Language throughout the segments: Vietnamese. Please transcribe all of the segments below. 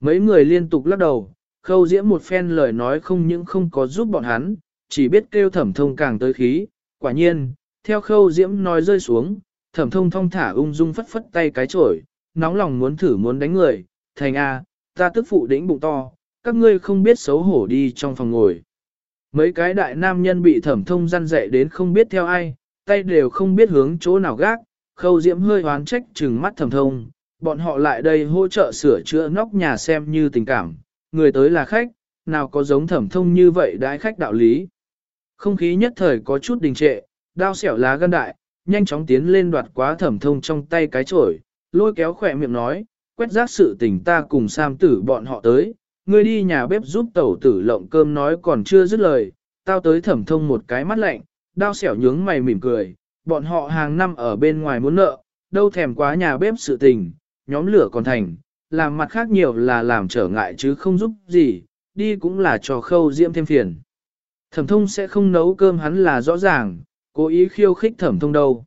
Mấy người liên tục lắc đầu, khâu diễm một phen lời nói không những không có giúp bọn hắn, chỉ biết kêu thẩm thông càng tới khí. Quả nhiên, theo khâu diễm nói rơi xuống, thẩm thông thong thả ung dung phất phất tay cái chổi, nóng lòng muốn thử muốn đánh người, thành A, ta tức phụ đĩnh bụng to, các ngươi không biết xấu hổ đi trong phòng ngồi. Mấy cái đại nam nhân bị thẩm thông răn dạy đến không biết theo ai, tay đều không biết hướng chỗ nào gác, khâu diễm hơi hoán trách trừng mắt thẩm thông, bọn họ lại đây hỗ trợ sửa chữa nóc nhà xem như tình cảm, người tới là khách, nào có giống thẩm thông như vậy đãi khách đạo lý. Không khí nhất thời có chút đình trệ, đao xẻo lá gân đại, nhanh chóng tiến lên đoạt quá thẩm thông trong tay cái chổi, lôi kéo khỏe miệng nói, quét rác sự tình ta cùng Sam tử bọn họ tới, ngươi đi nhà bếp giúp tẩu tử lộng cơm nói còn chưa dứt lời, tao tới thẩm thông một cái mắt lạnh, đao xẻo nhướng mày mỉm cười, bọn họ hàng năm ở bên ngoài muốn nợ, đâu thèm quá nhà bếp sự tình, nhóm lửa còn thành, làm mặt khác nhiều là làm trở ngại chứ không giúp gì, đi cũng là cho khâu diễm thêm phiền. Thẩm thông sẽ không nấu cơm hắn là rõ ràng, cố ý khiêu khích thẩm thông đâu.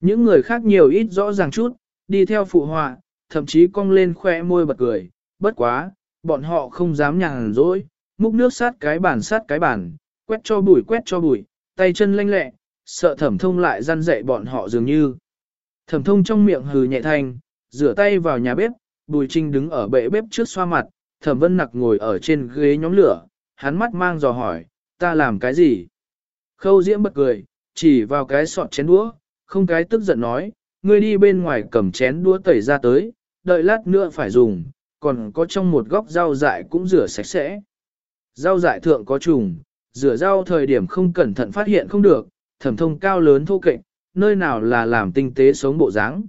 Những người khác nhiều ít rõ ràng chút, đi theo phụ họa, thậm chí cong lên khoe môi bật cười, bất quá, bọn họ không dám nhàn rỗi, múc nước sát cái bàn sát cái bàn, quét cho bụi quét cho bụi, tay chân lanh lẹ, sợ thẩm thông lại răn dạy bọn họ dường như. Thẩm thông trong miệng hừ nhẹ thanh, rửa tay vào nhà bếp, bùi trinh đứng ở bệ bếp trước xoa mặt, thẩm vân nặc ngồi ở trên ghế nhóm lửa, hắn mắt mang dò hỏi, ta làm cái gì? Khâu diễm bật cười, chỉ vào cái sọt chén đũa, không cái tức giận nói, ngươi đi bên ngoài cầm chén đũa tẩy ra tới, đợi lát nữa phải dùng, còn có trong một góc rau dại cũng rửa sạch sẽ. Rau dại thượng có trùng, rửa rau thời điểm không cẩn thận phát hiện không được, thẩm thông cao lớn thô kệch, nơi nào là làm tinh tế sống bộ dáng.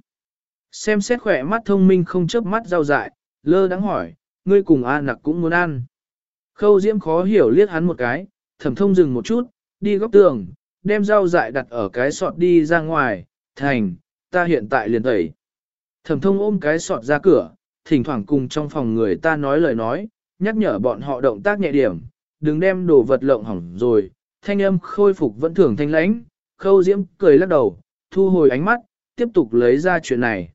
Xem xét khỏe mắt thông minh không chớp mắt rau dại, lơ đắng hỏi, ngươi cùng A nặc cũng muốn ăn. Khâu diễm khó hiểu liếc hắn một cái, thẩm thông dừng một chút, đi góc tường, đem rau dại đặt ở cái sọt đi ra ngoài, thành, ta hiện tại liền tẩy. Thẩm thông ôm cái sọt ra cửa, thỉnh thoảng cùng trong phòng người ta nói lời nói, nhắc nhở bọn họ động tác nhẹ điểm, đừng đem đồ vật lộng hỏng rồi, thanh âm khôi phục vẫn thường thanh lãnh, khâu diễm cười lắc đầu, thu hồi ánh mắt, tiếp tục lấy ra chuyện này.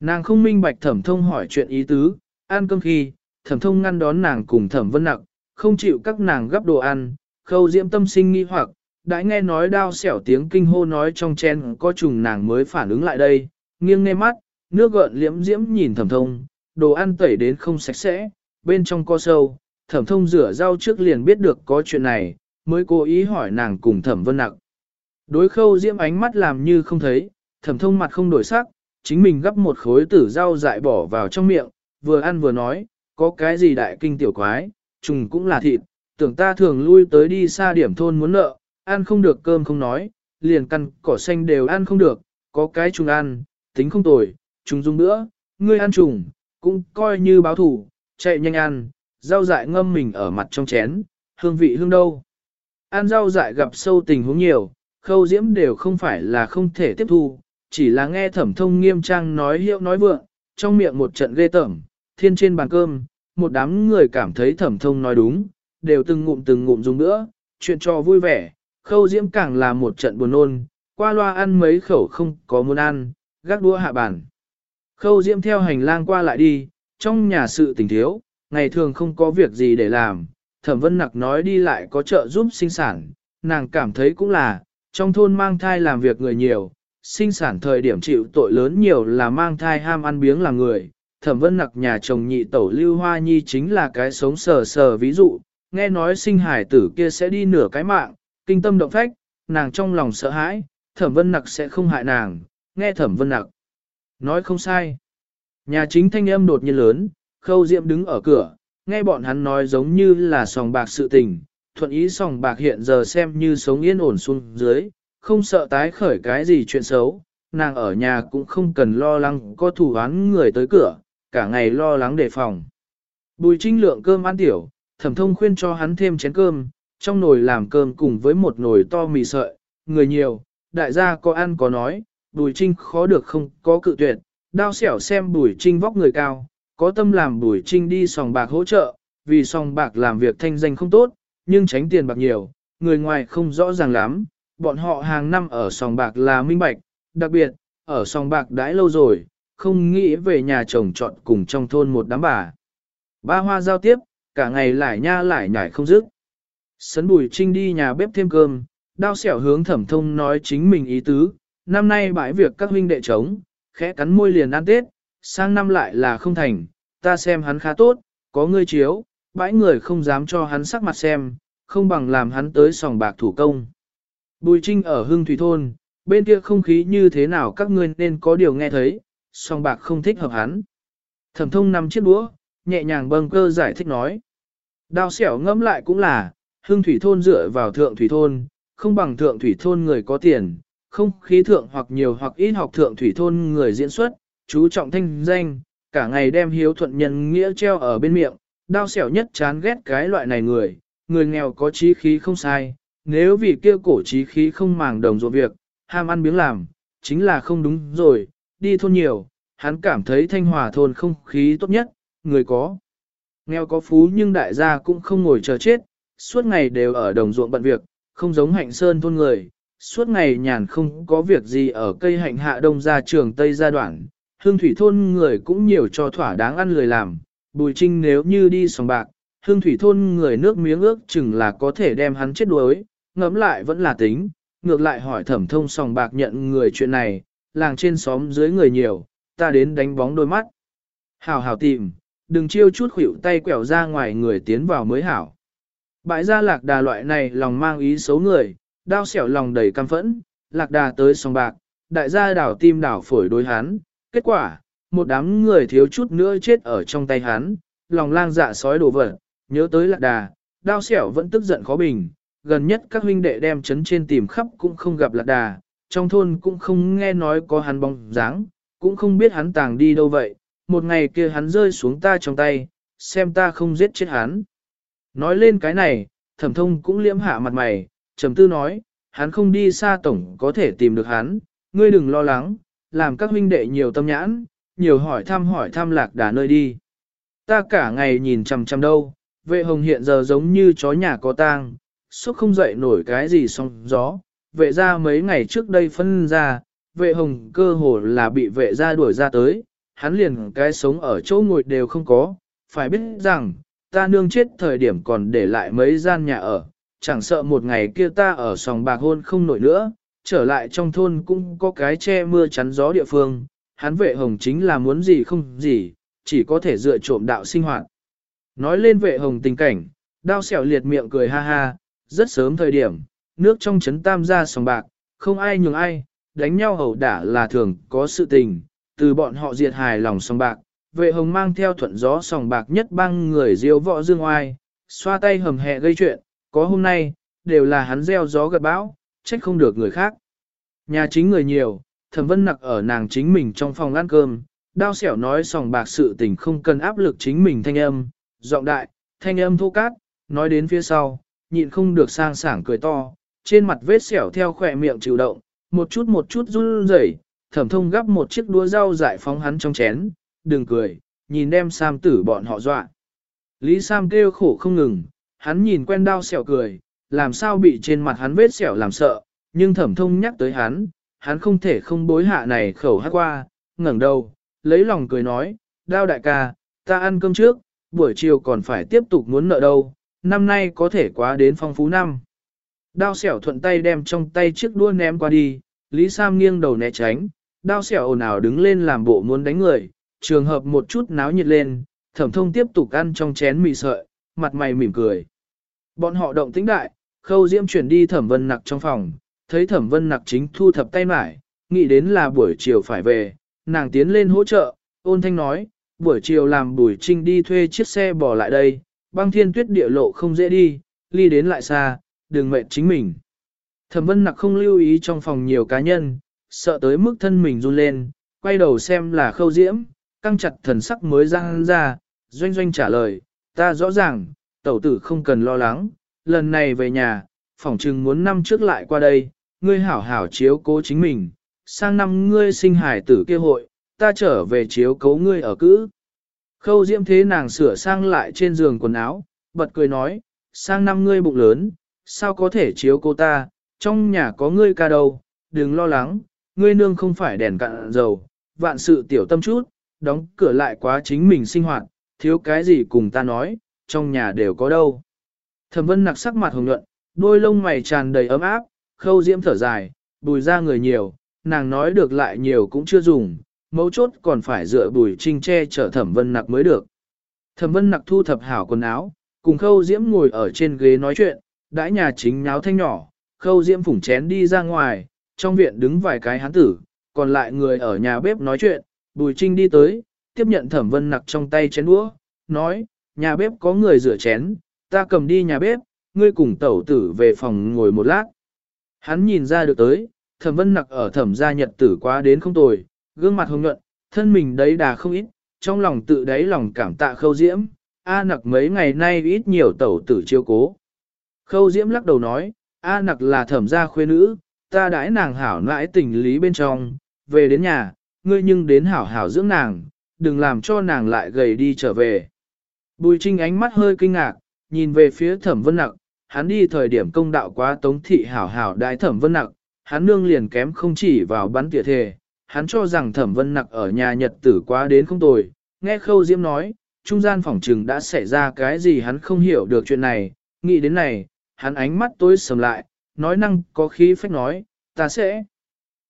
Nàng không minh bạch thẩm thông hỏi chuyện ý tứ, ăn cơm khi, thẩm thông ngăn đón nàng cùng thẩm vân nặc, không chịu các nàng gấp đồ ăn, khâu diễm tâm sinh nghi hoặc, đã nghe nói đao xẻo tiếng kinh hô nói trong chen có trùng nàng mới phản ứng lại đây, nghiêng nghe mắt, nước gợn liễm diễm nhìn thẩm thông, đồ ăn tẩy đến không sạch sẽ, bên trong co sâu, thẩm thông rửa rau trước liền biết được có chuyện này, mới cố ý hỏi nàng cùng thẩm vân nặc. Đối khâu diễm ánh mắt làm như không thấy, thẩm thông mặt không đổi sắc, chính mình gấp một khối tử rau dại bỏ vào trong miệng, vừa ăn vừa nói, có cái gì đại kinh tiểu quái, trùng cũng là thịt, tưởng ta thường lui tới đi xa điểm thôn muốn nợ, ăn không được cơm không nói, liền căn cỏ xanh đều ăn không được, có cái trùng ăn, tính không tồi, trùng dung nữa, ngươi ăn trùng, cũng coi như báo thủ, chạy nhanh ăn, rau dại ngâm mình ở mặt trong chén, hương vị hương đâu. Ăn rau dại gặp sâu tình huống nhiều, khâu diễm đều không phải là không thể tiếp thu, chỉ là nghe thẩm thông nghiêm trang nói hiệu nói vượng, trong miệng một trận ghê tởm, thiên trên bàn cơm, một đám người cảm thấy thẩm thông nói đúng, đều từng ngụm từng ngụm dùng nữa, chuyện trò vui vẻ, khâu diễm càng là một trận buồn nôn, qua loa ăn mấy khẩu không có muốn ăn, gác đũa hạ bàn. Khâu diễm theo hành lang qua lại đi, trong nhà sự tình thiếu, ngày thường không có việc gì để làm, thẩm vân nặc nói đi lại có trợ giúp sinh sản, nàng cảm thấy cũng là, trong thôn mang thai làm việc người nhiều, sinh sản thời điểm chịu tội lớn nhiều là mang thai ham ăn biếng là người. Thẩm vân nặc nhà chồng nhị tẩu lưu hoa nhi chính là cái sống sờ sờ ví dụ, nghe nói sinh hải tử kia sẽ đi nửa cái mạng, kinh tâm động phách, nàng trong lòng sợ hãi, thẩm vân nặc sẽ không hại nàng, nghe thẩm vân nặc. Nói không sai. Nhà chính thanh âm đột nhiên lớn, khâu diệm đứng ở cửa, nghe bọn hắn nói giống như là sòng bạc sự tình, thuận ý sòng bạc hiện giờ xem như sống yên ổn xuống dưới, không sợ tái khởi cái gì chuyện xấu, nàng ở nhà cũng không cần lo lắng có thủ án người tới cửa, cả ngày lo lắng đề phòng. Bùi trinh lượng cơm ăn tiểu, thẩm thông khuyên cho hắn thêm chén cơm, trong nồi làm cơm cùng với một nồi to mì sợi, người nhiều, đại gia có ăn có nói, bùi trinh khó được không có cự tuyệt, đao xẻo xem bùi trinh vóc người cao, có tâm làm bùi trinh đi sòng bạc hỗ trợ, vì sòng bạc làm việc thanh danh không tốt, nhưng tránh tiền bạc nhiều, người ngoài không rõ ràng lắm, bọn họ hàng năm ở sòng bạc là minh bạch, đặc biệt, ở sòng bạc đãi lâu rồi, không nghĩ về nhà chồng chọn cùng trong thôn một đám bà. Ba hoa giao tiếp, cả ngày lại nha lại nhảy không dứt. Sấn bùi trinh đi nhà bếp thêm cơm, đao xẻo hướng thẩm thông nói chính mình ý tứ, năm nay bãi việc các huynh đệ chống, khẽ cắn môi liền ăn tết, sang năm lại là không thành, ta xem hắn khá tốt, có ngươi chiếu, bãi người không dám cho hắn sắc mặt xem, không bằng làm hắn tới sòng bạc thủ công. Bùi trinh ở hương thủy thôn, bên kia không khí như thế nào các ngươi nên có điều nghe thấy, Song bạc không thích hợp hắn. Thẩm thông nằm chiếc đũa, nhẹ nhàng bâng cơ giải thích nói. Đao xẻo ngẫm lại cũng là, hương thủy thôn dựa vào thượng thủy thôn, không bằng thượng thủy thôn người có tiền, không khí thượng hoặc nhiều hoặc ít học thượng thủy thôn người diễn xuất, chú trọng thanh danh, cả ngày đem hiếu thuận nhân nghĩa treo ở bên miệng, đao xẻo nhất chán ghét cái loại này người, người nghèo có trí khí không sai, nếu vì kia cổ trí khí không màng đồng ruộng việc, ham ăn miếng làm, chính là không đúng rồi, đi thôn nhiều, hắn cảm thấy thanh hòa thôn không khí tốt nhất, người có. Nghèo có phú nhưng đại gia cũng không ngồi chờ chết, suốt ngày đều ở đồng ruộng bận việc, không giống hạnh sơn thôn người, suốt ngày nhàn không có việc gì ở cây hạnh hạ đông ra trường Tây gia đoạn, hương thủy thôn người cũng nhiều cho thỏa đáng ăn lười làm, bùi trinh nếu như đi sòng bạc, hương thủy thôn người nước miếng ước chừng là có thể đem hắn chết đuối, ngẫm lại vẫn là tính, ngược lại hỏi thẩm thông sòng bạc nhận người chuyện này, làng trên xóm dưới người nhiều, ta đến đánh bóng đôi mắt. Hảo hảo tìm, đừng chiêu chút khuỷu tay quẹo ra ngoài người tiến vào mới hảo. Bãi ra lạc đà loại này lòng mang ý xấu người, đao xẻo lòng đầy căm phẫn, lạc đà tới sòng bạc, đại gia đảo tim đảo phổi đối hắn, kết quả, một đám người thiếu chút nữa chết ở trong tay hắn, lòng lang dạ sói đổ vỡ, nhớ tới lạc đà, đao xẻo vẫn tức giận khó bình, gần nhất các huynh đệ đem chấn trên tìm khắp cũng không gặp lạc đà, trong thôn cũng không nghe nói có hắn bóng dáng, cũng không biết hắn tàng đi đâu vậy, một ngày kia hắn rơi xuống ta trong tay, xem ta không giết chết hắn. Nói lên cái này, thẩm thông cũng liễm hạ mặt mày, trầm tư nói, hắn không đi xa tổng có thể tìm được hắn, ngươi đừng lo lắng, làm các huynh đệ nhiều tâm nhãn, nhiều hỏi thăm hỏi thăm lạc đà nơi đi. Ta cả ngày nhìn chằm chằm đâu, vệ hồng hiện giờ giống như chó nhà có tang, suốt không dậy nổi cái gì song gió, vệ ra mấy ngày trước đây phân ra, vệ hồng cơ hồ là bị vệ ra đuổi ra tới, hắn liền cái sống ở chỗ ngồi đều không có, phải biết rằng, ta nương chết thời điểm còn để lại mấy gian nhà ở, chẳng sợ một ngày kia ta ở sòng bạc hôn không nổi nữa, trở lại trong thôn cũng có cái che mưa chắn gió địa phương, hắn vệ hồng chính là muốn gì không gì, chỉ có thể dựa trộm đạo sinh hoạt. Nói lên vệ hồng tình cảnh, đao xẻo liệt miệng cười ha ha, rất sớm thời điểm, nước trong chấn tam gia sòng bạc, không ai nhường ai, đánh nhau hầu đả là thường có sự tình, từ bọn họ diệt hài lòng sòng bạc, vệ hồng mang theo thuận gió sòng bạc nhất băng người diêu võ dương oai, xoa tay hầm hẹ gây chuyện, có hôm nay, đều là hắn gieo gió gật bão, trách không được người khác. Nhà chính người nhiều, thẩm vân nặc ở nàng chính mình trong phòng ăn cơm, đao xẻo nói sòng bạc sự tình không cần áp lực chính mình thanh âm, giọng đại, thanh âm thô cát, nói đến phía sau, nhịn không được sang sảng cười to, trên mặt vết xẻo theo khỏe miệng chịu động, một chút một chút run rẩy, thẩm thông gắp một chiếc đũa rau giải phóng hắn trong chén, đừng cười, nhìn đem Sam tử bọn họ dọa. Lý Sam kêu khổ không ngừng, hắn nhìn quen đau xẻo cười, làm sao bị trên mặt hắn vết xẻo làm sợ, nhưng thẩm thông nhắc tới hắn, hắn không thể không bối hạ này khẩu hát qua, ngẩng đầu, lấy lòng cười nói, đao đại ca, ta ăn cơm trước, buổi chiều còn phải tiếp tục muốn nợ đâu, năm nay có thể quá đến phong phú năm. Đao xẻo thuận tay đem trong tay chiếc đua ném qua đi, Lý Sam nghiêng đầu né tránh, đao xẻo ồn ào đứng lên làm bộ muốn đánh người, trường hợp một chút náo nhiệt lên, thẩm thông tiếp tục ăn trong chén mì sợi, mặt mày mỉm cười. Bọn họ động tĩnh đại, khâu diễm chuyển đi thẩm vân nặc trong phòng, thấy thẩm vân nặc chính thu thập tay mải, nghĩ đến là buổi chiều phải về, nàng tiến lên hỗ trợ, ôn thanh nói, buổi chiều làm bùi trinh đi thuê chiếc xe bỏ lại đây, băng thiên tuyết địa lộ không dễ đi, ly đến lại xa, đừng mệt chính mình. Thẩm vân nặc không lưu ý trong phòng nhiều cá nhân, sợ tới mức thân mình run lên, quay đầu xem là khâu diễm, căng chặt thần sắc mới ra ra, doanh doanh trả lời, ta rõ ràng, tẩu tử không cần lo lắng, lần này về nhà, phỏng chừng muốn năm trước lại qua đây, ngươi hảo hảo chiếu cố chính mình, sang năm ngươi sinh hải tử kia hội, ta trở về chiếu cố ngươi ở cữ. Khâu diễm thế nàng sửa sang lại trên giường quần áo, bật cười nói, sang năm ngươi bụng lớn, sao có thể chiếu cô ta, trong nhà có ngươi ca đâu, đừng lo lắng, ngươi nương không phải đèn cạn dầu, vạn sự tiểu tâm chút, đóng cửa lại quá chính mình sinh hoạt, thiếu cái gì cùng ta nói, trong nhà đều có đâu. Thẩm vân nặc sắc mặt hồng nhuận, đôi lông mày tràn đầy ấm áp, khâu diễm thở dài, bùi ra người nhiều, nàng nói được lại nhiều cũng chưa dùng, mấu chốt còn phải dựa bùi trinh che chở thẩm vân nặc mới được. Thẩm vân nặc thu thập hảo quần áo, cùng khâu diễm ngồi ở trên ghế nói chuyện, đãi nhà chính nháo thanh nhỏ, khâu diễm phủng chén đi ra ngoài, trong viện đứng vài cái hán tử, còn lại người ở nhà bếp nói chuyện, bùi trinh đi tới, tiếp nhận thẩm vân nặc trong tay chén đũa, nói, nhà bếp có người rửa chén, ta cầm đi nhà bếp, ngươi cùng tẩu tử về phòng ngồi một lát. Hắn nhìn ra được tới, thẩm vân nặc ở thẩm gia nhật tử quá đến không tồi, gương mặt hồng nhuận, thân mình đấy đà không ít, trong lòng tự đáy lòng cảm tạ khâu diễm, A nặc mấy ngày nay ít nhiều tẩu tử chiêu cố. Khâu diễm lắc đầu nói, A nặc là thẩm gia khuê nữ, ta đãi nàng hảo nãi tình lý bên trong, về đến nhà, ngươi nhưng đến hảo hảo dưỡng nàng, đừng làm cho nàng lại gầy đi trở về. Bùi trinh ánh mắt hơi kinh ngạc, nhìn về phía thẩm vân nặc, hắn đi thời điểm công đạo quá tống thị hảo hảo đãi thẩm vân nặc, hắn nương liền kém không chỉ vào bắn tỉa thề, hắn cho rằng thẩm vân nặc ở nhà nhật tử quá đến không tồi, nghe khâu diễm nói, trung gian phòng trừng đã xảy ra cái gì hắn không hiểu được chuyện này, nghĩ đến này, hắn ánh mắt tối sầm lại, nói năng có khí phách nói, ta sẽ.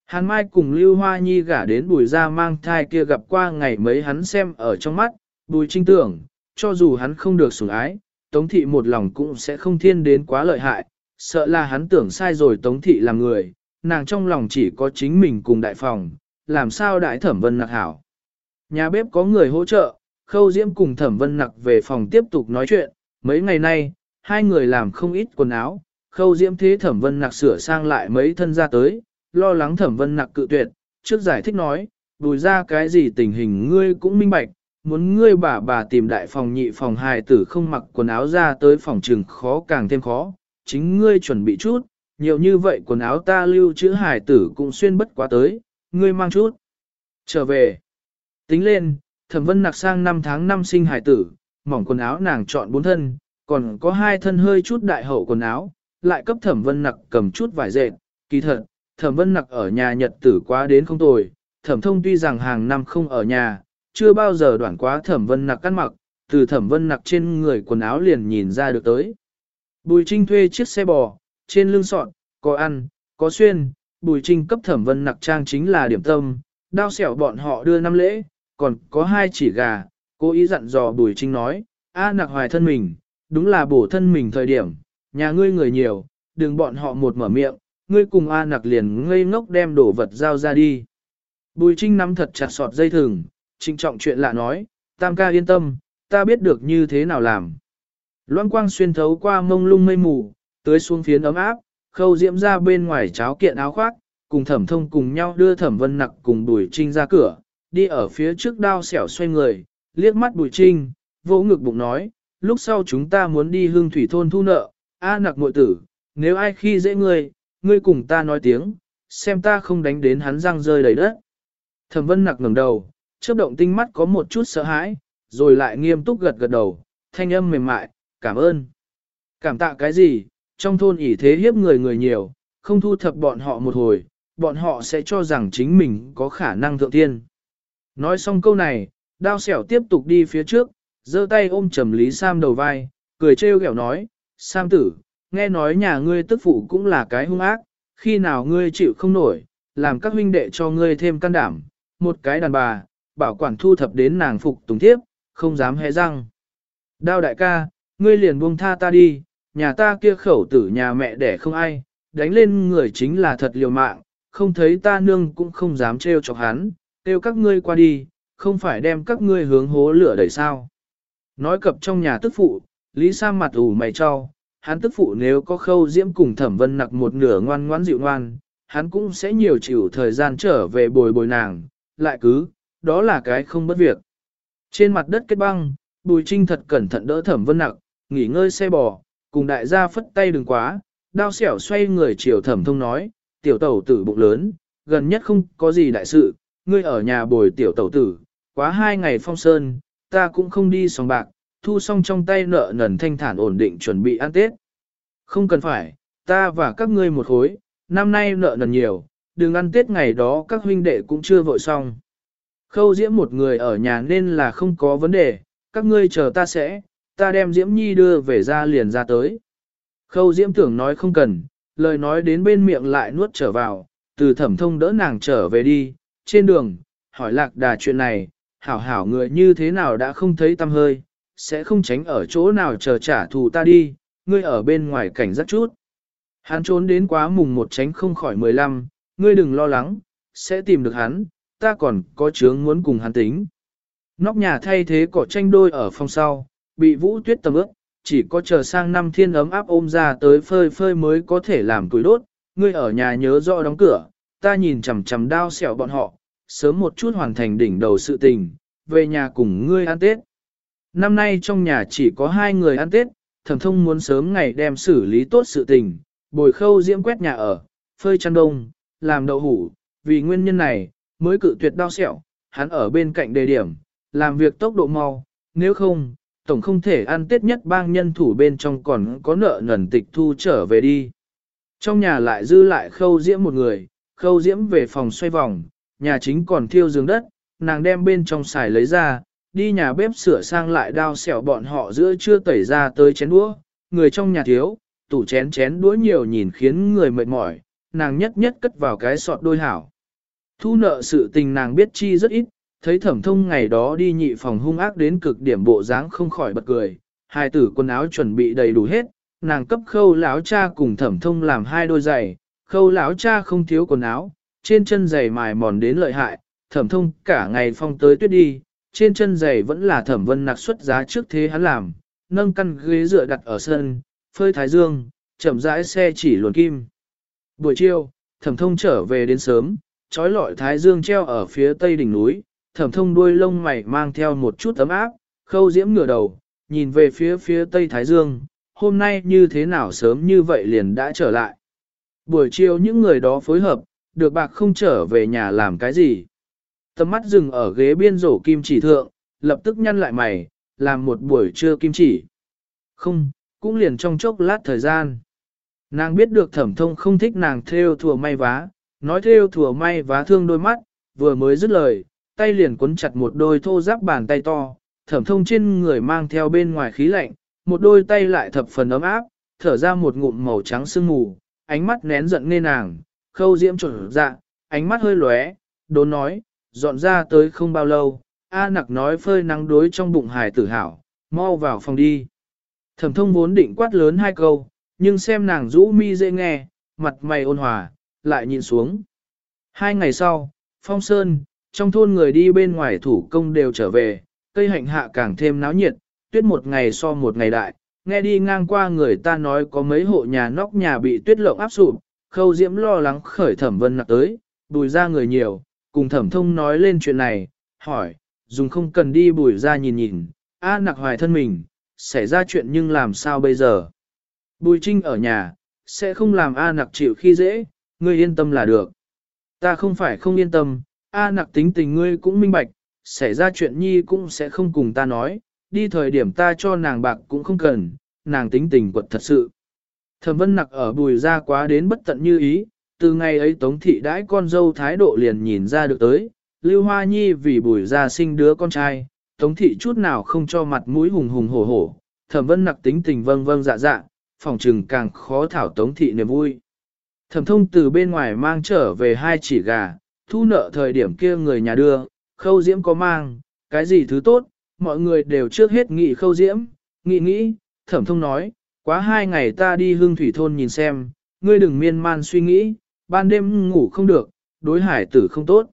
Hàn Mai cùng Lưu Hoa Nhi gả đến bùi ra mang thai kia gặp qua ngày mấy hắn xem ở trong mắt, bùi trinh tưởng, cho dù hắn không được sủng ái, Tống Thị một lòng cũng sẽ không thiên đến quá lợi hại, sợ là hắn tưởng sai rồi Tống Thị là người, nàng trong lòng chỉ có chính mình cùng đại phòng, làm sao đại thẩm vân nặc hảo. Nhà bếp có người hỗ trợ, khâu diễm cùng thẩm vân nặc về phòng tiếp tục nói chuyện, mấy ngày nay, hai người làm không ít quần áo, khâu diễm thế thẩm vân nặc sửa sang lại mấy thân ra tới, lo lắng thẩm vân nặc cự tuyệt, trước giải thích nói, đùi ra cái gì tình hình ngươi cũng minh bạch, muốn ngươi bà bà tìm đại phòng nhị phòng hài tử không mặc quần áo ra tới phòng trường khó càng thêm khó, chính ngươi chuẩn bị chút, nhiều như vậy quần áo ta lưu trữ hài tử cũng xuyên bất quá tới, ngươi mang chút. Trở về, tính lên, thẩm vân nặc sang năm tháng năm sinh hải tử, mỏng quần áo nàng chọn bốn thân, còn có hai thân hơi chút đại hậu quần áo, lại cấp thẩm vân nặc cầm chút vải dệt, kỳ thật, thẩm vân nặc ở nhà nhật tử quá đến không tồi, thẩm thông tuy rằng hàng năm không ở nhà, chưa bao giờ đoạn quá thẩm vân nặc cắt mặc, từ thẩm vân nặc trên người quần áo liền nhìn ra được tới. Bùi Trinh thuê chiếc xe bò, trên lưng sọn, có ăn, có xuyên, Bùi Trinh cấp thẩm vân nặc trang chính là điểm tâm, đao xẻo bọn họ đưa năm lễ, còn có hai chỉ gà, cố ý dặn dò Bùi Trinh nói, a nặc hoài thân mình, đúng là bổ thân mình thời điểm, nhà ngươi người nhiều, đừng bọn họ một mở miệng, ngươi cùng a nặc liền ngây ngốc đem đổ vật giao ra đi. Bùi Trinh nắm thật chặt sọt dây thừng, trinh trọng chuyện lạ nói, tam ca yên tâm, ta biết được như thế nào làm. Loan quang xuyên thấu qua mông lung mây mù, tới xuống phiến ấm áp, khâu diễm ra bên ngoài cháo kiện áo khoác, cùng thẩm thông cùng nhau đưa thẩm vân nặc cùng bùi trinh ra cửa, đi ở phía trước đao xẻo xoay người, liếc mắt bùi trinh, vỗ ngực bụng nói, lúc sau chúng ta muốn đi hương thủy thôn thu nợ, a nặc muội tử, nếu ai khi dễ ngươi, ngươi cùng ta nói tiếng, xem ta không đánh đến hắn răng rơi đầy đất. Thẩm vân nặc ngẩng đầu, chớp động tinh mắt có một chút sợ hãi, rồi lại nghiêm túc gật gật đầu, thanh âm mềm mại, cảm ơn. Cảm tạ cái gì, trong thôn ỷ thế hiếp người người nhiều, không thu thập bọn họ một hồi, bọn họ sẽ cho rằng chính mình có khả năng thượng tiên. Nói xong câu này, đao xẻo tiếp tục đi phía trước, giơ tay ôm trầm Lý Sam đầu vai, cười trêu ghẹo nói, Sam tử, nghe nói nhà ngươi tức phụ cũng là cái hung ác, khi nào ngươi chịu không nổi, làm các huynh đệ cho ngươi thêm can đảm, một cái đàn bà, bảo quản thu thập đến nàng phục tùng tiếp, không dám hé răng. Đao đại ca, ngươi liền buông tha ta đi, nhà ta kia khẩu tử nhà mẹ đẻ không ai, đánh lên người chính là thật liều mạng, không thấy ta nương cũng không dám trêu chọc hắn, kêu các ngươi qua đi, không phải đem các ngươi hướng hố lửa đẩy sao. Nói cập trong nhà tức phụ, Lý Sam mặt ủ mày cho, hắn tức phụ nếu có khâu diễm cùng thẩm vân nặc một nửa ngoan ngoãn dịu ngoan, hắn cũng sẽ nhiều chịu thời gian trở về bồi bồi nàng, lại cứ, đó là cái không bất việc. Trên mặt đất kết băng, Bùi Trinh thật cẩn thận đỡ thẩm vân nặc, nghỉ ngơi xe bò, cùng đại gia phất tay đừng quá, đao xẻo xoay người chiều thẩm thông nói, tiểu tẩu tử bụng lớn, gần nhất không có gì đại sự, ngươi ở nhà bồi tiểu tẩu tử, quá hai ngày phong sơn, ta cũng không đi sòng bạc, thu xong trong tay nợ nần thanh thản ổn định chuẩn bị ăn Tết. Không cần phải, ta và các ngươi một khối, năm nay nợ nần nhiều, đừng ăn Tết ngày đó các huynh đệ cũng chưa vội xong. Khâu diễm một người ở nhà nên là không có vấn đề, các ngươi chờ ta sẽ, ta đem Diễm Nhi đưa về ra liền ra tới. Khâu Diễm tưởng nói không cần, lời nói đến bên miệng lại nuốt trở vào, từ thẩm thông đỡ nàng trở về đi, trên đường, hỏi lạc đà chuyện này, hảo hảo người như thế nào đã không thấy tâm hơi, sẽ không tránh ở chỗ nào chờ trả thù ta đi, ngươi ở bên ngoài cảnh giác chút. Hắn trốn đến quá mùng một tránh không khỏi mười lăm, ngươi đừng lo lắng, sẽ tìm được hắn, ta còn có chướng muốn cùng hắn tính. Nóc nhà thay thế cỏ tranh đôi ở phòng sau, bị vũ tuyết tầm ướp, chỉ có chờ sang năm thiên ấm áp ôm ra tới phơi phơi mới có thể làm tuổi đốt, ngươi ở nhà nhớ rõ đóng cửa, ta nhìn chằm chằm đao xẻo bọn họ, sớm một chút hoàn thành đỉnh đầu sự tình, về nhà cùng ngươi ăn Tết. Năm nay trong nhà chỉ có hai người ăn Tết, thẩm thông muốn sớm ngày đem xử lý tốt sự tình, bồi khâu diễm quét nhà ở, phơi chăn đông, làm đậu hủ, vì nguyên nhân này, mới cự tuyệt đao sẹo, hắn ở bên cạnh đề điểm, làm việc tốc độ mau, nếu không, tổng không thể ăn tết nhất bang nhân thủ bên trong còn có nợ nần tịch thu trở về đi. Trong nhà lại dư lại khâu diễm một người, khâu diễm về phòng xoay vòng, nhà chính còn thiêu giường đất, nàng đem bên trong xài lấy ra, đi nhà bếp sửa sang lại đao xẻo bọn họ giữa chưa tẩy ra tới chén đũa, người trong nhà thiếu, tủ chén chén đũa nhiều nhìn khiến người mệt mỏi, nàng nhất nhất cất vào cái sọt đôi hảo. Thu nợ sự tình nàng biết chi rất ít, thấy thẩm thông ngày đó đi nhị phòng hung ác đến cực điểm bộ dáng không khỏi bật cười, hai tử quần áo chuẩn bị đầy đủ hết, nàng cấp khâu lão cha cùng thẩm thông làm hai đôi giày, khâu lão cha không thiếu quần áo, trên chân giày mài mòn đến lợi hại, thẩm thông cả ngày phong tới tuyết đi, trên chân giày vẫn là thẩm vân nặc xuất giá trước thế hắn làm, nâng căn ghế dựa đặt ở sân, phơi thái dương, chậm rãi xe chỉ luồn kim. Buổi chiều, thẩm thông trở về đến sớm, trói lọi thái dương treo ở phía tây đỉnh núi, thẩm thông đuôi lông mày mang theo một chút ấm áp, khâu diễm ngửa đầu, nhìn về phía phía tây thái dương, hôm nay như thế nào sớm như vậy liền đã trở lại. Buổi chiều những người đó phối hợp, được bạc không trở về nhà làm cái gì. Tầm mắt dừng ở ghế biên rổ kim chỉ thượng, lập tức nhăn lại mày, làm một buổi trưa kim chỉ. Không, cũng liền trong chốc lát thời gian. Nàng biết được thẩm thông không thích nàng theo thùa may vá, nói theo thùa may vá thương đôi mắt, vừa mới dứt lời, tay liền cuốn chặt một đôi thô giáp bàn tay to, thẩm thông trên người mang theo bên ngoài khí lạnh, một đôi tay lại thập phần ấm áp, thở ra một ngụm màu trắng sương mù, ánh mắt nén giận nghe nàng, khâu diễm trở dạ, ánh mắt hơi lóe, đốn nói, dọn ra tới không bao lâu, A nặc nói phơi nắng đối trong bụng hải tử hảo, mau vào phòng đi. Thẩm thông vốn định quát lớn hai câu, nhưng xem nàng rũ mi dễ nghe, mặt mày ôn hòa, lại nhìn xuống. Hai ngày sau, phong sơn, trong thôn người đi bên ngoài thủ công đều trở về, cây hạnh hạ càng thêm náo nhiệt, tuyết một ngày so một ngày đại, nghe đi ngang qua người ta nói có mấy hộ nhà nóc nhà bị tuyết lộng áp sụp, khâu diễm lo lắng khởi thẩm vân nặc tới, bùi ra người nhiều, cùng thẩm thông nói lên chuyện này, hỏi, dùng không cần đi bùi ra nhìn nhìn, a nặc hoài thân mình, xảy ra chuyện nhưng làm sao bây giờ. Bùi trinh ở nhà, sẽ không làm a nặc chịu khi dễ, ngươi yên tâm là được. Ta không phải không yên tâm, a nặc tính tình ngươi cũng minh bạch, xảy ra chuyện nhi cũng sẽ không cùng ta nói, đi thời điểm ta cho nàng bạc cũng không cần, nàng tính tình quật thật sự. Thẩm vân nặc ở bùi ra quá đến bất tận như ý, từ ngày ấy tống thị đãi con dâu thái độ liền nhìn ra được tới, Lưu Hoa Nhi vì bùi ra sinh đứa con trai, tống thị chút nào không cho mặt mũi hùng hùng hổ hổ, thẩm vân nặc tính tình vâng vâng dạ dạ, phòng trừng càng khó thảo tống thị niềm vui. Thẩm thông từ bên ngoài mang trở về hai chỉ gà, thu nợ thời điểm kia người nhà đưa, khâu diễm có mang, cái gì thứ tốt, mọi người đều trước hết nghị khâu diễm, nghị nghĩ, thẩm thông nói, quá hai ngày ta đi hương thủy thôn nhìn xem, ngươi đừng miên man suy nghĩ, ban đêm ngủ không được, đối hải tử không tốt.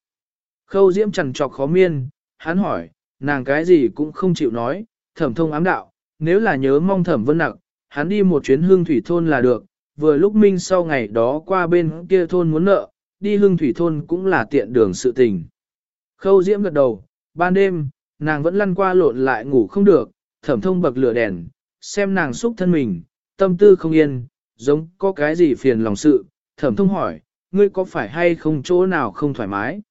Khâu diễm chẳng trọc khó miên, hắn hỏi, nàng cái gì cũng không chịu nói, thẩm thông ám đạo, nếu là nhớ mong thẩm vân nặng, hắn đi một chuyến hương thủy thôn là được, vừa lúc minh sau ngày đó qua bên kia thôn muốn nợ, đi hương thủy thôn cũng là tiện đường sự tình. Khâu diễm gật đầu, ban đêm, nàng vẫn lăn qua lộn lại ngủ không được, thẩm thông bậc lửa đèn, xem nàng xúc thân mình, tâm tư không yên, giống có cái gì phiền lòng sự, thẩm thông hỏi, ngươi có phải hay không chỗ nào không thoải mái?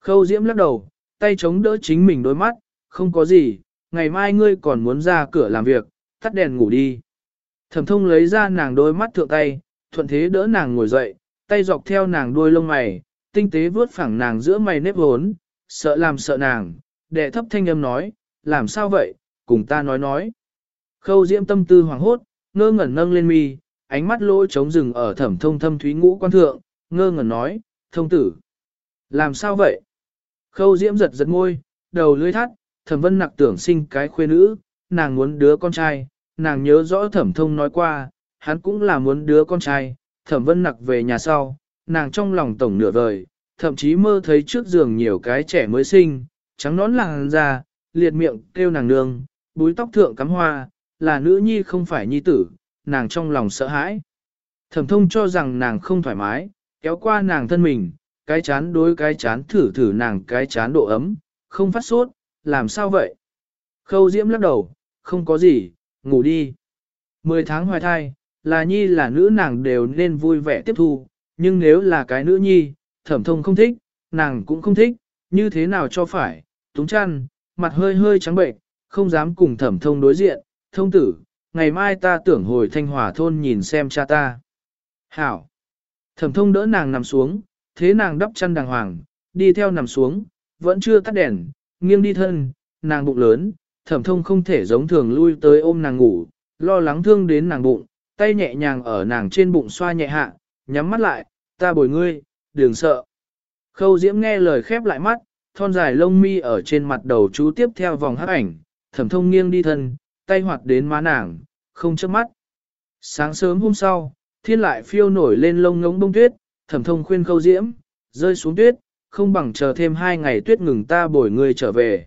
Khâu diễm lắc đầu, tay chống đỡ chính mình đôi mắt, không có gì, ngày mai ngươi còn muốn ra cửa làm việc, tắt đèn ngủ đi. Thẩm thông lấy ra nàng đôi mắt thượng tay, thuận thế đỡ nàng ngồi dậy, tay dọc theo nàng đuôi lông mày, tinh tế vướt phẳng nàng giữa mày nếp hốn, sợ làm sợ nàng, đệ thấp thanh âm nói, làm sao vậy, cùng ta nói nói. Khâu diễm tâm tư hoàng hốt, ngơ ngẩn nâng lên mi, ánh mắt lỗ trống rừng ở thẩm thông thâm thúy ngũ quan thượng, ngơ ngẩn nói, thông tử. Làm sao vậy? Khâu diễm giật giật môi, đầu lưỡi thắt, thẩm vân nặc tưởng sinh cái khuê nữ, nàng muốn đứa con trai, nàng nhớ rõ thẩm thông nói qua, hắn cũng là muốn đứa con trai, thẩm vân nặc về nhà sau, nàng trong lòng tổng nửa vời, thậm chí mơ thấy trước giường nhiều cái trẻ mới sinh, trắng nón làng ra, liệt miệng kêu nàng nương, búi tóc thượng cắm hoa, là nữ nhi không phải nhi tử, nàng trong lòng sợ hãi. Thẩm thông cho rằng nàng không thoải mái, kéo qua nàng thân mình, cái chán đối cái chán thử thử nàng cái chán độ ấm, không phát sốt, làm sao vậy? Khâu diễm lắc đầu, không có gì, ngủ đi. Mười tháng hoài thai, là nhi là nữ nàng đều nên vui vẻ tiếp thu, nhưng nếu là cái nữ nhi, thẩm thông không thích, nàng cũng không thích, như thế nào cho phải, túng chăn, mặt hơi hơi trắng bệnh, không dám cùng thẩm thông đối diện, thông tử, ngày mai ta tưởng hồi thanh hòa thôn nhìn xem cha ta. Hảo! Thẩm thông đỡ nàng nằm xuống, thế nàng đắp chăn đàng hoàng, đi theo nằm xuống, vẫn chưa tắt đèn, nghiêng đi thân, nàng bụng lớn, thẩm thông không thể giống thường lui tới ôm nàng ngủ, lo lắng thương đến nàng bụng, tay nhẹ nhàng ở nàng trên bụng xoa nhẹ hạ, nhắm mắt lại, ta bồi ngươi, đừng sợ. Khâu diễm nghe lời khép lại mắt, thon dài lông mi ở trên mặt đầu chú tiếp theo vòng hắc ảnh, thẩm thông nghiêng đi thân, tay hoạt đến má nàng, không chớp mắt. Sáng sớm hôm sau, thiên lại phiêu nổi lên lông ngống bông tuyết, thẩm thông khuyên khâu diễm, rơi xuống tuyết, không bằng chờ thêm hai ngày tuyết ngừng ta bồi người trở về.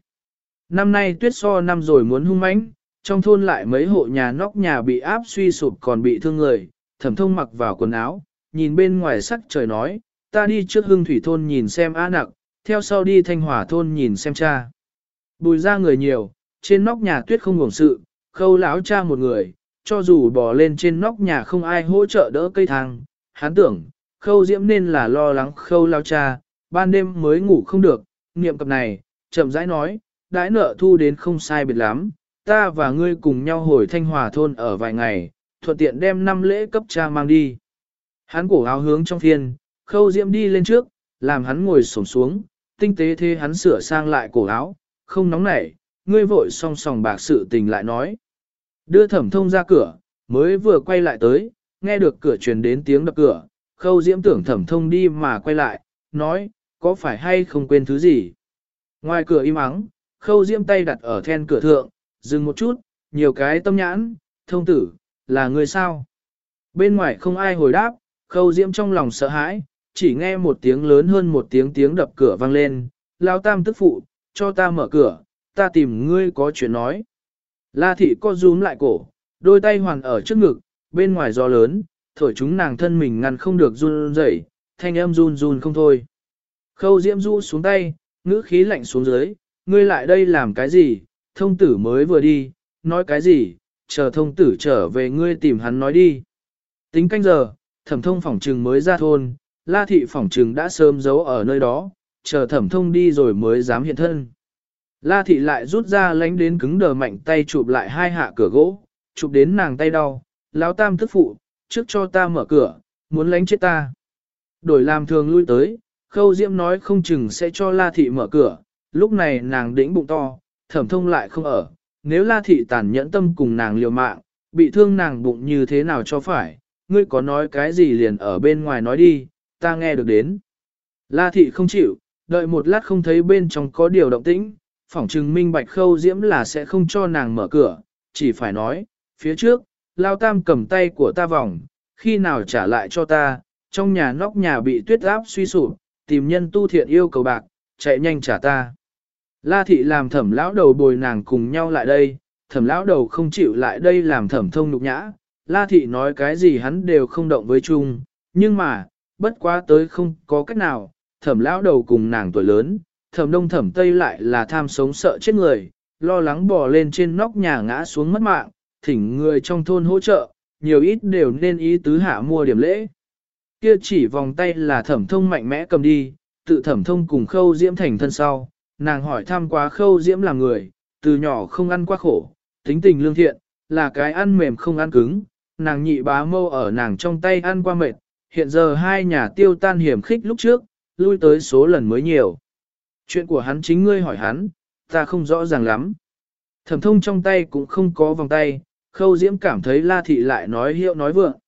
Năm nay tuyết so năm rồi muốn hung mãnh, trong thôn lại mấy hộ nhà nóc nhà bị áp suy sụp còn bị thương người, thẩm thông mặc vào quần áo, nhìn bên ngoài sắc trời nói, ta đi trước hương thủy thôn nhìn xem a nặc, theo sau đi thanh hỏa thôn nhìn xem cha. Bùi ra người nhiều, trên nóc nhà tuyết không ngủng sự, khâu lão cha một người, cho dù bò lên trên nóc nhà không ai hỗ trợ đỡ cây thang, hắn tưởng, khâu diễm nên là lo lắng khâu lao cha, ban đêm mới ngủ không được, niệm cập này, chậm rãi nói, đãi nợ thu đến không sai biệt lắm, ta và ngươi cùng nhau hồi thanh hòa thôn ở vài ngày, thuận tiện đem năm lễ cấp cha mang đi. Hắn cổ áo hướng trong phiên, khâu diễm đi lên trước, làm hắn ngồi xổm xuống, tinh tế thế hắn sửa sang lại cổ áo, không nóng nảy, ngươi vội song song bạc sự tình lại nói. Đưa thẩm thông ra cửa, mới vừa quay lại tới, nghe được cửa truyền đến tiếng đập cửa, khâu diễm tưởng thẩm thông đi mà quay lại, nói, có phải hay không quên thứ gì. Ngoài cửa im ắng, khâu diễm tay đặt ở then cửa thượng, dừng một chút, nhiều cái tâm nhãn, thông tử, là người sao? Bên ngoài không ai hồi đáp, khâu diễm trong lòng sợ hãi, chỉ nghe một tiếng lớn hơn một tiếng tiếng đập cửa vang lên, lao tam tức phụ, cho ta mở cửa, ta tìm ngươi có chuyện nói. La thị co rúm lại cổ, đôi tay hoàn ở trước ngực, bên ngoài gió lớn, thổi chúng nàng thân mình ngăn không được run rẩy, thanh âm run run không thôi. Khâu diễm du xuống tay, ngữ khí lạnh xuống dưới, ngươi lại đây làm cái gì, thông tử mới vừa đi, nói cái gì, chờ thông tử trở về ngươi tìm hắn nói đi. Tính canh giờ, thẩm thông phỏng trừng mới ra thôn, la thị phỏng trừng đã sớm giấu ở nơi đó, chờ thẩm thông đi rồi mới dám hiện thân. La thị lại rút ra lánh đến cứng đờ mạnh tay chụp lại hai hạ cửa gỗ, chụp đến nàng tay đau, lão tam tức phụ, trước cho ta mở cửa, muốn lánh chết ta. Đổi làm thường lui tới, khâu diễm nói không chừng sẽ cho la thị mở cửa, lúc này nàng đĩnh bụng to, thẩm thông lại không ở, nếu la thị tàn nhẫn tâm cùng nàng liều mạng, bị thương nàng bụng như thế nào cho phải, ngươi có nói cái gì liền ở bên ngoài nói đi, ta nghe được đến. La thị không chịu, đợi một lát không thấy bên trong có điều động tĩnh, phỏng chừng minh bạch khâu diễm là sẽ không cho nàng mở cửa, chỉ phải nói, phía trước, lao tam cầm tay của ta vòng, khi nào trả lại cho ta, trong nhà nóc nhà bị tuyết áp suy sụp, tìm nhân tu thiện yêu cầu bạc, chạy nhanh trả ta. La thị làm thẩm lão đầu bồi nàng cùng nhau lại đây, thẩm lão đầu không chịu lại đây làm thẩm thông nhục nhã, la thị nói cái gì hắn đều không động với chung, nhưng mà, bất quá tới không có cách nào, thẩm lão đầu cùng nàng tuổi lớn, thẩm đông thẩm tây lại là tham sống sợ chết người, lo lắng bò lên trên nóc nhà ngã xuống mất mạng, thỉnh người trong thôn hỗ trợ, nhiều ít đều nên ý tứ hạ mua điểm lễ. Kia chỉ vòng tay là thẩm thông mạnh mẽ cầm đi, tự thẩm thông cùng khâu diễm thành thân sau, nàng hỏi thăm quá khâu diễm là người, từ nhỏ không ăn quá khổ, tính tình lương thiện, là cái ăn mềm không ăn cứng, nàng nhị bá mâu ở nàng trong tay ăn qua mệt, hiện giờ hai nhà tiêu tan hiểm khích lúc trước, lui tới số lần mới nhiều. Chuyện của hắn chính ngươi hỏi hắn, ta không rõ ràng lắm. Thẩm thông trong tay cũng không có vòng tay, khâu diễm cảm thấy la thị lại nói hiệu nói vượng.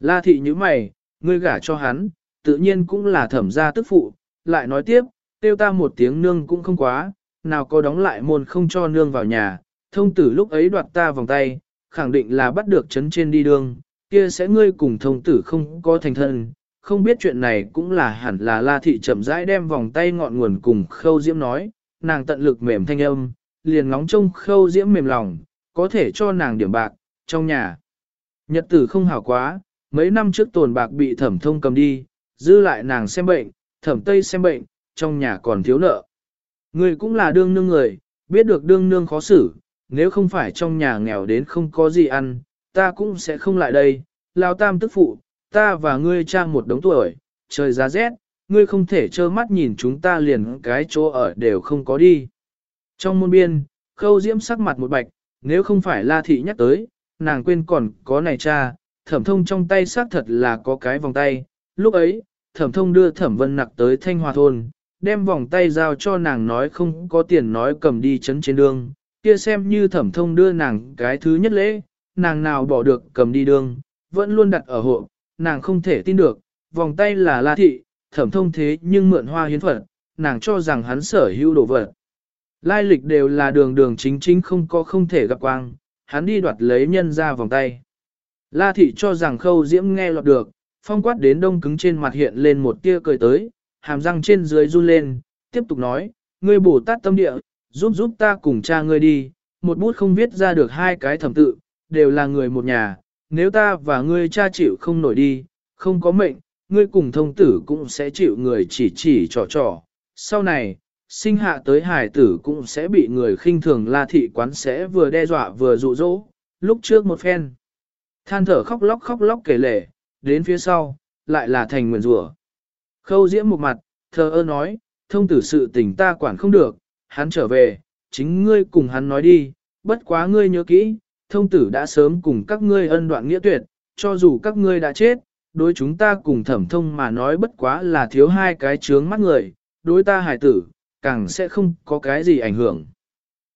La thị như mày, ngươi gả cho hắn, tự nhiên cũng là thẩm gia tức phụ, lại nói tiếp, tiêu ta một tiếng nương cũng không quá, nào có đóng lại môn không cho nương vào nhà, thông tử lúc ấy đoạt ta vòng tay, khẳng định là bắt được chấn trên đi đường, kia sẽ ngươi cùng thông tử không có thành thân, không biết chuyện này cũng là hẳn là la thị chậm rãi đem vòng tay ngọn nguồn cùng khâu diễm nói, nàng tận lực mềm thanh âm, liền ngóng trông khâu diễm mềm lòng, có thể cho nàng điểm bạc, trong nhà. Nhật tử không hảo quá, mấy năm trước tồn bạc bị thẩm thông cầm đi, giữ lại nàng xem bệnh, thẩm tây xem bệnh, trong nhà còn thiếu nợ. Người cũng là đương nương người, biết được đương nương khó xử, nếu không phải trong nhà nghèo đến không có gì ăn, ta cũng sẽ không lại đây. Lao tam tức phụ, ta và ngươi cha một đống tuổi, trời giá rét, ngươi không thể trơ mắt nhìn chúng ta liền cái chỗ ở đều không có đi. Trong môn biên, khâu diễm sắc mặt một bạch, nếu không phải la thị nhắc tới, nàng quên còn có này cha, thẩm thông trong tay xác thật là có cái vòng tay. Lúc ấy, thẩm thông đưa thẩm vân nặc tới thanh hòa thôn, đem vòng tay giao cho nàng nói không có tiền nói cầm đi chấn trên đường, kia xem như thẩm thông đưa nàng cái thứ nhất lễ, nàng nào bỏ được cầm đi đường, vẫn luôn đặt ở hộ, nàng không thể tin được, vòng tay là la thị, thẩm thông thế nhưng mượn hoa hiến phật, nàng cho rằng hắn sở hữu đồ vật. Lai lịch đều là đường đường chính chính không có không thể gặp quang, hắn đi đoạt lấy nhân ra vòng tay. La thị cho rằng khâu diễm nghe lọt được, phong quát đến đông cứng trên mặt hiện lên một tia cười tới, hàm răng trên dưới run lên, tiếp tục nói, ngươi bổ tát tâm địa, giúp giúp ta cùng cha ngươi đi, một bút không viết ra được hai cái thẩm tự, đều là người một nhà, nếu ta và ngươi cha chịu không nổi đi, không có mệnh, ngươi cùng thông tử cũng sẽ chịu người chỉ chỉ trò trò. Sau này, sinh hạ tới hải tử cũng sẽ bị người khinh thường la thị quán sẽ vừa đe dọa vừa dụ dỗ, lúc trước một phen. Than thở khóc lóc khóc lóc kể lể, đến phía sau, lại là thành nguyền rủa. Khâu diễm một mặt, thờ ơ nói, thông tử sự tình ta quản không được, hắn trở về, chính ngươi cùng hắn nói đi, bất quá ngươi nhớ kỹ, thông tử đã sớm cùng các ngươi ân đoạn nghĩa tuyệt, cho dù các ngươi đã chết, đối chúng ta cùng thẩm thông mà nói bất quá là thiếu hai cái trướng mắt người, đối ta hải tử, càng sẽ không có cái gì ảnh hưởng.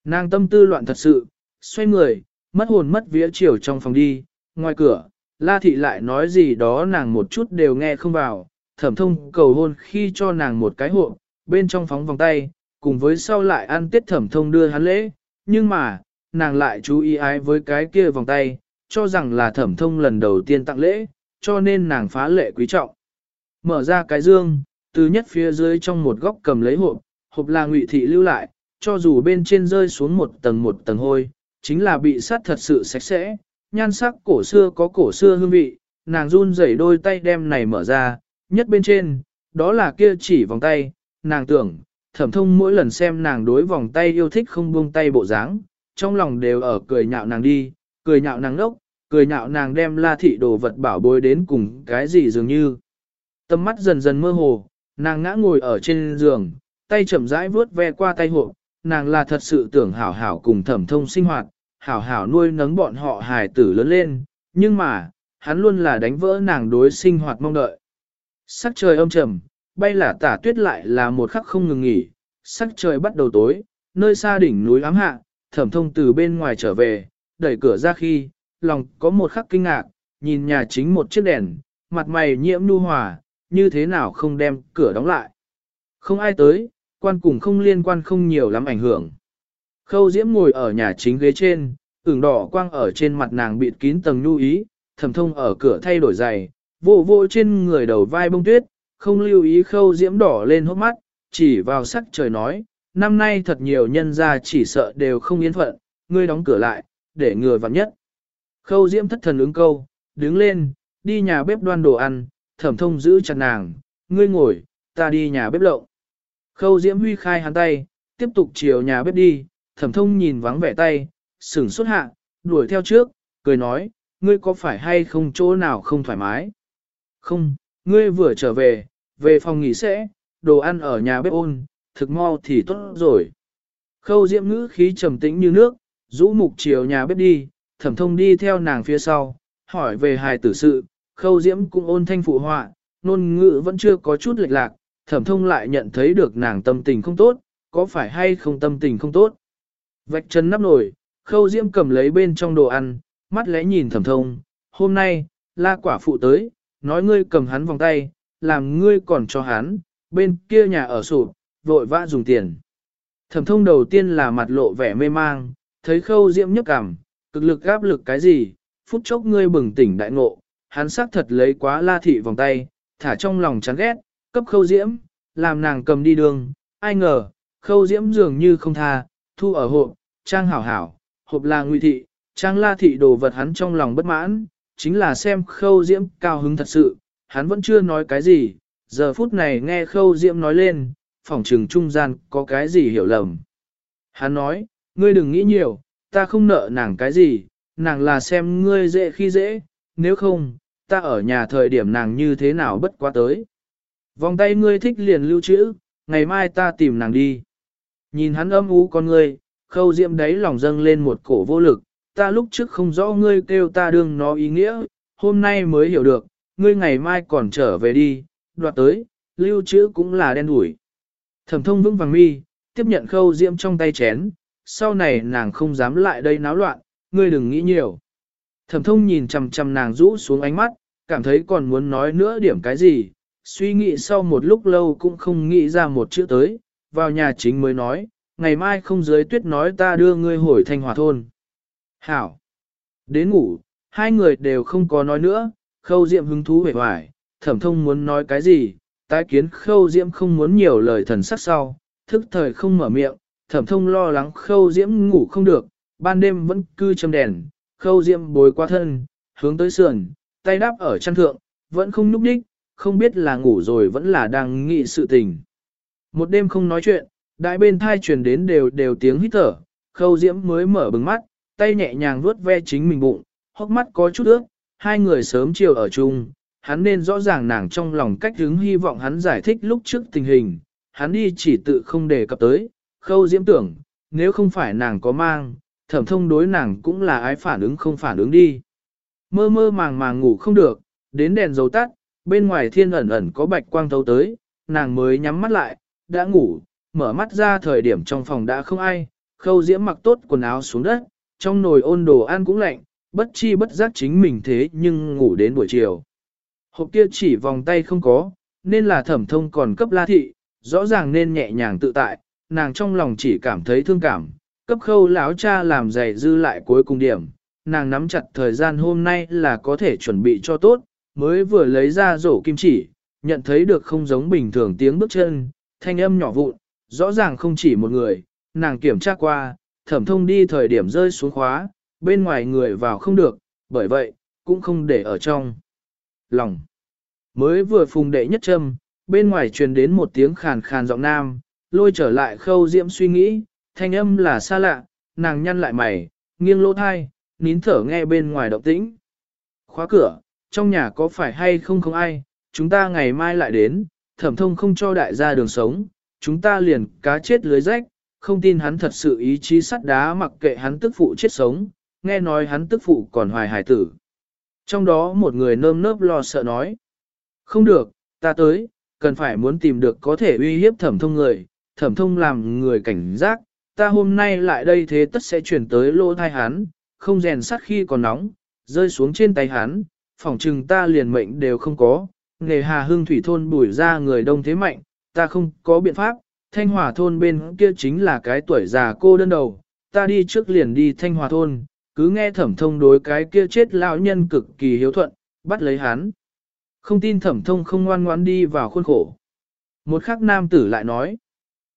Nàng tâm tư loạn thật sự, xoay người, mất hồn mất vía chiều trong phòng đi, ngoài cửa, La Thị lại nói gì đó nàng một chút đều nghe không vào, thẩm thông cầu hôn khi cho nàng một cái hộp bên trong phóng vòng tay, cùng với sau lại ăn tiết thẩm thông đưa hắn lễ, nhưng mà, nàng lại chú ý ái với cái kia vòng tay, cho rằng là thẩm thông lần đầu tiên tặng lễ, cho nên nàng phá lệ quý trọng. Mở ra cái dương, từ nhất phía dưới trong một góc cầm lấy hộp, hộp là ngụy thị lưu lại, cho dù bên trên rơi xuống một tầng một tầng hôi, chính là bị sát thật sự sạch sẽ, nhan sắc cổ xưa có cổ xưa hương vị, nàng run rẩy đôi tay đem này mở ra, nhất bên trên, đó là kia chỉ vòng tay, nàng tưởng, thẩm thông mỗi lần xem nàng đối vòng tay yêu thích không buông tay bộ dáng, trong lòng đều ở cười nhạo nàng đi, cười nhạo nàng đốc, cười nhạo nàng đem la thị đồ vật bảo bối đến cùng cái gì dường như. Tâm mắt dần dần mơ hồ, nàng ngã ngồi ở trên giường, tay chậm rãi vướt ve qua tay hộ, nàng là thật sự tưởng hảo hảo cùng thẩm thông sinh hoạt, hảo hảo nuôi nấng bọn họ hài tử lớn lên, nhưng mà, hắn luôn là đánh vỡ nàng đối sinh hoạt mong đợi. Sắc trời âm trầm, bay là tả tuyết lại là một khắc không ngừng nghỉ, sắc trời bắt đầu tối, nơi xa đỉnh núi ám hạ, thẩm thông từ bên ngoài trở về, đẩy cửa ra khi, lòng có một khắc kinh ngạc, nhìn nhà chính một chiếc đèn, mặt mày nhiễm nu hòa, như thế nào không đem cửa đóng lại. Không ai tới, quan cùng không liên quan không nhiều lắm ảnh hưởng. Khâu Diễm ngồi ở nhà chính ghế trên, ửng đỏ quang ở trên mặt nàng bịt kín tầng nhu ý, thẩm thông ở cửa thay đổi giày, vô vô trên người đầu vai bông tuyết, không lưu ý khâu Diễm đỏ lên hốc mắt, chỉ vào sắc trời nói, năm nay thật nhiều nhân gia chỉ sợ đều không yên phận, ngươi đóng cửa lại, để ngừa vặn nhất. Khâu Diễm thất thần ứng câu, đứng lên, đi nhà bếp đoan đồ ăn, thẩm thông giữ chặt nàng, ngươi ngồi, ta đi nhà bếp lộng. Khâu Diễm huy khai hắn tay, tiếp tục chiều nhà bếp đi, thẩm thông nhìn vắng vẻ tay, sửng xuất hạ, đuổi theo trước, cười nói, ngươi có phải hay không chỗ nào không thoải mái? Không, ngươi vừa trở về, về phòng nghỉ sẽ, đồ ăn ở nhà bếp ôn, thực mau thì tốt rồi. Khâu diễm ngữ khí trầm tĩnh như nước, rũ mục chiều nhà bếp đi, thẩm thông đi theo nàng phía sau, hỏi về hài tử sự, khâu diễm cũng ôn thanh phụ họa, nôn ngữ vẫn chưa có chút lệch lạc, thẩm thông lại nhận thấy được nàng tâm tình không tốt, có phải hay không tâm tình không tốt. Vạch chân nắp nổi, khâu diễm cầm lấy bên trong đồ ăn, mắt lẽ nhìn thẩm thông, hôm nay, la quả phụ tới, nói ngươi cầm hắn vòng tay, làm ngươi còn cho hắn, bên kia nhà ở sụp, vội vã dùng tiền. Thẩm thông đầu tiên là mặt lộ vẻ mê mang, thấy khâu diễm nhấp cảm, cực lực gáp lực cái gì, phút chốc ngươi bừng tỉnh đại ngộ, hắn xác thật lấy quá la thị vòng tay, thả trong lòng chán ghét, cấp khâu diễm, làm nàng cầm đi đường, ai ngờ, khâu diễm dường như không tha, thu ở hộp, trang hảo hảo, hộp là nguy thị, trang la thị đồ vật hắn trong lòng bất mãn, chính là xem khâu diễm cao hứng thật sự, hắn vẫn chưa nói cái gì, giờ phút này nghe khâu diễm nói lên, phòng trừng trung gian có cái gì hiểu lầm. Hắn nói, ngươi đừng nghĩ nhiều, ta không nợ nàng cái gì, nàng là xem ngươi dễ khi dễ, nếu không, ta ở nhà thời điểm nàng như thế nào bất quá tới. Vòng tay ngươi thích liền lưu trữ, ngày mai ta tìm nàng đi. Nhìn hắn âm ú con ngươi, khâu diệm đấy lòng dâng lên một cổ vô lực, ta lúc trước không rõ ngươi kêu ta đương nó ý nghĩa, hôm nay mới hiểu được, ngươi ngày mai còn trở về đi, đoạt tới, lưu trữ cũng là đen đủi. Thẩm thông vững vàng mi, tiếp nhận khâu diễm trong tay chén, sau này nàng không dám lại đây náo loạn, ngươi đừng nghĩ nhiều. Thẩm thông nhìn chằm chằm nàng rũ xuống ánh mắt, cảm thấy còn muốn nói nữa điểm cái gì, suy nghĩ sau một lúc lâu cũng không nghĩ ra một chữ tới, vào nhà chính mới nói, ngày mai không dưới tuyết nói ta đưa ngươi hồi thanh hòa thôn. Hảo! Đến ngủ, hai người đều không có nói nữa, khâu diệm hứng thú vẻ hoài, thẩm thông muốn nói cái gì, tái kiến khâu diễm không muốn nhiều lời thần sắc sau, thức thời không mở miệng, thẩm thông lo lắng khâu diễm ngủ không được, ban đêm vẫn cư châm đèn, khâu diễm bối qua thân, hướng tới sườn, tay đáp ở chăn thượng, vẫn không núp đích, không biết là ngủ rồi vẫn là đang nghĩ sự tình. Một đêm không nói chuyện, đại bên thai truyền đến đều đều tiếng hít thở, khâu diễm mới mở bừng mắt, tay nhẹ nhàng vuốt ve chính mình bụng, hốc mắt có chút ướt, hai người sớm chiều ở chung, hắn nên rõ ràng nàng trong lòng cách hứng hy vọng hắn giải thích lúc trước tình hình, hắn đi chỉ tự không đề cập tới, khâu diễm tưởng, nếu không phải nàng có mang, thẩm thông đối nàng cũng là ái phản ứng không phản ứng đi. Mơ mơ màng màng ngủ không được, đến đèn dầu tắt, bên ngoài thiên ẩn ẩn có bạch quang thấu tới, nàng mới nhắm mắt lại, đã ngủ, mở mắt ra thời điểm trong phòng đã không ai, khâu diễm mặc tốt quần áo xuống đất, trong nồi ôn đồ ăn cũng lạnh, bất chi bất giác chính mình thế nhưng ngủ đến buổi chiều. Hộp kia chỉ vòng tay không có, nên là thẩm thông còn cấp la thị, rõ ràng nên nhẹ nhàng tự tại, nàng trong lòng chỉ cảm thấy thương cảm, cấp khâu lão cha làm dày dư lại cuối cùng điểm, nàng nắm chặt thời gian hôm nay là có thể chuẩn bị cho tốt, mới vừa lấy ra rổ kim chỉ, nhận thấy được không giống bình thường tiếng bước chân, thanh âm nhỏ vụn, rõ ràng không chỉ một người, nàng kiểm tra qua, thẩm thông đi thời điểm rơi xuống khóa, bên ngoài người vào không được, bởi vậy, cũng không để ở trong lòng. Mới vừa phùng đệ nhất châm, bên ngoài truyền đến một tiếng khàn khàn giọng nam, lôi trở lại khâu diễm suy nghĩ, thanh âm là xa lạ, nàng nhăn lại mày, nghiêng lỗ thai, nín thở nghe bên ngoài động tĩnh. Khóa cửa, trong nhà có phải hay không không ai, chúng ta ngày mai lại đến, thẩm thông không cho đại gia đường sống, chúng ta liền cá chết lưới rách, không tin hắn thật sự ý chí sắt đá mặc kệ hắn tức phụ chết sống, nghe nói hắn tức phụ còn hoài hải tử. Trong đó một người nơm nớp lo sợ nói, không được, ta tới, cần phải muốn tìm được có thể uy hiếp thẩm thông người, thẩm thông làm người cảnh giác, ta hôm nay lại đây thế tất sẽ chuyển tới lô thai hắn, không rèn sắt khi còn nóng, rơi xuống trên tay hắn, phỏng chừng ta liền mệnh đều không có, nghề hà hương thủy thôn bùi ra người đông thế mạnh, ta không có biện pháp, thanh hòa thôn bên kia chính là cái tuổi già cô đơn đầu, ta đi trước liền đi thanh hòa thôn, cứ nghe thẩm thông đối cái kia chết lão nhân cực kỳ hiếu thuận, bắt lấy hắn. Không tin thẩm thông không ngoan ngoãn đi vào khuôn khổ. Một khắc nam tử lại nói,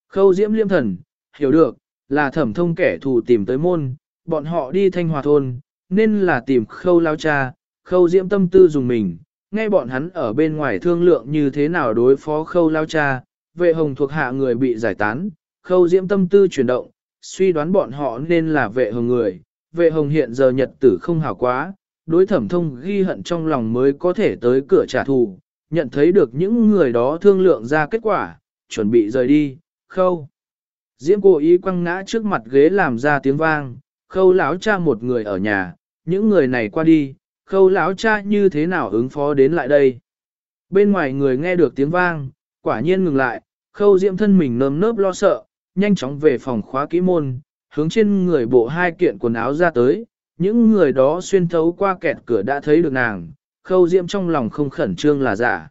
khâu diễm liêm thần, hiểu được, là thẩm thông kẻ thù tìm tới môn, bọn họ đi thanh hòa thôn, nên là tìm khâu lao cha, khâu diễm tâm tư dùng mình, nghe bọn hắn ở bên ngoài thương lượng như thế nào đối phó khâu lao cha, vệ hồng thuộc hạ người bị giải tán, khâu diễm tâm tư chuyển động, suy đoán bọn họ nên là vệ hồng người, vệ hồng hiện giờ nhật tử không hảo quá, đối thẩm thông ghi hận trong lòng mới có thể tới cửa trả thù, nhận thấy được những người đó thương lượng ra kết quả, chuẩn bị rời đi, khâu. Diễm cố ý quăng ngã trước mặt ghế làm ra tiếng vang, khâu lão cha một người ở nhà, những người này qua đi, khâu lão cha như thế nào ứng phó đến lại đây. Bên ngoài người nghe được tiếng vang, quả nhiên ngừng lại, khâu diễm thân mình nơm nớp lo sợ, nhanh chóng về phòng khóa kỹ môn, hướng trên người bộ hai kiện quần áo ra tới, những người đó xuyên thấu qua kẹt cửa đã thấy được nàng, khâu diễm trong lòng không khẩn trương là giả.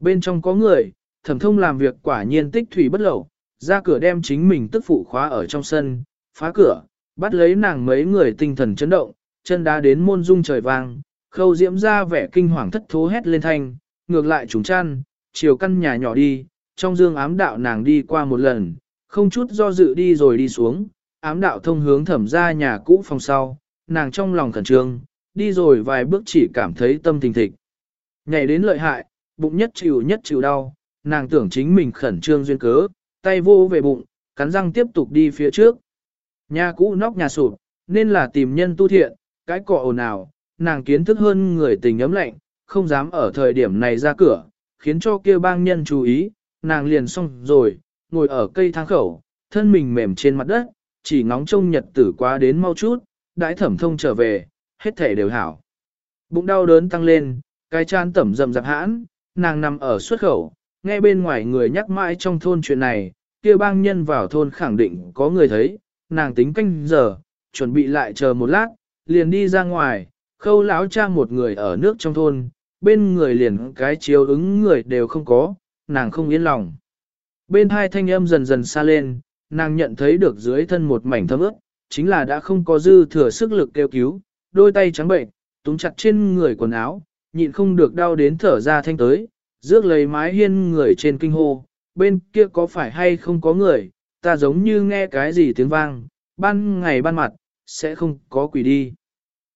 Bên trong có người, thẩm thông làm việc quả nhiên tích thủy bất lậu, ra cửa đem chính mình tức phụ khóa ở trong sân, phá cửa, bắt lấy nàng mấy người tinh thần chấn động, chân đá đến môn dung trời vang, khâu diễm ra vẻ kinh hoàng thất thố hét lên thanh, ngược lại trùng chăn, chiều căn nhà nhỏ đi, trong dương ám đạo nàng đi qua một lần, không chút do dự đi rồi đi xuống, ám đạo thông hướng thẩm ra nhà cũ phòng sau, nàng trong lòng khẩn trương, đi rồi vài bước chỉ cảm thấy tâm tình thịch. Nhảy đến lợi hại, bụng nhất chịu nhất chịu đau, nàng tưởng chính mình khẩn trương duyên cớ, tay vô về bụng, cắn răng tiếp tục đi phía trước. Nhà cũ nóc nhà sụp, nên là tìm nhân tu thiện, cái cọ ồn ào, nàng kiến thức hơn người tình ấm lạnh, không dám ở thời điểm này ra cửa, khiến cho kia bang nhân chú ý, nàng liền xong rồi, ngồi ở cây thang khẩu, thân mình mềm trên mặt đất, chỉ ngóng trông nhật tử quá đến mau chút, đãi thẩm thông trở về, hết thể đều hảo. Bụng đau đớn tăng lên, cái chan tẩm rầm rạp hãn, nàng nằm ở xuất khẩu, nghe bên ngoài người nhắc mãi trong thôn chuyện này, kia bang nhân vào thôn khẳng định có người thấy, nàng tính canh giờ, chuẩn bị lại chờ một lát, liền đi ra ngoài, khâu lão cha một người ở nước trong thôn, bên người liền cái chiếu ứng người đều không có, nàng không yên lòng. Bên hai thanh âm dần dần xa lên, nàng nhận thấy được dưới thân một mảnh thấm ướt, chính là đã không có dư thừa sức lực kêu cứu, đôi tay trắng bệnh, túng chặt trên người quần áo, nhịn không được đau đến thở ra thanh tới, rước lấy mái hiên người trên kinh hô, bên kia có phải hay không có người, ta giống như nghe cái gì tiếng vang, ban ngày ban mặt, sẽ không có quỷ đi.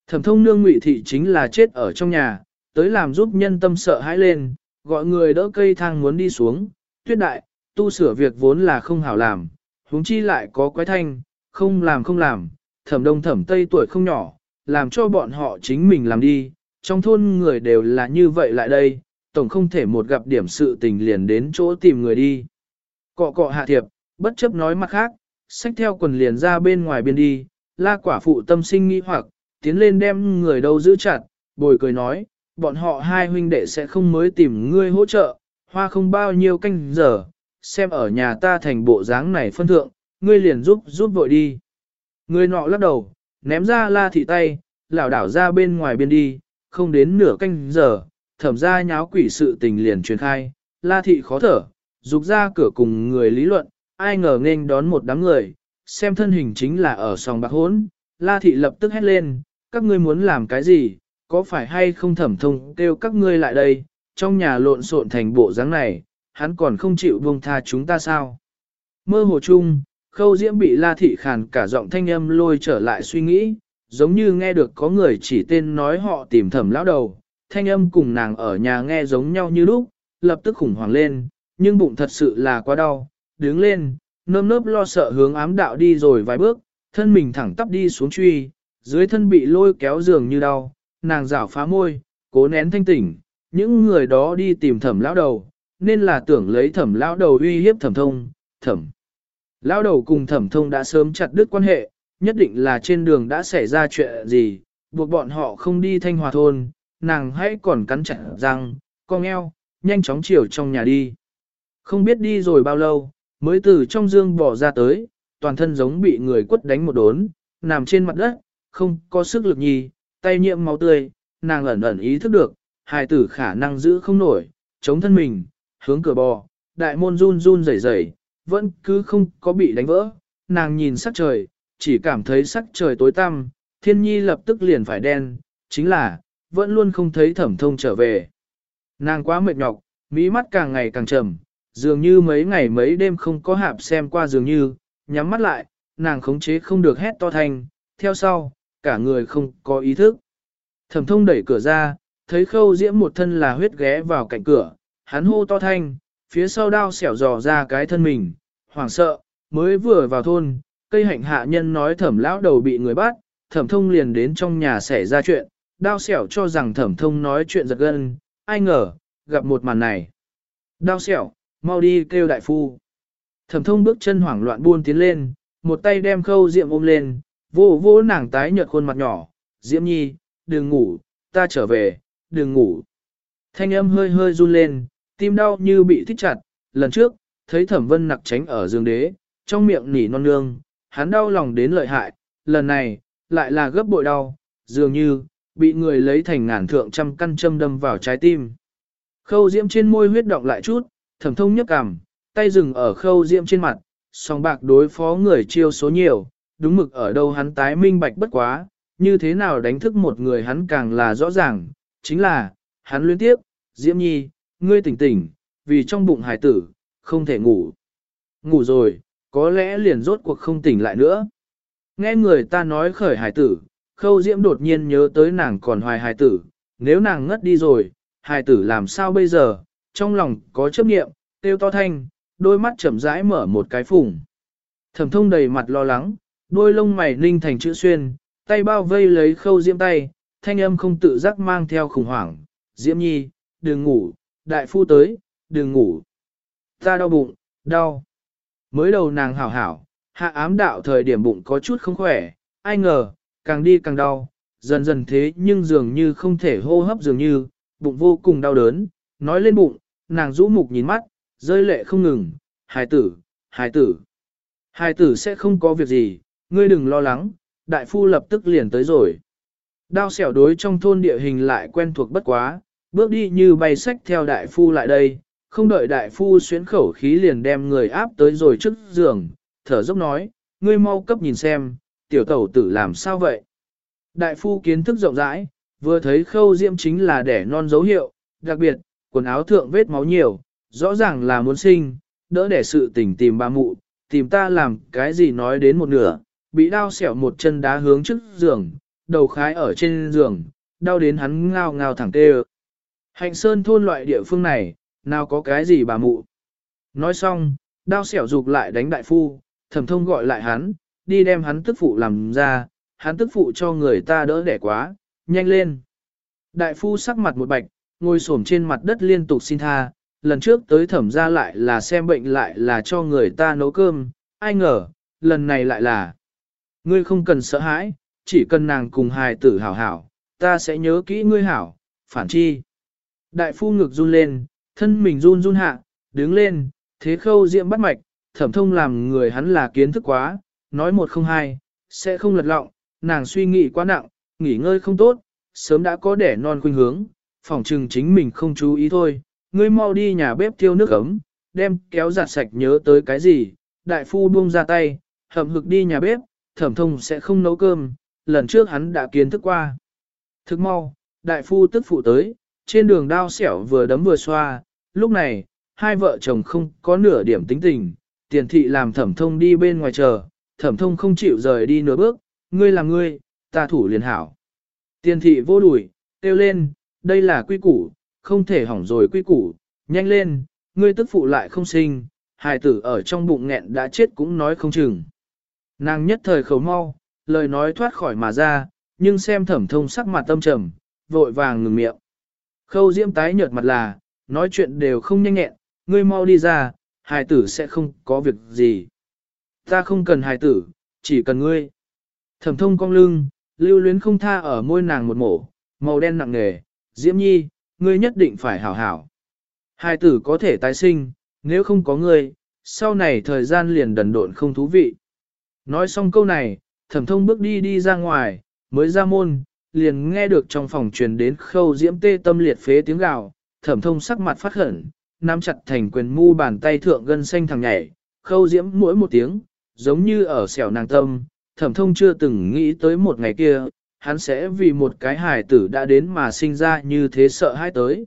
Thẩm thông nương ngụy thị chính là chết ở trong nhà, tới làm giúp nhân tâm sợ hãi lên, gọi người đỡ cây thang muốn đi xuống, tuyết đại, tu sửa việc vốn là không hảo làm, huống chi lại có quái thanh, không làm không làm, thẩm đông thẩm tây tuổi không nhỏ, làm cho bọn họ chính mình làm đi, trong thôn người đều là như vậy lại đây, tổng không thể một gặp điểm sự tình liền đến chỗ tìm người đi. Cọ cọ hạ thiệp, bất chấp nói mặt khác, xách theo quần liền ra bên ngoài biên đi, la quả phụ tâm sinh nghi hoặc, tiến lên đem người đâu giữ chặt, bồi cười nói, bọn họ hai huynh đệ sẽ không mới tìm ngươi hỗ trợ, hoa không bao nhiêu canh giờ, xem ở nhà ta thành bộ dáng này phân thượng, ngươi liền giúp giúp vội đi. Người nọ lắc đầu, ném ra la thị tay, lảo đảo ra bên ngoài biên đi, không đến nửa canh giờ, thẩm ra nháo quỷ sự tình liền truyền khai, la thị khó thở, rục ra cửa cùng người lý luận, ai ngờ nên đón một đám người, xem thân hình chính là ở sòng bạc hốn, la thị lập tức hét lên, các ngươi muốn làm cái gì, có phải hay không thẩm thông kêu các ngươi lại đây, trong nhà lộn xộn thành bộ dáng này, hắn còn không chịu buông tha chúng ta sao. Mơ hồ chung, khâu diễm bị la thị khàn cả giọng thanh âm lôi trở lại suy nghĩ, giống như nghe được có người chỉ tên nói họ tìm thẩm lão đầu, thanh âm cùng nàng ở nhà nghe giống nhau như lúc, lập tức khủng hoảng lên, nhưng bụng thật sự là quá đau, đứng lên, nơm nớp lo sợ hướng ám đạo đi rồi vài bước, thân mình thẳng tắp đi xuống truy, dưới thân bị lôi kéo giường như đau, nàng rảo phá môi, cố nén thanh tỉnh, những người đó đi tìm thẩm lão đầu, nên là tưởng lấy thẩm lão đầu uy hiếp thẩm thông, thẩm. Lão đầu cùng thẩm thông đã sớm chặt đứt quan hệ, nhất định là trên đường đã xảy ra chuyện gì, buộc bọn họ không đi thanh hòa thôn, nàng hãy còn cắn chặt răng, con eo, nhanh chóng chiều trong nhà đi. Không biết đi rồi bao lâu, mới từ trong dương bỏ ra tới, toàn thân giống bị người quất đánh một đốn, nằm trên mặt đất, không có sức lực nhì, tay nhiễm máu tươi, nàng ẩn ẩn ý thức được, hài tử khả năng giữ không nổi, chống thân mình, hướng cửa bò, đại môn run run rẩy rẩy, vẫn cứ không có bị đánh vỡ, nàng nhìn sắc trời, chỉ cảm thấy sắc trời tối tăm, thiên nhi lập tức liền phải đen, chính là, vẫn luôn không thấy thẩm thông trở về. Nàng quá mệt nhọc, mỹ mắt càng ngày càng trầm, dường như mấy ngày mấy đêm không có hạp xem qua dường như, nhắm mắt lại, nàng khống chế không được hét to thanh, theo sau, cả người không có ý thức. Thẩm thông đẩy cửa ra, thấy khâu diễm một thân là huyết ghé vào cạnh cửa, hắn hô to thanh, phía sau đao xẻo dò ra cái thân mình, hoảng sợ, mới vừa vào thôn, cây hạnh hạ nhân nói thẩm lão đầu bị người bắt, thẩm thông liền đến trong nhà xảy ra chuyện, đao xẻo cho rằng thẩm thông nói chuyện giật gân, ai ngờ, gặp một màn này. Đao xẻo, mau đi kêu đại phu. Thẩm thông bước chân hoảng loạn buôn tiến lên, một tay đem khâu diệm ôm lên, vô vô nàng tái nhợt khuôn mặt nhỏ, diễm nhi, đừng ngủ, ta trở về, đừng ngủ. Thanh âm hơi hơi run lên, tim đau như bị thích chặt, lần trước, thấy thẩm vân nặc tránh ở giường đế, trong miệng nỉ non nương, hắn đau lòng đến lợi hại, lần này, lại là gấp bội đau, dường như, bị người lấy thành ngàn thượng trăm căn châm đâm vào trái tim. Khâu diễm trên môi huyết động lại chút, thẩm thông nhấc cằm, tay dừng ở khâu diễm trên mặt, song bạc đối phó người chiêu số nhiều, đúng mực ở đâu hắn tái minh bạch bất quá, như thế nào đánh thức một người hắn càng là rõ ràng, chính là, hắn luyến tiếp, diễm nhi, ngươi tỉnh tỉnh, vì trong bụng hải tử, không thể ngủ. Ngủ rồi, có lẽ liền rốt cuộc không tỉnh lại nữa. Nghe người ta nói khởi hải tử, khâu diễm đột nhiên nhớ tới nàng còn hoài hải tử, nếu nàng ngất đi rồi, hải tử làm sao bây giờ, trong lòng có chấp niệm, tiêu to thanh, đôi mắt chậm rãi mở một cái phùng. Thẩm thông đầy mặt lo lắng, đôi lông mày ninh thành chữ xuyên, tay bao vây lấy khâu diễm tay, thanh âm không tự giác mang theo khủng hoảng. Diễm nhi, đừng ngủ, đại phu tới, đừng ngủ. Ta đau bụng, đau. Mới đầu nàng hảo hảo, hạ ám đạo thời điểm bụng có chút không khỏe, ai ngờ, càng đi càng đau, dần dần thế nhưng dường như không thể hô hấp dường như, bụng vô cùng đau đớn, nói lên bụng, nàng rũ mục nhìn mắt, rơi lệ không ngừng, hài tử, hài tử. Hài tử sẽ không có việc gì, ngươi đừng lo lắng, đại phu lập tức liền tới rồi. Đao xẻo đối trong thôn địa hình lại quen thuộc bất quá, bước đi như bay sách theo đại phu lại đây, không đợi đại phu xuyến khẩu khí liền đem người áp tới rồi trước giường, thở dốc nói, ngươi mau cấp nhìn xem, tiểu tẩu tử làm sao vậy. Đại phu kiến thức rộng rãi, vừa thấy khâu diễm chính là đẻ non dấu hiệu, đặc biệt, quần áo thượng vết máu nhiều, rõ ràng là muốn sinh, đỡ để sự tình tìm ba mụ, tìm ta làm cái gì nói đến một nửa, bị đao xẻo một chân đá hướng trước giường, đầu khái ở trên giường, đau đến hắn ngao ngao thẳng tê Hạnh sơn thôn loại địa phương này, nào có cái gì bà mụ. Nói xong, đao xẻo dục lại đánh đại phu, thẩm thông gọi lại hắn, đi đem hắn tức phụ làm ra, hắn tức phụ cho người ta đỡ đẻ quá, nhanh lên. Đại phu sắc mặt một bạch, ngồi xổm trên mặt đất liên tục xin tha, lần trước tới thẩm ra lại là xem bệnh lại là cho người ta nấu cơm, ai ngờ, lần này lại là. Ngươi không cần sợ hãi, chỉ cần nàng cùng hài tử hảo hảo, ta sẽ nhớ kỹ ngươi hảo, phản chi. Đại phu ngực run lên, thân mình run run hạ, đứng lên, thế khâu diệm bắt mạch, thẩm thông làm người hắn là kiến thức quá, nói một không hai, sẽ không lật lọng, nàng suy nghĩ quá nặng, nghỉ ngơi không tốt, sớm đã có đẻ non khuynh hướng, phỏng trừng chính mình không chú ý thôi, ngươi mau đi nhà bếp thiêu nước ấm, đem kéo giặt sạch nhớ tới cái gì, đại phu buông ra tay, hậm hực đi nhà bếp, thẩm thông sẽ không nấu cơm, lần trước hắn đã kiến thức qua. Thức mau, đại phu tức phụ tới, trên đường đao xẻo vừa đấm vừa xoa, lúc này, hai vợ chồng không có nửa điểm tính tình, tiền thị làm thẩm thông đi bên ngoài chờ, thẩm thông không chịu rời đi nửa bước, ngươi là ngươi, ta thủ liền hảo. Tiền thị vô đuổi, kêu lên, đây là quy củ, không thể hỏng rồi quy củ, nhanh lên, ngươi tức phụ lại không sinh, hài tử ở trong bụng nghẹn đã chết cũng nói không chừng. Nàng nhất thời khẩu mau, lời nói thoát khỏi mà ra, nhưng xem thẩm thông sắc mặt tâm trầm, vội vàng ngừng miệng. Khâu diễm tái nhợt mặt là, nói chuyện đều không nhanh nhẹn, ngươi mau đi ra, hài tử sẽ không có việc gì. Ta không cần hài tử, chỉ cần ngươi. Thẩm thông cong lưng, lưu luyến không tha ở môi nàng một mổ, màu đen nặng nề, diễm nhi, ngươi nhất định phải hảo hảo. Hài tử có thể tái sinh, nếu không có ngươi, sau này thời gian liền đần độn không thú vị. Nói xong câu này, thẩm thông bước đi đi ra ngoài, mới ra môn, liền nghe được trong phòng truyền đến khâu diễm tê tâm liệt phế tiếng gào, thẩm thông sắc mặt phát hận, nắm chặt thành quyền mu bàn tay thượng gân xanh thằng nhảy, khâu diễm mỗi một tiếng, giống như ở xẻo nàng tâm, thẩm thông chưa từng nghĩ tới một ngày kia, hắn sẽ vì một cái hài tử đã đến mà sinh ra như thế sợ hãi tới.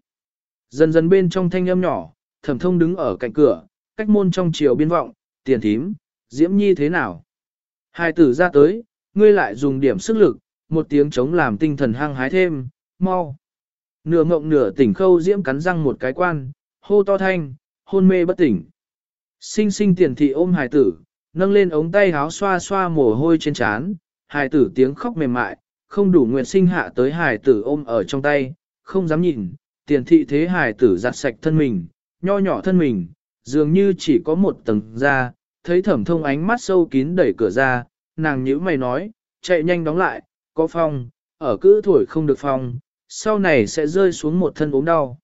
Dần dần bên trong thanh âm nhỏ, thẩm thông đứng ở cạnh cửa, cách môn trong chiều biên vọng, tiền thím, diễm nhi thế nào? Hai tử ra tới, ngươi lại dùng điểm sức lực, một tiếng chống làm tinh thần hăng hái thêm, mau. Nửa mộng nửa tỉnh khâu diễm cắn răng một cái quan, hô to thanh, hôn mê bất tỉnh. Sinh sinh tiền thị ôm hài tử, nâng lên ống tay háo xoa xoa mồ hôi trên trán, hài tử tiếng khóc mềm mại, không đủ nguyện sinh hạ tới hài tử ôm ở trong tay, không dám nhìn, tiền thị thế hài tử giặt sạch thân mình, nho nhỏ thân mình, dường như chỉ có một tầng da, thấy thẩm thông ánh mắt sâu kín đẩy cửa ra, nàng nhíu mày nói, chạy nhanh đóng lại, có phong, ở cứ thổi không được phong, sau này sẽ rơi xuống một thân ốm đau.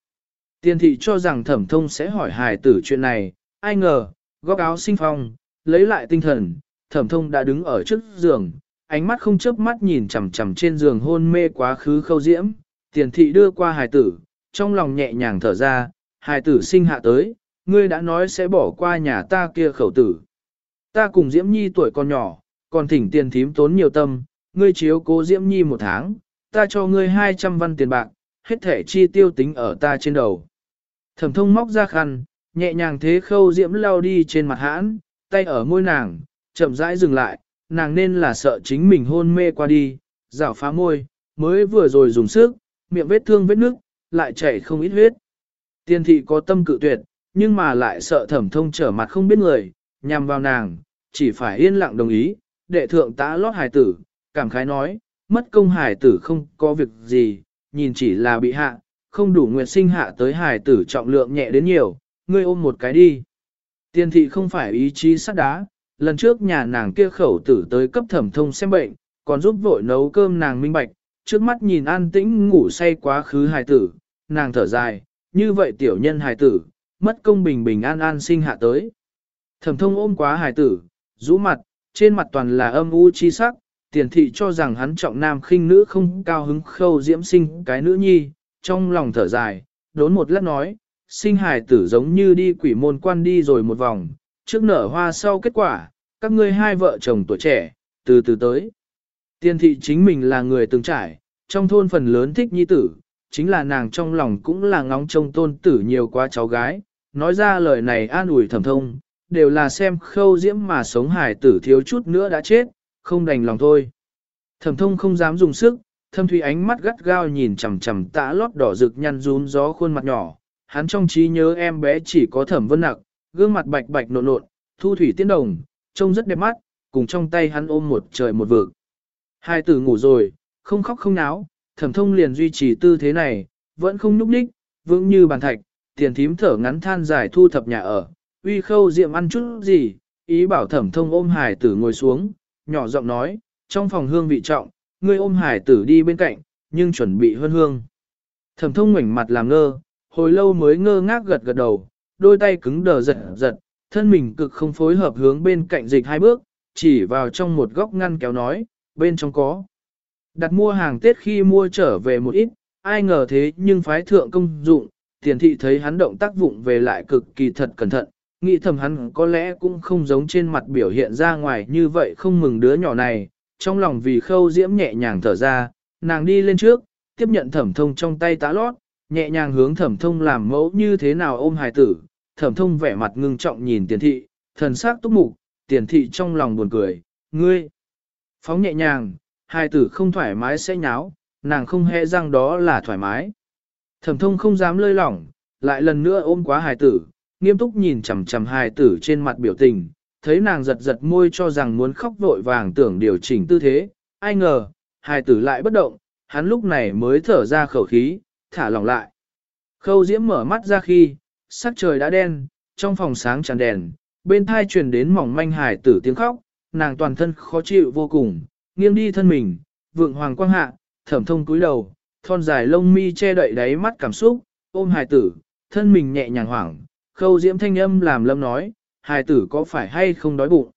Tiền thị cho rằng thẩm thông sẽ hỏi hài tử chuyện này, ai ngờ, góc áo sinh phong, lấy lại tinh thần, thẩm thông đã đứng ở trước giường, ánh mắt không chớp mắt nhìn chằm chằm trên giường hôn mê quá khứ khâu diễm, tiền thị đưa qua hài tử, trong lòng nhẹ nhàng thở ra, hài tử sinh hạ tới, ngươi đã nói sẽ bỏ qua nhà ta kia khẩu tử. Ta cùng Diễm Nhi tuổi còn nhỏ, còn thỉnh tiền thím tốn nhiều tâm, ngươi chiếu cố Diễm Nhi một tháng, ta cho ngươi 200 văn tiền bạc, hết thể chi tiêu tính ở ta trên đầu. Thẩm thông móc ra khăn, nhẹ nhàng thế khâu Diễm lao đi trên mặt hãn, tay ở môi nàng, chậm rãi dừng lại, nàng nên là sợ chính mình hôn mê qua đi, rảo phá môi, mới vừa rồi dùng sức, miệng vết thương vết nước, lại chảy không ít huyết. Tiên thị có tâm cự tuyệt, nhưng mà lại sợ thẩm thông trở mặt không biết người, nhằm vào nàng, chỉ phải yên lặng đồng ý, đệ thượng tá lót hài tử, cảm khái nói, mất công hài tử không có việc gì, nhìn chỉ là bị hạ, không đủ nguyện sinh hạ tới hài tử trọng lượng nhẹ đến nhiều, ngươi ôm một cái đi. Tiên thị không phải ý chí sắt đá, lần trước nhà nàng kia khẩu tử tới cấp thẩm thông xem bệnh, còn giúp vội nấu cơm nàng minh bạch, trước mắt nhìn an tĩnh ngủ say quá khứ hài tử, nàng thở dài, như vậy tiểu nhân hài tử, mất công bình bình an an sinh hạ tới. Thẩm thông ôm quá hài tử, rũ mặt, trên mặt toàn là âm u chi sắc, tiền thị cho rằng hắn trọng nam khinh nữ không cao hứng khâu diễm sinh cái nữ nhi, trong lòng thở dài, đốn một lát nói, sinh hài tử giống như đi quỷ môn quan đi rồi một vòng, trước nở hoa sau kết quả, các ngươi hai vợ chồng tuổi trẻ, từ từ tới. Tiền thị chính mình là người từng trải, trong thôn phần lớn thích nhi tử, chính là nàng trong lòng cũng là ngóng trông tôn tử nhiều quá cháu gái, nói ra lời này an ủi thầm thông, đều là xem khâu diễm mà sống hải tử thiếu chút nữa đã chết, không đành lòng thôi. Thẩm thông không dám dùng sức, thâm thủy ánh mắt gắt gao nhìn chằm chằm tã lót đỏ rực nhăn rún gió khuôn mặt nhỏ, hắn trong trí nhớ em bé chỉ có thẩm vân nặc, gương mặt bạch bạch nộn nộn, thu thủy tiên đồng, trông rất đẹp mắt, cùng trong tay hắn ôm một trời một vực. Hai tử ngủ rồi, không khóc không náo, thẩm thông liền duy trì tư thế này, vẫn không nhúc nhích, vững như bàn thạch, tiền thím thở ngắn than dài thu thập nhà ở, uy khâu diệm ăn chút gì, ý bảo thẩm thông ôm hải tử ngồi xuống, nhỏ giọng nói, trong phòng hương vị trọng, ngươi ôm hải tử đi bên cạnh, nhưng chuẩn bị hơn hương. Thẩm thông ngoảnh mặt làm ngơ, hồi lâu mới ngơ ngác gật gật đầu, đôi tay cứng đờ giật giật, thân mình cực không phối hợp hướng bên cạnh dịch hai bước, chỉ vào trong một góc ngăn kéo nói, bên trong có. Đặt mua hàng Tết khi mua trở về một ít, ai ngờ thế nhưng phái thượng công dụng, tiền thị thấy hắn động tác vụng về lại cực kỳ thật cẩn thận, nghĩ thầm hắn có lẽ cũng không giống trên mặt biểu hiện ra ngoài như vậy không mừng đứa nhỏ này, trong lòng vì khâu diễm nhẹ nhàng thở ra, nàng đi lên trước, tiếp nhận thẩm thông trong tay tá lót, nhẹ nhàng hướng thẩm thông làm mẫu như thế nào ôm hài tử, thẩm thông vẻ mặt ngưng trọng nhìn tiền thị, thần sắc túc mục, tiền thị trong lòng buồn cười, ngươi, phóng nhẹ nhàng, hài tử không thoải mái sẽ nháo, nàng không hề răng đó là thoải mái. Thẩm thông không dám lơi lỏng, lại lần nữa ôm quá hài tử, nghiêm túc nhìn chằm chằm hài tử trên mặt biểu tình, thấy nàng giật giật môi cho rằng muốn khóc vội vàng tưởng điều chỉnh tư thế, ai ngờ, hài tử lại bất động, hắn lúc này mới thở ra khẩu khí, thả lỏng lại. Khâu diễm mở mắt ra khi, sắc trời đã đen, trong phòng sáng tràn đèn, bên thai truyền đến mỏng manh hài tử tiếng khóc, nàng toàn thân khó chịu vô cùng, nghiêng đi thân mình, vượng hoàng quang hạ, thẩm thông cúi đầu, thon dài lông mi che đậy đáy mắt cảm xúc, ôm hài tử, thân mình nhẹ nhàng hoảng, khâu diễm thanh âm làm lâm nói, hài tử có phải hay không đói bụng.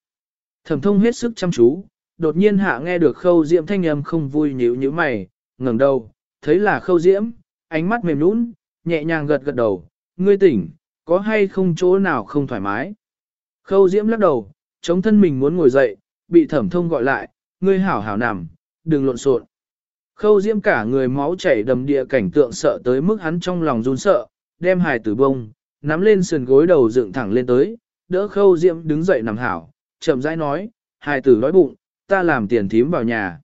Thẩm thông hết sức chăm chú, đột nhiên hạ nghe được khâu diễm thanh âm không vui nhíu nhíu mày, ngẩng đầu, thấy là khâu diễm, ánh mắt mềm nũng, nhẹ nhàng gật gật đầu, ngươi tỉnh, có hay không chỗ nào không thoải mái. Khâu diễm lắc đầu, chống thân mình muốn ngồi dậy, bị thẩm thông gọi lại, ngươi hảo hảo nằm, đừng lộn xộn. Khâu diễm cả người máu chảy đầm địa cảnh tượng sợ tới mức hắn trong lòng run sợ, đem hài tử bông, nắm lên sườn gối đầu dựng thẳng lên tới, đỡ khâu diễm đứng dậy nằm hảo, chậm rãi nói, hài tử đói bụng, ta làm tiền thím vào nhà.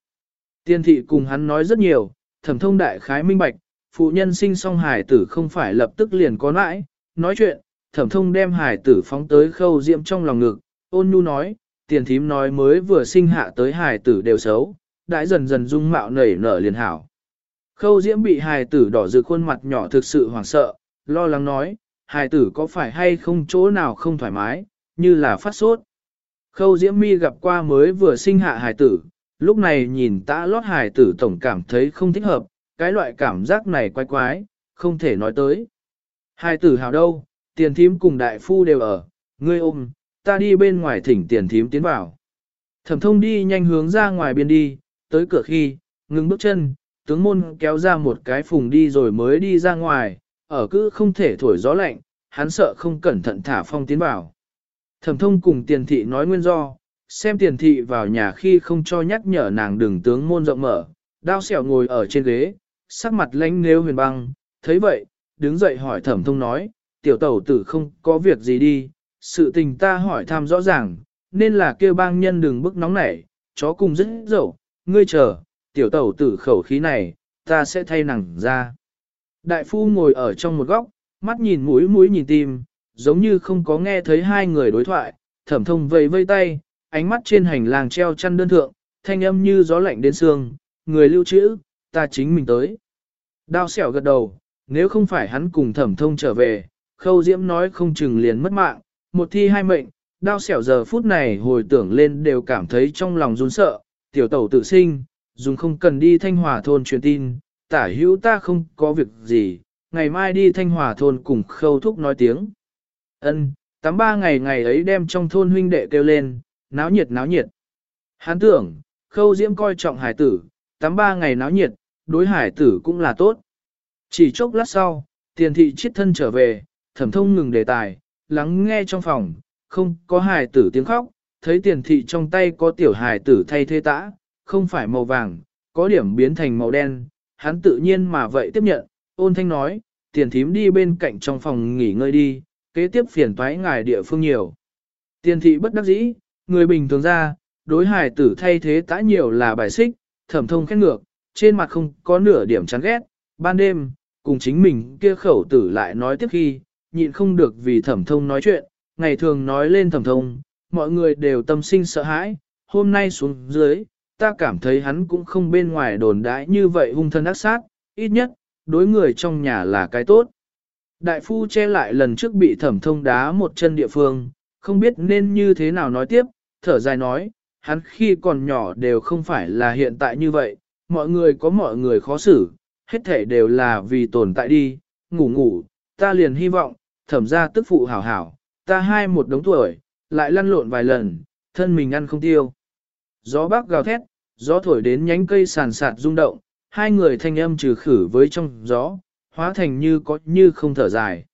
Tiên thị cùng hắn nói rất nhiều, thẩm thông đại khái minh bạch, phụ nhân sinh xong hài tử không phải lập tức liền có nãi, nói chuyện, thẩm thông đem hài tử phóng tới khâu diễm trong lòng ngực, ôn nhu nói, tiền thím nói mới vừa sinh hạ tới hài tử đều xấu, đãi dần dần dung mạo nảy nở liền hảo. Khâu diễm bị hài tử đỏ rực khuôn mặt nhỏ thực sự hoảng sợ, lo lắng nói, hài tử có phải hay không chỗ nào không thoải mái, như là phát sốt. Khâu diễm mi gặp qua mới vừa sinh hạ hài tử, lúc này nhìn tã lót hài tử tổng cảm thấy không thích hợp, cái loại cảm giác này quái quái, không thể nói tới. Hài tử hào đâu, tiền thím cùng đại phu đều ở, ngươi ôm, ta đi bên ngoài thỉnh tiền thím tiến vào. Thẩm thông đi nhanh hướng ra ngoài biên đi, tới cửa khi, ngừng bước chân, tướng môn kéo ra một cái phùng đi rồi mới đi ra ngoài, ở cứ không thể thổi gió lạnh, hắn sợ không cẩn thận thả phong tiến vào. Thẩm thông cùng tiền thị nói nguyên do, xem tiền thị vào nhà khi không cho nhắc nhở nàng đường tướng môn rộng mở, đao xẻo ngồi ở trên ghế, sắc mặt lánh nếu huyền băng, thấy vậy, đứng dậy hỏi thẩm thông nói, tiểu tẩu tử không có việc gì đi, sự tình ta hỏi thăm rõ ràng, nên là kêu bang nhân đừng bức nóng nảy, chó cùng rất dẫu, ngươi chờ, tiểu tẩu tử khẩu khí này, ta sẽ thay nàng ra. Đại phu ngồi ở trong một góc, mắt nhìn mũi mũi nhìn tim, giống như không có nghe thấy hai người đối thoại, thẩm thông vây vây tay, ánh mắt trên hành lang treo chăn đơn thượng, thanh âm như gió lạnh đến xương, người lưu trữ, ta chính mình tới. Đao xẻo gật đầu, nếu không phải hắn cùng thẩm thông trở về, khâu diễm nói không chừng liền mất mạng, một thi hai mệnh, đao xẻo giờ phút này hồi tưởng lên đều cảm thấy trong lòng run sợ, tiểu tẩu tự sinh, dùng không cần đi thanh hòa thôn truyền tin, tả hữu ta không có việc gì, ngày mai đi thanh hòa thôn cùng khâu thúc nói tiếng. ân tám ba ngày ngày ấy đem trong thôn huynh đệ kêu lên, náo nhiệt náo nhiệt. Hán tưởng, khâu diễm coi trọng hải tử, tám ba ngày náo nhiệt, đối hải tử cũng là tốt. Chỉ chốc lát sau, tiền thị chiết thân trở về, thẩm thông ngừng đề tài, lắng nghe trong phòng, không có hải tử tiếng khóc, thấy tiền thị trong tay có tiểu hải tử thay thế tã, không phải màu vàng, có điểm biến thành màu đen, hắn tự nhiên mà vậy tiếp nhận, ôn thanh nói, tiền thím đi bên cạnh trong phòng nghỉ ngơi đi, kế tiếp phiền toái ngài địa phương nhiều. Tiền thị bất đắc dĩ, người bình thường ra, đối hải tử thay thế tã nhiều là bài xích, thẩm thông khét ngược, trên mặt không có nửa điểm chán ghét, ban đêm, cùng chính mình kia khẩu tử lại nói tiếp khi, nhịn không được vì thẩm thông nói chuyện, ngày thường nói lên thẩm thông, mọi người đều tâm sinh sợ hãi, hôm nay xuống dưới, ta cảm thấy hắn cũng không bên ngoài đồn đãi như vậy hung thân ác sát, ít nhất, đối người trong nhà là cái tốt. Đại phu che lại lần trước bị thẩm thông đá một chân địa phương, không biết nên như thế nào nói tiếp, thở dài nói, hắn khi còn nhỏ đều không phải là hiện tại như vậy, mọi người có mọi người khó xử, hết thể đều là vì tồn tại đi, ngủ ngủ, ta liền hy vọng, thẩm ra tức phụ hảo hảo, ta hai một đống tuổi, lại lăn lộn vài lần, thân mình ăn không tiêu. Gió bắc gào thét, gió thổi đến nhánh cây sàn sạt rung động, hai người thanh âm trừ khử với trong gió, hóa thành như có như không thở dài.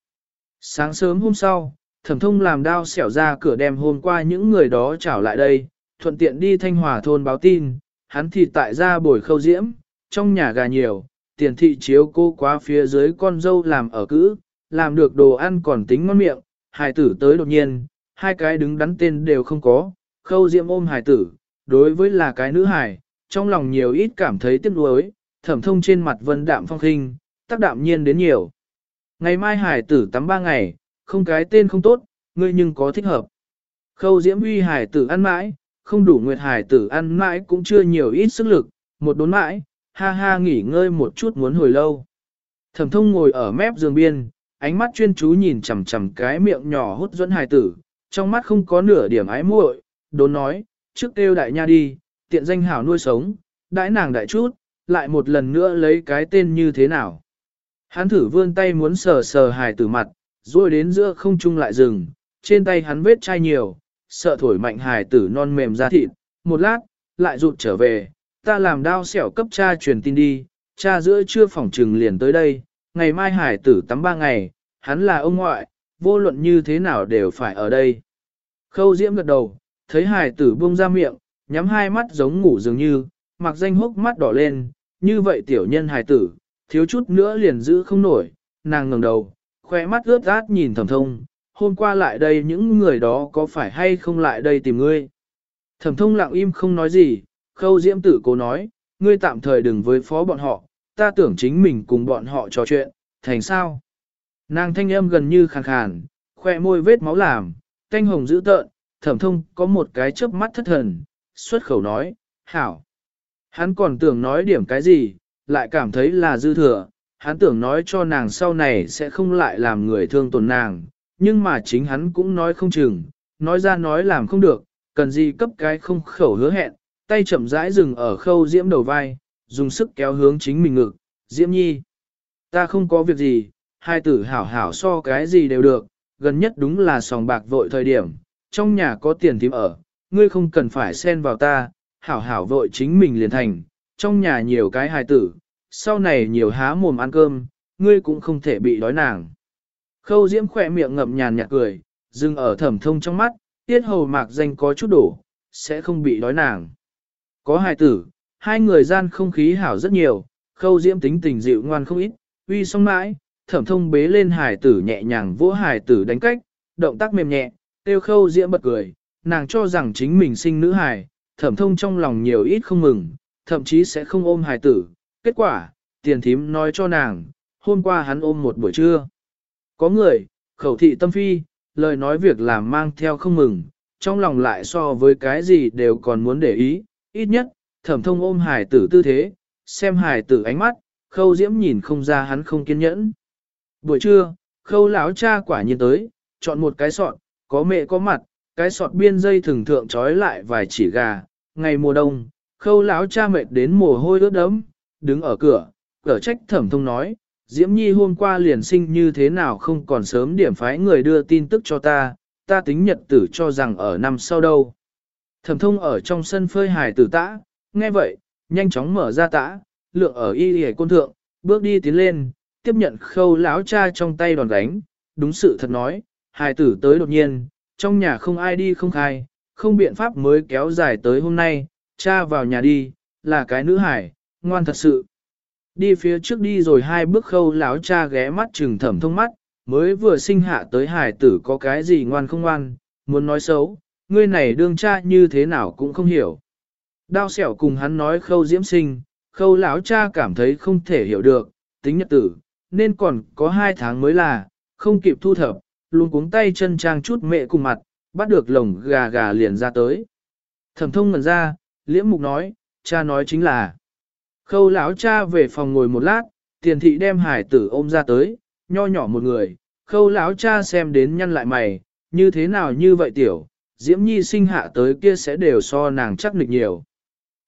Sáng sớm hôm sau, thẩm thông làm đao xẻo ra cửa đem hôm qua những người đó trảo lại đây, thuận tiện đi thanh hòa thôn báo tin, hắn thì tại ra bồi khâu diễm, trong nhà gà nhiều, tiền thị chiếu cô quá phía dưới con dâu làm ở cữ, làm được đồ ăn còn tính ngon miệng, hài tử tới đột nhiên, hai cái đứng đắn tên đều không có, khâu diễm ôm hài tử, đối với là cái nữ hài, trong lòng nhiều ít cảm thấy tiếc nuối, thẩm thông trên mặt vân đạm phong khinh, tác đạm nhiên đến nhiều. Ngày mai hải tử tắm ba ngày, không cái tên không tốt, ngươi nhưng có thích hợp. Khâu diễm uy hải tử ăn mãi, không đủ nguyệt hải tử ăn mãi cũng chưa nhiều ít sức lực, một đốn mãi, ha ha nghỉ ngơi một chút muốn hồi lâu. Thẩm thông ngồi ở mép giường biên, ánh mắt chuyên chú nhìn chằm chằm cái miệng nhỏ hút dẫn hài tử, trong mắt không có nửa điểm ái muội, đốn nói, trước kêu đại nha đi, tiện danh hảo nuôi sống, đãi nàng đại chút, lại một lần nữa lấy cái tên như thế nào. Hắn thử vươn tay muốn sờ sờ hài tử mặt, rồi đến giữa không trung lại dừng, trên tay hắn vết chai nhiều, sợ thổi mạnh hài tử non mềm ra thịt, một lát, lại rụt trở về, ta làm đao xẻo cấp cha truyền tin đi, cha giữa trưa phòng trừng liền tới đây, ngày mai hải tử tắm ba ngày, hắn là ông ngoại, vô luận như thế nào đều phải ở đây. Khâu diễm gật đầu, thấy hải tử buông ra miệng, nhắm hai mắt giống ngủ dường như, mặc danh hốc mắt đỏ lên, như vậy tiểu nhân hải tử, thiếu chút nữa liền giữ không nổi, nàng ngẩng đầu, khoe mắt ướt át nhìn thẩm thông, hôm qua lại đây những người đó có phải hay không lại đây tìm ngươi. Thẩm thông lặng im không nói gì, khâu diễm tử cố nói, ngươi tạm thời đừng với phó bọn họ, ta tưởng chính mình cùng bọn họ trò chuyện, thành sao? Nàng thanh âm gần như khàn khàn, khoe môi vết máu làm, thanh hồng dữ tợn, thẩm thông có một cái chớp mắt thất thần, xuất khẩu nói, hảo. Hắn còn tưởng nói điểm cái gì, lại cảm thấy là dư thừa, hắn tưởng nói cho nàng sau này sẽ không lại làm người thương tổn nàng, nhưng mà chính hắn cũng nói không chừng, nói ra nói làm không được, cần gì cấp cái không khẩu hứa hẹn, tay chậm rãi dừng ở khâu diễm đầu vai, dùng sức kéo hướng chính mình ngực, diễm nhi. Ta không có việc gì, hai tử hảo hảo so cái gì đều được, gần nhất đúng là sòng bạc vội thời điểm, trong nhà có tiền thím ở, ngươi không cần phải xen vào ta, hảo hảo vội chính mình liền thành, trong nhà nhiều cái hài tử, sau này nhiều há mồm ăn cơm, ngươi cũng không thể bị đói nàng. Khâu diễm khỏe miệng ngậm nhàn nhạt cười, dừng ở thẩm thông trong mắt, tiết hầu mạc danh có chút đổ, sẽ không bị đói nàng. Có hài tử, hai người gian không khí hảo rất nhiều, khâu diễm tính tình dịu ngoan không ít, uy xong mãi, thẩm thông bế lên hài tử nhẹ nhàng vỗ hài tử đánh cách, động tác mềm nhẹ, tiêu khâu diễm bật cười, nàng cho rằng chính mình sinh nữ hài, thẩm thông trong lòng nhiều ít không mừng, thậm chí sẽ không ôm hài tử. Kết quả, tiền thím nói cho nàng, hôm qua hắn ôm một buổi trưa. Có người, khẩu thị tâm phi, lời nói việc làm mang theo không mừng, trong lòng lại so với cái gì đều còn muốn để ý, ít nhất, thẩm thông ôm hài tử tư thế, xem hài tử ánh mắt, khâu diễm nhìn không ra hắn không kiên nhẫn. Buổi trưa, khâu lão cha quả nhiên tới, chọn một cái sọn có mẹ có mặt, cái sọt biên dây thường thượng trói lại vài chỉ gà, ngày mùa đông, khâu lão cha mệt đến mồ hôi ướt đẫm, đứng ở cửa, cửa trách thẩm thông nói, Diễm Nhi hôm qua liền sinh như thế nào không còn sớm điểm phái người đưa tin tức cho ta, ta tính nhật tử cho rằng ở năm sau đâu. Thẩm thông ở trong sân phơi hài tử tã, nghe vậy, nhanh chóng mở ra tã, lượng ở y hề côn thượng, bước đi tiến lên, tiếp nhận khâu lão cha trong tay đòn đánh, đúng sự thật nói, hài tử tới đột nhiên, trong nhà không ai đi không khai, không biện pháp mới kéo dài tới hôm nay, cha vào nhà đi, là cái nữ hải, ngoan thật sự. Đi phía trước đi rồi hai bước khâu lão cha ghé mắt trừng thẩm thông mắt, mới vừa sinh hạ tới hải tử có cái gì ngoan không ngoan, muốn nói xấu, ngươi này đương cha như thế nào cũng không hiểu. Đao xẻo cùng hắn nói khâu diễm sinh, khâu lão cha cảm thấy không thể hiểu được, tính nhật tử, nên còn có hai tháng mới là, không kịp thu thập, luôn cuống tay chân trang chút mẹ cùng mặt, bắt được lồng gà gà liền ra tới. Thẩm thông ngẩn ra, liễm mục nói, cha nói chính là, khâu lão cha về phòng ngồi một lát, tiền thị đem hải tử ôm ra tới, nho nhỏ một người, khâu lão cha xem đến nhăn lại mày, như thế nào như vậy tiểu, diễm nhi sinh hạ tới kia sẽ đều so nàng chắc nịch nhiều.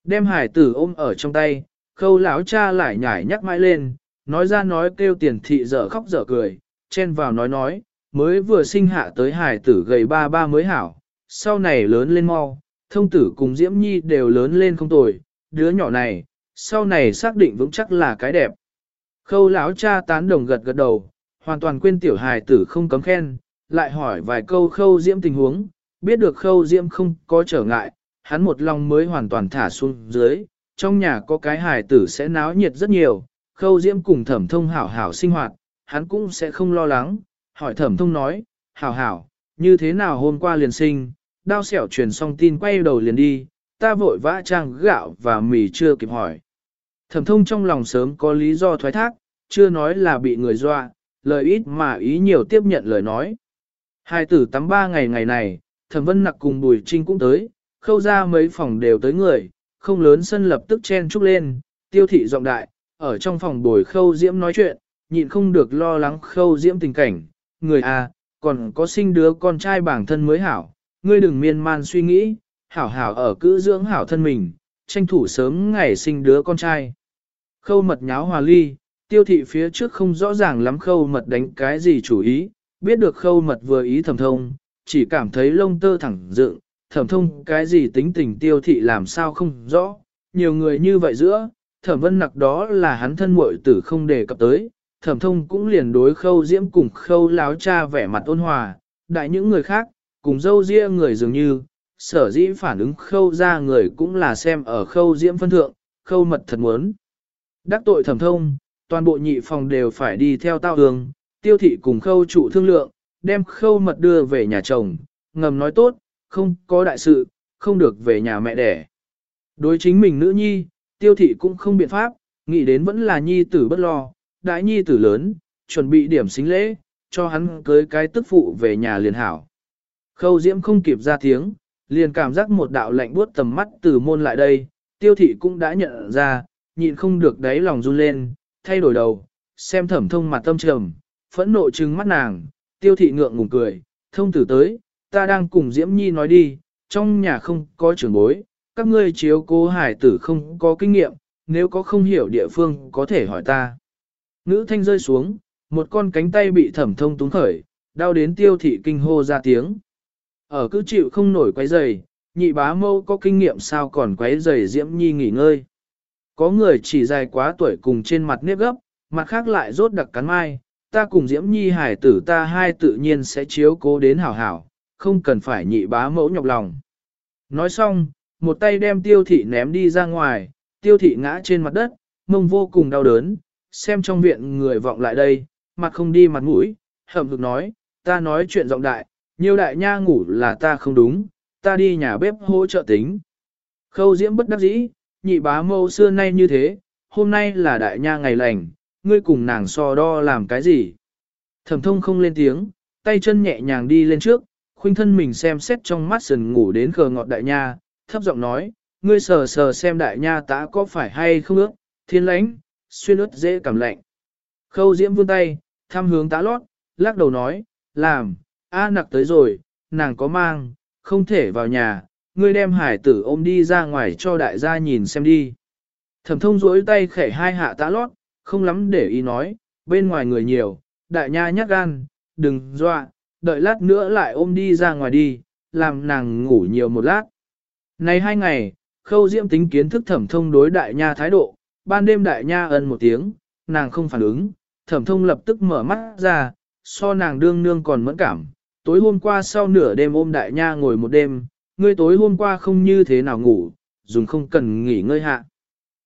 Đem hải tử ôm ở trong tay, khâu lão cha lại nhảy nhắc mãi lên, nói ra nói kêu tiền thị dở khóc dở cười, chen vào nói nói, mới vừa sinh hạ tới hải tử gầy ba ba mới hảo, sau này lớn lên mau, thông tử cùng Diễm Nhi đều lớn lên không tồi, đứa nhỏ này, sau này xác định vững chắc là cái đẹp. Khâu lão cha tán đồng gật gật đầu, hoàn toàn quên tiểu hài tử không cấm khen, lại hỏi vài câu khâu Diễm tình huống, biết được khâu Diễm không có trở ngại, hắn một lòng mới hoàn toàn thả xuống dưới, trong nhà có cái hài tử sẽ náo nhiệt rất nhiều, khâu Diễm cùng thẩm thông hảo hảo sinh hoạt, hắn cũng sẽ không lo lắng, hỏi thẩm thông nói, hảo hảo, như thế nào hôm qua liền sinh, đao xẻo truyền xong tin quay đầu liền đi, ta vội vã trang gạo và mì chưa kịp hỏi. Thẩm thông trong lòng sớm có lý do thoái thác, chưa nói là bị người dọa, lời ít mà ý nhiều tiếp nhận lời nói. Hai tử tắm ba ngày ngày này, thẩm vân nặc cùng bùi trinh cũng tới, khâu ra mấy phòng đều tới người, không lớn sân lập tức chen trúc lên, tiêu thị giọng đại, ở trong phòng bồi khâu diễm nói chuyện, nhịn không được lo lắng khâu diễm tình cảnh, người à, còn có sinh đứa con trai bản thân mới hảo, ngươi đừng miên man suy nghĩ, hảo hảo ở cữ dưỡng hảo thân mình, tranh thủ sớm ngày sinh đứa con trai. Khâu mật nháo hòa ly, tiêu thị phía trước không rõ ràng lắm khâu mật đánh cái gì chủ ý, biết được khâu mật vừa ý thẩm thông, chỉ cảm thấy lông tơ thẳng dựng, thẩm thông cái gì tính tình tiêu thị làm sao không rõ, nhiều người như vậy giữa, thẩm vân nặc đó là hắn thân muội tử không đề cập tới, thẩm thông cũng liền đối khâu diễm cùng khâu láo cha vẻ mặt ôn hòa, đại những người khác, cùng dâu ria người dường như, sở dĩ phản ứng khâu ra người cũng là xem ở khâu diễm phân thượng, khâu mật thật muốn. Đắc tội thẩm thông, toàn bộ nhị phòng đều phải đi theo tao đường, tiêu thị cùng khâu trụ thương lượng, đem khâu mật đưa về nhà chồng, ngầm nói tốt, không có đại sự, không được về nhà mẹ đẻ. Đối chính mình nữ nhi, tiêu thị cũng không biện pháp, nghĩ đến vẫn là nhi tử bất lo, đại nhi tử lớn, chuẩn bị điểm xính lễ, cho hắn cưới cái tức phụ về nhà liền hảo. Khâu diễm không kịp ra tiếng, liền cảm giác một đạo lạnh buốt tầm mắt từ môn lại đây, tiêu thị cũng đã nhận ra, nhịn không được đáy lòng run lên, thay đổi đầu, xem thẩm thông mặt tâm trầm, phẫn nộ trừng mắt nàng, tiêu thị ngượng ngùng cười, thông tử tới, ta đang cùng Diễm Nhi nói đi, trong nhà không có trưởng bối, các ngươi chiếu cố hải tử không có kinh nghiệm, nếu có không hiểu địa phương có thể hỏi ta. Ngữ thanh rơi xuống, một con cánh tay bị thẩm thông túng khởi, đau đến tiêu thị kinh hô ra tiếng. Ở cứ chịu không nổi quấy giày, nhị bá mâu có kinh nghiệm sao còn quấy giày Diễm Nhi nghỉ ngơi. Có người chỉ dài quá tuổi cùng trên mặt nếp gấp, mặt khác lại rốt đặc cắn mai, ta cùng Diễm Nhi hải tử ta hai tự nhiên sẽ chiếu cố đến hảo hảo, không cần phải nhị bá mẫu nhọc lòng. Nói xong, một tay đem tiêu thị ném đi ra ngoài, tiêu thị ngã trên mặt đất, mông vô cùng đau đớn, xem trong viện người vọng lại đây, mặt không đi mặt mũi, hậm hực nói, ta nói chuyện giọng đại, nhiều đại nha ngủ là ta không đúng, ta đi nhà bếp hỗ trợ tính. Khâu diễm bất đắc dĩ, nhị bá mâu xưa nay như thế, hôm nay là đại nha ngày lành, ngươi cùng nàng so đo làm cái gì. Thẩm thông không lên tiếng, tay chân nhẹ nhàng đi lên trước, khuynh thân mình xem xét trong mắt sần ngủ đến khờ ngọt đại nha, thấp giọng nói, ngươi sờ sờ xem đại nha tá có phải hay không ước, thiên lãnh, xuyên ướt dễ cảm lạnh. Khâu diễm vươn tay, thăm hướng tá lót, lắc đầu nói, làm, a nặc tới rồi, nàng có mang, không thể vào nhà, ngươi đem hải tử ôm đi ra ngoài cho đại gia nhìn xem đi. Thẩm thông duỗi tay khẽ hai hạ tá lót, không lắm để ý nói, bên ngoài người nhiều, đại nha nhắc gan, đừng dọa, đợi lát nữa lại ôm đi ra ngoài đi, làm nàng ngủ nhiều một lát. Này hai ngày, khâu diễm tính kiến thức thẩm thông đối đại nha thái độ, ban đêm đại nha ân một tiếng, nàng không phản ứng, thẩm thông lập tức mở mắt ra, so nàng đương nương còn mẫn cảm. Tối hôm qua sau nửa đêm ôm đại nha ngồi một đêm, ngươi tối hôm qua không như thế nào ngủ, dùng không cần nghỉ ngơi hạ.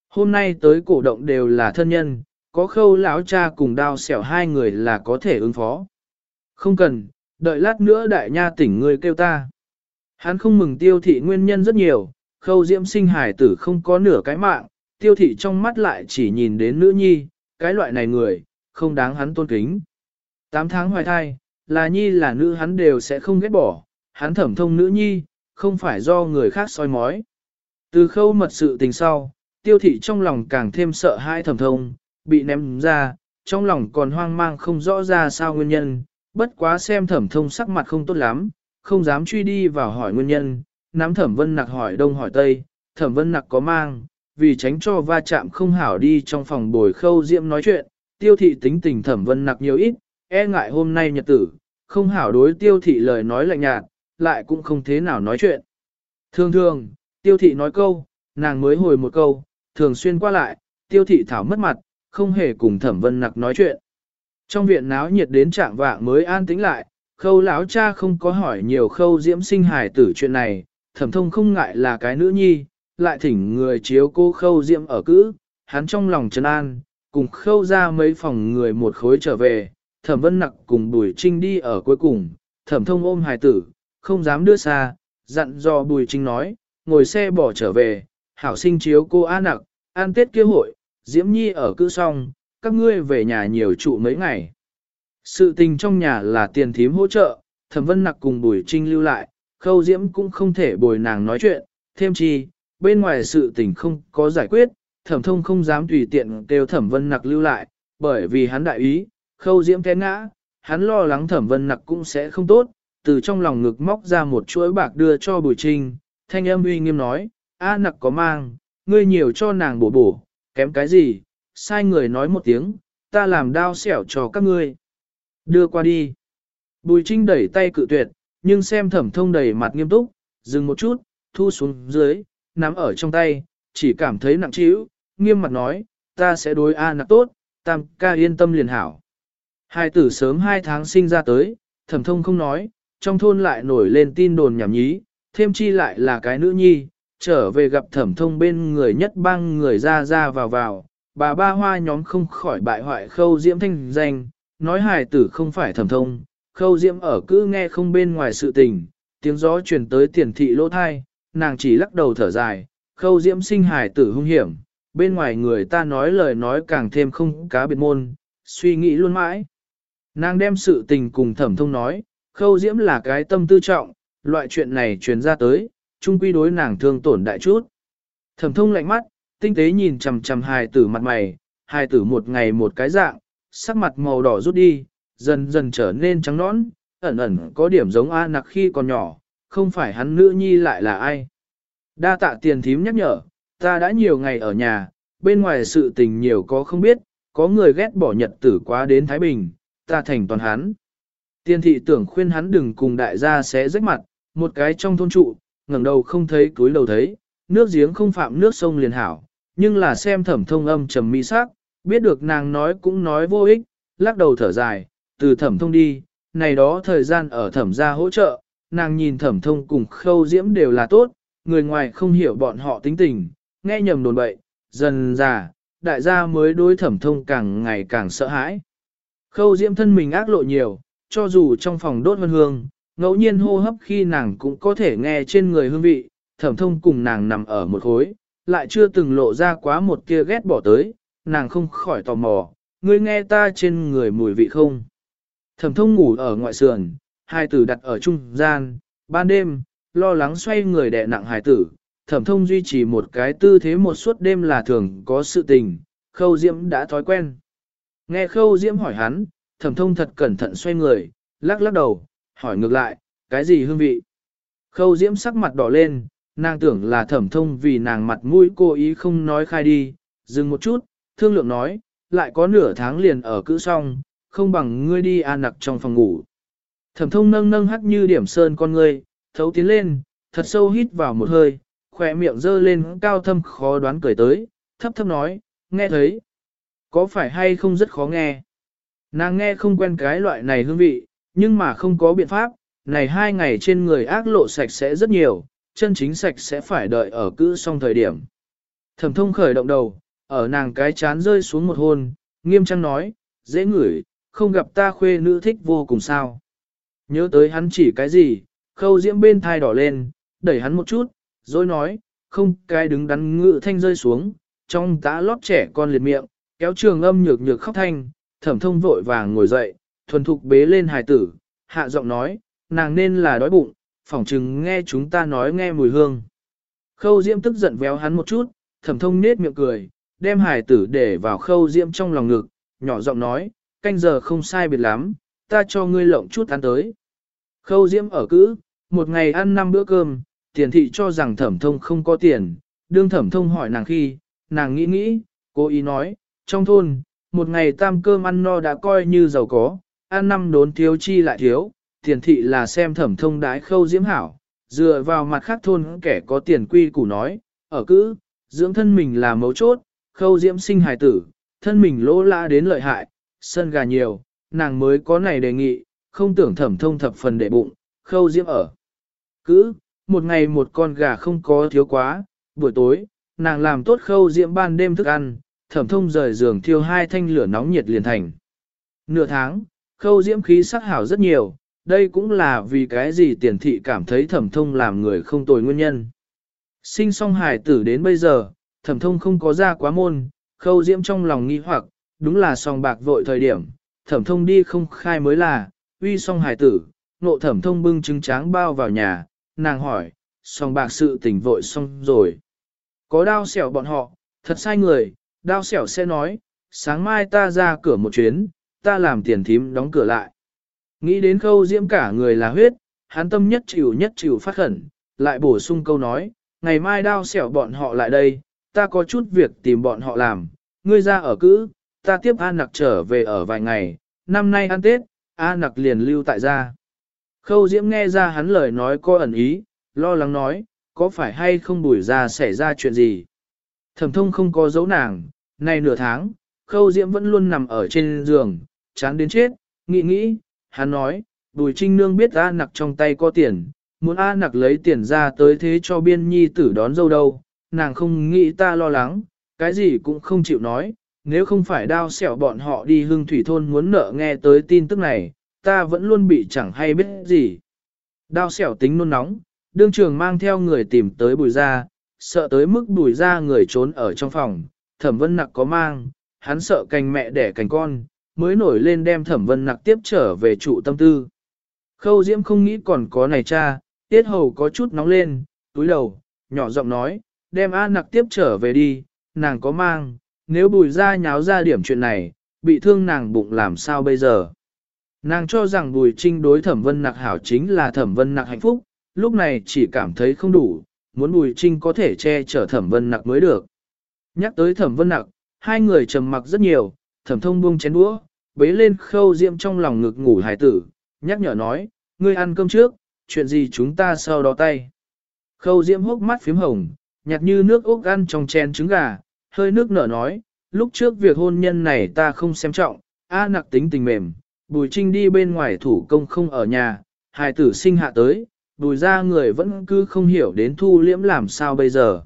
Hôm nay tới cổ động đều là thân nhân, có khâu lão cha cùng đao xẻo hai người là có thể ứng phó. Không cần, đợi lát nữa đại nha tỉnh ngươi kêu ta. Hắn không mừng tiêu thị nguyên nhân rất nhiều, khâu diễm sinh hải tử không có nửa cái mạng, tiêu thị trong mắt lại chỉ nhìn đến nữ nhi, cái loại này người, không đáng hắn tôn kính. Tám tháng hoài thai, là nhi là nữ hắn đều sẽ không ghét bỏ, hắn thẩm thông nữ nhi, không phải do người khác soi mói. Từ khâu mật sự tình sau, tiêu thị trong lòng càng thêm sợ hai thẩm thông, bị ném ra, trong lòng còn hoang mang không rõ ra sao nguyên nhân, bất quá xem thẩm thông sắc mặt không tốt lắm, không dám truy đi vào hỏi nguyên nhân, nắm thẩm vân nặc hỏi đông hỏi tây, thẩm vân nặc có mang, vì tránh cho va chạm không hảo đi trong phòng bồi khâu diễm nói chuyện, tiêu thị tính tình thẩm vân nặc nhiều ít, e ngại hôm nay nhật tử, không hảo đối tiêu thị lời nói lạnh nhạt, lại cũng không thế nào nói chuyện. Thường thường, tiêu thị nói câu, nàng mới hồi một câu, thường xuyên qua lại, tiêu thị thảo mất mặt, không hề cùng thẩm vân nặc nói chuyện. Trong viện náo nhiệt đến trạng vạng mới an tĩnh lại, khâu lão cha không có hỏi nhiều khâu diễm sinh hài tử chuyện này, thẩm thông không ngại là cái nữ nhi, lại thỉnh người chiếu cô khâu diễm ở cữ, hắn trong lòng trấn an, cùng khâu ra mấy phòng người một khối trở về, thẩm vân nặc cùng bùi trinh đi ở cuối cùng, thẩm thông ôm hài tử, không dám đưa xa, dặn dò bùi trinh nói, ngồi xe bỏ trở về, hảo sinh chiếu cô an nặc, an tết kia hội, diễm nhi ở cữ xong, các ngươi về nhà nhiều trụ mấy ngày. Sự tình trong nhà là tiền thím hỗ trợ, thẩm vân nặc cùng bùi trinh lưu lại, khâu diễm cũng không thể bồi nàng nói chuyện, thêm chi, bên ngoài sự tình không có giải quyết, thẩm thông không dám tùy tiện kêu thẩm vân nặc lưu lại, bởi vì hắn đại ý, khâu diễm té ngã, hắn lo lắng thẩm vân nặc cũng sẽ không tốt, từ trong lòng ngực móc ra một chuỗi bạc đưa cho bùi trinh, thanh âm uy nghiêm nói, a nặc có mang, ngươi nhiều cho nàng bổ bổ, kém cái gì, sai người nói một tiếng, ta làm đao xẻo cho các ngươi. Đưa qua đi. Bùi trinh đẩy tay cự tuyệt, nhưng xem thẩm thông đầy mặt nghiêm túc, dừng một chút, thu xuống dưới, nắm ở trong tay, chỉ cảm thấy nặng trĩu, nghiêm mặt nói, ta sẽ đối A nặc tốt, tam ca yên tâm liền hảo. Hai tử sớm hai tháng sinh ra tới, thẩm thông không nói, trong thôn lại nổi lên tin đồn nhảm nhí, thêm chi lại là cái nữ nhi, trở về gặp thẩm thông bên người nhất bang người ra ra vào vào, bà ba hoa nhóm không khỏi bại hoại khâu diễm thanh danh, nói hài tử không phải thẩm thông, khâu diễm ở cứ nghe không bên ngoài sự tình, tiếng gió truyền tới tiền thị lỗ thai, nàng chỉ lắc đầu thở dài, khâu diễm sinh hài tử hung hiểm, bên ngoài người ta nói lời nói càng thêm không cá biệt môn, suy nghĩ luôn mãi. Nàng đem sự tình cùng thẩm thông nói, khâu diễm là cái tâm tư trọng, loại chuyện này truyền ra tới, chung quy đối nàng thương tổn đại chút. Thẩm thông lạnh mắt, tinh tế nhìn chằm chằm hài tử mặt mày, hài tử một ngày một cái dạng, sắc mặt màu đỏ rút đi, dần dần trở nên trắng nõn, ẩn ẩn có điểm giống A nặc khi còn nhỏ, không phải hắn nữ nhi lại là ai. Đa tạ tiền thím nhắc nhở, ta đã nhiều ngày ở nhà, bên ngoài sự tình nhiều có không biết, có người ghét bỏ nhật tử quá đến Thái Bình, ta thành toàn hắn. Tiên thị tưởng khuyên hắn đừng cùng đại gia xé rách mặt, một cái trong thôn trụ, ngẩng đầu không thấy túi đầu thấy, nước giếng không phạm nước sông liền hảo, nhưng là xem thẩm thông âm trầm mi sắc, biết được nàng nói cũng nói vô ích, lắc đầu thở dài, từ thẩm thông đi, này đó thời gian ở thẩm gia hỗ trợ, nàng nhìn thẩm thông cùng khâu diễm đều là tốt, người ngoài không hiểu bọn họ tính tình, nghe nhầm đồn bậy, dần già, đại gia mới đối thẩm thông càng ngày càng sợ hãi. Khâu diễm thân mình ác lộ nhiều, cho dù trong phòng đốt vân hương, ngẫu nhiên hô hấp khi nàng cũng có thể nghe trên người hương vị, thẩm thông cùng nàng nằm ở một khối, lại chưa từng lộ ra quá một kia ghét bỏ tới, nàng không khỏi tò mò, ngươi nghe ta trên người mùi vị không. Thẩm thông ngủ ở ngoại sườn, hai tử đặt ở trung gian, ban đêm, lo lắng xoay người đè nặng hài tử, thẩm thông duy trì một cái tư thế một suốt đêm là thường có sự tình, khâu diễm đã thói quen. Nghe khâu diễm hỏi hắn, thẩm thông thật cẩn thận xoay người, lắc lắc đầu, hỏi ngược lại, cái gì hương vị? Khâu diễm sắc mặt đỏ lên, nàng tưởng là thẩm thông vì nàng mặt mũi cố ý không nói khai đi, dừng một chút, thương lượng nói, lại có nửa tháng liền ở cữ xong, không bằng ngươi đi an nặc trong phòng ngủ. Thẩm thông nâng nâng hắt như điểm sơn con ngươi, thấu tiến lên, thật sâu hít vào một hơi, khỏe miệng dơ lên cao thâm khó đoán cười tới, thấp thấp nói, nghe thấy. Có phải hay không rất khó nghe? Nàng nghe không quen cái loại này hương vị, nhưng mà không có biện pháp, này hai ngày trên người ác lộ sạch sẽ rất nhiều, chân chính sạch sẽ phải đợi ở cữ xong thời điểm. Thẩm thông khởi động đầu, ở nàng cái chán rơi xuống một hôn, nghiêm trang nói, dễ ngửi, không gặp ta khuê nữ thích vô cùng sao. Nhớ tới hắn chỉ cái gì, khâu diễm bên thai đỏ lên, đẩy hắn một chút, rồi nói, không cái đứng đắn ngự thanh rơi xuống, trong tá lót trẻ con liệt miệng, kéo trường âm nhược nhược khóc thanh, thẩm thông vội vàng ngồi dậy, thuần thục bế lên hài tử, hạ giọng nói, nàng nên là đói bụng, phỏng chừng nghe chúng ta nói nghe mùi hương. Khâu diễm tức giận véo hắn một chút, thẩm thông nết miệng cười, đem hài tử để vào khâu diễm trong lòng ngực, nhỏ giọng nói, canh giờ không sai biệt lắm, ta cho ngươi lộng chút ăn tới. Khâu diễm ở cữ, một ngày ăn năm bữa cơm, tiền thị cho rằng thẩm thông không có tiền, đương thẩm thông hỏi nàng khi, nàng nghĩ nghĩ, cố ý nói, trong thôn, một ngày tam cơm ăn no đã coi như giàu có, ăn năm đốn thiếu chi lại thiếu, tiền thị là xem thẩm thông đái khâu diễm hảo, dựa vào mặt khác thôn kẻ có tiền quy củ nói, ở cữ, dưỡng thân mình là mấu chốt, khâu diễm sinh hài tử, thân mình lỗ lã đến lợi hại, sân gà nhiều, nàng mới có này đề nghị, không tưởng thẩm thông thập phần đệ bụng, khâu diễm ở. Cứ, một ngày một con gà không có thiếu quá, buổi tối, nàng làm tốt khâu diễm ban đêm thức ăn, thẩm thông rời giường thiêu hai thanh lửa nóng nhiệt liền thành. Nửa tháng, khâu diễm khí sắc hảo rất nhiều, đây cũng là vì cái gì tiền thị cảm thấy thẩm thông làm người không tồi nguyên nhân. Sinh song hài tử đến bây giờ, thẩm thông không có ra quá môn, khâu diễm trong lòng nghi hoặc, đúng là song bạc vội thời điểm, thẩm thông đi không khai mới là, uy song hài tử, nộ thẩm thông bưng trứng tráng bao vào nhà, nàng hỏi, song bạc sự tình vội xong rồi. Có đao xẻo bọn họ, thật sai người, đao xẻo sẽ nói, sáng mai ta ra cửa một chuyến, ta làm tiền thím đóng cửa lại. Nghĩ đến khâu diễm cả người là huyết, hắn tâm nhất chịu nhất chịu phát khẩn, lại bổ sung câu nói, ngày mai đao xẻo bọn họ lại đây, ta có chút việc tìm bọn họ làm, ngươi ra ở cữ, ta tiếp A nặc trở về ở vài ngày, năm nay ăn Tết, A nặc liền lưu tại gia. Khâu diễm nghe ra hắn lời nói có ẩn ý, lo lắng nói, có phải hay không bùi ra xảy ra chuyện gì. Thẩm thông không có dấu nàng, nay nửa tháng, khâu diễm vẫn luôn nằm ở trên giường, chán đến chết, nghĩ nghĩ, hắn nói, bùi trinh nương biết A nặc trong tay có tiền, muốn A nặc lấy tiền ra tới thế cho biên nhi tử đón dâu đâu, nàng không nghĩ ta lo lắng, cái gì cũng không chịu nói, nếu không phải đao xẻo bọn họ đi hương thủy thôn muốn nợ nghe tới tin tức này, ta vẫn luôn bị chẳng hay biết gì. Đao xẻo tính nôn nóng, đương trường mang theo người tìm tới bùi ra, sợ tới mức bùi ra người trốn ở trong phòng, thẩm vân nặc có mang, hắn sợ cành mẹ đẻ cành con, mới nổi lên đem thẩm vân nặc tiếp trở về trụ tâm tư. Khâu diễm không nghĩ còn có này cha, tiết hầu có chút nóng lên, túi đầu, nhỏ giọng nói, đem A nặc tiếp trở về đi, nàng có mang, nếu bùi ra nháo ra điểm chuyện này, bị thương nàng bụng làm sao bây giờ. Nàng cho rằng bùi trinh đối thẩm vân nặc hảo chính là thẩm vân nặc hạnh phúc, lúc này chỉ cảm thấy không đủ, muốn bùi trinh có thể che chở thẩm vân nặc mới được. Nhắc tới thẩm vân nặc, hai người trầm mặc rất nhiều, thẩm thông buông chén đũa, bế lên khâu diệm trong lòng ngực ngủ hài tử, nhắc nhở nói, ngươi ăn cơm trước, chuyện gì chúng ta sau đó tay. Khâu diễm hốc mắt phím hồng, nhạt như nước ốc ăn trong chén trứng gà, hơi nước nở nói, lúc trước việc hôn nhân này ta không xem trọng, A nặc tính tình mềm, bùi trinh đi bên ngoài thủ công không ở nhà, hài tử sinh hạ tới, bùi ra người vẫn cứ không hiểu đến thu liễm làm sao bây giờ.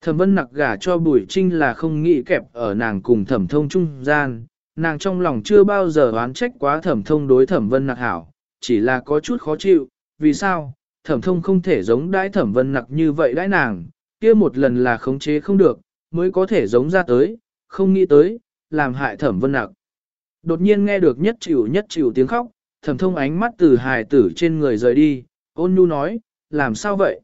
Thẩm vân nặc gả cho bùi trinh là không nghĩ kẹp ở nàng cùng thẩm thông trung gian, nàng trong lòng chưa bao giờ oán trách quá thẩm thông đối thẩm vân nặc hảo, chỉ là có chút khó chịu, vì sao, thẩm thông không thể giống đãi thẩm vân nặc như vậy đãi nàng, kia một lần là khống chế không được, mới có thể giống ra tới, không nghĩ tới, làm hại thẩm vân nặc. Đột nhiên nghe được nhất chịu nhất chịu tiếng khóc, thẩm thông ánh mắt từ hài tử trên người rời đi, ôn nhu nói, làm sao vậy?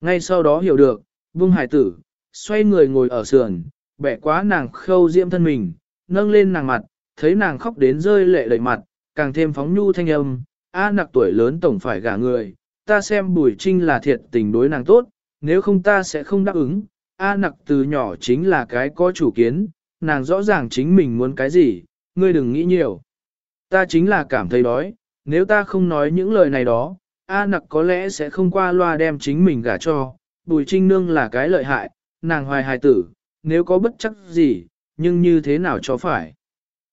Ngay sau đó hiểu được, vương hài tử, xoay người ngồi ở sườn, bẻ quá nàng khâu diễm thân mình, nâng lên nàng mặt, thấy nàng khóc đến rơi lệ lệ mặt, càng thêm phóng nhu thanh âm, a nặc tuổi lớn tổng phải gả người, ta xem bùi trinh là thiệt tình đối nàng tốt, nếu không ta sẽ không đáp ứng, a nặc từ nhỏ chính là cái có chủ kiến, nàng rõ ràng chính mình muốn cái gì, ngươi đừng nghĩ nhiều. Ta chính là cảm thấy đói, nếu ta không nói những lời này đó, A nặc có lẽ sẽ không qua loa đem chính mình gả cho, bùi trinh nương là cái lợi hại, nàng hoài hài tử, nếu có bất chắc gì, nhưng như thế nào cho phải.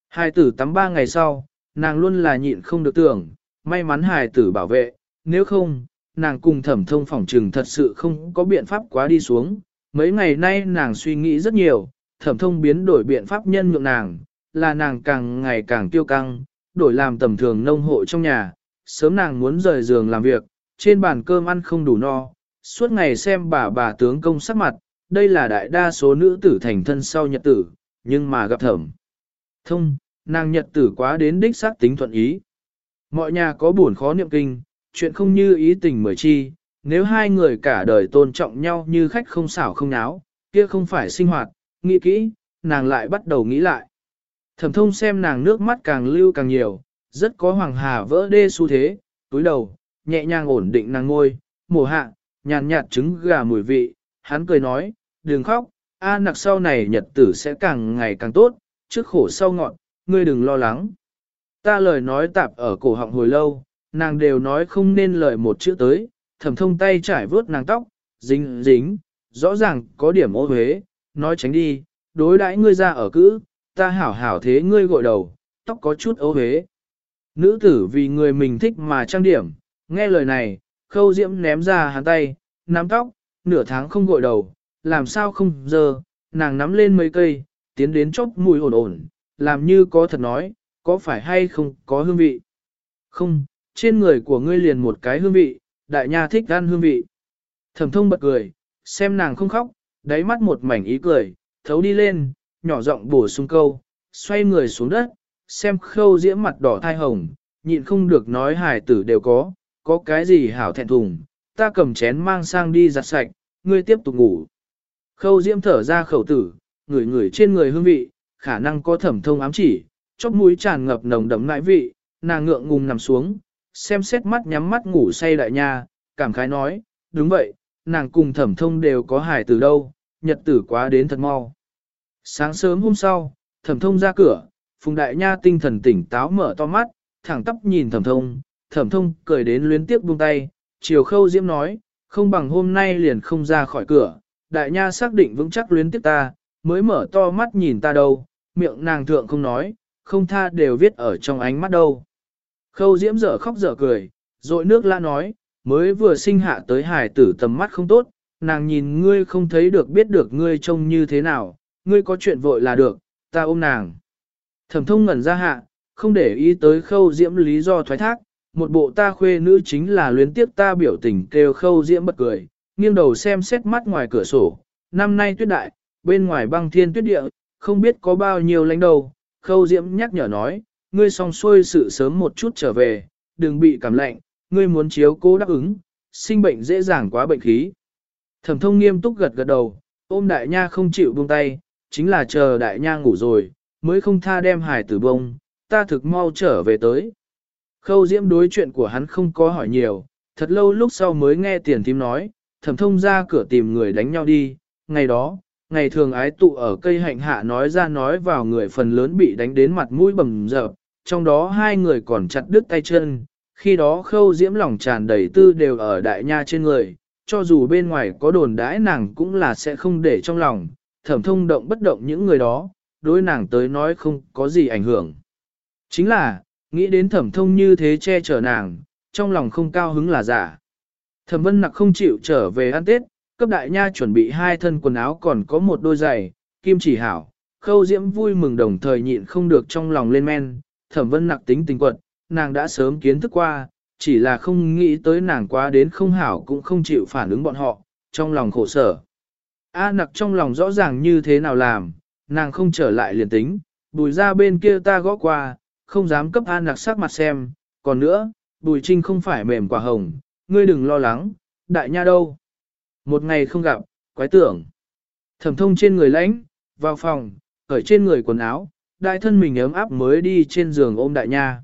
Hài tử tắm ba ngày sau, nàng luôn là nhịn không được tưởng, may mắn hài tử bảo vệ, nếu không, nàng cùng thẩm thông phỏng trừng thật sự không có biện pháp quá đi xuống. Mấy ngày nay nàng suy nghĩ rất nhiều, thẩm thông biến đổi biện pháp nhân nhượng nàng, là nàng càng ngày càng tiêu căng, đổi làm tầm thường nông hộ trong nhà, sớm nàng muốn rời giường làm việc, trên bàn cơm ăn không đủ no, suốt ngày xem bà bà tướng công sắc mặt, đây là đại đa số nữ tử thành thân sau nhật tử, nhưng mà gặp thẩm. Thông, nàng nhật tử quá đến đích xác tính thuận ý. Mọi nhà có buồn khó niệm kinh, chuyện không như ý tình mời chi, nếu hai người cả đời tôn trọng nhau như khách không xảo không náo, kia không phải sinh hoạt, nghĩ kỹ, nàng lại bắt đầu nghĩ lại. Thẩm thông xem nàng nước mắt càng lưu càng nhiều, rất có hoàng hà vỡ đê xu thế, túi đầu, nhẹ nhàng ổn định nàng ngôi, mổ hạ, nhàn nhạt trứng gà mùi vị, hắn cười nói, đừng khóc, A nặc sau này nhật tử sẽ càng ngày càng tốt, trước khổ sau ngọn, ngươi đừng lo lắng. Ta lời nói tạp ở cổ họng hồi lâu, nàng đều nói không nên lời một chữ tới, thẩm thông tay trải vớt nàng tóc, dính dính, rõ ràng có điểm ô huế, nói tránh đi, đối đãi ngươi ra ở cữ, ta hảo hảo thế ngươi gội đầu, tóc có chút ô huế. Nữ tử vì người mình thích mà trang điểm, nghe lời này, khâu diễm ném ra hắn tay, nắm tóc, nửa tháng không gội đầu, làm sao không giờ, nàng nắm lên mấy cây, tiến đến chốc mùi ổn ổn, làm như có thật nói, có phải hay không có hương vị. Không, trên người của ngươi liền một cái hương vị, đại nha thích ăn hương vị. Thẩm thông bật cười, xem nàng không khóc, đáy mắt một mảnh ý cười, thấu đi lên, nhỏ giọng bổ sung câu, xoay người xuống đất, xem khâu diễm mặt đỏ thai hồng, nhịn không được nói hài tử đều có, có cái gì hảo thẹn thùng, ta cầm chén mang sang đi giặt sạch, ngươi tiếp tục ngủ. Khâu diễm thở ra khẩu tử, ngửi ngửi trên người hương vị, khả năng có thẩm thông ám chỉ, chóp mũi tràn ngập nồng đậm nại vị, nàng ngượng ngùng nằm xuống, xem xét mắt nhắm mắt ngủ say đại nha, cảm khái nói, đúng vậy, nàng cùng thẩm thông đều có hài từ đâu, nhật tử quá đến thật mau. Sáng sớm hôm sau, thẩm thông ra cửa, Phùng Đại Nha tinh thần tỉnh táo mở to mắt, thẳng tắp nhìn thẩm thông, thẩm thông cười đến luyến tiếp buông tay, chiều khâu diễm nói, không bằng hôm nay liền không ra khỏi cửa, Đại Nha xác định vững chắc luyến tiếp ta, mới mở to mắt nhìn ta đâu, miệng nàng thượng không nói, không tha đều viết ở trong ánh mắt đâu. Khâu diễm dở khóc dở cười, rồi nước la nói, mới vừa sinh hạ tới hải tử tầm mắt không tốt, nàng nhìn ngươi không thấy được biết được ngươi trông như thế nào, ngươi có chuyện vội là được, ta ôm nàng. Thẩm thông ngẩn ra hạ, không để ý tới khâu diễm lý do thoái thác, một bộ ta khuê nữ chính là luyến tiếp ta biểu tình kêu khâu diễm bật cười, nghiêng đầu xem xét mắt ngoài cửa sổ, năm nay tuyết đại, bên ngoài băng thiên tuyết địa, không biết có bao nhiêu lánh đầu, khâu diễm nhắc nhở nói, ngươi xong xuôi sự sớm một chút trở về, đừng bị cảm lạnh, ngươi muốn chiếu cố đáp ứng, sinh bệnh dễ dàng quá bệnh khí. Thẩm thông nghiêm túc gật gật đầu, ôm đại nha không chịu buông tay, chính là chờ đại nha ngủ rồi, mới không tha đem hải tử bông, ta thực mau trở về tới. Khâu diễm đối chuyện của hắn không có hỏi nhiều, thật lâu lúc sau mới nghe tiền thím nói, thẩm thông ra cửa tìm người đánh nhau đi, ngày đó, ngày thường ái tụ ở cây hạnh hạ nói ra nói vào người phần lớn bị đánh đến mặt mũi bầm dập, trong đó hai người còn chặt đứt tay chân, khi đó khâu diễm lòng tràn đầy tư đều ở đại nha trên người, cho dù bên ngoài có đồn đãi nàng cũng là sẽ không để trong lòng, thẩm thông động bất động những người đó, đối nàng tới nói không có gì ảnh hưởng. Chính là, nghĩ đến thẩm thông như thế che chở nàng, trong lòng không cao hứng là giả. Thẩm vân nặc không chịu trở về ăn Tết, cấp đại nha chuẩn bị hai thân quần áo còn có một đôi giày, kim chỉ hảo, khâu diễm vui mừng đồng thời nhịn không được trong lòng lên men, thẩm vân nặc tính tình quật, nàng đã sớm kiến thức qua, chỉ là không nghĩ tới nàng quá đến không hảo cũng không chịu phản ứng bọn họ, trong lòng khổ sở. A nặc trong lòng rõ ràng như thế nào làm, nàng không trở lại liền tính, bùi ra bên kia ta gõ qua, không dám cấp A nặc sắc mặt xem, còn nữa, bùi trinh không phải mềm quả hồng, ngươi đừng lo lắng, đại nha đâu. Một ngày không gặp, quái tưởng. Thẩm thông trên người lãnh, vào phòng, ở trên người quần áo, đại thân mình ấm áp mới đi trên giường ôm đại nha.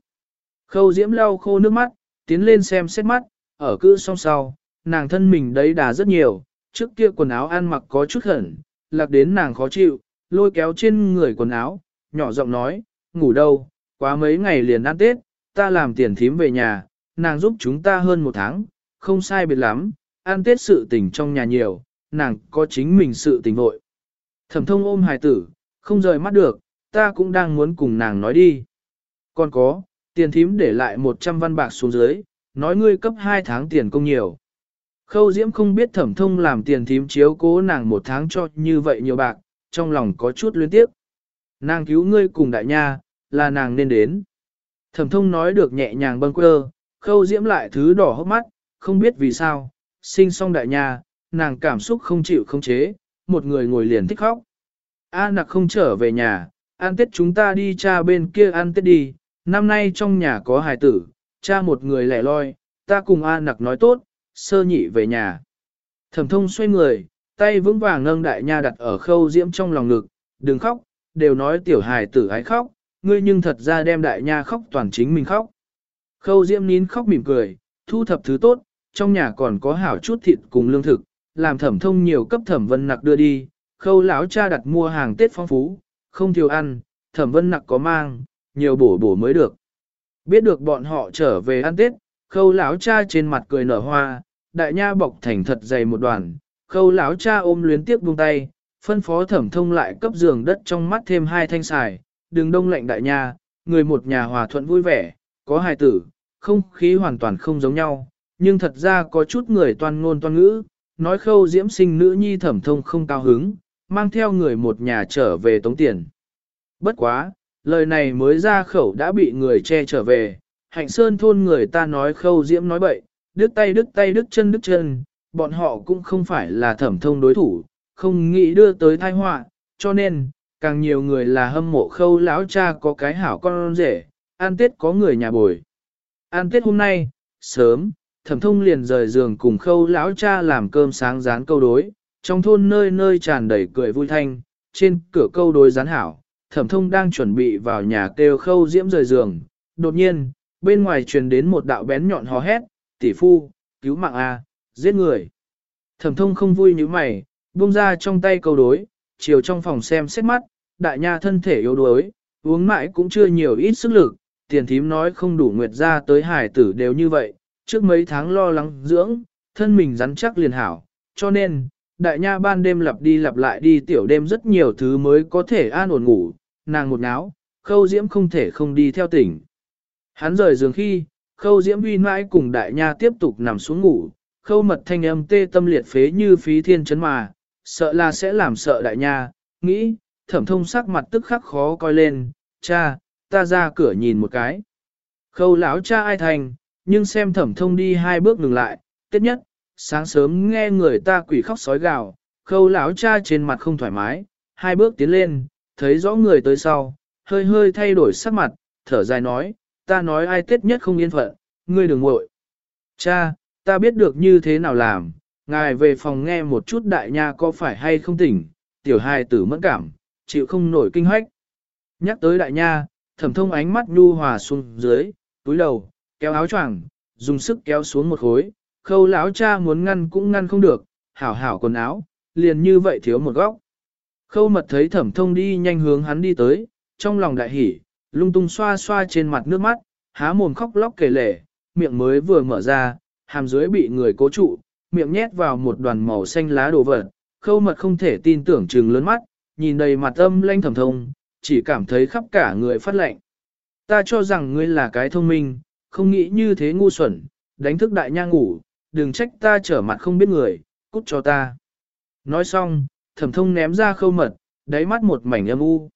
Khâu diễm lau khô nước mắt, tiến lên xem xét mắt, ở cư song sau, nàng thân mình đấy đà rất nhiều, trước kia quần áo ăn mặc có chút hẩn, lạc đến nàng khó chịu, lôi kéo trên người quần áo, nhỏ giọng nói, ngủ đâu, quá mấy ngày liền ăn Tết, ta làm tiền thím về nhà, nàng giúp chúng ta hơn một tháng, không sai biệt lắm, ăn Tết sự tình trong nhà nhiều, nàng có chính mình sự tình vội. Thẩm thông ôm hài tử, không rời mắt được, ta cũng đang muốn cùng nàng nói đi. Còn có, tiền thím để lại 100 văn bạc xuống dưới, nói ngươi cấp 2 tháng tiền công nhiều. Khâu Diễm không biết thẩm thông làm tiền thím chiếu cố nàng một tháng cho như vậy nhiều bạc, trong lòng có chút luyến tiếc. Nàng cứu ngươi cùng đại nha, là nàng nên đến. Thẩm thông nói được nhẹ nhàng bâng quơ, khâu Diễm lại thứ đỏ hốc mắt, không biết vì sao, sinh xong đại nha, nàng cảm xúc không chịu không chế, một người ngồi liền thích khóc. A nặc không trở về nhà, ăn tết chúng ta đi cha bên kia ăn tết đi, năm nay trong nhà có hài tử, cha một người lẻ loi, ta cùng A nặc nói tốt, sơ nhị về nhà. Thẩm thông xoay người, tay vững vàng nâng đại nha đặt ở khâu diễm trong lòng ngực, đừng khóc, đều nói tiểu hài tử ái khóc, ngươi nhưng thật ra đem đại nha khóc toàn chính mình khóc. Khâu diễm nín khóc mỉm cười, thu thập thứ tốt, trong nhà còn có hảo chút thịt cùng lương thực, làm thẩm thông nhiều cấp thẩm vân nặc đưa đi, khâu lão cha đặt mua hàng Tết phong phú, không thiếu ăn, thẩm vân nặc có mang, nhiều bổ bổ mới được. Biết được bọn họ trở về ăn Tết, khâu lão cha trên mặt cười nở hoa, đại nha bọc thành thật dày một đoàn, khâu lão cha ôm luyến tiếp buông tay, phân phó thẩm thông lại cấp giường đất trong mắt thêm hai thanh xài, đừng đông lạnh đại nha, người một nhà hòa thuận vui vẻ, có hài tử, không khí hoàn toàn không giống nhau, nhưng thật ra có chút người toan ngôn toan ngữ, nói khâu diễm sinh nữ nhi thẩm thông không cao hứng, mang theo người một nhà trở về tống tiền. Bất quá, lời này mới ra khẩu đã bị người che trở về, hạnh sơn thôn người ta nói khâu diễm nói bậy, đứt tay đứt tay đứt chân đứt chân, bọn họ cũng không phải là thẩm thông đối thủ, không nghĩ đưa tới tai họa, cho nên, càng nhiều người là hâm mộ khâu lão cha có cái hảo con rể, an tết có người nhà bồi. An tết hôm nay, sớm, thẩm thông liền rời giường cùng khâu lão cha làm cơm sáng rán câu đối, trong thôn nơi nơi tràn đầy cười vui thanh, trên cửa câu đối rán hảo, thẩm thông đang chuẩn bị vào nhà kêu khâu diễm rời giường, đột nhiên, bên ngoài truyền đến một đạo bén nhọn hò hét, tỷ phu, cứu mạng A, giết người. Thẩm thông không vui như mày, buông ra trong tay câu đối, chiều trong phòng xem xét mắt, đại nha thân thể yếu đuối, uống mãi cũng chưa nhiều ít sức lực, tiền thím nói không đủ nguyệt ra tới hải tử đều như vậy, trước mấy tháng lo lắng dưỡng, thân mình rắn chắc liền hảo, cho nên, đại nha ban đêm lặp đi lặp lại đi tiểu đêm rất nhiều thứ mới có thể an ổn ngủ, nàng một náo, khâu diễm không thể không đi theo tỉnh. Hắn rời giường khi, khâu diễm uy mãi cùng đại nha tiếp tục nằm xuống ngủ, khâu mật thanh âm tê tâm liệt phế như phí thiên chấn mà, sợ là sẽ làm sợ đại nha, nghĩ, thẩm thông sắc mặt tức khắc khó coi lên, cha, ta ra cửa nhìn một cái. Khâu lão cha ai thành, nhưng xem thẩm thông đi hai bước ngừng lại, tiếp nhất, sáng sớm nghe người ta quỷ khóc sói gào, khâu lão cha trên mặt không thoải mái, hai bước tiến lên, thấy rõ người tới sau, hơi hơi thay đổi sắc mặt, thở dài nói, ta nói ai tết nhất không yên phận, ngươi đừng ngội. Cha, ta biết được như thế nào làm, ngài về phòng nghe một chút đại nha có phải hay không tỉnh, tiểu hài tử mẫn cảm, chịu không nổi kinh hoách. Nhắc tới đại nha, thẩm thông ánh mắt nhu hòa xuống dưới, túi đầu, kéo áo choàng, dùng sức kéo xuống một khối, khâu lão cha muốn ngăn cũng ngăn không được, hảo hảo quần áo, liền như vậy thiếu một góc. Khâu mật thấy thẩm thông đi nhanh hướng hắn đi tới, trong lòng đại hỉ, lung tung xoa xoa trên mặt nước mắt, há mồm khóc lóc kể lể, miệng mới vừa mở ra, hàm dưới bị người cố trụ, miệng nhét vào một đoàn màu xanh lá đồ vật, khâu mật không thể tin tưởng trừng lớn mắt, nhìn đầy mặt âm lanh thẩm thông, chỉ cảm thấy khắp cả người phát lạnh. Ta cho rằng ngươi là cái thông minh, không nghĩ như thế ngu xuẩn, đánh thức đại nha ngủ, đừng trách ta trở mặt không biết người, cút cho ta. Nói xong, thẩm thông ném ra khâu mật, đáy mắt một mảnh âm u.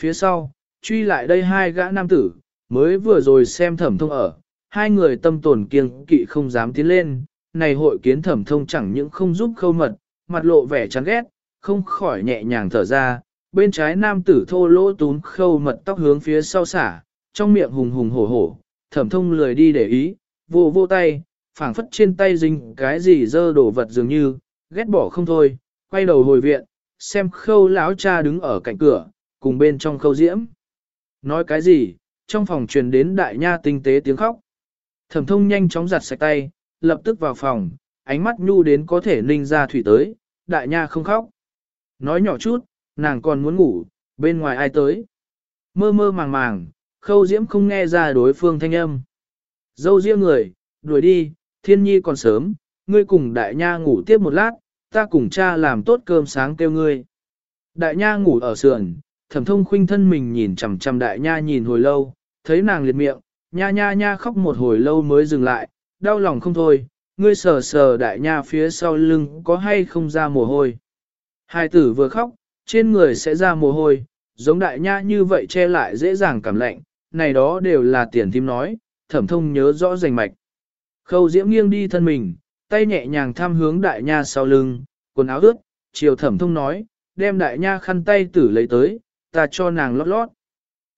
Phía sau, truy lại đây hai gã nam tử, mới vừa rồi xem thẩm thông ở, hai người tâm tồn kiêng kỵ không dám tiến lên, này hội kiến thẩm thông chẳng những không giúp khâu mật, mặt lộ vẻ chán ghét, không khỏi nhẹ nhàng thở ra, bên trái nam tử thô lỗ tún khâu mật tóc hướng phía sau xả, trong miệng hùng hùng hổ hổ, thẩm thông lười đi để ý, vô vô tay, phảng phất trên tay dính cái gì dơ đổ vật dường như, ghét bỏ không thôi, quay đầu hồi viện, xem khâu lão cha đứng ở cạnh cửa, cùng bên trong khâu diễm. Nói cái gì, trong phòng truyền đến đại nha tinh tế tiếng khóc. Thẩm thông nhanh chóng giặt sạch tay, lập tức vào phòng, ánh mắt nhu đến có thể ninh ra thủy tới, đại nha không khóc. Nói nhỏ chút, nàng còn muốn ngủ, bên ngoài ai tới. Mơ mơ màng màng, khâu diễm không nghe ra đối phương thanh âm. Dâu riêng người, đuổi đi, thiên nhi còn sớm, ngươi cùng đại nha ngủ tiếp một lát, ta cùng cha làm tốt cơm sáng kêu ngươi. Đại nha ngủ ở sườn, thẩm thông khuynh thân mình nhìn chằm chằm đại nha nhìn hồi lâu, thấy nàng liệt miệng, nha nha nha khóc một hồi lâu mới dừng lại, đau lòng không thôi, ngươi sờ sờ đại nha phía sau lưng có hay không ra mồ hôi. Hai tử vừa khóc, trên người sẽ ra mồ hôi, giống đại nha như vậy che lại dễ dàng cảm lạnh, này đó đều là tiền thím nói, thẩm thông nhớ rõ rành mạch. Khâu diễm nghiêng đi thân mình, tay nhẹ nhàng tham hướng đại nha sau lưng, quần áo ướt, chiều thẩm thông nói, đem đại nha khăn tay tử lấy tới, ta cho nàng lót lót.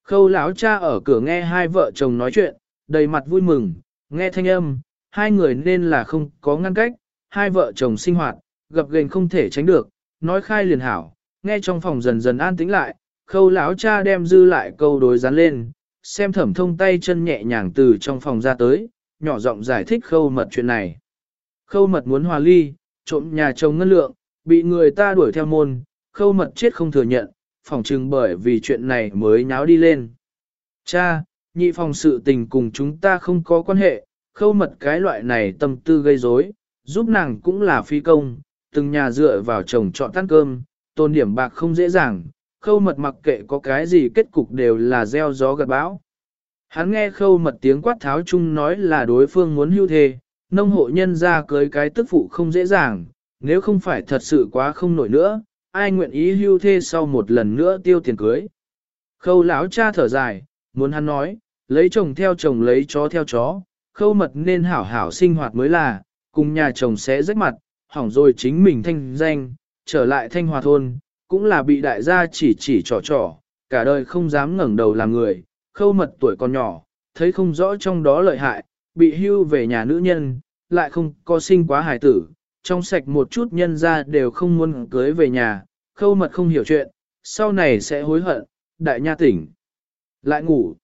Khâu lão cha ở cửa nghe hai vợ chồng nói chuyện, đầy mặt vui mừng, nghe thanh âm, hai người nên là không có ngăn cách, hai vợ chồng sinh hoạt, gặp gần không thể tránh được, nói khai liền hảo, nghe trong phòng dần dần an tĩnh lại, khâu lão cha đem dư lại câu đối dán lên, xem thẩm thông tay chân nhẹ nhàng từ trong phòng ra tới, nhỏ giọng giải thích khâu mật chuyện này. Khâu mật muốn hòa ly, trộm nhà chồng ngân lượng, bị người ta đuổi theo môn, khâu mật chết không thừa nhận, phòng trừng bởi vì chuyện này mới nháo đi lên. Cha, nhị phòng sự tình cùng chúng ta không có quan hệ, khâu mật cái loại này tâm tư gây rối, giúp nàng cũng là phi công, từng nhà dựa vào chồng chọn tan cơm, tôn điểm bạc không dễ dàng, khâu mật mặc kệ có cái gì kết cục đều là gieo gió gặt bão. Hắn nghe khâu mật tiếng quát tháo chung nói là đối phương muốn hưu thề, nông hộ nhân ra cưới cái tức phụ không dễ dàng, nếu không phải thật sự quá không nổi nữa, ai nguyện ý hưu thê sau một lần nữa tiêu tiền cưới. Khâu lão cha thở dài, muốn hắn nói, lấy chồng theo chồng lấy chó theo chó, khâu mật nên hảo hảo sinh hoạt mới là, cùng nhà chồng sẽ rách mặt, hỏng rồi chính mình thanh danh, trở lại thanh hòa thôn, cũng là bị đại gia chỉ chỉ trò trò, cả đời không dám ngẩng đầu làm người, khâu mật tuổi còn nhỏ, thấy không rõ trong đó lợi hại, bị hưu về nhà nữ nhân, lại không có sinh quá hài tử, trong sạch một chút nhân ra đều không muốn cưới về nhà, khâu mật không hiểu chuyện, sau này sẽ hối hận, đại nha tỉnh. Lại ngủ,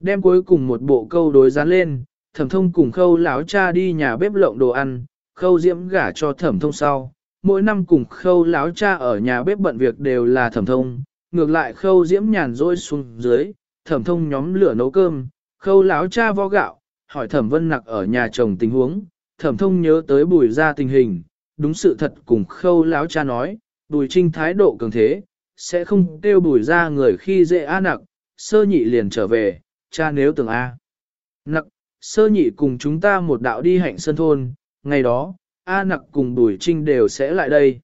đem cuối cùng một bộ câu đối dán lên, thẩm thông cùng khâu lão cha đi nhà bếp lộng đồ ăn, khâu diễm gả cho thẩm thông sau. Mỗi năm cùng khâu lão cha ở nhà bếp bận việc đều là thẩm thông, ngược lại khâu diễm nhàn rỗi xuống dưới, thẩm thông nhóm lửa nấu cơm, khâu lão cha vo gạo, hỏi thẩm vân nặc ở nhà chồng tình huống, thẩm thông nhớ tới bùi ra tình hình, đúng sự thật cùng khâu lão cha nói, bùi trinh thái độ cường thế, sẽ không kêu bùi ra người khi dễ a nặc, sơ nhị liền trở về, cha nếu tưởng a. Nặc, sơ nhị cùng chúng ta một đạo đi hạnh sân thôn, ngày đó, a nặc cùng bùi trinh đều sẽ lại đây.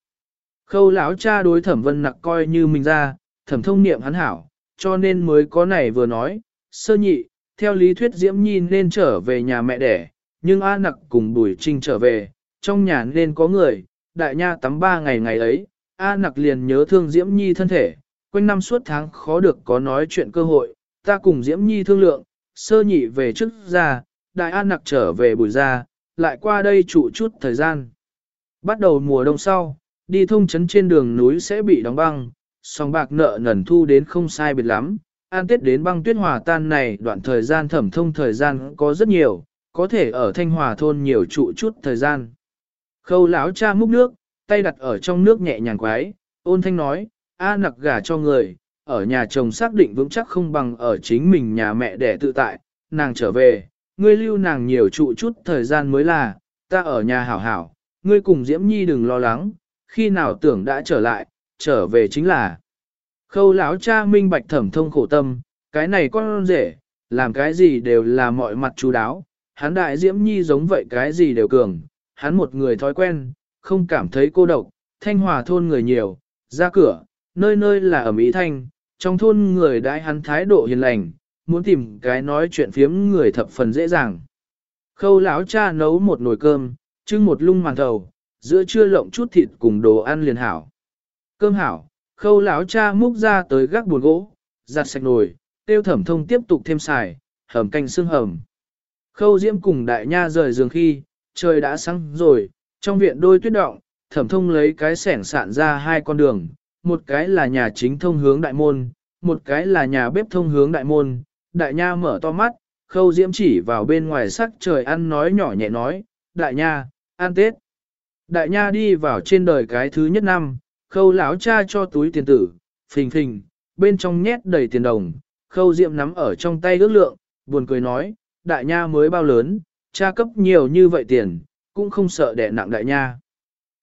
Khâu lão cha đối thẩm vân nặc coi như mình ra, thẩm thông niệm hắn hảo, cho nên mới có này vừa nói, sơ nhị, theo lý thuyết Diễm Nhi nên trở về nhà mẹ đẻ, nhưng A nặc cùng Bùi Trinh trở về, trong nhà nên có người, đại nha tắm ba ngày ngày ấy, A nặc liền nhớ thương Diễm Nhi thân thể, quanh năm suốt tháng khó được có nói chuyện cơ hội, ta cùng Diễm Nhi thương lượng, sơ nhị về trước ra, đại A nặc trở về bùi ra, lại qua đây trụ chút thời gian. Bắt đầu mùa đông sau, đi thông chấn trên đường núi sẽ bị đóng băng, song bạc nợ nần thu đến không sai biệt lắm, an tết đến băng tuyết hòa tan này đoạn thời gian thẩm thông thời gian có rất nhiều, có thể ở thanh hòa thôn nhiều trụ chút thời gian. Khâu lão cha múc nước, tay đặt ở trong nước nhẹ nhàng quái, ôn thanh nói, a nặc gả cho người, ở nhà chồng xác định vững chắc không bằng ở chính mình nhà mẹ để tự tại, nàng trở về, ngươi lưu nàng nhiều trụ chút thời gian mới là, ta ở nhà hảo hảo, ngươi cùng Diễm Nhi đừng lo lắng, khi nào tưởng đã trở lại, trở về chính là. Khâu lão cha minh bạch thẩm thông khổ tâm, cái này con rể, làm cái gì đều là mọi mặt chú đáo, hắn đại Diễm Nhi giống vậy cái gì đều cường, hắn một người thói quen, không cảm thấy cô độc, thanh hòa thôn người nhiều, ra cửa, nơi nơi là ở Mỹ Thanh, trong thôn người đại hắn thái độ hiền lành, muốn tìm cái nói chuyện phiếm người thập phần dễ dàng. Khâu lão cha nấu một nồi cơm, trưng một lung màn thầu, giữa trưa lộng chút thịt cùng đồ ăn liền hảo. Cơm hảo, khâu lão cha múc ra tới gác buồn gỗ, giặt sạch nồi, tiêu thẩm thông tiếp tục thêm xài, hầm canh xương hầm. Khâu diễm cùng đại nha rời giường khi, trời đã sáng rồi, trong viện đôi tuyết động, thẩm thông lấy cái sẻng sạn ra hai con đường, một cái là nhà chính thông hướng đại môn, một cái là nhà bếp thông hướng đại môn, đại nha mở to mắt, khâu diễm chỉ vào bên ngoài sắc trời ăn nói nhỏ nhẹ nói, đại nha, ăn tết. Đại nha đi vào trên đời cái thứ nhất năm, khâu lão cha cho túi tiền tử, phình phình, bên trong nhét đầy tiền đồng, khâu Diệm nắm ở trong tay ước lượng, buồn cười nói, đại nha mới bao lớn, cha cấp nhiều như vậy tiền, cũng không sợ đẻ nặng đại nha.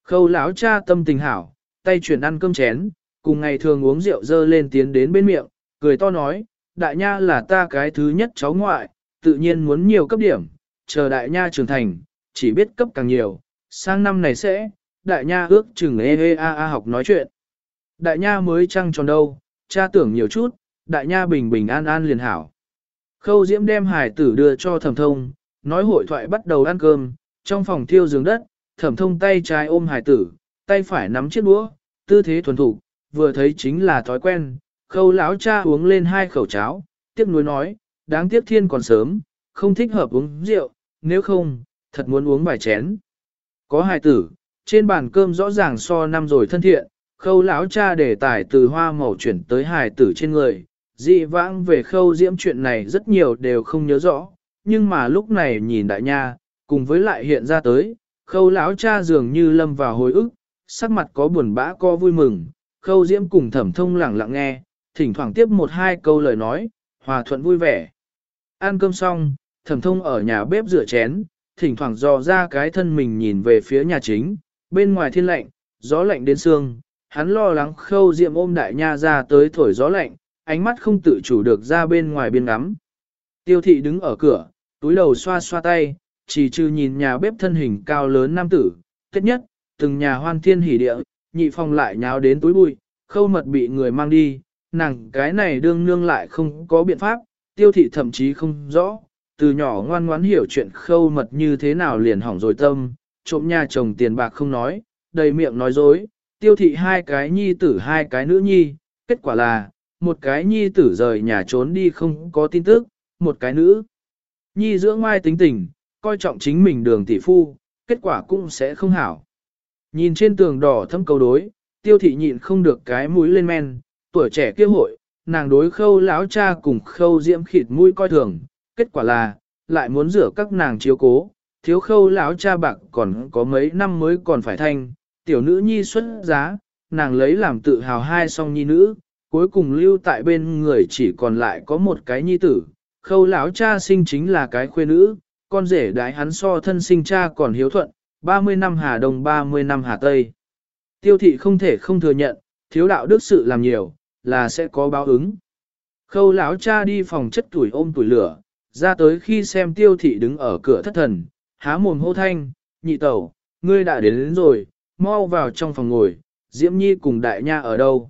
Khâu lão cha tâm tình hảo, tay chuyển ăn cơm chén, cùng ngày thường uống rượu dơ lên tiến đến bên miệng, cười to nói, đại nha là ta cái thứ nhất cháu ngoại, tự nhiên muốn nhiều cấp điểm, chờ đại nha trưởng thành, chỉ biết cấp càng nhiều, sang năm này sẽ, đại nha ước chừng ê ê a a học nói chuyện. Đại nha mới trăng tròn đâu, cha tưởng nhiều chút, đại nha bình bình an an liền hảo. Khâu diễm đem hải tử đưa cho thẩm thông, nói hội thoại bắt đầu ăn cơm, trong phòng thiêu giường đất, thẩm thông tay trái ôm hải tử, tay phải nắm chiếc đũa, tư thế thuần thủ, vừa thấy chính là thói quen, khâu lão cha uống lên hai khẩu cháo, tiếc nuối nói, đáng tiếc thiên còn sớm, không thích hợp uống rượu, nếu không, thật muốn uống vài chén. Có hài tử, trên bàn cơm rõ ràng so năm rồi thân thiện, khâu lão cha để tải từ hoa màu chuyển tới hài tử trên người, dị vãng về khâu diễm chuyện này rất nhiều đều không nhớ rõ, nhưng mà lúc này nhìn đại nha, cùng với lại hiện ra tới, khâu lão cha dường như lâm vào hồi ức, sắc mặt có buồn bã có vui mừng, khâu diễm cùng thẩm thông lặng lặng nghe, thỉnh thoảng tiếp một hai câu lời nói, hòa thuận vui vẻ. Ăn cơm xong, thẩm thông ở nhà bếp rửa chén, thỉnh thoảng dò ra cái thân mình nhìn về phía nhà chính, bên ngoài thiên lạnh, gió lạnh đến xương, hắn lo lắng khâu diệm ôm đại nha ra tới thổi gió lạnh, ánh mắt không tự chủ được ra bên ngoài biên ngắm. Tiêu thị đứng ở cửa, túi đầu xoa xoa tay, chỉ trừ nhìn nhà bếp thân hình cao lớn nam tử, tất nhất, từng nhà hoan thiên hỉ địa, nhị phòng lại nháo đến túi bụi, khâu mật bị người mang đi, nàng cái này đương nương lại không có biện pháp, tiêu thị thậm chí không rõ, từ nhỏ ngoan ngoãn hiểu chuyện khâu mật như thế nào liền hỏng rồi tâm, trộm nhà chồng tiền bạc không nói, đầy miệng nói dối, tiêu thị hai cái nhi tử hai cái nữ nhi, kết quả là, một cái nhi tử rời nhà trốn đi không có tin tức, một cái nữ. Nhi giữa ngoai tính tình, coi trọng chính mình đường tỷ phu, kết quả cũng sẽ không hảo. Nhìn trên tường đỏ thâm cầu đối, tiêu thị nhịn không được cái mũi lên men, tuổi trẻ kia hội, nàng đối khâu lão cha cùng khâu diễm khịt mũi coi thường, kết quả là, lại muốn rửa các nàng chiếu cố, thiếu khâu lão cha bạc còn có mấy năm mới còn phải thanh, tiểu nữ nhi xuất giá, nàng lấy làm tự hào hai song nhi nữ, cuối cùng lưu tại bên người chỉ còn lại có một cái nhi tử, khâu lão cha sinh chính là cái khuê nữ, con rể đái hắn so thân sinh cha còn hiếu thuận, 30 năm Hà Đông 30 năm Hà Tây. Tiêu thị không thể không thừa nhận, thiếu đạo đức sự làm nhiều, là sẽ có báo ứng. Khâu lão cha đi phòng chất tuổi ôm tuổi lửa, ra tới khi xem tiêu thị đứng ở cửa thất thần, há mồm hô thanh, nhị tẩu, ngươi đã đến, đến rồi, mau vào trong phòng ngồi, Diễm Nhi cùng đại nha ở đâu.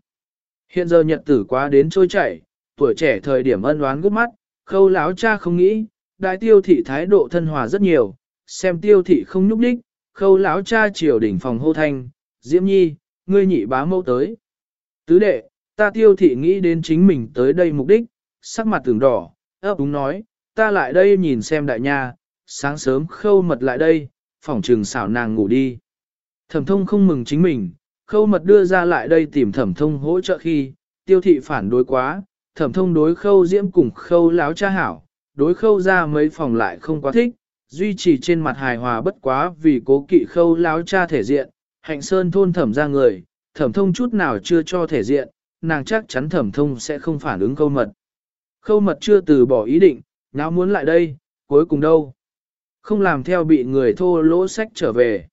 Hiện giờ nhật tử quá đến trôi chảy, tuổi trẻ thời điểm ân oán gút mắt, khâu lão cha không nghĩ, đại tiêu thị thái độ thân hòa rất nhiều, xem tiêu thị không nhúc đích, khâu lão cha triều đỉnh phòng hô thanh, Diễm Nhi, ngươi nhị bá mâu tới. Tứ đệ, ta tiêu thị nghĩ đến chính mình tới đây mục đích, sắc mặt tưởng đỏ, ấp đúng nói, ta lại đây nhìn xem đại nha, sáng sớm khâu mật lại đây, phỏng trừng xảo nàng ngủ đi. Thẩm thông không mừng chính mình, khâu mật đưa ra lại đây tìm thẩm thông hỗ trợ khi, tiêu thị phản đối quá, thẩm thông đối khâu diễm cùng khâu láo cha hảo, đối khâu ra mấy phòng lại không quá thích, duy trì trên mặt hài hòa bất quá vì cố kỵ khâu láo cha thể diện, hạnh sơn thôn thẩm ra người, thẩm thông chút nào chưa cho thể diện, nàng chắc chắn thẩm thông sẽ không phản ứng khâu mật. Khâu mật chưa từ bỏ ý định, nào muốn lại đây, cuối cùng đâu. Không làm theo bị người thô lỗ sách trở về.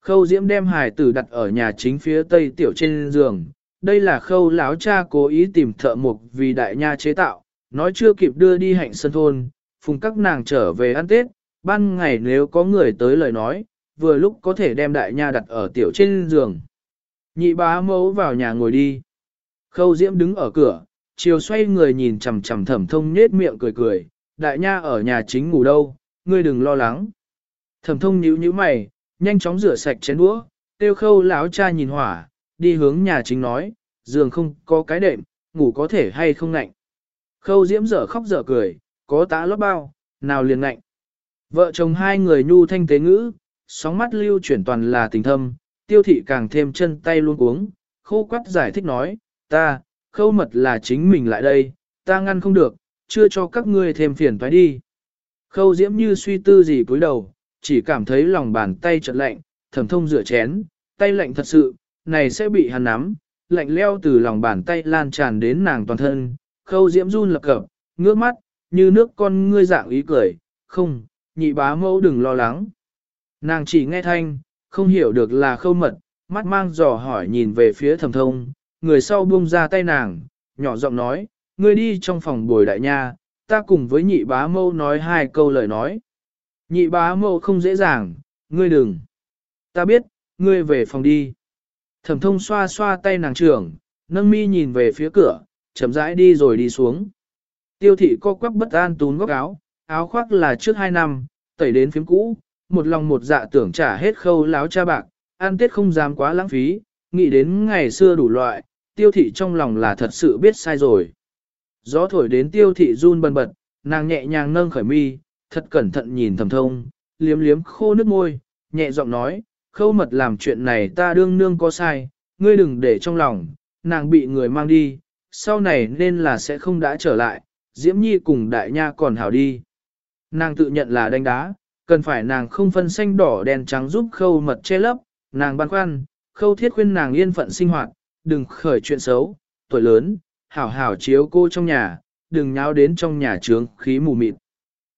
Khâu diễm đem hải tử đặt ở nhà chính phía tây tiểu trên giường. Đây là khâu láo cha cố ý tìm thợ mục vì đại nha chế tạo, nói chưa kịp đưa đi hạnh sân thôn, phùng các nàng trở về ăn Tết, ban ngày nếu có người tới lời nói, vừa lúc có thể đem đại nha đặt ở tiểu trên giường. Nhị bá mẫu vào nhà ngồi đi. Khâu diễm đứng ở cửa, chiều xoay người nhìn chằm chằm thẩm thông nết miệng cười cười, đại nha ở nhà chính ngủ đâu, ngươi đừng lo lắng. Thẩm thông nhíu nhíu mày, nhanh chóng rửa sạch chén đũa, tiêu khâu lão cha nhìn hỏa, đi hướng nhà chính nói, giường không có cái đệm, ngủ có thể hay không ngạnh. Khâu diễm dở khóc dở cười, có tá lót bao, nào liền ngạnh. Vợ chồng hai người nhu thanh tế ngữ, sóng mắt lưu chuyển toàn là tình thâm, tiêu thị càng thêm chân tay luôn uống, khô quắt giải thích nói, ta, khâu mật là chính mình lại đây, ta ngăn không được, chưa cho các ngươi thêm phiền phải đi. Khâu diễm như suy tư gì cúi đầu, chỉ cảm thấy lòng bàn tay chợt lạnh, thẩm thông rửa chén, tay lạnh thật sự, này sẽ bị hắn nắm, lạnh leo từ lòng bàn tay lan tràn đến nàng toàn thân, khâu diễm run lập cập, ngước mắt, như nước con ngươi dạng ý cười, không, nhị bá mẫu đừng lo lắng. Nàng chỉ nghe thanh, không hiểu được là khâu mật, mắt mang dò hỏi nhìn về phía thẩm thông, người sau buông ra tay nàng, nhỏ giọng nói, ngươi đi trong phòng bồi đại nha, ta cùng với nhị bá mâu nói hai câu lời nói. Nhị bá mâu không dễ dàng, ngươi đừng. Ta biết, ngươi về phòng đi. Thẩm thông xoa xoa tay nàng trưởng, nâng mi nhìn về phía cửa, chậm rãi đi rồi đi xuống. Tiêu thị co quắp bất an tún góc áo, áo khoác là trước hai năm, tẩy đến phím cũ, một lòng một dạ tưởng trả hết khâu láo cha bạc, ăn tết không dám quá lãng phí, nghĩ đến ngày xưa đủ loại, tiêu thị trong lòng là thật sự biết sai rồi. Gió thổi đến tiêu thị run bần bật, nàng nhẹ nhàng nâng khởi mi, thật cẩn thận nhìn thầm thông, liếm liếm khô nước môi, nhẹ giọng nói, khâu mật làm chuyện này ta đương nương có sai, ngươi đừng để trong lòng, nàng bị người mang đi, sau này nên là sẽ không đã trở lại, Diễm Nhi cùng đại nha còn hảo đi. Nàng tự nhận là đánh đá, cần phải nàng không phân xanh đỏ đen trắng giúp khâu mật che lấp, nàng băn khoăn, khâu thiết khuyên nàng yên phận sinh hoạt, đừng khởi chuyện xấu, tuổi lớn, hảo hảo chiếu cô trong nhà, đừng nháo đến trong nhà trướng khí mù mịt.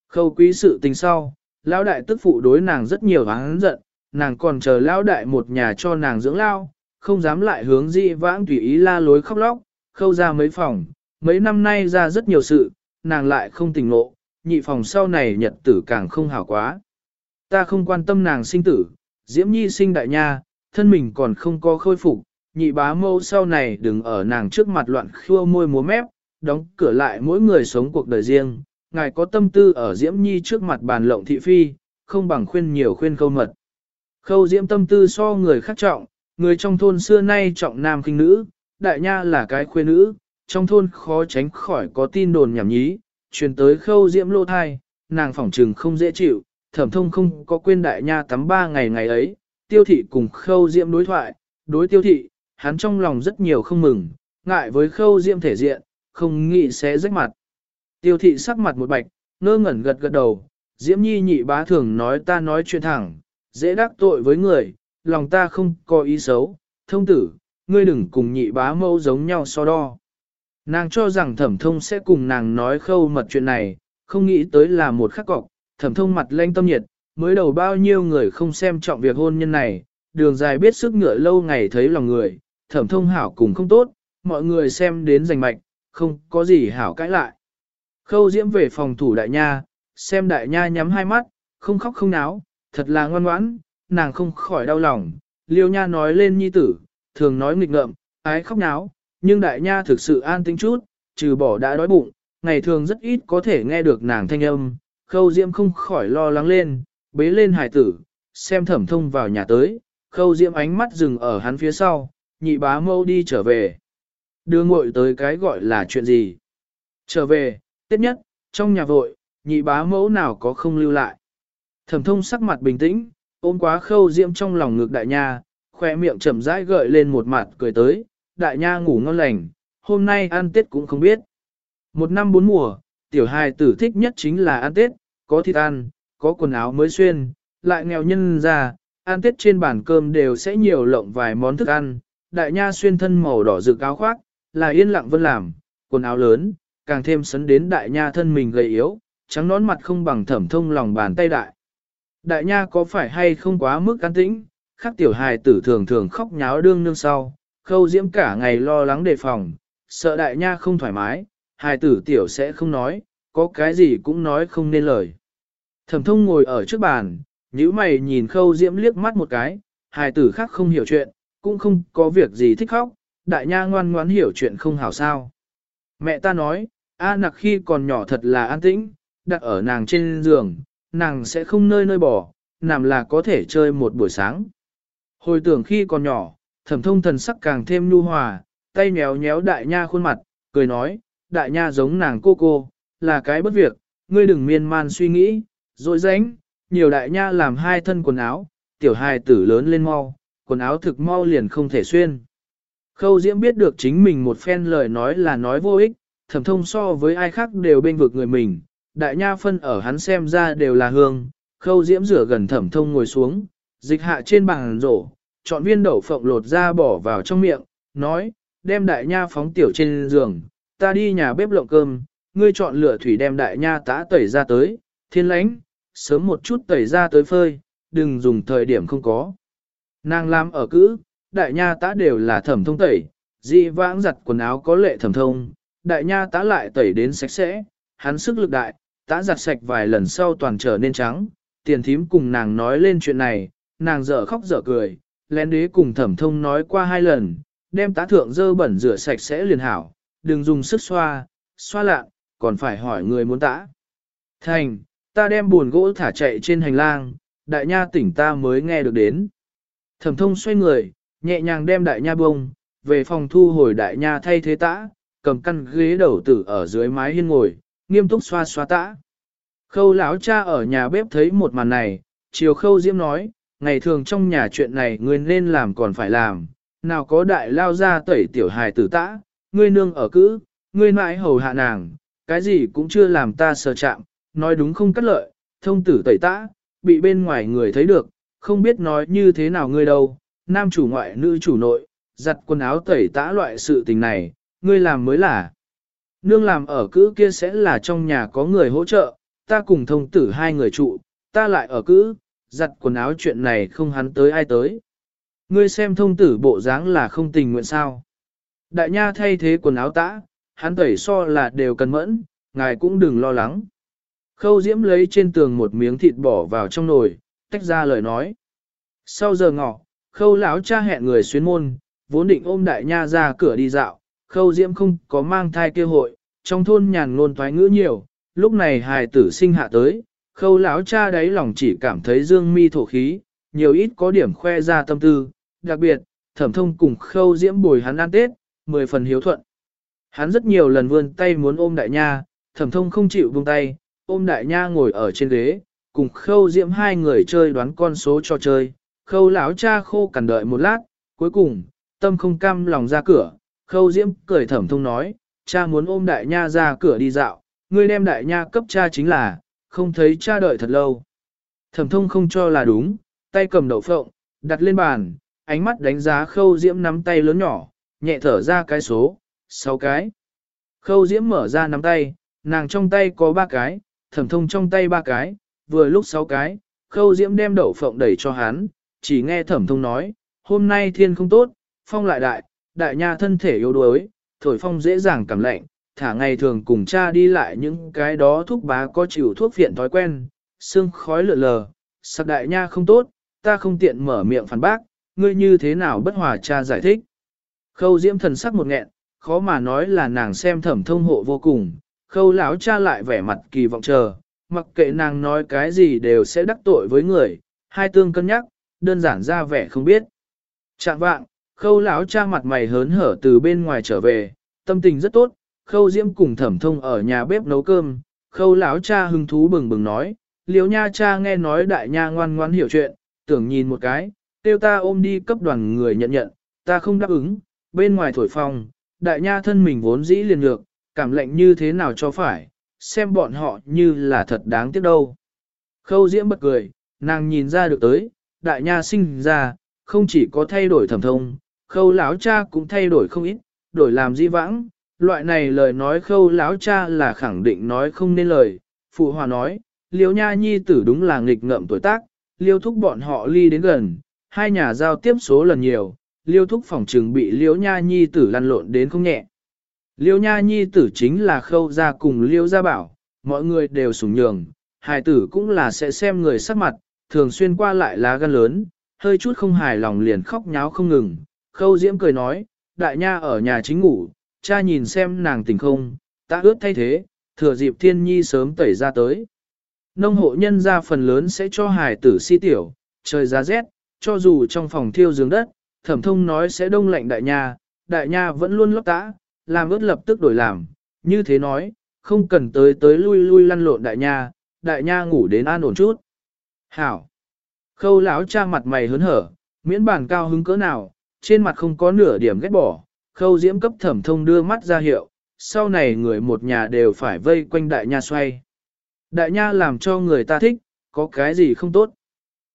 Khâu quý sự tình sau, lão đại tức phụ đối nàng rất nhiều hắn giận, nàng còn chờ lão đại một nhà cho nàng dưỡng lao, không dám lại hướng dị vãng tùy ý la lối khóc lóc, khâu ra mấy phòng, mấy năm nay ra rất nhiều sự, nàng lại không tình ngộ, nhị phòng sau này nhật tử càng không hảo quá. Ta không quan tâm nàng sinh tử, diễm nhi sinh đại nha, thân mình còn không có khôi phục, nhị bá mâu sau này đừng ở nàng trước mặt loạn khua môi múa mép, đóng cửa lại mỗi người sống cuộc đời riêng, ngài có tâm tư ở Diễm Nhi trước mặt bàn lộng thị phi, không bằng khuyên nhiều khuyên khâu mật. Khâu Diễm tâm tư so người khác trọng, người trong thôn xưa nay trọng nam khinh nữ, đại nha là cái khuê nữ, trong thôn khó tránh khỏi có tin đồn nhảm nhí, truyền tới khâu Diễm lô thai, nàng phỏng trừng không dễ chịu, thẩm thông không có quên đại nha tắm ba ngày ngày ấy, tiêu thị cùng khâu Diễm đối thoại, đối tiêu thị, hắn trong lòng rất nhiều không mừng, ngại với khâu diễm thể diện, không nghĩ sẽ rách mặt. Tiêu thị sắc mặt một bạch, ngơ ngẩn gật gật đầu, diễm nhi nhị bá thường nói ta nói chuyện thẳng, dễ đắc tội với người, lòng ta không có ý xấu, thông tử, ngươi đừng cùng nhị bá mâu giống nhau so đo. Nàng cho rằng thẩm thông sẽ cùng nàng nói khâu mật chuyện này, không nghĩ tới là một khắc cọc, thẩm thông mặt lanh tâm nhiệt, mới đầu bao nhiêu người không xem trọng việc hôn nhân này, đường dài biết sức ngựa lâu ngày thấy lòng người, thẩm thông hảo cùng không tốt, mọi người xem đến giành mạch, không có gì hảo cãi lại. Khâu diễm về phòng thủ đại nha, xem đại nha nhắm hai mắt, không khóc không náo, thật là ngoan ngoãn, nàng không khỏi đau lòng. Liêu nha nói lên nhi tử, thường nói nghịch ngợm, ái khóc náo, nhưng đại nha thực sự an tĩnh chút, trừ bỏ đã đói bụng, ngày thường rất ít có thể nghe được nàng thanh âm. Khâu diễm không khỏi lo lắng lên, bế lên hải tử, xem thẩm thông vào nhà tới, khâu diễm ánh mắt dừng ở hắn phía sau, nhị bá mâu đi trở về. Đưa ngội tới cái gọi là chuyện gì? Trở về, tiếp nhất, trong nhà vội, nhị bá mẫu nào có không lưu lại. Thẩm thông sắc mặt bình tĩnh, ôm quá khâu diễm trong lòng ngực đại nha, khoe miệng chậm rãi gợi lên một mặt cười tới, đại nha ngủ ngon lành, hôm nay ăn tết cũng không biết. Một năm bốn mùa, tiểu hài tử thích nhất chính là ăn tết, có thịt ăn, có quần áo mới xuyên, lại nghèo nhân ra, ăn tết trên bàn cơm đều sẽ nhiều lộng vài món thức ăn, đại nha xuyên thân màu đỏ rực áo khoác, là yên lặng vân làm, quần áo lớn, càng thêm sấn đến đại nha thân mình gầy yếu, trắng nón mặt không bằng thẩm thông lòng bàn tay đại. Đại nha có phải hay không quá mức an tĩnh, Khắc tiểu hài tử thường thường khóc nháo đương nương sau, khâu diễm cả ngày lo lắng đề phòng, sợ đại nha không thoải mái, hài tử tiểu sẽ không nói, có cái gì cũng nói không nên lời. Thẩm thông ngồi ở trước bàn, nhíu mày nhìn khâu diễm liếc mắt một cái, hài tử khác không hiểu chuyện, cũng không có việc gì thích khóc, đại nha ngoan ngoãn hiểu chuyện không hảo sao. Mẹ ta nói, A nặc khi còn nhỏ thật là an tĩnh, đặt ở nàng trên giường, nàng sẽ không nơi nơi bỏ, nằm là có thể chơi một buổi sáng. Hồi tưởng khi còn nhỏ, thẩm thông thần sắc càng thêm nhu hòa, tay nhéo nhéo đại nha khuôn mặt, cười nói, đại nha giống nàng cô cô, là cái bất việc, ngươi đừng miên man suy nghĩ, rồi ránh, nhiều đại nha làm hai thân quần áo, tiểu hài tử lớn lên mau, quần áo thực mau liền không thể xuyên. Khâu Diễm biết được chính mình một phen lời nói là nói vô ích, thẩm thông so với ai khác đều bên vực người mình, đại nha phân ở hắn xem ra đều là hương, khâu Diễm rửa gần thẩm thông ngồi xuống, dịch hạ trên bàn rổ, chọn viên đậu phộng lột ra bỏ vào trong miệng, nói, đem đại nha phóng tiểu trên giường, ta đi nhà bếp lộng cơm, ngươi chọn lửa thủy đem đại nha tã tẩy ra tới, thiên lãnh, sớm một chút tẩy ra tới phơi, đừng dùng thời điểm không có. Nàng làm ở cữ, đại nha tá đều là thẩm thông tẩy, dị vãng giặt quần áo có lệ thẩm thông, đại nha tá lại tẩy đến sạch sẽ, hắn sức lực đại, tá giặt sạch vài lần sau toàn trở nên trắng, tiền thím cùng nàng nói lên chuyện này, nàng dở khóc dở cười, lén đế cùng thẩm thông nói qua hai lần, đem tá thượng dơ bẩn rửa sạch sẽ liền hảo, đừng dùng sức xoa, xoa lạ, còn phải hỏi người muốn tã. Thành, ta đem buồn gỗ thả chạy trên hành lang, đại nha tỉnh ta mới nghe được đến. Thẩm thông xoay người, nhẹ nhàng đem đại nha bông, về phòng thu hồi đại nha thay thế tã, cầm căn ghế đầu tử ở dưới mái hiên ngồi, nghiêm túc xoa xoa tã. Khâu lão cha ở nhà bếp thấy một màn này, chiều khâu diễm nói, ngày thường trong nhà chuyện này ngươi nên làm còn phải làm, nào có đại lao ra tẩy tiểu hài tử tã, ngươi nương ở cữ, ngươi mãi hầu hạ nàng, cái gì cũng chưa làm ta sờ chạm, nói đúng không cắt lợi, thông tử tẩy tã, bị bên ngoài người thấy được, không biết nói như thế nào ngươi đâu, nam chủ ngoại nữ chủ nội, giặt quần áo tẩy tã loại sự tình này, ngươi làm mới là. Nương làm ở cữ kia sẽ là trong nhà có người hỗ trợ, ta cùng thông tử hai người trụ, ta lại ở cữ, giặt quần áo chuyện này không hắn tới ai tới. Ngươi xem thông tử bộ dáng là không tình nguyện sao. Đại nha thay thế quần áo tã, hắn tẩy so là đều cần mẫn, ngài cũng đừng lo lắng. Khâu diễm lấy trên tường một miếng thịt bỏ vào trong nồi, tách ra lời nói. Sau giờ ngọ, khâu lão cha hẹn người xuyên môn, vốn định ôm đại nha ra cửa đi dạo, khâu diễm không có mang thai kêu hội, trong thôn nhàn ngôn thoái ngữ nhiều, lúc này hài tử sinh hạ tới, khâu lão cha đáy lòng chỉ cảm thấy dương mi thổ khí, nhiều ít có điểm khoe ra tâm tư, đặc biệt, thẩm thông cùng khâu diễm bồi hắn ăn tết, mười phần hiếu thuận. Hắn rất nhiều lần vươn tay muốn ôm đại nha, thẩm thông không chịu buông tay, ôm đại nha ngồi ở trên ghế, cùng khâu diễm hai người chơi đoán con số cho chơi, khâu lão cha khô cằn đợi một lát, cuối cùng, tâm không cam lòng ra cửa, khâu diễm cười thẩm thông nói, cha muốn ôm đại nha ra cửa đi dạo, ngươi đem đại nha cấp cha chính là, không thấy cha đợi thật lâu. Thẩm thông không cho là đúng, tay cầm đậu phộng, đặt lên bàn, ánh mắt đánh giá khâu diễm nắm tay lớn nhỏ, nhẹ thở ra cái số, sáu cái. Khâu diễm mở ra nắm tay, nàng trong tay có ba cái, thẩm thông trong tay ba cái, vừa lúc sáu cái, khâu diễm đem đậu phộng đẩy cho hắn, chỉ nghe thẩm thông nói, hôm nay thiên không tốt, phong lại đại, đại nha thân thể yếu đuối, thổi phong dễ dàng cảm lạnh, thả ngày thường cùng cha đi lại những cái đó thuốc bá có chịu thuốc phiện thói quen, xương khói lượn lờ, sặc đại nha không tốt, ta không tiện mở miệng phản bác, ngươi như thế nào bất hòa cha giải thích. Khâu diễm thần sắc một nghẹn, khó mà nói là nàng xem thẩm thông hộ vô cùng, khâu lão cha lại vẻ mặt kỳ vọng chờ, mặc kệ nàng nói cái gì đều sẽ đắc tội với người, hai tương cân nhắc, đơn giản ra vẻ không biết. Trạng vạng, khâu lão cha mặt mày hớn hở từ bên ngoài trở về, tâm tình rất tốt, khâu diễm cùng thẩm thông ở nhà bếp nấu cơm, khâu lão cha hứng thú bừng bừng nói, liếu nha cha nghe nói đại nha ngoan ngoan hiểu chuyện, tưởng nhìn một cái, tiêu ta ôm đi cấp đoàn người nhận nhận, ta không đáp ứng, bên ngoài thổi phong, đại nha thân mình vốn dĩ liền lược, cảm lệnh như thế nào cho phải, xem bọn họ như là thật đáng tiếc đâu. Khâu diễm bật cười, nàng nhìn ra được tới, đại nha sinh ra, không chỉ có thay đổi thẩm thông, khâu lão cha cũng thay đổi không ít, đổi làm di vãng, loại này lời nói khâu lão cha là khẳng định nói không nên lời, phụ hòa nói, liêu nha nhi tử đúng là nghịch ngợm tuổi tác, liêu thúc bọn họ ly đến gần, hai nhà giao tiếp số lần nhiều, liêu thúc phòng trừng bị liễu nha nhi tử lăn lộn đến không nhẹ. Liêu nha nhi tử chính là khâu ra cùng liêu gia bảo, mọi người đều sủng nhường, hài tử cũng là sẽ xem người sắc mặt, thường xuyên qua lại lá gan lớn, hơi chút không hài lòng liền khóc nháo không ngừng. Khâu diễm cười nói, đại nha ở nhà chính ngủ, cha nhìn xem nàng tỉnh không, ta ướt thay thế, thừa dịp thiên nhi sớm tẩy ra tới. Nông hộ nhân ra phần lớn sẽ cho hài tử si tiểu, trời giá rét, cho dù trong phòng thiêu giường đất, thẩm thông nói sẽ đông lạnh đại nha, đại nha vẫn luôn lót tã, làm ướt lập tức đổi làm, như thế nói, không cần tới tới lui lui lăn lộn đại nha, đại nha ngủ đến an ổn chút. Hảo! Khâu lão cha mặt mày hớn hở, miễn bản cao hứng cỡ nào, trên mặt không có nửa điểm ghét bỏ, khâu diễm cấp thẩm thông đưa mắt ra hiệu, sau này người một nhà đều phải vây quanh đại nha xoay. Đại nha làm cho người ta thích, có cái gì không tốt.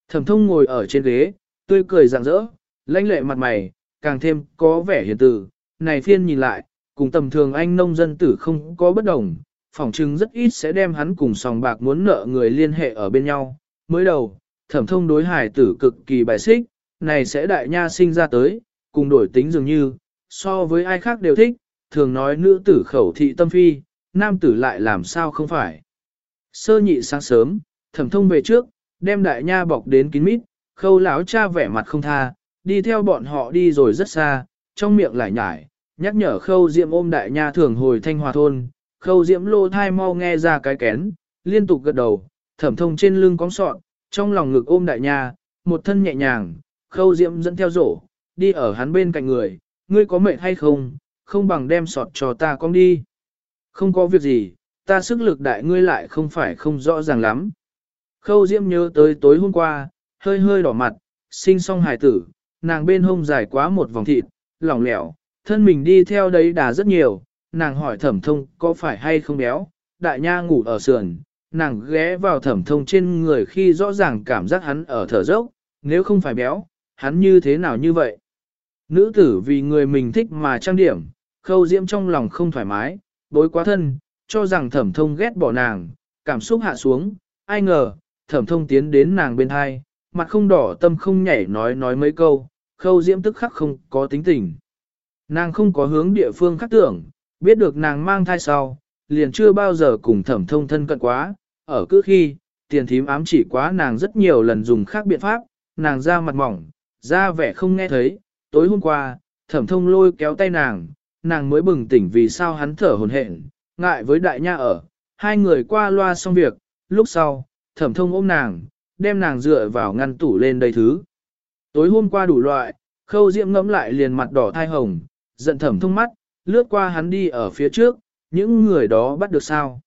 Thẩm thông ngồi ở trên ghế, tươi cười rạng rỡ, lãnh lệ mặt mày, càng thêm có vẻ hiền từ, này phiên nhìn lại, cùng tầm thường anh nông dân tử không có bất đồng, phỏng chừng rất ít sẽ đem hắn cùng sòng bạc muốn nợ người liên hệ ở bên nhau. Mới đầu, thẩm thông đối hải tử cực kỳ bài xích, này sẽ đại nha sinh ra tới, cùng đổi tính dường như, so với ai khác đều thích, thường nói nữ tử khẩu thị tâm phi, nam tử lại làm sao không phải. Sơ nhị sáng sớm, thẩm thông về trước, đem đại nha bọc đến kín mít, khâu láo cha vẻ mặt không tha, đi theo bọn họ đi rồi rất xa, trong miệng lại nhải, nhắc nhở khâu diệm ôm đại nha thường hồi thanh hòa thôn, khâu diệm lô thai mau nghe ra cái kén, liên tục gật đầu, thẩm thông trên lưng cong sọn, trong lòng ngực ôm đại nha, một thân nhẹ nhàng, khâu diệm dẫn theo rổ, đi ở hắn bên cạnh người, ngươi có mệt hay không, không bằng đem sọt cho ta con đi. Không có việc gì, ta sức lực đại ngươi lại không phải không rõ ràng lắm. Khâu diễm nhớ tới tối hôm qua, hơi hơi đỏ mặt, sinh xong hài tử, nàng bên hông dài quá một vòng thịt, lỏng lẻo, thân mình đi theo đấy đà rất nhiều, nàng hỏi thẩm thông có phải hay không béo, đại nha ngủ ở sườn, nàng ghé vào thẩm thông trên người khi rõ ràng cảm giác hắn ở thở dốc, nếu không phải béo, hắn như thế nào như vậy? Nữ tử vì người mình thích mà trang điểm, khâu diễm trong lòng không thoải mái, bối quá thân, cho rằng thẩm thông ghét bỏ nàng, cảm xúc hạ xuống, ai ngờ, thẩm thông tiến đến nàng bên hai, mặt không đỏ tâm không nhảy nói nói mấy câu, khâu diễm tức khắc không có tính tình. Nàng không có hướng địa phương khác tưởng, biết được nàng mang thai sau, liền chưa bao giờ cùng thẩm thông thân cận quá, ở cứ khi, tiền thím ám chỉ quá nàng rất nhiều lần dùng khác biện pháp, nàng ra mặt mỏng, ra vẻ không nghe thấy, tối hôm qua, thẩm thông lôi kéo tay nàng, nàng mới bừng tỉnh vì sao hắn thở hồn hển, ngại với đại nha ở, hai người qua loa xong việc, lúc sau, thẩm thông ôm nàng, đem nàng dựa vào ngăn tủ lên đầy thứ. Tối hôm qua đủ loại, khâu diễm ngẫm lại liền mặt đỏ thai hồng, giận thẩm thông mắt, lướt qua hắn đi ở phía trước, những người đó bắt được sao.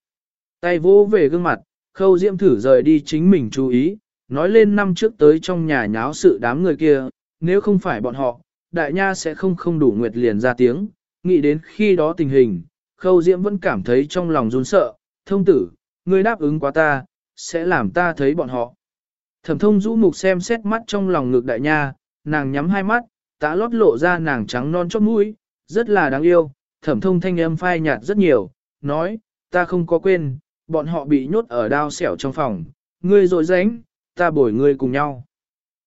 Tay vô về gương mặt, khâu diễm thử rời đi chính mình chú ý, nói lên năm trước tới trong nhà nháo sự đám người kia, nếu không phải bọn họ, đại nha sẽ không không đủ nguyệt liền ra tiếng, nghĩ đến khi đó tình hình, khâu diễm vẫn cảm thấy trong lòng run sợ, thông tử, ngươi đáp ứng quá ta, sẽ làm ta thấy bọn họ. Thẩm thông rũ mục xem xét mắt trong lòng ngực đại nha, nàng nhắm hai mắt, tá lót lộ ra nàng trắng non chót mũi, rất là đáng yêu, thẩm thông thanh âm phai nhạt rất nhiều, nói, ta không có quên, bọn họ bị nhốt ở đao xẻo trong phòng, ngươi rội ránh, ta bồi ngươi cùng nhau.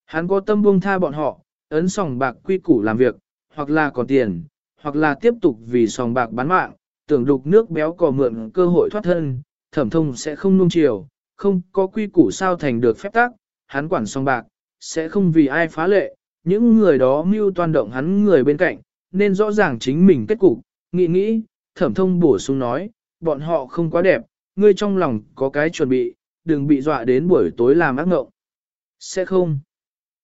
Hắn có tâm buông tha bọn họ, ấn sòng bạc quy củ làm việc, hoặc là còn tiền, hoặc là tiếp tục vì sòng bạc bán mạng, tưởng đục nước béo cò mượn cơ hội thoát thân, thẩm thông sẽ không nung chiều, không có quy củ sao thành được phép tắc hắn quản sòng bạc, sẽ không vì ai phá lệ, những người đó mưu toan động hắn người bên cạnh, nên rõ ràng chính mình kết cục, nghĩ nghĩ, thẩm thông bổ sung nói, bọn họ không quá đẹp, ngươi trong lòng có cái chuẩn bị, đừng bị dọa đến buổi tối làm ác ngộng. Sẽ không.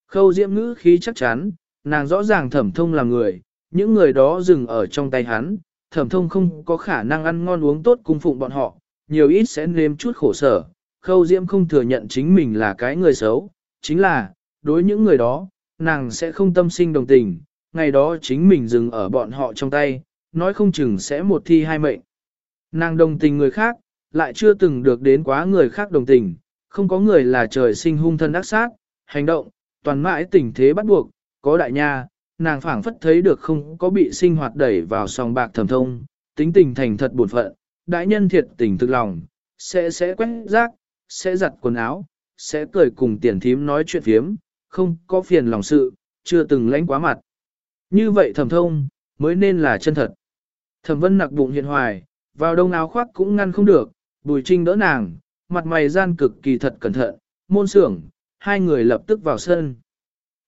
Khâu diễm ngữ khí chắc chắn, nàng rõ ràng thẩm thông là người, những người đó dừng ở trong tay hắn, thẩm thông không có khả năng ăn ngon uống tốt cung phụng bọn họ, nhiều ít sẽ nếm chút khổ sở. Khâu diễm không thừa nhận chính mình là cái người xấu, chính là, đối những người đó, nàng sẽ không tâm sinh đồng tình, ngày đó chính mình dừng ở bọn họ trong tay, nói không chừng sẽ một thi hai mệnh. Nàng đồng tình người khác, lại chưa từng được đến quá người khác đồng tình, không có người là trời sinh hung thân ác sát, hành động, toàn mãi tình thế bắt buộc, có đại nha, nàng phảng phất thấy được không có bị sinh hoạt đẩy vào sòng bạc thầm thông, tính tình thành thật buồn phận, đại nhân thiệt tình thực lòng, sẽ sẽ quét rác, sẽ giặt quần áo, sẽ cười cùng tiền thím nói chuyện phiếm, không có phiền lòng sự, chưa từng lãnh quá mặt. Như vậy thẩm thông, mới nên là chân thật. Thẩm vân nặc bụng hiện hoài, vào đông áo khoác cũng ngăn không được, bùi trinh đỡ nàng, mặt mày gian cực kỳ thật cẩn thận, môn sưởng, hai người lập tức vào sân.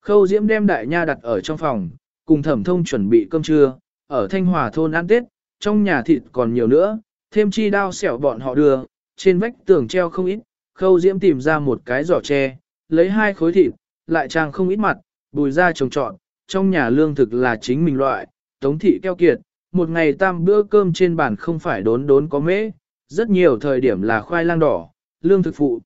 Khâu diễm đem đại nha đặt ở trong phòng, cùng thẩm thông chuẩn bị cơm trưa, ở Thanh Hòa thôn ăn Tết, trong nhà thịt còn nhiều nữa, thêm chi đao xẻo bọn họ đưa, trên vách tường treo không ít, khâu diễm tìm ra một cái giỏ tre, lấy hai khối thịt, lại trang không ít mặt, bùi ra trồng trọn, trong nhà lương thực là chính mình loại, tống thị keo kiệt, một ngày tam bữa cơm trên bàn không phải đốn đốn có mễ, rất nhiều thời điểm là khoai lang đỏ, lương thực phụ.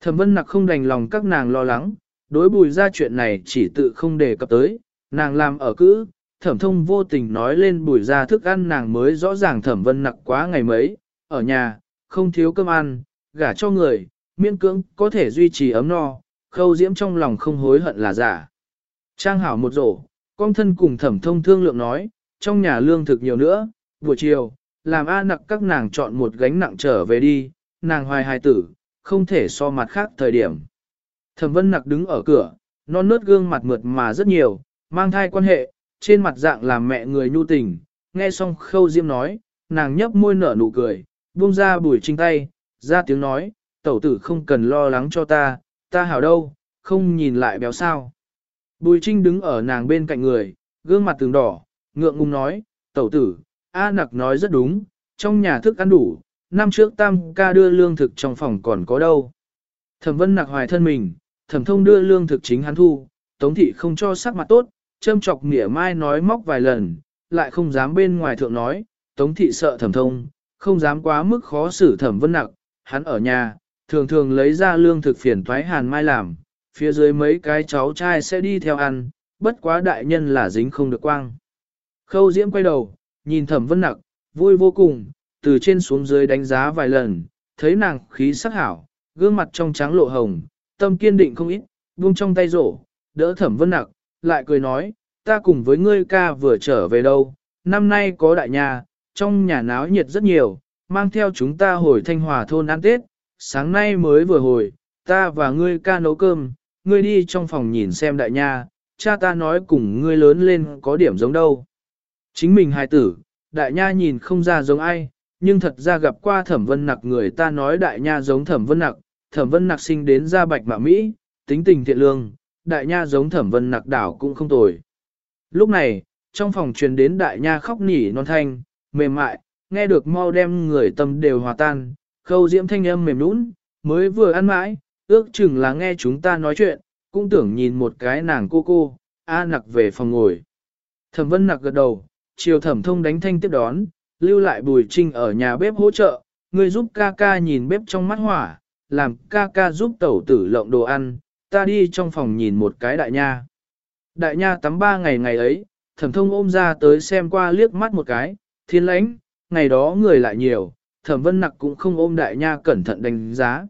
Thẩm vân nặc không đành lòng các nàng lo lắng, đối bùi ra chuyện này chỉ tự không đề cập tới, nàng làm ở cữ, thẩm thông vô tình nói lên bùi ra thức ăn nàng mới rõ ràng thẩm vân nặc quá ngày mấy, ở nhà, không thiếu cơm ăn, gả cho người, miễn cưỡng có thể duy trì ấm no, khâu diễm trong lòng không hối hận là giả. Trang hảo một rổ, con thân cùng thẩm thông thương lượng nói, trong nhà lương thực nhiều nữa, buổi chiều, làm A nặc các nàng chọn một gánh nặng trở về đi, nàng hoài hài tử, không thể so mặt khác thời điểm. Thẩm vân nặc đứng ở cửa, non nớt gương mặt mượt mà rất nhiều, mang thai quan hệ, trên mặt dạng làm mẹ người nhu tình, nghe xong khâu diễm nói, nàng nhấp môi nở nụ cười, buông ra bùi trinh tay, ra tiếng nói, tẩu tử không cần lo lắng cho ta, ta hảo đâu, không nhìn lại béo sao. Bùi trinh đứng ở nàng bên cạnh người, gương mặt từng đỏ, ngượng ngùng nói, tẩu tử, A nặc nói rất đúng, trong nhà thức ăn đủ, năm trước tam ca đưa lương thực trong phòng còn có đâu. Thẩm vân nặc hoài thân mình, thẩm thông đưa lương thực chính hắn thu, tống thị không cho sắc mặt tốt, châm chọc mỉa mai nói móc vài lần, lại không dám bên ngoài thượng nói, tống thị sợ thẩm thông, không dám quá mức khó xử thẩm vân nặc, hắn ở nhà, thường thường lấy ra lương thực phiền thoái hàn mai làm, phía dưới mấy cái cháu trai sẽ đi theo ăn, bất quá đại nhân là dính không được quang. Khâu diễm quay đầu, nhìn thẩm vân nặc, vui vô cùng, từ trên xuống dưới đánh giá vài lần, thấy nàng khí sắc hảo, gương mặt trong trắng lộ hồng, tâm kiên định không ít, buông trong tay rổ, đỡ thẩm vân nặc, lại cười nói, ta cùng với ngươi ca vừa trở về đâu, năm nay có đại nhà, trong nhà náo nhiệt rất nhiều, mang theo chúng ta hồi thanh hòa thôn ăn Tết, sáng nay mới vừa hồi, ta và ngươi ca nấu cơm, ngươi đi trong phòng nhìn xem đại nha, cha ta nói cùng ngươi lớn lên có điểm giống đâu. Chính mình hài tử, đại nha nhìn không ra giống ai, nhưng thật ra gặp qua thẩm vân nặc người ta nói đại nha giống thẩm vân nặc, thẩm vân nặc sinh đến ra bạch mạ Mỹ, tính tình thiện lương, đại nha giống thẩm vân nặc đảo cũng không tồi. Lúc này, trong phòng truyền đến đại nha khóc nỉ non thanh, mềm mại, nghe được mau đem người tâm đều hòa tan, khâu diễm thanh âm mềm nũng, mới vừa ăn mãi, ước chừng là nghe chúng ta nói chuyện, cũng tưởng nhìn một cái nàng cô cô, A nặc về phòng ngồi. Thẩm vân nặc gật đầu, chiều thẩm thông đánh thanh tiếp đón, lưu lại bùi trinh ở nhà bếp hỗ trợ, người giúp ca ca nhìn bếp trong mắt hỏa, làm ca ca giúp tẩu tử lộng đồ ăn, ta đi trong phòng nhìn một cái đại nha. Đại nha tắm ba ngày ngày ấy, thẩm thông ôm ra tới xem qua liếc mắt một cái, thiên lãnh, ngày đó người lại nhiều, thẩm vân nặc cũng không ôm đại nha cẩn thận đánh giá.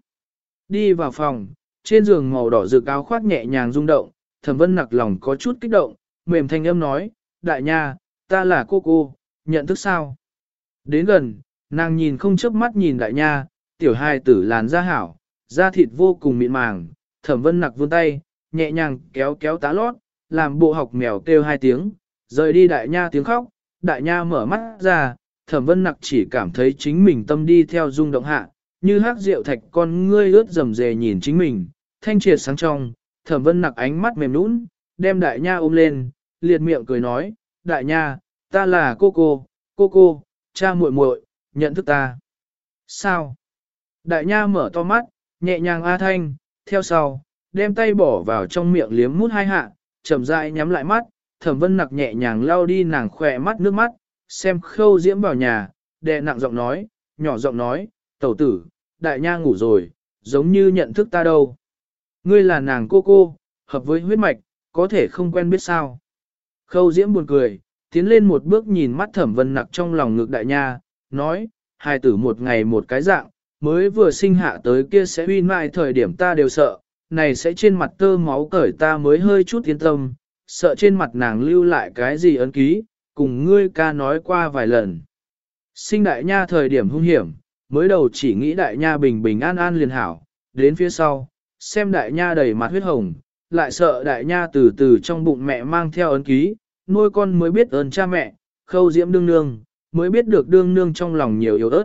Đi vào phòng, trên giường màu đỏ rực áo khoác nhẹ nhàng rung động, thẩm vân nặc lòng có chút kích động, mềm thanh âm nói, đại nha, ta là cô cô, nhận thức sao? Đến gần, nàng nhìn không chớp mắt nhìn đại nha, tiểu hai tử làn da hảo, da thịt vô cùng mịn màng, thẩm vân nặc vươn tay, nhẹ nhàng kéo kéo tá lót, làm bộ học mèo kêu hai tiếng, rời đi đại nha tiếng khóc, đại nha mở mắt ra, thẩm vân nặc chỉ cảm thấy chính mình tâm đi theo rung động hạ, như hát rượu thạch con ngươi ướt rầm rề nhìn chính mình, thanh triệt sáng trong, thẩm vân nặc ánh mắt mềm nũng, đem đại nha ôm lên, liệt miệng cười nói, đại nha, ta là cô cô, cô cô, cha muội muội, nhận thức ta. Sao? Đại nha mở to mắt, nhẹ nhàng a thanh, theo sau, đem tay bỏ vào trong miệng liếm mút hai hạ, chậm rãi nhắm lại mắt, thẩm vân nặc nhẹ nhàng lau đi nàng khỏe mắt nước mắt, xem khâu diễm vào nhà, đệ nặng giọng nói, nhỏ giọng nói, tẩu tử, đại nha ngủ rồi, giống như nhận thức ta đâu. Ngươi là nàng cô cô, hợp với huyết mạch, có thể không quen biết sao. Khâu diễm buồn cười, tiến lên một bước nhìn mắt thẩm vân nặc trong lòng ngực đại nha, nói, hai tử một ngày một cái dạng, mới vừa sinh hạ tới kia sẽ huy mại thời điểm ta đều sợ, này sẽ trên mặt tơ máu cởi ta mới hơi chút yên tâm, sợ trên mặt nàng lưu lại cái gì ấn ký, cùng ngươi ca nói qua vài lần. Sinh đại nha thời điểm hung hiểm, mới đầu chỉ nghĩ đại nha bình bình an an liền hảo, đến phía sau, xem đại nha đầy mặt huyết hồng, lại sợ đại nha từ từ trong bụng mẹ mang theo ấn ký, nuôi con mới biết ơn cha mẹ, khâu diễm đương nương, mới biết được đương nương trong lòng nhiều yếu ớt.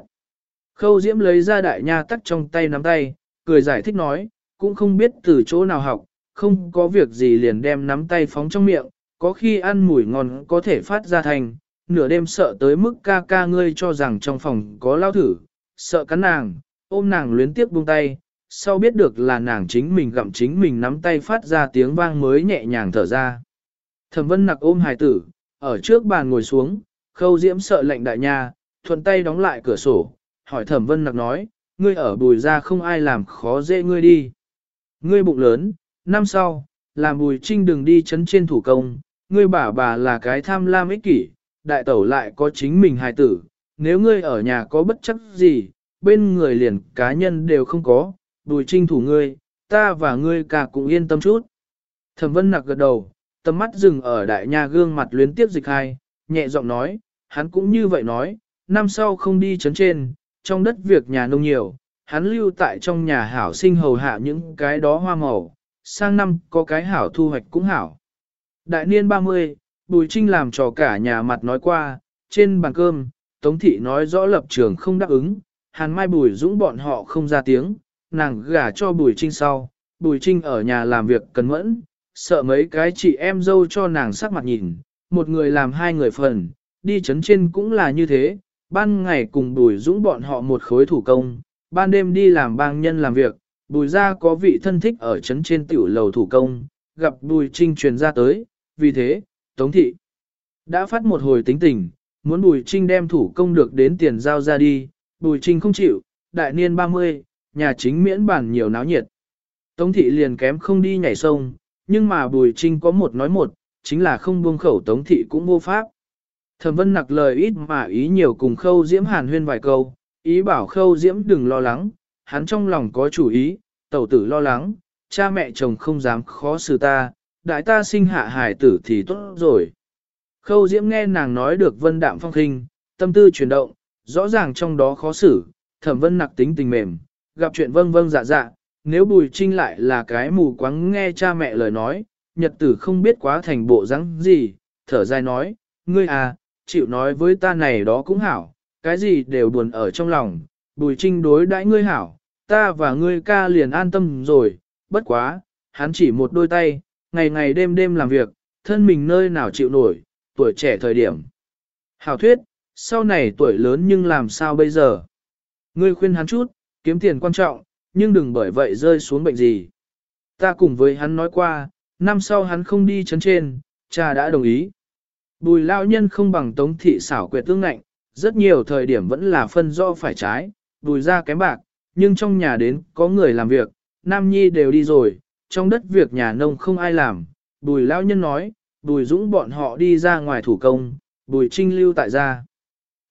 Khâu diễm lấy ra đại nha tắt trong tay nắm tay, cười giải thích nói, cũng không biết từ chỗ nào học, không có việc gì liền đem nắm tay phóng trong miệng, có khi ăn mùi ngon có thể phát ra thành, nửa đêm sợ tới mức ca ca ngươi cho rằng trong phòng có lao thử, sợ cắn nàng, ôm nàng luyến tiếp buông tay, sau biết được là nàng chính mình gặm chính mình nắm tay phát ra tiếng vang mới nhẹ nhàng thở ra. Thẩm vân nặc ôm hài tử, ở trước bàn ngồi xuống, khâu diễm sợ lệnh đại nha, thuận tay đóng lại cửa sổ, hỏi thẩm vân nặc nói, ngươi ở bùi ra không ai làm khó dễ ngươi đi. Ngươi bụng lớn, năm sau, làm bùi trinh đừng đi chấn trên thủ công, ngươi bà bà là cái tham lam ích kỷ, đại tẩu lại có chính mình hài tử, nếu ngươi ở nhà có bất chấp gì, bên người liền cá nhân đều không có, đùi trinh thủ ngươi, ta và ngươi cả cũng yên tâm chút. Thẩm vân nặc gật đầu, tầm mắt dừng ở đại nhà gương mặt luyến tiếp dịch hai, nhẹ giọng nói, hắn cũng như vậy nói, năm sau không đi chấn trên, trong đất việc nhà nông nhiều, hắn lưu tại trong nhà hảo sinh hầu hạ những cái đó hoa màu, sang năm có cái hảo thu hoạch cũng hảo. Đại niên 30, Bùi Trinh làm trò cả nhà mặt nói qua, trên bàn cơm, Tống Thị nói rõ lập trường không đáp ứng, Hàn Mai Bùi Dũng bọn họ không ra tiếng, nàng gả cho Bùi Trinh sau, Bùi Trinh ở nhà làm việc cần mẫn, sợ mấy cái chị em dâu cho nàng sắc mặt nhìn, một người làm hai người phần, đi chấn trên cũng là như thế, ban ngày cùng Bùi Dũng bọn họ một khối thủ công, ban đêm đi làm bang nhân làm việc, Bùi ra có vị thân thích ở chấn trên tiểu lầu thủ công, gặp Bùi Trinh truyền ra tới, vì thế, Tống Thị đã phát một hồi tính tình, muốn Bùi Trinh đem thủ công được đến tiền giao ra đi, Bùi Trinh không chịu, đại niên 30, nhà chính miễn bản nhiều náo nhiệt. Tống Thị liền kém không đi nhảy sông, nhưng mà Bùi Trinh có một nói một, chính là không buông khẩu Tống Thị cũng vô pháp. Thẩm vân nặc lời ít mà ý nhiều cùng khâu diễm hàn huyên vài câu, ý bảo khâu diễm đừng lo lắng, hắn trong lòng có chủ ý, tẩu tử lo lắng, cha mẹ chồng không dám khó xử ta, đại ta sinh hạ hải tử thì tốt rồi. Khâu diễm nghe nàng nói được vân đạm phong khinh, tâm tư chuyển động, rõ ràng trong đó khó xử, thẩm vân nặc tính tình mềm, gặp chuyện vâng vâng dạ dạ, nếu bùi trinh lại là cái mù quáng nghe cha mẹ lời nói, nhật tử không biết quá thành bộ rắn gì, thở dài nói, ngươi à, chịu nói với ta này đó cũng hảo, cái gì đều buồn ở trong lòng, bùi trinh đối đãi ngươi hảo, ta và ngươi ca liền an tâm rồi, bất quá, hắn chỉ một đôi tay, ngày ngày đêm đêm làm việc, thân mình nơi nào chịu nổi, tuổi trẻ thời điểm. Hảo thuyết, sau này tuổi lớn nhưng làm sao bây giờ? Ngươi khuyên hắn chút, kiếm tiền quan trọng, nhưng đừng bởi vậy rơi xuống bệnh gì. Ta cùng với hắn nói qua, năm sau hắn không đi chấn trên, cha đã đồng ý. Bùi lao nhân không bằng tống thị xảo quyệt tương ngạnh, rất nhiều thời điểm vẫn là phân do phải trái, bùi ra kém bạc, nhưng trong nhà đến có người làm việc, nam nhi đều đi rồi, trong đất việc nhà nông không ai làm. Bùi lao nhân nói, bùi dũng bọn họ đi ra ngoài thủ công, bùi trinh lưu tại gia.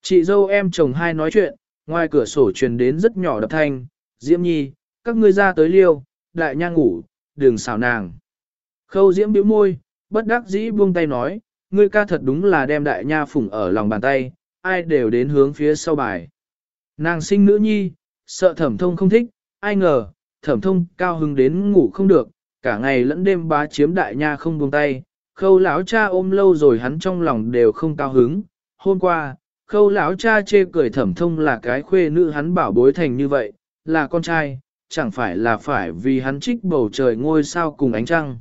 Chị dâu em chồng hai nói chuyện, ngoài cửa sổ truyền đến rất nhỏ đập thanh, Diễm Nhi, các ngươi ra tới liêu, đại nha ngủ, đừng xào nàng. Khâu Diễm bĩu môi, bất đắc dĩ buông tay nói, ngươi ca thật đúng là đem đại nha phủng ở lòng bàn tay, ai đều đến hướng phía sau bài. Nàng sinh nữ nhi, sợ thẩm thông không thích, ai ngờ, thẩm thông cao hứng đến ngủ không được, cả ngày lẫn đêm bá chiếm đại nha không buông tay, khâu lão cha ôm lâu rồi hắn trong lòng đều không cao hứng. Hôm qua, khâu lão cha chê cười thẩm thông là cái khuê nữ hắn bảo bối thành như vậy, là con trai, chẳng phải là phải vì hắn trích bầu trời ngôi sao cùng ánh trăng.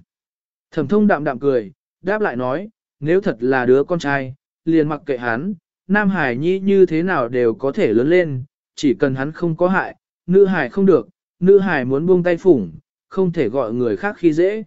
Thẩm thông đạm đạm cười, đáp lại nói, nếu thật là đứa con trai, liền mặc kệ hắn, Nam Hải Nhi như thế nào đều có thể lớn lên, chỉ cần hắn không có hại, nữ Hải không được, nữ Hải muốn buông tay phủng, không thể gọi người khác khi dễ.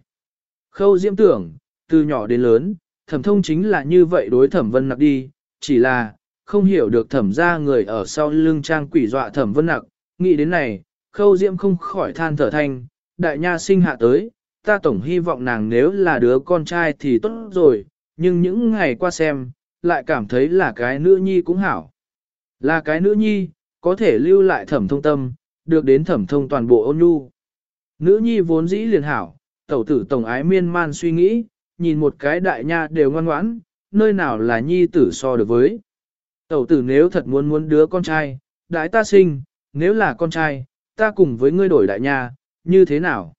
Khâu diễm tưởng, từ nhỏ đến lớn, thẩm thông chính là như vậy đối thẩm vân nặc đi, chỉ là, không hiểu được thẩm ra người ở sau lưng trang quỷ dọa thẩm vân nặc, nghĩ đến này, khâu diễm không khỏi than thở thanh, đại nha sinh hạ tới, ta tổng hy vọng nàng nếu là đứa con trai thì tốt rồi, nhưng những ngày qua xem, lại cảm thấy là cái nữ nhi cũng hảo. Là cái nữ nhi, có thể lưu lại thẩm thông tâm, được đến thẩm thông toàn bộ ôn nhu. Nữ nhi vốn dĩ liền hảo, tẩu tử tổng ái miên man suy nghĩ, nhìn một cái đại nha đều ngoan ngoãn, nơi nào là nhi tử so được với. Tẩu tử nếu thật muốn muốn đứa con trai, đại ta sinh, nếu là con trai, ta cùng với ngươi đổi đại nha, như thế nào?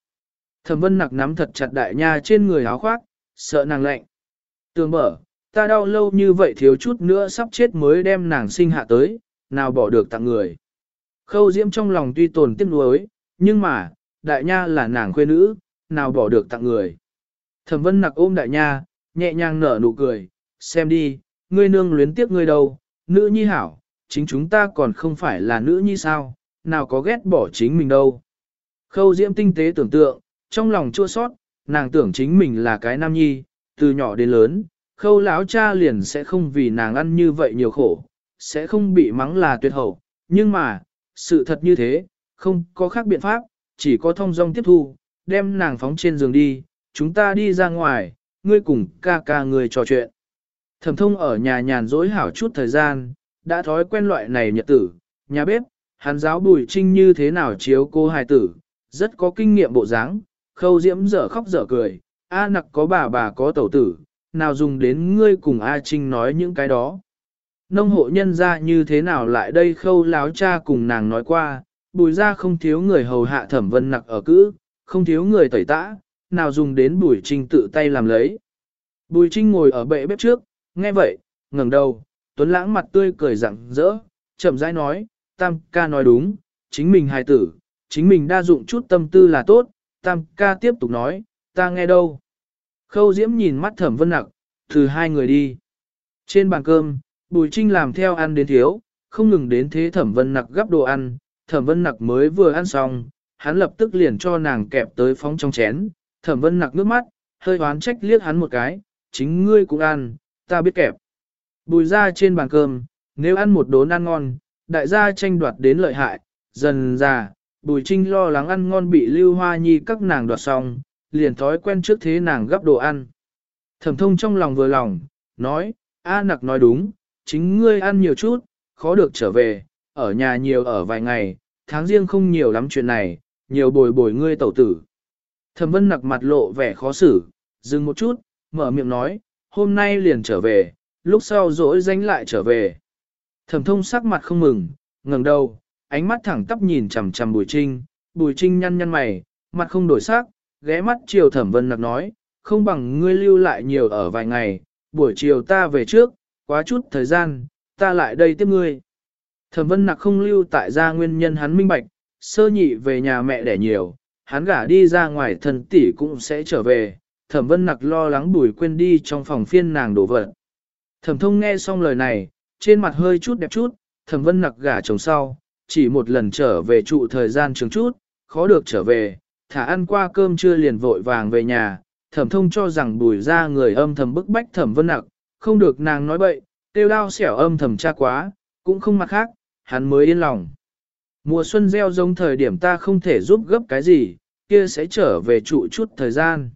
Thẩm vân nặc nắm thật chặt đại nha trên người áo khoác, sợ nàng lạnh. Tường mở, ta đau lâu như vậy thiếu chút nữa sắp chết mới đem nàng sinh hạ tới, nào bỏ được tặng người. Khâu diễm trong lòng tuy tồn tiếc nuối, nhưng mà, đại nha là nàng khuê nữ, nào bỏ được tặng người. Thẩm vân nặc ôm đại nha, nhẹ nhàng nở nụ cười, xem đi, ngươi nương luyến tiếc ngươi đâu, nữ nhi hảo, chính chúng ta còn không phải là nữ nhi sao, nào có ghét bỏ chính mình đâu. Khâu diễm tinh tế tưởng tượng, trong lòng chua sót, nàng tưởng chính mình là cái nam nhi, từ nhỏ đến lớn, khâu lão cha liền sẽ không vì nàng ăn như vậy nhiều khổ, sẽ không bị mắng là tuyệt hậu, nhưng mà, sự thật như thế, không có khác biện pháp, chỉ có thông dong tiếp thu, đem nàng phóng trên giường đi, chúng ta đi ra ngoài, ngươi cùng ca ca người trò chuyện. Thẩm thông ở nhà nhàn dối hảo chút thời gian, đã thói quen loại này nhật tử, nhà bếp, hắn giáo bùi trinh như thế nào chiếu cô hài tử, rất có kinh nghiệm bộ dáng, khâu diễm dở khóc dở cười, A nặc có bà bà có tẩu tử, nào dùng đến ngươi cùng A Trinh nói những cái đó. Nông hộ nhân ra như thế nào lại đây khâu láo cha cùng nàng nói qua, bùi ra không thiếu người hầu hạ thẩm vân nặc ở cữ, không thiếu người tẩy tã, nào dùng đến bùi trinh tự tay làm lấy. Bùi trinh ngồi ở bệ bếp trước, nghe vậy, ngẩng đầu, tuấn lãng mặt tươi cười rặng rỡ, chậm rãi nói, tam ca nói đúng, chính mình hài tử, chính mình đa dụng chút tâm tư là tốt, tam ca tiếp tục nói, ta nghe đâu. Khâu diễm nhìn mắt thẩm vân nặc, từ hai người đi. Trên bàn cơm, bùi trinh làm theo ăn đến thiếu, không ngừng đến thế thẩm vân nặc gắp đồ ăn, thẩm vân nặc mới vừa ăn xong, hắn lập tức liền cho nàng kẹp tới phóng trong chén, thẩm vân nặc nước mắt, hơi oán trách liếc hắn một cái, chính ngươi cũng ăn, ta biết kẹp. Bùi ra trên bàn cơm, nếu ăn một đốn ăn ngon, đại gia tranh đoạt đến lợi hại, dần già, bùi trinh lo lắng ăn ngon bị lưu hoa nhi các nàng đoạt xong, liền thói quen trước thế nàng gấp đồ ăn. Thẩm thông trong lòng vừa lòng, nói, A nặc nói đúng, chính ngươi ăn nhiều chút, khó được trở về, ở nhà nhiều ở vài ngày, tháng riêng không nhiều lắm chuyện này, nhiều bồi bồi ngươi tẩu tử. Thẩm vân nặc mặt lộ vẻ khó xử, dừng một chút, mở miệng nói, hôm nay liền trở về, lúc sau dỗi danh lại trở về. Thẩm thông sắc mặt không mừng, ngẩng đầu, ánh mắt thẳng tắp nhìn chằm chằm bùi trinh, bùi trinh nhăn nhăn mày, mặt không đổi sắc, ghé mắt chiều thẩm vân nặc nói, không bằng ngươi lưu lại nhiều ở vài ngày, buổi chiều ta về trước, quá chút thời gian, ta lại đây tiếp ngươi. Thẩm vân nặc không lưu tại gia nguyên nhân hắn minh bạch, sơ nhị về nhà mẹ đẻ nhiều, hắn gả đi ra ngoài thần tỷ cũng sẽ trở về, thẩm vân nặc lo lắng bùi quên đi trong phòng phiên nàng đổ vật. Thẩm thông nghe xong lời này, trên mặt hơi chút đẹp chút, thẩm vân nặc gả chồng sau, chỉ một lần trở về trụ thời gian trường chút, khó được trở về, thả ăn qua cơm trưa liền vội vàng về nhà, thẩm thông cho rằng bùi ra người âm thầm bức bách thẩm vân nặc, không được nàng nói bậy, tiêu đao xẻo âm thầm tra quá, cũng không mặt khác, hắn mới yên lòng. Mùa xuân gieo giống thời điểm ta không thể giúp gấp cái gì, kia sẽ trở về trụ chút thời gian.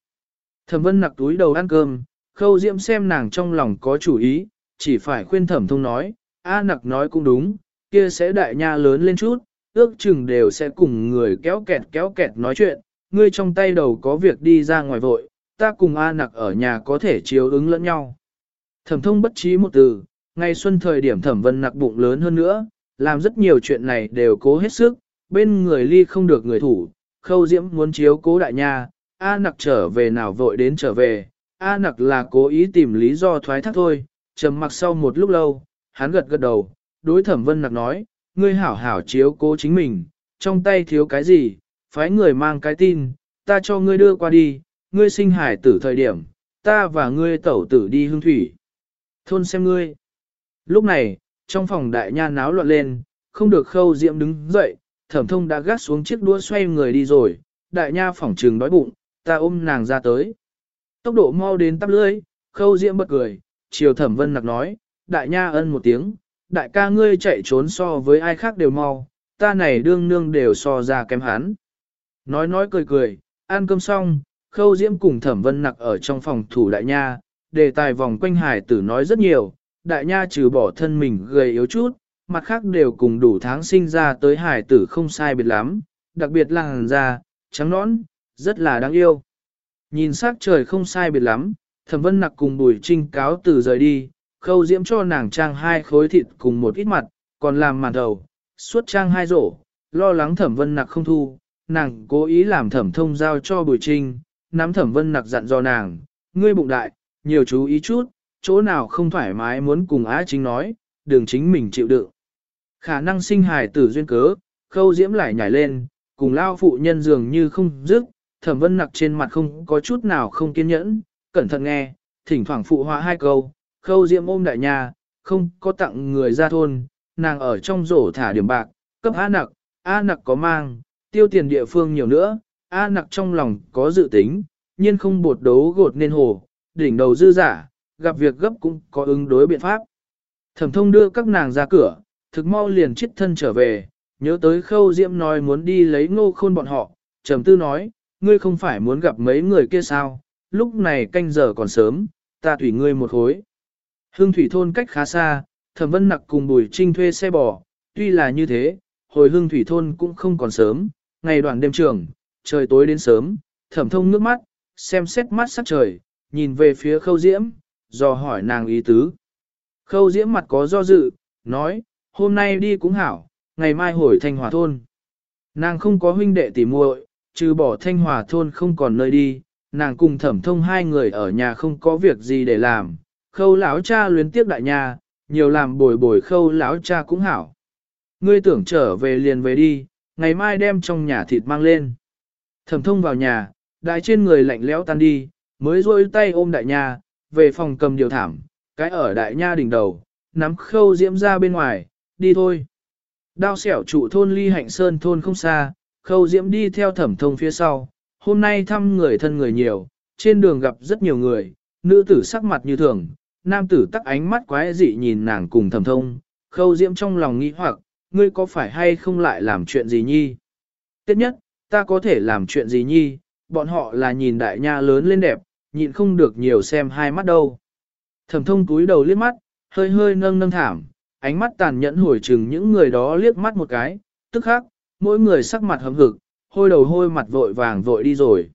Thẩm vân nặc túi đầu ăn cơm, khâu diễm xem nàng trong lòng có chủ ý, chỉ phải khuyên thẩm thông nói, a nặc nói cũng đúng, kia sẽ đại nha lớn lên chút, ước chừng đều sẽ cùng người kéo kẹt kéo kẹt nói chuyện, ngươi trong tay đầu có việc đi ra ngoài vội, ta cùng A nặc ở nhà có thể chiếu ứng lẫn nhau. Thẩm thông bất trí một từ, ngày xuân thời điểm thẩm vân nặc bụng lớn hơn nữa, làm rất nhiều chuyện này đều cố hết sức, bên người ly không được người thủ, khâu diễm muốn chiếu cố đại nha, A nặc trở về nào vội đến trở về, A nặc là cố ý tìm lý do thoái thác thôi, trầm mặc sau một lúc lâu, hắn gật gật đầu, đối thẩm vân nặc nói, ngươi hảo hảo chiếu cố chính mình, trong tay thiếu cái gì, phái người mang cái tin, ta cho ngươi đưa qua đi, ngươi sinh hải tử thời điểm, ta và ngươi tẩu tử đi hương thủy. Thôn xem ngươi. Lúc này, trong phòng đại nha náo loạn lên, không được khâu diệm đứng dậy, thẩm thông đã gác xuống chiếc đũa xoay người đi rồi, đại nha phỏng trừng đói bụng, ta ôm nàng ra tới. Tốc độ mau đến tắp lưỡi, khâu diệm bật cười, chiều thẩm vân nặc nói, đại nha ân một tiếng, đại ca ngươi chạy trốn so với ai khác đều mau, ta này đương nương đều so ra kém hắn. Nói nói cười cười, ăn cơm xong, khâu diễm cùng thẩm vân nặc ở trong phòng thủ đại nha, đề tài vòng quanh hải tử nói rất nhiều, đại nha trừ bỏ thân mình gầy yếu chút, mặt khác đều cùng đủ tháng sinh ra tới hải tử không sai biệt lắm, đặc biệt là hàn da, trắng nõn, rất là đáng yêu. Nhìn sắc trời không sai biệt lắm, thẩm vân nặc cùng bùi trinh cáo từ rời đi, khâu diễm cho nàng trang hai khối thịt cùng một ít mặt, còn làm màn đầu, suốt trang hai rổ, lo lắng thẩm vân nặc không thu, nàng cố ý làm thẩm thông giao cho Bùi Trinh, nắm thẩm vân nặc dặn do nàng, ngươi bụng đại, nhiều chú ý chút, chỗ nào không thoải mái muốn cùng Á Chính nói, đường chính mình chịu đựng. Khả năng sinh hài tử duyên cớ, khâu diễm lại nhảy lên, cùng lao phụ nhân dường như không dứt, thẩm vân nặc trên mặt không có chút nào không kiên nhẫn, cẩn thận nghe, thỉnh thoảng phụ họa hai câu, khâu diễm ôm đại nhà, không có tặng người ra thôn, nàng ở trong rổ thả điểm bạc, cấp A nặc, A nặc có mang, tiêu tiền địa phương nhiều nữa, A nặc trong lòng có dự tính, nhiên không bột đấu gột nên hồ, đỉnh đầu dư giả, gặp việc gấp cũng có ứng đối biện pháp. Thẩm thông đưa các nàng ra cửa, thực mau liền chết thân trở về, nhớ tới khâu diễm nói muốn đi lấy ngô khôn bọn họ, trầm tư nói, ngươi không phải muốn gặp mấy người kia sao, lúc này canh giờ còn sớm, ta thủy ngươi một hối. Hương thủy thôn cách khá xa, thẩm vân nặc cùng bùi trinh thuê xe bò, tuy là như thế, hồi hương thủy thôn cũng không còn sớm, ngày đoạn đêm trường, trời tối đến sớm, thẩm thông nước mắt, xem xét mắt sắc trời, nhìn về phía khâu diễm, dò hỏi nàng ý tứ. Khâu diễm mặt có do dự, nói, hôm nay đi cũng hảo, ngày mai hồi thanh hòa thôn. Nàng không có huynh đệ tỉ muội, trừ bỏ thanh hòa thôn không còn nơi đi, nàng cùng thẩm thông hai người ở nhà không có việc gì để làm. Khâu lão cha luyến tiếc đại nhà, nhiều làm bồi bồi khâu lão cha cũng hảo. Ngươi tưởng trở về liền về đi, ngày mai đem trong nhà thịt mang lên. Thẩm thông vào nhà, đại trên người lạnh lẽo tan đi, mới rôi tay ôm đại nha, về phòng cầm điều thảm, cái ở đại nha đỉnh đầu, nắm khâu diễm ra bên ngoài, đi thôi. Đao xẻo trụ thôn ly hạnh sơn thôn không xa, khâu diễm đi theo thẩm thông phía sau, hôm nay thăm người thân người nhiều, trên đường gặp rất nhiều người, nữ tử sắc mặt như thường, nam tử tắc ánh mắt quái dị nhìn nàng cùng thẩm thông, khâu diễm trong lòng nghĩ hoặc, ngươi có phải hay không lại làm chuyện gì nhi? Tiếp nhất, ta có thể làm chuyện gì nhi, bọn họ là nhìn đại nha lớn lên đẹp, nhịn không được nhiều xem hai mắt đâu. Thẩm thông túi đầu liếc mắt, hơi hơi nâng nâng thảm, ánh mắt tàn nhẫn hồi chừng những người đó liếc mắt một cái, tức khắc, mỗi người sắc mặt hầm hực, hôi đầu hôi mặt vội vàng vội đi rồi.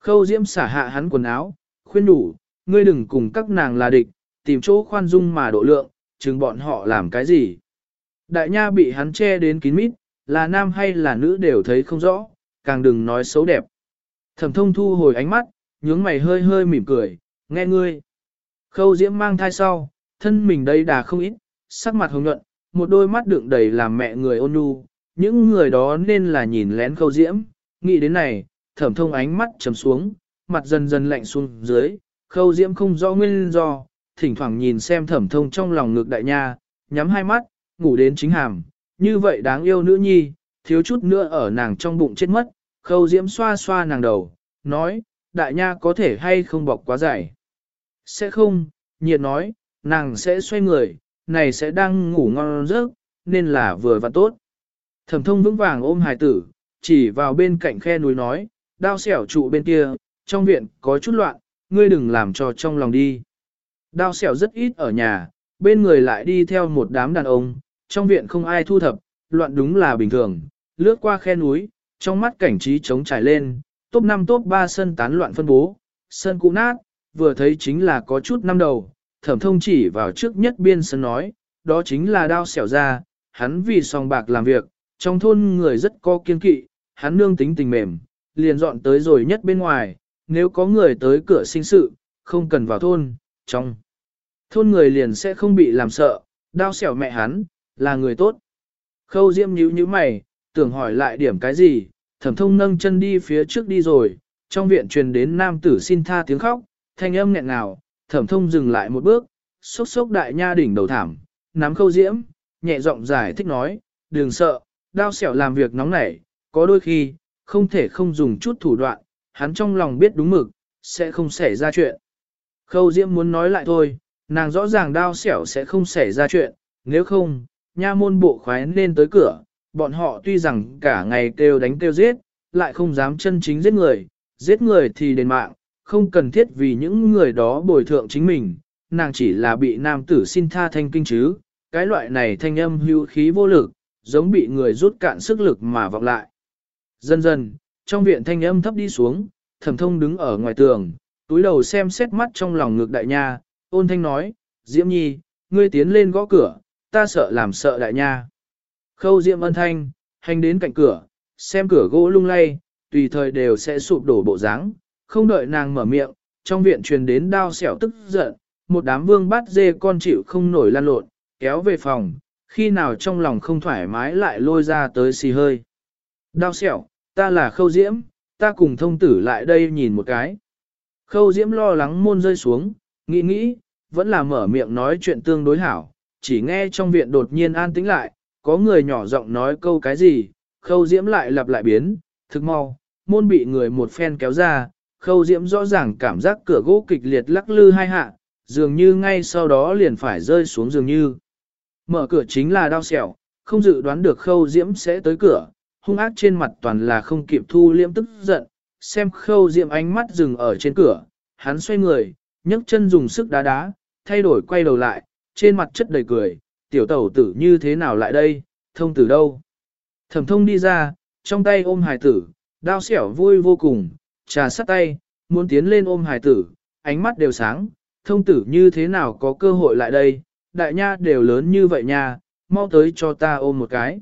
Khâu diễm xả hạ hắn quần áo, khuyên đủ, ngươi đừng cùng các nàng là địch, tìm chỗ khoan dung mà độ lượng, chừng bọn họ làm cái gì. Đại nha bị hắn che đến kín mít, là nam hay là nữ đều thấy không rõ, càng đừng nói xấu đẹp. Thẩm thông thu hồi ánh mắt, nhướng mày hơi hơi mỉm cười, nghe ngươi. Khâu diễm mang thai sau, thân mình đây đà không ít, sắc mặt hồng nhuận, một đôi mắt đựng đầy làm mẹ người ôn nhu, những người đó nên là nhìn lén khâu diễm, nghĩ đến này, thẩm thông ánh mắt trầm xuống, mặt dần dần lạnh xuống dưới, khâu diễm không rõ nguyên do, thỉnh thoảng nhìn xem thẩm thông trong lòng ngực đại nha, nhắm hai mắt, ngủ đến chính hàm, như vậy đáng yêu nữ nhi, thiếu chút nữa ở nàng trong bụng chết mất, khâu diễm xoa xoa nàng đầu, nói, đại nha có thể hay không bọc quá dày? Sẽ không, nhiệt nói, nàng sẽ xoay người, này sẽ đang ngủ ngon giấc, nên là vừa và tốt. Thẩm thông vững vàng ôm hài tử, chỉ vào bên cạnh khe núi nói, đao xẻo trụ bên kia, trong viện có chút loạn, ngươi đừng làm cho trong lòng đi. Đao xẻo rất ít ở nhà, bên người lại đi theo một đám đàn ông, trong viện không ai thu thập, loạn đúng là bình thường, lướt qua khe núi, trong mắt cảnh trí trống trải lên, top 5 top 3 sân tán loạn phân bố, sân cũ nát, vừa thấy chính là có chút năm đầu, thẩm thông chỉ vào trước nhất biên sân nói, đó chính là đao xẻo ra, hắn vì song bạc làm việc, trong thôn người rất có kiên kỵ, hắn nương tính tình mềm, liền dọn tới rồi nhất bên ngoài, nếu có người tới cửa sinh sự, không cần vào thôn, trong thôn người liền sẽ không bị làm sợ, đao xẻo mẹ hắn, là người tốt. Khâu diễm nhíu nhíu mày, tưởng hỏi lại điểm cái gì, thẩm thông nâng chân đi phía trước đi rồi, trong viện truyền đến nam tử xin tha tiếng khóc, thanh âm nghẹn ngào, thẩm thông dừng lại một bước, sốc sốc đại nha đỉnh đầu thảm, nắm khâu diễm, nhẹ giọng giải thích nói, đừng sợ, đao xẻo làm việc nóng nảy, có đôi khi, không thể không dùng chút thủ đoạn, hắn trong lòng biết đúng mực, sẽ không xảy ra chuyện. Khâu diễm muốn nói lại thôi, nàng rõ ràng đao xẻo sẽ không xảy ra chuyện, nếu không, nha môn bộ khoái nên tới cửa, bọn họ tuy rằng cả ngày kêu đánh kêu giết, lại không dám chân chính giết người, giết người thì đền mạng, không cần thiết vì những người đó bồi thượng chính mình, nàng chỉ là bị nam tử xin tha thanh kinh chứ, cái loại này thanh âm hữu khí vô lực, giống bị người rút cạn sức lực mà vọng lại. Dần dần, trong viện thanh âm thấp đi xuống, thẩm thông đứng ở ngoài tường, túi đầu xem xét mắt trong lòng ngược đại nha, ôn thanh nói, Diễm Nhi, ngươi tiến lên gõ cửa, ta sợ làm sợ đại nha. Khâu Diệm ân thanh, hành đến cạnh cửa, xem cửa gỗ lung lay, tùy thời đều sẽ sụp đổ bộ dáng, không đợi nàng mở miệng, trong viện truyền đến đao xẻo tức giận, một đám vương bát dê con chịu không nổi lan lộn, kéo về phòng, khi nào trong lòng không thoải mái lại lôi ra tới xì hơi. Đao xẻo, ta là khâu diễm, ta cùng thông tử lại đây nhìn một cái. Khâu diễm lo lắng môn rơi xuống, nghĩ nghĩ, vẫn là mở miệng nói chuyện tương đối hảo, chỉ nghe trong viện đột nhiên an tĩnh lại, có người nhỏ giọng nói câu cái gì, khâu diễm lại lặp lại biến, thực mau, môn bị người một phen kéo ra, khâu diễm rõ ràng cảm giác cửa gỗ kịch liệt lắc lư hai hạ, dường như ngay sau đó liền phải rơi xuống dường như. Mở cửa chính là đau xẻo, không dự đoán được khâu diễm sẽ tới cửa, hung ác trên mặt toàn là không kịp thu liễm tức giận, xem khâu diễm ánh mắt dừng ở trên cửa, hắn xoay người, nhấc chân dùng sức đá đá, thay đổi quay đầu lại, trên mặt chất đầy cười, tiểu tẩu tử như thế nào lại đây, thông tử đâu. Thẩm thông đi ra, trong tay ôm hài tử, đao xẻo vui vô cùng, trà sắt tay, muốn tiến lên ôm hài tử, ánh mắt đều sáng, thông tử như thế nào có cơ hội lại đây, đại nha đều lớn như vậy nha, mau tới cho ta ôm một cái.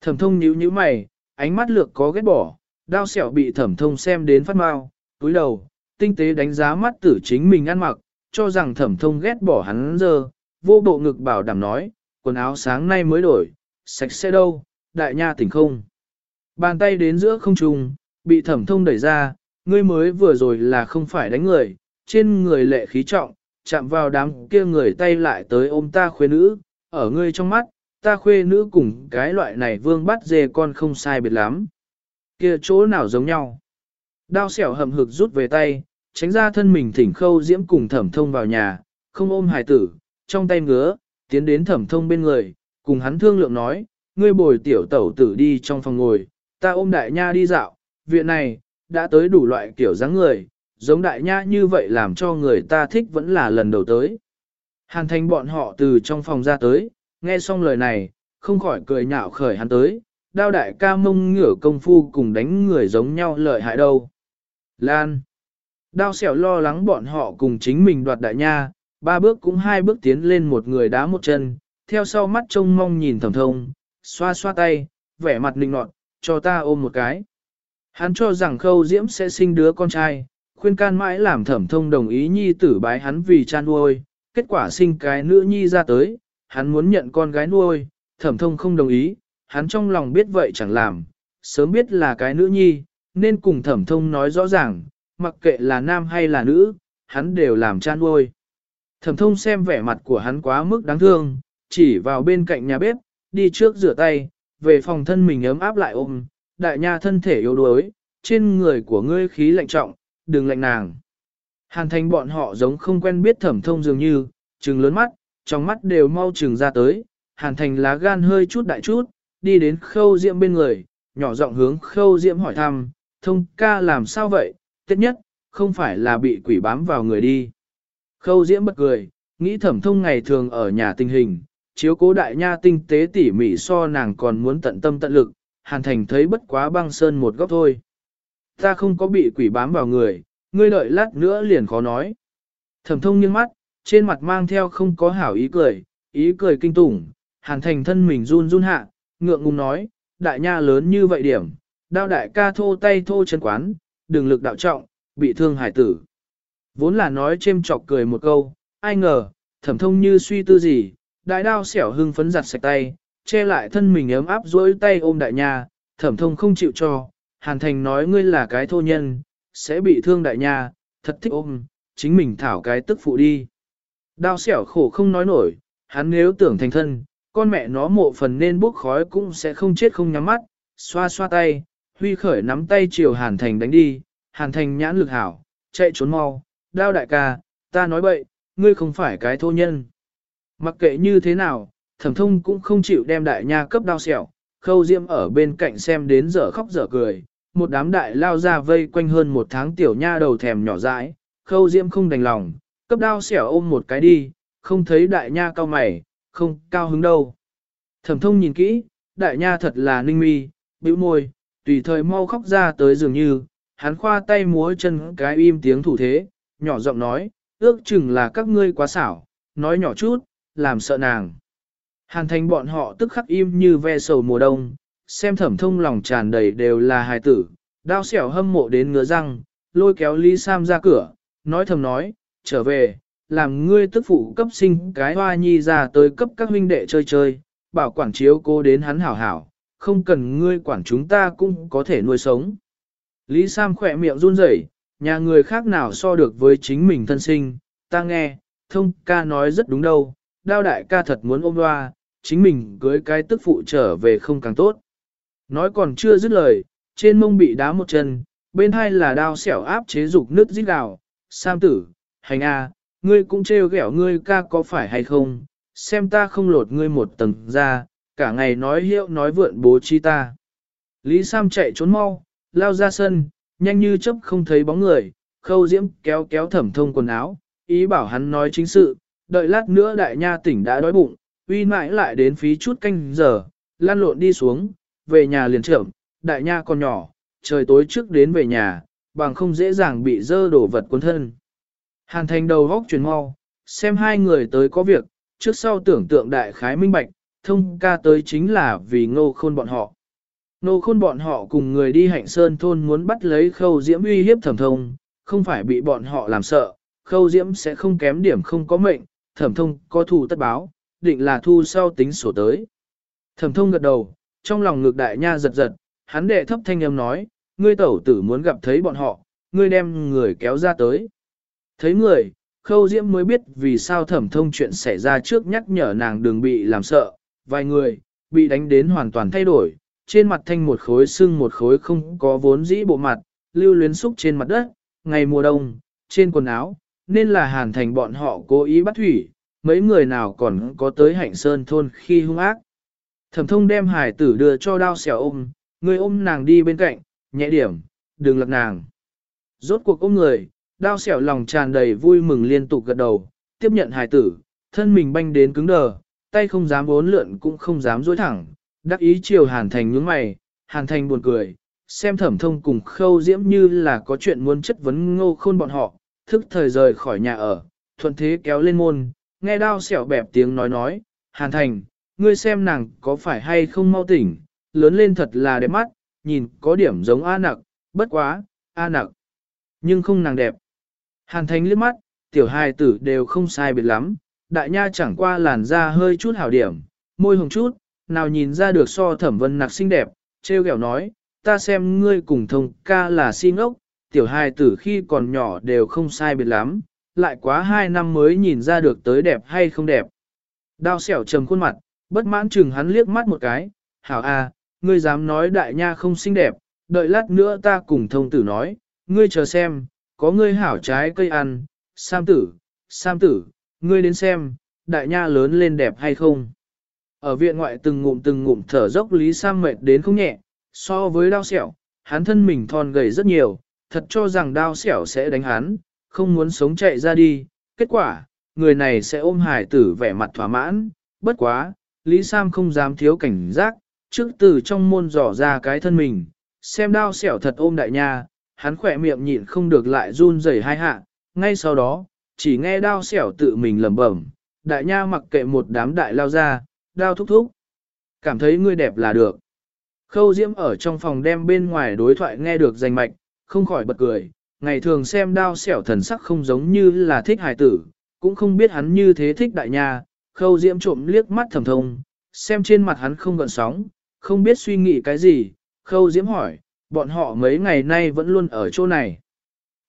Thẩm thông nhíu nhíu mày, ánh mắt lược có ghét bỏ, đao xẻo bị thẩm thông xem đến phát mau, túi đầu, tinh tế đánh giá mắt tử chính mình ăn mặc, cho rằng thẩm thông ghét bỏ hắn giờ, vô bộ ngực bảo đảm nói, quần áo sáng nay mới đổi, sạch sẽ đâu, đại nha tỉnh không. Bàn tay đến giữa không trùng, bị thẩm thông đẩy ra, ngươi mới vừa rồi là không phải đánh người, trên người lệ khí trọng, chạm vào đám kia người tay lại tới ôm ta khuê nữ, ở ngươi trong mắt, ta khuê nữ cùng cái loại này vương bắt dê con không sai biệt lắm. Kia chỗ nào giống nhau. Đao xẻo hầm hực rút về tay, tránh ra thân mình thỉnh khâu diễm cùng thẩm thông vào nhà, không ôm hài tử, trong tay ngứa, tiến đến thẩm thông bên người, cùng hắn thương lượng nói, ngươi bồi tiểu tẩu tử đi trong phòng ngồi, ta ôm đại nha đi dạo, viện này, đã tới đủ loại kiểu dáng người, giống đại nha như vậy làm cho người ta thích vẫn là lần đầu tới. Hàn thành bọn họ từ trong phòng ra tới, nghe xong lời này, không khỏi cười nhạo khởi hắn tới, đao đại ca mông ngửa công phu cùng đánh người giống nhau lợi hại đâu. Lan. Đao xẻo lo lắng bọn họ cùng chính mình đoạt đại nha, ba bước cũng hai bước tiến lên một người đá một chân, theo sau mắt trông mong nhìn thẩm thông, xoa xoa tay, vẻ mặt nịnh nọt, cho ta ôm một cái. Hắn cho rằng khâu diễm sẽ sinh đứa con trai, khuyên can mãi làm thẩm thông đồng ý nhi tử bái hắn vì cha nuôi, kết quả sinh cái nữ nhi ra tới, hắn muốn nhận con gái nuôi, thẩm thông không đồng ý, hắn trong lòng biết vậy chẳng làm, sớm biết là cái nữ nhi, nên cùng thẩm thông nói rõ ràng, mặc kệ là nam hay là nữ, hắn đều làm cha nuôi. Thẩm thông xem vẻ mặt của hắn quá mức đáng thương, chỉ vào bên cạnh nhà bếp, đi trước rửa tay, về phòng thân mình ấm áp lại ôm, đại nha thân thể yếu đuối, trên người của ngươi khí lạnh trọng, đừng lạnh nàng. Hàn thành bọn họ giống không quen biết thẩm thông dường như, trừng lớn mắt, trong mắt đều mau trừng ra tới, hàn thành lá gan hơi chút đại chút, đi đến khâu diệm bên người, nhỏ giọng hướng khâu diệm hỏi thăm, thông ca làm sao vậy, tiết nhất, không phải là bị quỷ bám vào người đi. Khâu diễm bật cười, nghĩ thẩm thông ngày thường ở nhà tình hình, chiếu cố đại nha tinh tế tỉ mỉ so nàng còn muốn tận tâm tận lực, hàn thành thấy bất quá băng sơn một góc thôi. Ta không có bị quỷ bám vào người, ngươi đợi lát nữa liền khó nói. Thẩm thông nghiêng mắt, trên mặt mang theo không có hảo ý cười, ý cười kinh tủng, hàn thành thân mình run run hạ, ngượng ngùng nói, đại nha lớn như vậy điểm, đao đại ca thô tay thô chân quán, đường lực đạo trọng, bị thương hải tử. Vốn là nói chêm chọc cười một câu, ai ngờ, thẩm thông như suy tư gì, đại đao xẻo hưng phấn giặt sạch tay, che lại thân mình ấm áp dối tay ôm đại nha, thẩm thông không chịu cho, hàn thành nói ngươi là cái thô nhân, sẽ bị thương đại nha, thật thích ôm, chính mình thảo cái tức phụ đi. Đao xẻo khổ không nói nổi, hắn nếu tưởng thành thân, con mẹ nó mộ phần nên bốc khói cũng sẽ không chết không nhắm mắt, xoa xoa tay, huy khởi nắm tay chiều hàn thành đánh đi, hàn thành nhãn lực hảo, chạy trốn mau, đao đại ca, ta nói bậy, ngươi không phải cái thô nhân. Mặc kệ như thế nào, thẩm thông cũng không chịu đem đại nha cấp đao xẻo, khâu diễm ở bên cạnh xem đến giờ khóc giờ cười, một đám đại lao ra vây quanh hơn một tháng tiểu nha đầu thèm nhỏ dãi, khâu diễm không đành lòng, cấp đao xẻo ôm một cái đi, không thấy đại nha cao mày, không cao hứng đâu. Thẩm thông nhìn kỹ, đại nha thật là ninh mi, bĩu môi, tùy thời mau khóc ra tới dường như, hắn khoa tay múa chân cái im tiếng thủ thế, nhỏ giọng nói, ước chừng là các ngươi quá xảo, nói nhỏ chút, làm sợ nàng. Hàn thành bọn họ tức khắc im như ve sầu mùa đông, xem thẩm thông lòng tràn đầy đều là hài tử, đao xẻo hâm mộ đến ngứa răng, lôi kéo Lý Sam ra cửa, nói thầm nói, trở về, làm ngươi tức phụ cấp sinh cái hoa nhi ra tới cấp các huynh đệ chơi chơi, bảo quản chiếu cô đến hắn hảo hảo, không cần ngươi quản chúng ta cũng có thể nuôi sống. Lý Sam khỏe miệng run rẩy, nhà người khác nào so được với chính mình thân sinh, ta nghe, thông ca nói rất đúng đâu, đao đại ca thật muốn ôm loa, chính mình cưới cái tức phụ trở về không càng tốt. Nói còn chưa dứt lời, trên mông bị đá một chân, bên hai là đao xẻo áp chế dục nước rít gào, Sam tử, hành a, ngươi cũng trêu ghẹo ngươi ca có phải hay không, xem ta không lột ngươi một tầng ra, cả ngày nói hiệu nói vượn bố chi ta. Lý Sam chạy trốn mau, lao ra sân, nhanh như chớp không thấy bóng người, khâu diễm kéo kéo thẩm thông quần áo, ý bảo hắn nói chính sự, đợi lát nữa đại nha tỉnh đã đói bụng, uy mãi lại đến phí chút canh giờ, lan lộn đi xuống, về nhà liền trưởng, đại nha còn nhỏ, trời tối trước đến về nhà, bằng không dễ dàng bị dơ đổ vật cuốn thân. Hàn thành đầu góc chuyển mau, xem hai người tới có việc, trước sau tưởng tượng đại khái minh bạch, thông ca tới chính là vì ngô khôn bọn họ nô khôn bọn họ cùng người đi hạnh sơn thôn muốn bắt lấy khâu diễm uy hiếp thẩm thông, không phải bị bọn họ làm sợ, khâu diễm sẽ không kém điểm không có mệnh, thẩm thông có thù tất báo, định là thu sau tính sổ tới. Thẩm thông gật đầu, trong lòng ngược đại nha giật giật, hắn đệ thấp thanh âm nói, ngươi tẩu tử muốn gặp thấy bọn họ, ngươi đem người kéo ra tới. Thấy người, khâu diễm mới biết vì sao thẩm thông chuyện xảy ra trước nhắc nhở nàng đừng bị làm sợ, vài người, bị đánh đến hoàn toàn thay đổi, trên mặt thanh một khối xương một khối không có vốn dĩ bộ mặt, lưu luyến xúc trên mặt đất, ngày mùa đông, trên quần áo, nên là hàn thành bọn họ cố ý bắt thủy, mấy người nào còn có tới hạnh sơn thôn khi hung ác. Thẩm thông đem hải tử đưa cho đao xẻo ôm, người ôm nàng đi bên cạnh, nhẹ điểm, đừng lật nàng. Rốt cuộc ôm người, đao xẻo lòng tràn đầy vui mừng liên tục gật đầu, tiếp nhận hải tử, thân mình banh đến cứng đờ, tay không dám bốn lượn cũng không dám dối thẳng, đắc ý chiều hàn thành nhướng mày, hàn thành buồn cười, xem thẩm thông cùng khâu diễm như là có chuyện muốn chất vấn ngô khôn bọn họ, thức thời rời khỏi nhà ở, thuận thế kéo lên môn, nghe đao xẻo bẹp tiếng nói nói, hàn thành, ngươi xem nàng có phải hay không mau tỉnh, lớn lên thật là đẹp mắt, nhìn có điểm giống A nặc, bất quá, A nặc, nhưng không nàng đẹp. Hàn thành liếc mắt, tiểu hài tử đều không sai biệt lắm, đại nha chẳng qua làn da hơi chút hảo điểm, môi hồng chút, nào nhìn ra được so thẩm vân nặc xinh đẹp, treo kẹo nói, ta xem ngươi cùng thông ca là si ngốc, tiểu hài tử khi còn nhỏ đều không sai biệt lắm, lại quá hai năm mới nhìn ra được tới đẹp hay không đẹp. Đao xẻo trầm khuôn mặt, bất mãn chừng hắn liếc mắt một cái, hảo a, ngươi dám nói đại nha không xinh đẹp, đợi lát nữa ta cùng thông tử nói, ngươi chờ xem, có ngươi hảo trái cây ăn, sam tử, sam tử, ngươi đến xem, đại nha lớn lên đẹp hay không. Ở viện ngoại từng ngụm từng ngụm thở dốc Lý Sam mệt đến không nhẹ, so với đao xẻo, hắn thân mình thon gầy rất nhiều, thật cho rằng đao xẻo sẽ đánh hắn, không muốn sống chạy ra đi, kết quả, người này sẽ ôm hải tử vẻ mặt thỏa mãn, bất quá, Lý Sam không dám thiếu cảnh giác, trước từ trong môn dò ra cái thân mình, xem đao xẻo thật ôm đại nha, hắn khỏe miệng nhịn không được lại run rẩy hai hạ, ngay sau đó, chỉ nghe đao xẻo tự mình lẩm bẩm, đại nha mặc kệ một đám đại lao ra, đao thúc thúc. Cảm thấy ngươi đẹp là được. Khâu Diễm ở trong phòng đem bên ngoài đối thoại nghe được danh mạch, không khỏi bật cười, ngày thường xem đao xẻo thần sắc không giống như là thích hài tử, cũng không biết hắn như thế thích đại nha, khâu Diễm trộm liếc mắt thầm thông, xem trên mặt hắn không gợn sóng, không biết suy nghĩ cái gì, khâu Diễm hỏi, bọn họ mấy ngày nay vẫn luôn ở chỗ này.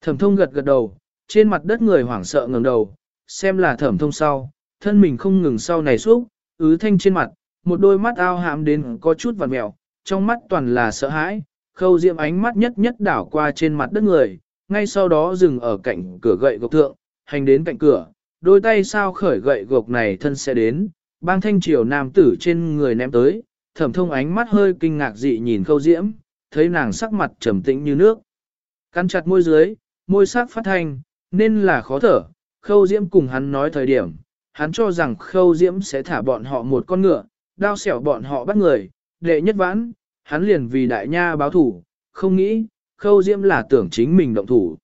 Thẩm thông gật gật đầu, trên mặt đất người hoảng sợ ngẩng đầu, xem là thẩm thông sau, thân mình không ngừng sau này suốt ứ thanh trên mặt, một đôi mắt ao hạm đến có chút vằn mèo, trong mắt toàn là sợ hãi, khâu diệm ánh mắt nhất nhất đảo qua trên mặt đất người, ngay sau đó dừng ở cạnh cửa gậy gộc thượng, hành đến cạnh cửa, đôi tay sao khởi gậy gộc này thân sẽ đến, bang thanh triều nam tử trên người ném tới, thẩm thông ánh mắt hơi kinh ngạc dị nhìn khâu diễm, thấy nàng sắc mặt trầm tĩnh như nước. Cắn chặt môi dưới, môi sắc phát thanh, nên là khó thở, khâu diễm cùng hắn nói thời điểm, hắn cho rằng khâu diễm sẽ thả bọn họ một con ngựa, đao xẻo bọn họ bắt người, đệ nhất vãn, hắn liền vì đại nha báo thủ, không nghĩ, khâu diễm là tưởng chính mình động thủ.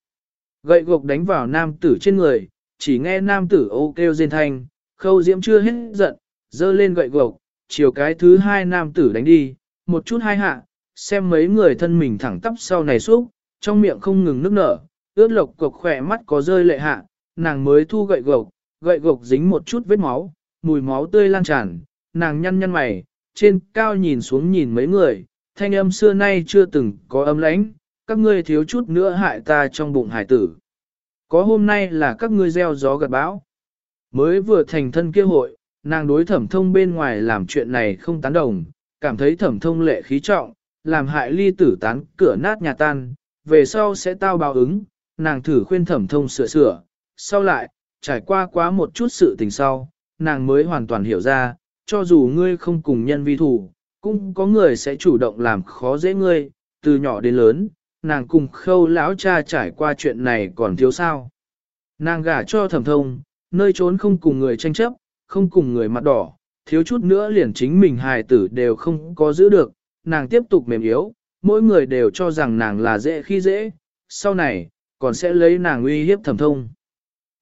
Gậy gộc đánh vào nam tử trên người, chỉ nghe nam tử ô kêu rên thanh, khâu diễm chưa hết giận, dơ lên gậy gộc, chiều cái thứ hai nam tử đánh đi, một chút hai hạ, xem mấy người thân mình thẳng tắp sau này xúc, trong miệng không ngừng nước nở, ướt lộc cục khỏe mắt có rơi lệ hạ, nàng mới thu gậy gộc, gậy gộc dính một chút vết máu, mùi máu tươi lan tràn, nàng nhăn nhăn mày, trên cao nhìn xuống nhìn mấy người, thanh âm xưa nay chưa từng có âm lãnh, các ngươi thiếu chút nữa hại ta trong bụng hải tử. Có hôm nay là các ngươi gieo gió gặt bão. Mới vừa thành thân kia hội, nàng đối thẩm thông bên ngoài làm chuyện này không tán đồng, cảm thấy thẩm thông lệ khí trọng, làm hại ly tử tán cửa nát nhà tan, về sau sẽ tao báo ứng, nàng thử khuyên thẩm thông sửa sửa, sau lại, trải qua quá một chút sự tình sau, nàng mới hoàn toàn hiểu ra, cho dù ngươi không cùng nhân vi thủ, cũng có người sẽ chủ động làm khó dễ ngươi, từ nhỏ đến lớn, nàng cùng khâu lão cha trải qua chuyện này còn thiếu sao. Nàng gả cho thẩm thông, nơi trốn không cùng người tranh chấp, không cùng người mặt đỏ, thiếu chút nữa liền chính mình hài tử đều không có giữ được, nàng tiếp tục mềm yếu, mỗi người đều cho rằng nàng là dễ khi dễ, sau này, còn sẽ lấy nàng uy hiếp thẩm thông.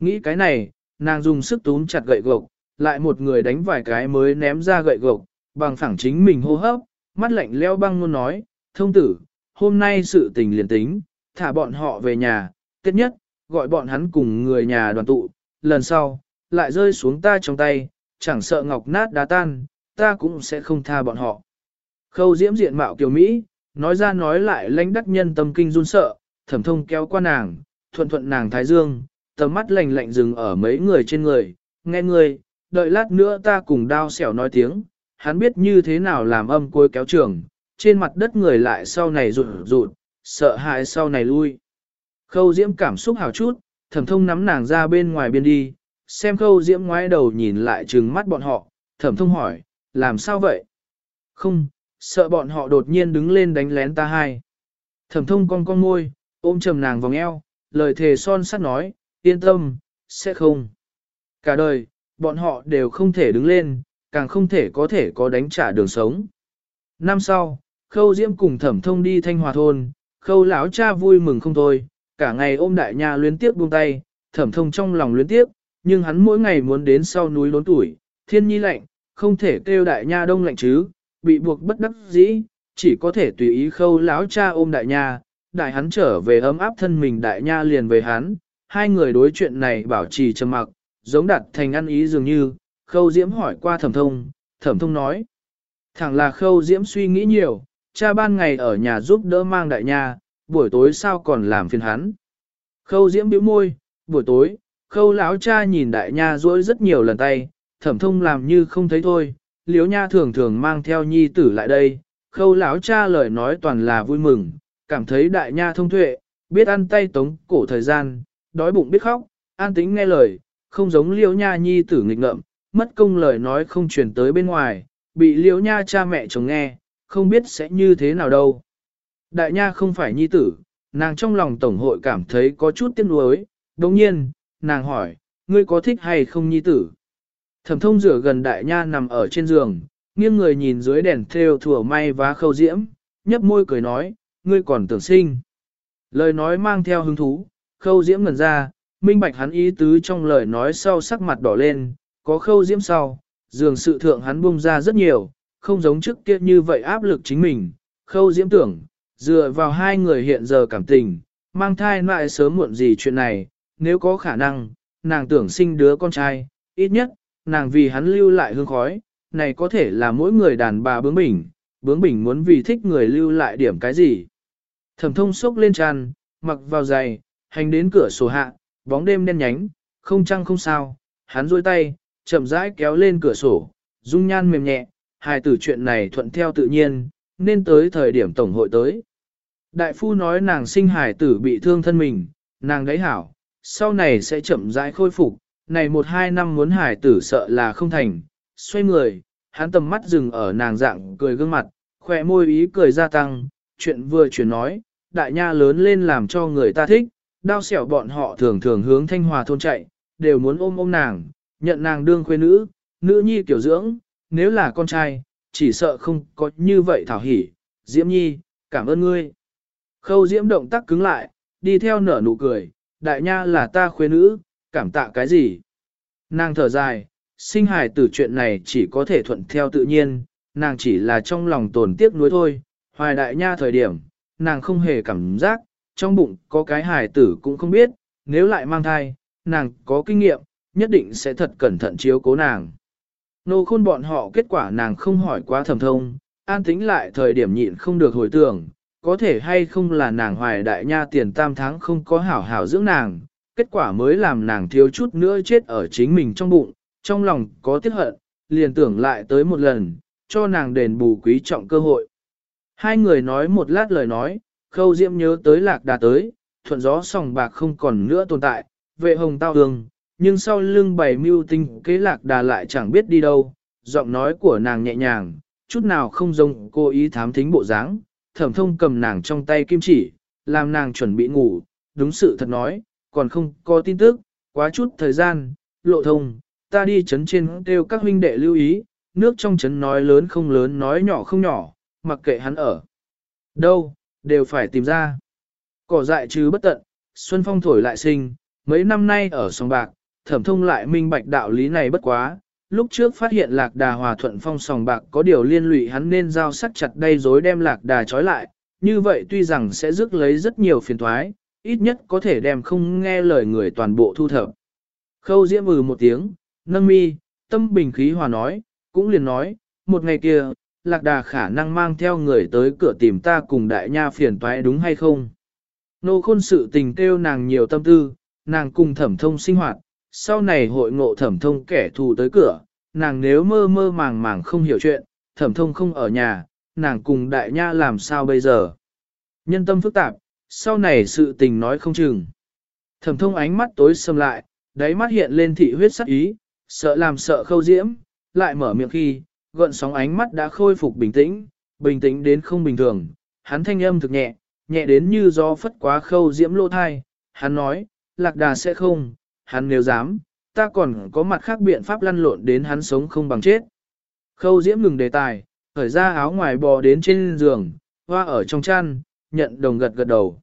Nghĩ cái này, nàng dùng sức túm chặt gậy gộc, lại một người đánh vài cái mới ném ra gậy gộc, bằng phẳng chính mình hô hấp, mắt lạnh leo băng luôn nói, thông tử, hôm nay sự tình liền tính, thả bọn họ về nhà, tiết nhất, gọi bọn hắn cùng người nhà đoàn tụ, lần sau, lại rơi xuống ta trong tay, chẳng sợ ngọc nát đá tan, ta cũng sẽ không tha bọn họ. Khâu diễm diện mạo kiều Mỹ, nói ra nói lại lãnh đắc nhân tâm kinh run sợ, thẩm thông kéo qua nàng, thuận thuận nàng thái dương, tầm mắt lạnh lạnh dừng ở mấy người trên người, nghe người, đợi lát nữa ta cùng đao xẻo nói tiếng, hắn biết như thế nào làm âm côi kéo trường, trên mặt đất người lại sau này rụt rụt, sợ hãi sau này lui. Khâu diễm cảm xúc hào chút, thẩm thông nắm nàng ra bên ngoài biên đi, xem khâu diễm ngoái đầu nhìn lại trừng mắt bọn họ, thẩm thông hỏi, làm sao vậy? Không, sợ bọn họ đột nhiên đứng lên đánh lén ta hai. Thẩm thông con con môi, ôm trầm nàng vòng eo, lời thề son sắt nói, yên tâm, sẽ không. Cả đời, bọn họ đều không thể đứng lên, càng không thể có thể có đánh trả đường sống. Năm sau, khâu diễm cùng thẩm thông đi thanh hòa thôn, khâu lão cha vui mừng không thôi, cả ngày ôm đại nha luyến tiếp buông tay, thẩm thông trong lòng luyến tiếp, nhưng hắn mỗi ngày muốn đến sau núi lớn tuổi, thiên nhi lạnh, không thể kêu đại nha đông lạnh chứ, bị buộc bất đắc dĩ, chỉ có thể tùy ý khâu lão cha ôm đại nha, đại hắn trở về ấm áp thân mình đại nha liền về hắn, hai người đối chuyện này bảo trì trầm mặc, giống đặt thành ăn ý dường như, khâu diễm hỏi qua thẩm thông, thẩm thông nói. Thẳng là khâu diễm suy nghĩ nhiều, cha ban ngày ở nhà giúp đỡ mang đại nha, buổi tối sao còn làm phiền hắn. Khâu diễm bĩu môi, buổi tối, khâu lão cha nhìn đại nha duỗi rất nhiều lần tay, thẩm thông làm như không thấy thôi, liếu nha thường thường mang theo nhi tử lại đây, khâu lão cha lời nói toàn là vui mừng, cảm thấy đại nha thông tuệ, biết ăn tay tống cổ thời gian, đói bụng biết khóc, an tính nghe lời, không giống Liễu nha nhi tử nghịch ngợm, mất công lời nói không truyền tới bên ngoài, bị Liễu nha cha mẹ chồng nghe, không biết sẽ như thế nào đâu. Đại nha không phải nhi tử, nàng trong lòng tổng hội cảm thấy có chút tiếc nuối, đồng nhiên, nàng hỏi, ngươi có thích hay không nhi tử? Thẩm thông rửa gần đại nha nằm ở trên giường, nghiêng người nhìn dưới đèn theo thủa may vá khâu diễm, nhấp môi cười nói, ngươi còn tưởng sinh. Lời nói mang theo hứng thú, khâu diễm ngần ra, minh bạch hắn ý tứ trong lời nói sau sắc mặt đỏ lên, có khâu diễm sau, dường sự thượng hắn bung ra rất nhiều, không giống trước kia như vậy áp lực chính mình, khâu diễm tưởng, dựa vào hai người hiện giờ cảm tình, mang thai lại sớm muộn gì chuyện này, nếu có khả năng, nàng tưởng sinh đứa con trai, ít nhất, nàng vì hắn lưu lại hương khói, này có thể là mỗi người đàn bà bướng bỉnh, bướng bỉnh muốn vì thích người lưu lại điểm cái gì. Thẩm thông sốc lên tràn, mặc vào giày, hành đến cửa sổ hạ, bóng đêm đen nhánh, không trăng không sao, hắn duỗi tay, chậm rãi kéo lên cửa sổ, dung nhan mềm nhẹ, hài tử chuyện này thuận theo tự nhiên, nên tới thời điểm tổng hội tới. Đại phu nói nàng sinh hài tử bị thương thân mình, nàng đấy hảo, sau này sẽ chậm rãi khôi phục, này một hai năm muốn hài tử sợ là không thành, xoay người, hắn tầm mắt dừng ở nàng dạng cười gương mặt, khỏe môi ý cười gia tăng, chuyện vừa chuyển nói, đại nha lớn lên làm cho người ta thích, đao xẻo bọn họ thường thường hướng thanh hòa thôn chạy, đều muốn ôm ôm nàng, nhận nàng đương khuê nữ, nữ nhi kiểu dưỡng, nếu là con trai, chỉ sợ không có như vậy thảo hỉ, diễm nhi, cảm ơn ngươi. Khâu diễm động tác cứng lại, đi theo nở nụ cười, đại nha là ta khuê nữ, cảm tạ cái gì. Nàng thở dài, sinh hài tử chuyện này chỉ có thể thuận theo tự nhiên, nàng chỉ là trong lòng tổn tiếc nuối thôi, hoài đại nha thời điểm, nàng không hề cảm giác, trong bụng có cái hài tử cũng không biết, nếu lại mang thai, nàng có kinh nghiệm, nhất định sẽ thật cẩn thận chiếu cố nàng. Nô khôn bọn họ kết quả nàng không hỏi quá thầm thông, an tính lại thời điểm nhịn không được hồi tưởng, có thể hay không là nàng hoài đại nha tiền tam tháng không có hảo hảo dưỡng nàng, kết quả mới làm nàng thiếu chút nữa chết ở chính mình trong bụng, trong lòng có tiếc hận, liền tưởng lại tới một lần, cho nàng đền bù quý trọng cơ hội. Hai người nói một lát lời nói, khâu diễm nhớ tới lạc đà tới, thuận gió sòng bạc không còn nữa tồn tại, vệ hồng tao hương, nhưng sau lưng bày mưu tinh kế lạc đà lại chẳng biết đi đâu, giọng nói của nàng nhẹ nhàng, chút nào không giống cô ý thám thính bộ dáng, thẩm thông cầm nàng trong tay kim chỉ, làm nàng chuẩn bị ngủ, đúng sự thật nói, còn không có tin tức, quá chút thời gian, lộ thông, ta đi chấn trên kêu các huynh đệ lưu ý, nước trong chấn nói lớn không lớn nói nhỏ không nhỏ, mặc kệ hắn ở. Đâu, đều phải tìm ra. Cỏ dại chứ bất tận, xuân phong thổi lại sinh, mấy năm nay ở sông bạc, thẩm thông lại minh bạch đạo lý này bất quá. Lúc trước phát hiện lạc đà hòa thuận phong sòng bạc có điều liên lụy hắn nên giao sắc chặt đây dối đem lạc đà trói lại, như vậy tuy rằng sẽ rước lấy rất nhiều phiền thoái, ít nhất có thể đem không nghe lời người toàn bộ thu thập. Khâu diễm ừ một tiếng, nâng mi, tâm bình khí hòa nói, cũng liền nói, một ngày kia, lạc đà khả năng mang theo người tới cửa tìm ta cùng đại nha phiền toái đúng hay không. Nô khôn sự tình kêu nàng nhiều tâm tư, nàng cùng thẩm thông sinh hoạt, sau này hội ngộ thẩm thông kẻ thù tới cửa, nàng nếu mơ mơ màng màng không hiểu chuyện, thẩm thông không ở nhà, nàng cùng đại nha làm sao bây giờ. Nhân tâm phức tạp, sau này sự tình nói không chừng. Thẩm thông ánh mắt tối sầm lại, đáy mắt hiện lên thị huyết sắc ý, sợ làm sợ khâu diễm, lại mở miệng khi, gợn sóng ánh mắt đã khôi phục bình tĩnh, bình tĩnh đến không bình thường, hắn thanh âm thực nhẹ, nhẹ đến như gió phất quá khâu diễm lô thai, hắn nói, lạc đà sẽ không, hắn nếu dám, ta còn có mặt khác biện pháp lăn lộn đến hắn sống không bằng chết. Khâu diễm ngừng đề tài, khởi ra áo ngoài bò đến trên giường, hoa ở trong chăn, nhận đồng gật gật đầu.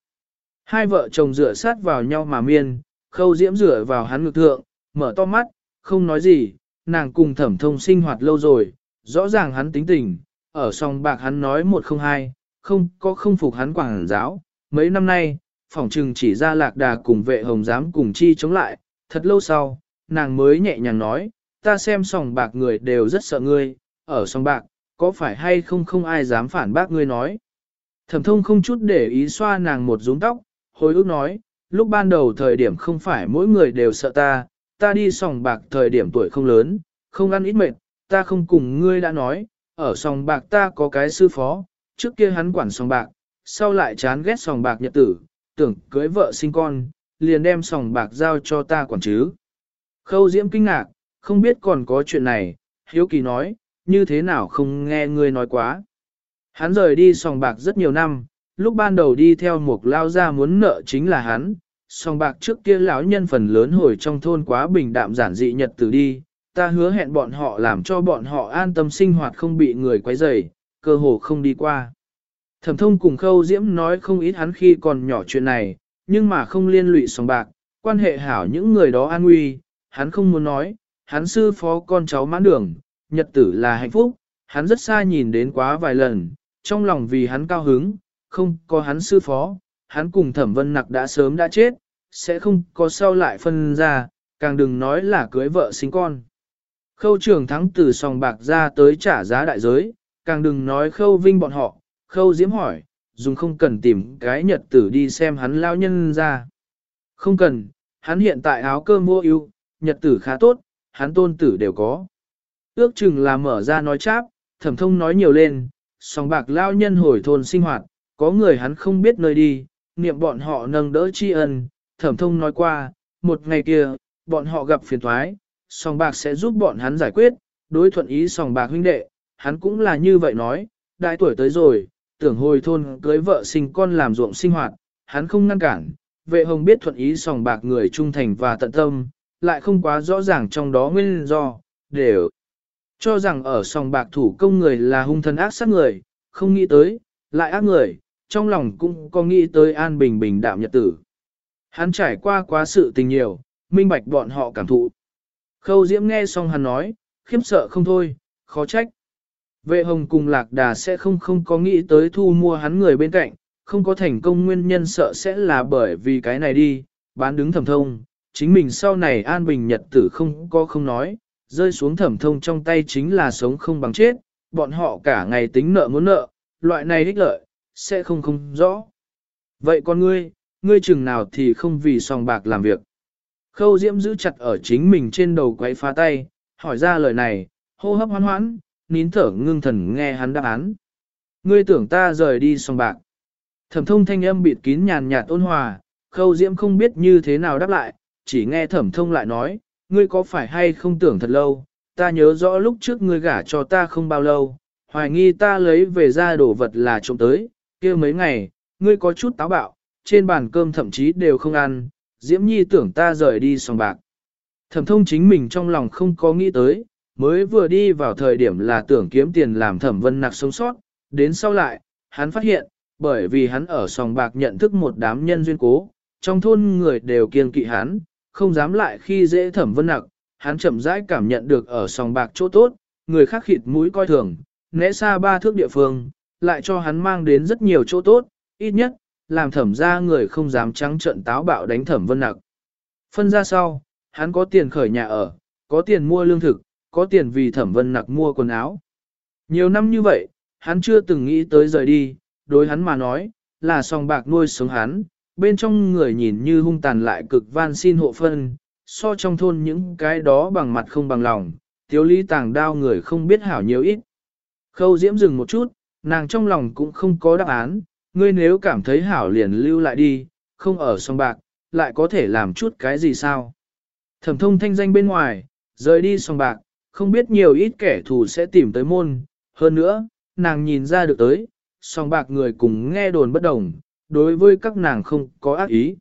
Hai vợ chồng dựa sát vào nhau mà miên, khâu diễm dựa vào hắn ngực thượng, mở to mắt, không nói gì, nàng cùng thẩm thông sinh hoạt lâu rồi, rõ ràng hắn tính tình, ở song bạc hắn nói một không hai, không có không phục hắn quảng giáo, mấy năm nay, phỏng trừng chỉ ra lạc đà cùng vệ hồng giám cùng chi chống lại, thật lâu sau, nàng mới nhẹ nhàng nói, ta xem sòng bạc người đều rất sợ ngươi, ở sòng bạc, có phải hay không không ai dám phản bác ngươi nói. Thẩm thông không chút để ý xoa nàng một rúng tóc, hồi ước nói, lúc ban đầu thời điểm không phải mỗi người đều sợ ta, ta đi sòng bạc thời điểm tuổi không lớn, không ăn ít mệt, ta không cùng ngươi đã nói, ở sòng bạc ta có cái sư phó, trước kia hắn quản sòng bạc, sau lại chán ghét sòng bạc nhật tử, tưởng cưới vợ sinh con, liền đem sòng bạc giao cho ta quản chứ. Khâu Diễm kinh ngạc, không biết còn có chuyện này, Hiếu Kỳ nói, như thế nào không nghe ngươi nói quá. Hắn rời đi sòng bạc rất nhiều năm, lúc ban đầu đi theo một lao ra muốn nợ chính là hắn, sòng bạc trước kia lão nhân phần lớn hồi trong thôn quá bình đạm giản dị nhật từ đi, ta hứa hẹn bọn họ làm cho bọn họ an tâm sinh hoạt không bị người quấy rầy, cơ hồ không đi qua. Thẩm thông cùng khâu diễm nói không ít hắn khi còn nhỏ chuyện này, nhưng mà không liên lụy sòng bạc, quan hệ hảo những người đó an nguy, hắn không muốn nói, hắn sư phó con cháu mãn đường, nhật tử là hạnh phúc, hắn rất xa nhìn đến quá vài lần, trong lòng vì hắn cao hứng, không có hắn sư phó, hắn cùng thẩm vân nặc đã sớm đã chết, sẽ không có sau lại phân ra, càng đừng nói là cưới vợ sinh con. Khâu trường thắng từ sòng bạc ra tới trả giá đại giới, càng đừng nói khâu vinh bọn họ, khâu diễm hỏi, dùng không cần tìm cái nhật tử đi xem hắn lao nhân ra. Không cần, hắn hiện tại áo cơm mua ưu, nhật tử khá tốt, hắn tôn tử đều có. Ước chừng là mở ra nói cháp, thẩm thông nói nhiều lên, sòng bạc lao nhân hồi thôn sinh hoạt, có người hắn không biết nơi đi, niệm bọn họ nâng đỡ tri ân, thẩm thông nói qua, một ngày kia, bọn họ gặp phiền thoái, sòng bạc sẽ giúp bọn hắn giải quyết, đối thuận ý sòng bạc huynh đệ, hắn cũng là như vậy nói, đại tuổi tới rồi, tưởng hồi thôn cưới vợ sinh con làm ruộng sinh hoạt, hắn không ngăn cản, vệ hồng biết thuận ý sòng bạc người trung thành và tận tâm, lại không quá rõ ràng trong đó nguyên do, đều cho rằng ở sòng bạc thủ công người là hung thần ác sát người, không nghĩ tới, lại ác người, trong lòng cũng có nghĩ tới an bình bình đạm nhật tử. Hắn trải qua quá sự tình nhiều, minh bạch bọn họ cảm thụ. Khâu Diễm nghe xong hắn nói, khiếp sợ không thôi, khó trách. Vệ hồng cùng lạc đà sẽ không không có nghĩ tới thu mua hắn người bên cạnh, không có thành công nguyên nhân sợ sẽ là bởi vì cái này đi, bán đứng thẩm thông, chính mình sau này an bình nhật tử không có không nói, rơi xuống thẩm thông trong tay chính là sống không bằng chết, bọn họ cả ngày tính nợ muốn nợ, loại này ích lợi, sẽ không không rõ. Vậy con ngươi, ngươi chừng nào thì không vì sòng bạc làm việc. Khâu diễm giữ chặt ở chính mình trên đầu quấy phá tay, hỏi ra lời này, hô hấp hoan hoãn, nín thở ngưng thần nghe hắn đáp án. Ngươi tưởng ta rời đi xong bạc. Thẩm thông thanh âm bịt kín nhàn nhạt ôn hòa, khâu diễm không biết như thế nào đáp lại, chỉ nghe thẩm thông lại nói, ngươi có phải hay không tưởng thật lâu, ta nhớ rõ lúc trước ngươi gả cho ta không bao lâu, hoài nghi ta lấy về ra đồ vật là trộm tới, kia mấy ngày, ngươi có chút táo bạo, trên bàn cơm thậm chí đều không ăn, diễm nhi tưởng ta rời đi sòng bạc. Thẩm thông chính mình trong lòng không có nghĩ tới, mới vừa đi vào thời điểm là tưởng kiếm tiền làm thẩm vân nặc sống sót, đến sau lại, hắn phát hiện, bởi vì hắn ở sòng bạc nhận thức một đám nhân duyên cố, trong thôn người đều kiên kỵ hắn, không dám lại khi dễ thẩm vân nặc, hắn chậm rãi cảm nhận được ở sòng bạc chỗ tốt, người khác khịt mũi coi thường, né xa ba thước địa phương, lại cho hắn mang đến rất nhiều chỗ tốt, ít nhất, làm thẩm ra người không dám trắng trận táo bạo đánh thẩm vân nặc. Phân ra sau, hắn có tiền khởi nhà ở, có tiền mua lương thực, có tiền vì thẩm vân nặc mua quần áo. Nhiều năm như vậy, hắn chưa từng nghĩ tới rời đi, đối hắn mà nói, là song bạc nuôi sống hắn, bên trong người nhìn như hung tàn lại cực van xin hộ phân, so trong thôn những cái đó bằng mặt không bằng lòng, tiếu lý tàng đao người không biết hảo nhiều ít. Khâu diễm dừng một chút, nàng trong lòng cũng không có đáp án, ngươi nếu cảm thấy hảo liền lưu lại đi, không ở song bạc, lại có thể làm chút cái gì sao. Thẩm thông thanh danh bên ngoài, rời đi song bạc, không biết nhiều ít kẻ thù sẽ tìm tới môn, hơn nữa, nàng nhìn ra được tới, song bạc người cùng nghe đồn bất đồng, đối với các nàng không có ác ý.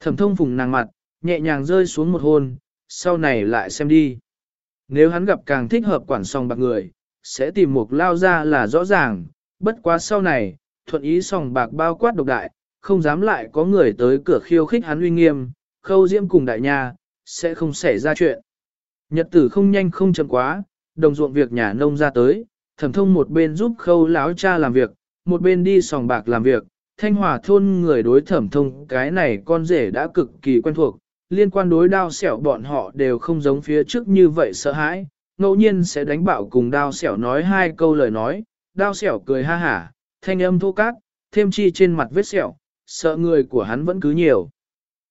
Thẩm thông phùng nàng mặt, nhẹ nhàng rơi xuống một hôn, sau này lại xem đi. Nếu hắn gặp càng thích hợp quản song bạc người, sẽ tìm một lao ra là rõ ràng, bất quá sau này, thuận ý sòng bạc bao quát độc đại, không dám lại có người tới cửa khiêu khích hắn uy nghiêm, khâu diễm cùng đại nha, sẽ không xảy ra chuyện. Nhật tử không nhanh không chậm quá, đồng ruộng việc nhà nông ra tới, thẩm thông một bên giúp khâu láo cha làm việc, một bên đi sòng bạc làm việc, thanh hòa thôn người đối thẩm thông cái này con rể đã cực kỳ quen thuộc, liên quan đối đao xẻo bọn họ đều không giống phía trước như vậy sợ hãi, ngẫu nhiên sẽ đánh bạo cùng đao xẻo nói hai câu lời nói, đao xẻo cười ha hả, thanh âm thô cát, thêm chi trên mặt vết sẹo, sợ người của hắn vẫn cứ nhiều.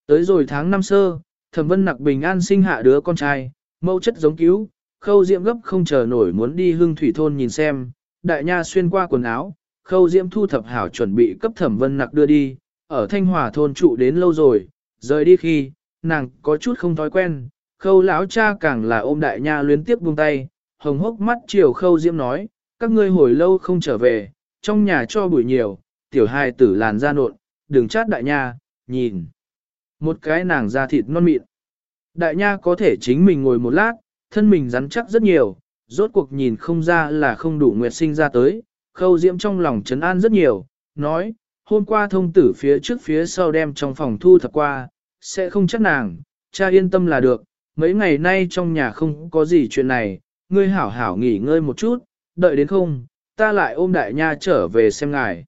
Tới rồi tháng năm sơ, thẩm vân nặc bình an sinh hạ đứa con trai, mẫu chất giống cứu, khâu diễm gấp không chờ nổi muốn đi hương thủy thôn nhìn xem, đại nha xuyên qua quần áo, khâu diễm thu thập hảo chuẩn bị cấp thẩm vân nặc đưa đi, ở thanh hòa thôn trụ đến lâu rồi, rời đi khi, nàng có chút không thói quen, khâu lão cha càng là ôm đại nha luyến tiếp buông tay, hồng hốc mắt chiều khâu diễm nói, các ngươi hồi lâu không trở về, trong nhà cho bụi nhiều, tiểu hài tử làn da nộn, đừng chát đại nha, nhìn. Một cái nàng da thịt non mịn. Đại nha có thể chính mình ngồi một lát, thân mình rắn chắc rất nhiều, rốt cuộc nhìn không ra là không đủ nguyệt sinh ra tới, khâu diễm trong lòng trấn an rất nhiều, nói, hôm qua thông tử phía trước phía sau đem trong phòng thu thập qua, sẽ không chắc nàng, cha yên tâm là được, mấy ngày nay trong nhà không có gì chuyện này, ngươi hảo hảo nghỉ ngơi một chút, đợi đến không, ta lại ôm đại nha trở về xem ngài.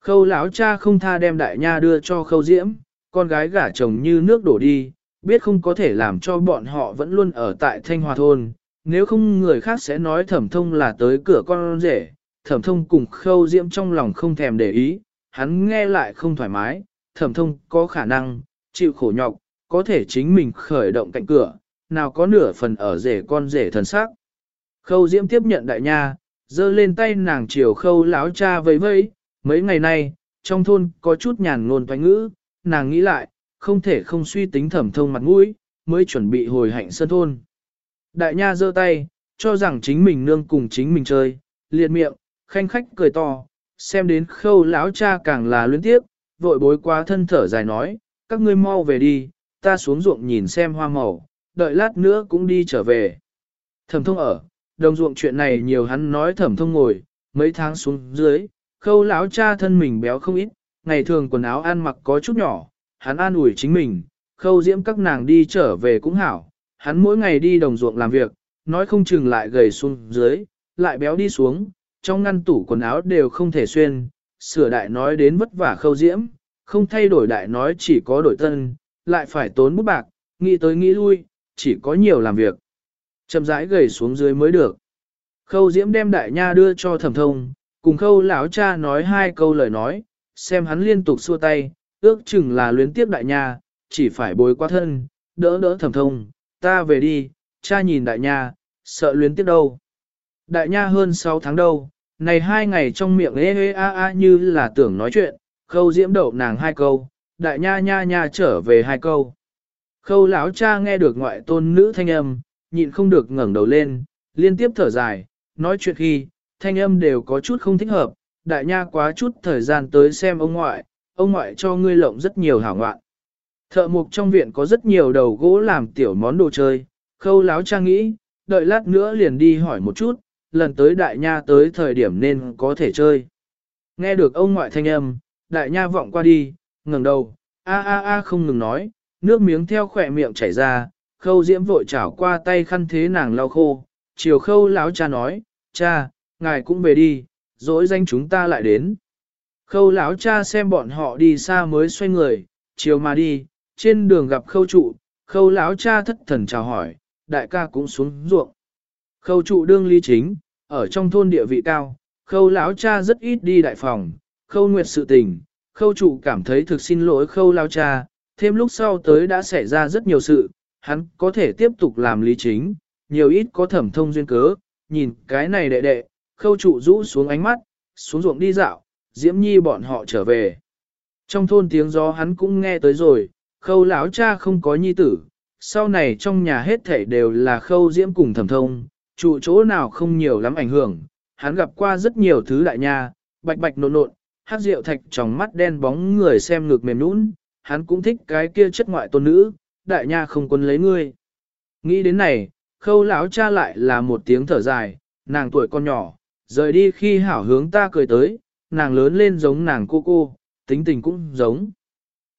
Khâu lão cha không tha đem đại nha đưa cho khâu diễm, con gái gả chồng như nước đổ đi, biết không có thể làm cho bọn họ vẫn luôn ở tại Thanh Hòa Thôn, nếu không người khác sẽ nói thẩm thông là tới cửa con rể, thẩm thông cùng khâu diễm trong lòng không thèm để ý, hắn nghe lại không thoải mái, thẩm thông có khả năng, chịu khổ nhọc, có thể chính mình khởi động cạnh cửa, nào có nửa phần ở rể con rể thần sắc. Khâu diễm tiếp nhận đại nha, giơ lên tay nàng chiều khâu láo cha vẫy vẫy, mấy ngày nay, trong thôn có chút nhàn ngôn toanh ngữ, nàng nghĩ lại, không thể không suy tính thẩm thông mặt mũi, mới chuẩn bị hồi hạnh sân thôn. Đại nha giơ tay, cho rằng chính mình nương cùng chính mình chơi, liệt miệng, khanh khách cười to, xem đến khâu lão cha càng là luyến tiếp, vội bối quá thân thở dài nói, các ngươi mau về đi, ta xuống ruộng nhìn xem hoa màu, đợi lát nữa cũng đi trở về. Thẩm thông ở, đồng ruộng chuyện này nhiều hắn nói thẩm thông ngồi, mấy tháng xuống dưới, khâu lão cha thân mình béo không ít, ngày thường quần áo ăn mặc có chút nhỏ, hắn an ủi chính mình, khâu diễm các nàng đi trở về cũng hảo, hắn mỗi ngày đi đồng ruộng làm việc, nói không chừng lại gầy xuống dưới, lại béo đi xuống, trong ngăn tủ quần áo đều không thể xuyên, sửa đại nói đến vất vả khâu diễm, không thay đổi đại nói chỉ có đổi tân, lại phải tốn bút bạc, nghĩ tới nghĩ lui, chỉ có nhiều làm việc. Chậm rãi gầy xuống dưới mới được. Khâu diễm đem đại nha đưa cho thẩm thông, cùng khâu lão cha nói hai câu lời nói, xem hắn liên tục xua tay, ước chừng là luyến tiếp đại nha, chỉ phải bối qua thân, đỡ đỡ thẩm thông, ta về đi, cha nhìn đại nha, sợ luyến tiếp đâu. Đại nha hơn 6 tháng đâu, này hai ngày trong miệng ê ê a a như là tưởng nói chuyện, khâu diễm đậu nàng hai câu, đại nha nha nha trở về hai câu. Khâu lão cha nghe được ngoại tôn nữ thanh âm, nhịn không được ngẩng đầu lên, liên tiếp thở dài, nói chuyện khi, thanh âm đều có chút không thích hợp, đại nha quá chút thời gian tới xem ông ngoại, ông ngoại cho ngươi lộng rất nhiều hảo ngoạn. Thợ mục trong viện có rất nhiều đầu gỗ làm tiểu món đồ chơi, khâu láo trang nghĩ, đợi lát nữa liền đi hỏi một chút, lần tới đại nha tới thời điểm nên có thể chơi. Nghe được ông ngoại thanh âm, đại nha vọng qua đi, ngẩng đầu, a a a không ngừng nói, nước miếng theo khỏe miệng chảy ra, khâu diễm vội chảo qua tay khăn thế nàng lau khô, chiều khâu lão cha nói, cha, ngài cũng về đi, dỗi danh chúng ta lại đến. Khâu lão cha xem bọn họ đi xa mới xoay người, chiều mà đi, trên đường gặp khâu trụ, khâu lão cha thất thần chào hỏi, đại ca cũng xuống ruộng. Khâu trụ đương ly chính, ở trong thôn địa vị cao, khâu lão cha rất ít đi đại phòng, khâu nguyệt sự tình, khâu trụ cảm thấy thực xin lỗi khâu lão cha, thêm lúc sau tới đã xảy ra rất nhiều sự, hắn có thể tiếp tục làm lý chính, nhiều ít có thẩm thông duyên cớ, nhìn cái này đệ đệ, khâu trụ rũ xuống ánh mắt, xuống ruộng đi dạo, diễm nhi bọn họ trở về. Trong thôn tiếng gió hắn cũng nghe tới rồi, khâu lão cha không có nhi tử, sau này trong nhà hết thảy đều là khâu diễm cùng thẩm thông, trụ chỗ nào không nhiều lắm ảnh hưởng, hắn gặp qua rất nhiều thứ đại nha, bạch bạch nộn nộn, hát rượu thạch trong mắt đen bóng người xem ngực mềm nũng, hắn cũng thích cái kia chất ngoại tôn nữ, đại nha không quân lấy ngươi. Nghĩ đến này, khâu lão cha lại là một tiếng thở dài, nàng tuổi con nhỏ, rời đi khi hảo hướng ta cười tới, nàng lớn lên giống nàng cô cô, tính tình cũng giống.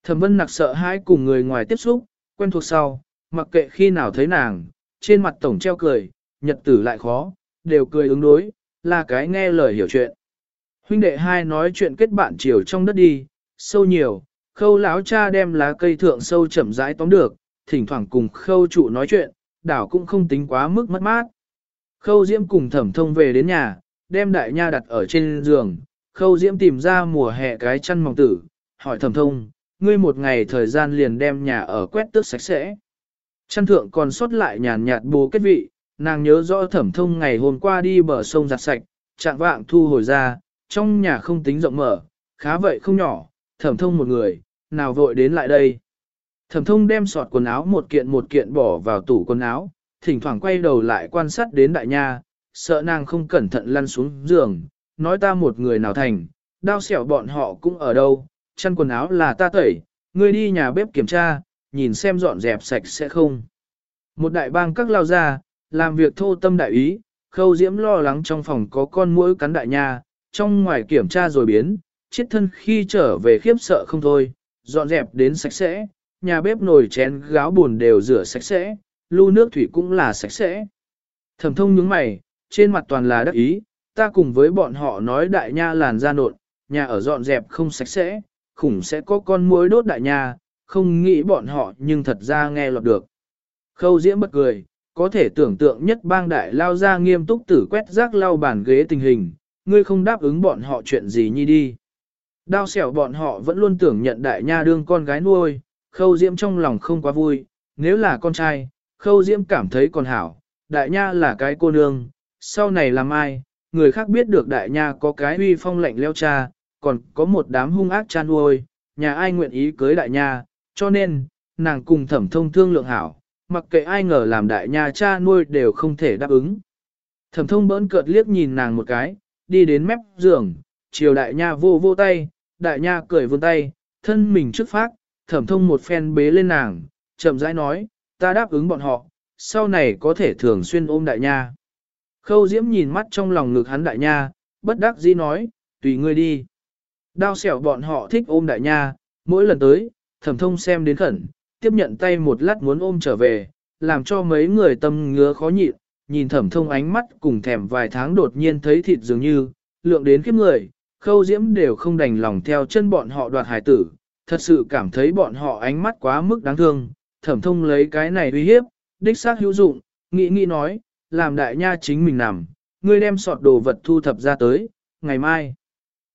Thẩm vân nặc sợ hãi cùng người ngoài tiếp xúc, quen thuộc sau, mặc kệ khi nào thấy nàng, trên mặt tổng treo cười, nhật tử lại khó, đều cười ứng đối, là cái nghe lời hiểu chuyện. Huynh đệ hai nói chuyện kết bạn chiều trong đất đi, sâu nhiều, khâu lão cha đem lá cây thượng sâu chậm rãi tóm được, thỉnh thoảng cùng khâu trụ nói chuyện, đảo cũng không tính quá mức mất mát. Khâu diễm cùng thẩm thông về đến nhà, đem đại nha đặt ở trên giường, khâu diễm tìm ra mùa hè cái chăn mỏng tử, hỏi thẩm thông, ngươi một ngày thời gian liền đem nhà ở quét tước sạch sẽ. Chăn thượng còn sót lại nhàn nhạt bố kết vị, nàng nhớ rõ thẩm thông ngày hôm qua đi bờ sông giặt sạch, chạm vạng thu hồi ra, trong nhà không tính rộng mở, khá vậy không nhỏ, thẩm thông một người, nào vội đến lại đây. Thẩm thông đem sọt quần áo một kiện một kiện bỏ vào tủ quần áo, thỉnh thoảng quay đầu lại quan sát đến đại nha, sợ nàng không cẩn thận lăn xuống giường, nói ta một người nào thành, đao xẻo bọn họ cũng ở đâu, chăn quần áo là ta tẩy, ngươi đi nhà bếp kiểm tra, nhìn xem dọn dẹp sạch sẽ không. Một đại bang các lao ra, làm việc thô tâm đại ý, khâu diễm lo lắng trong phòng có con muỗi cắn đại nha, trong ngoài kiểm tra rồi biến, chết thân khi trở về khiếp sợ không thôi, dọn dẹp đến sạch sẽ, nhà bếp nồi chén gáo buồn đều rửa sạch sẽ, lưu nước thủy cũng là sạch sẽ. Thẩm thông nhướng mày, trên mặt toàn là đắc ý, ta cùng với bọn họ nói đại nha làn da nộn, nhà ở dọn dẹp không sạch sẽ, khủng sẽ có con muối đốt đại nha, không nghĩ bọn họ nhưng thật ra nghe lọt được. Khâu diễm bật cười, có thể tưởng tượng nhất bang đại lao ra nghiêm túc tử quét rác lau bàn ghế tình hình, ngươi không đáp ứng bọn họ chuyện gì nhi đi. Đao xẻo bọn họ vẫn luôn tưởng nhận đại nha đương con gái nuôi, khâu diễm trong lòng không quá vui, nếu là con trai, khâu diễm cảm thấy còn hảo, đại nha là cái cô nương, sau này làm ai, người khác biết được đại nha có cái uy phong lệnh leo cha, còn có một đám hung ác cha nuôi, nhà ai nguyện ý cưới đại nha, cho nên, nàng cùng thẩm thông thương lượng hảo, mặc kệ ai ngờ làm đại nha cha nuôi đều không thể đáp ứng. Thẩm thông bỡn cợt liếc nhìn nàng một cái, đi đến mép giường, chiều đại nha vô vô tay, đại nha cười vươn tay, thân mình trước phát, thẩm thông một phen bế lên nàng, chậm rãi nói, ta đáp ứng bọn họ, sau này có thể thường xuyên ôm đại nha. Khâu diễm nhìn mắt trong lòng ngực hắn đại nha, bất đắc dĩ nói, tùy ngươi đi. Đao xẻo bọn họ thích ôm đại nha, mỗi lần tới, thẩm thông xem đến khẩn, tiếp nhận tay một lát muốn ôm trở về, làm cho mấy người tâm ngứa khó nhịn, nhìn thẩm thông ánh mắt cùng thèm vài tháng đột nhiên thấy thịt dường như, lượng đến kiếp người, khâu diễm đều không đành lòng theo chân bọn họ đoạt hải tử, thật sự cảm thấy bọn họ ánh mắt quá mức đáng thương, thẩm thông lấy cái này uy hiếp, đích xác hữu dụng, nghĩ nghĩ nói, làm đại nha chính mình nằm, ngươi đem sọt đồ vật thu thập ra tới, ngày mai.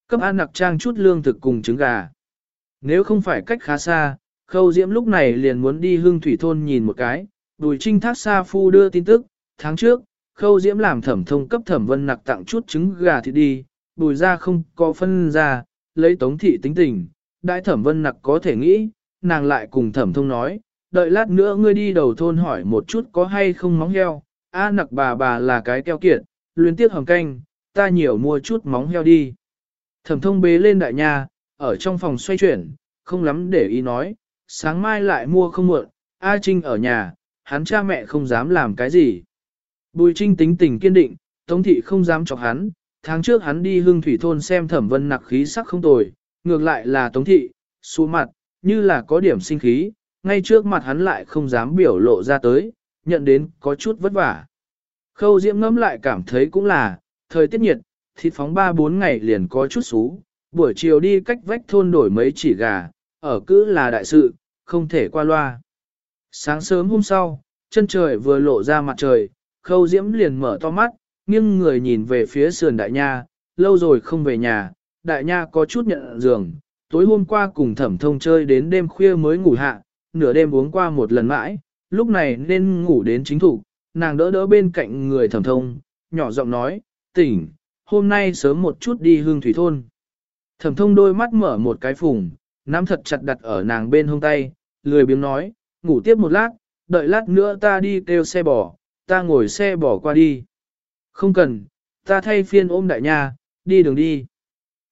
Cấp an nặc trang chút lương thực cùng trứng gà. Nếu không phải cách khá xa, khâu diễm lúc này liền muốn đi hương thủy thôn nhìn một cái, đùi trinh thác xa phu đưa tin tức, tháng trước, khâu diễm làm thẩm thông cấp thẩm vân nặc tặng chút trứng gà thì đi, bùi ra không có phân ra, lấy tống thị tính tình, đại thẩm vân nặc có thể nghĩ, nàng lại cùng thẩm thông nói, đợi lát nữa ngươi đi đầu thôn hỏi một chút có hay không móng heo, a nặc bà bà là cái keo kiệt, luyến tiếc hầm canh, ta nhiều mua chút móng heo đi. Thẩm thông bế lên đại nhà ở trong phòng xoay chuyển, không lắm để ý nói, sáng mai lại mua không muộn, A Trinh ở nhà, hắn cha mẹ không dám làm cái gì. Bùi Trinh tính tình kiên định, Tống Thị không dám chọc hắn, tháng trước hắn đi hương thủy thôn xem thẩm vân nặc khí sắc không tồi, ngược lại là Tống Thị, xú mặt, như là có điểm sinh khí, ngay trước mặt hắn lại không dám biểu lộ ra tới, nhận đến có chút vất vả. Khâu Diễm ngẫm lại cảm thấy cũng là, thời tiết nhiệt, thịt phóng 3-4 ngày liền có chút xú, buổi chiều đi cách vách thôn đổi mấy chỉ gà, ở cứ là đại sự, không thể qua loa. Sáng sớm hôm sau, chân trời vừa lộ ra mặt trời, khâu diễm liền mở to mắt, nghiêng người nhìn về phía sườn đại nha, lâu rồi không về nhà, đại nha có chút nhận giường, tối hôm qua cùng thẩm thông chơi đến đêm khuya mới ngủ hạ, nửa đêm uống qua một lần mãi, lúc này nên ngủ đến chính thủ, nàng đỡ đỡ bên cạnh người thẩm thông, nhỏ giọng nói, tỉnh, hôm nay sớm một chút đi hương thủy thôn. Thẩm thông đôi mắt mở một cái phùng, nắm thật chặt đặt ở nàng bên hông tay, lười biếng nói, ngủ tiếp một lát, đợi lát nữa ta đi kêu xe bò, ta ngồi xe bò qua đi. Không cần, ta thay phiên ôm đại nha, đi đường đi.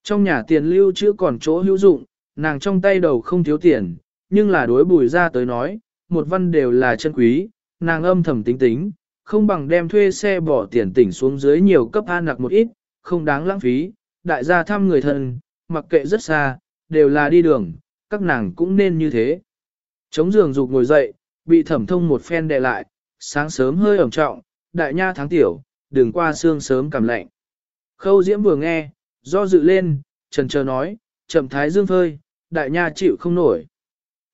Trong nhà tiền lưu chưa còn chỗ hữu dụng, nàng trong tay đầu không thiếu tiền, nhưng là đối bùi ra tới nói, một văn đều là chân quý, nàng âm thầm tính tính, không bằng đem thuê xe bỏ tiền tỉnh xuống dưới nhiều cấp an nặc một ít, không đáng lãng phí, đại gia thăm người thân, mặc kệ rất xa, đều là đi đường, các nàng cũng nên như thế. Chống giường dục ngồi dậy, bị thẩm thông một phen đè lại, sáng sớm hơi ẩm trọng, đại nha tháng tiểu, đừng qua sương sớm cảm lạnh. Khâu diễm vừa nghe, do dự lên, trần chờ nói, chậm thái dương phơi, đại nha chịu không nổi.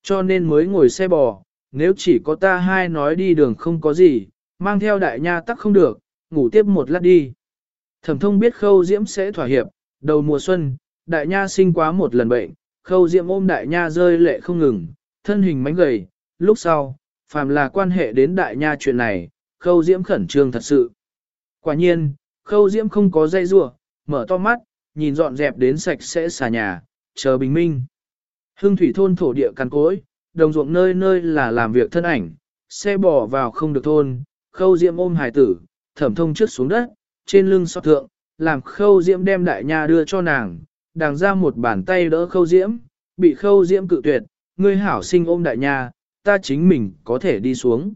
Cho nên mới ngồi xe bò, nếu chỉ có ta hai nói đi đường không có gì, mang theo đại nha tắc không được, ngủ tiếp một lát đi. Thẩm thông biết khâu diễm sẽ thỏa hiệp, đầu mùa xuân, đại nha sinh quá một lần bệnh, khâu diễm ôm đại nha rơi lệ không ngừng, thân hình mánh gầy, lúc sau, phàm là quan hệ đến đại nha chuyện này, khâu diễm khẩn trương thật sự. Quả nhiên, khâu diễm không có dây rua, mở to mắt, nhìn dọn dẹp đến sạch sẽ xà nhà, chờ bình minh. Hương thủy thôn thổ địa cằn cối, đồng ruộng nơi nơi là làm việc thân ảnh, xe bỏ vào không được thôn, khâu diễm ôm hải tử, thẩm thông trước xuống đất, trên lưng so thượng, làm khâu diễm đem đại nha đưa cho nàng, đàng ra một bàn tay đỡ khâu diễm, bị khâu diễm cự tuyệt, ngươi hảo sinh ôm đại nha, ta chính mình có thể đi xuống.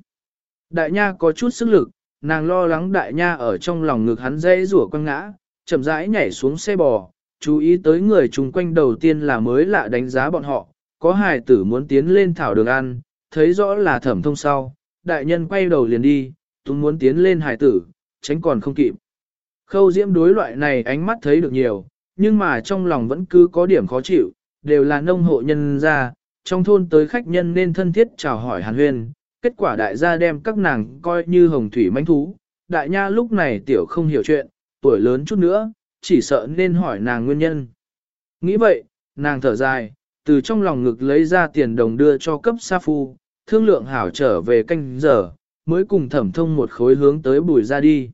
Đại nha có chút sức lực, nàng lo lắng đại nha ở trong lòng ngực hắn dễ rủa quăng ngã, chậm rãi nhảy xuống xe bò, chú ý tới người chung quanh đầu tiên là mới lạ đánh giá bọn họ, có hài tử muốn tiến lên thảo đường ăn, thấy rõ là thẩm thông sau, đại nhân quay đầu liền đi, túng muốn tiến lên hài tử, tránh còn không kịp. Khâu diễm đối loại này ánh mắt thấy được nhiều, nhưng mà trong lòng vẫn cứ có điểm khó chịu, đều là nông hộ nhân gia, trong thôn tới khách nhân nên thân thiết chào hỏi hàn huyên, kết quả đại gia đem các nàng coi như hồng thủy manh thú, đại nha lúc này tiểu không hiểu chuyện, tuổi lớn chút nữa, chỉ sợ nên hỏi nàng nguyên nhân. Nghĩ vậy, nàng thở dài, từ trong lòng ngực lấy ra tiền đồng đưa cho cấp sa phu, thương lượng hảo trở về canh giờ, mới cùng thẩm thông một khối hướng tới bùi ra đi.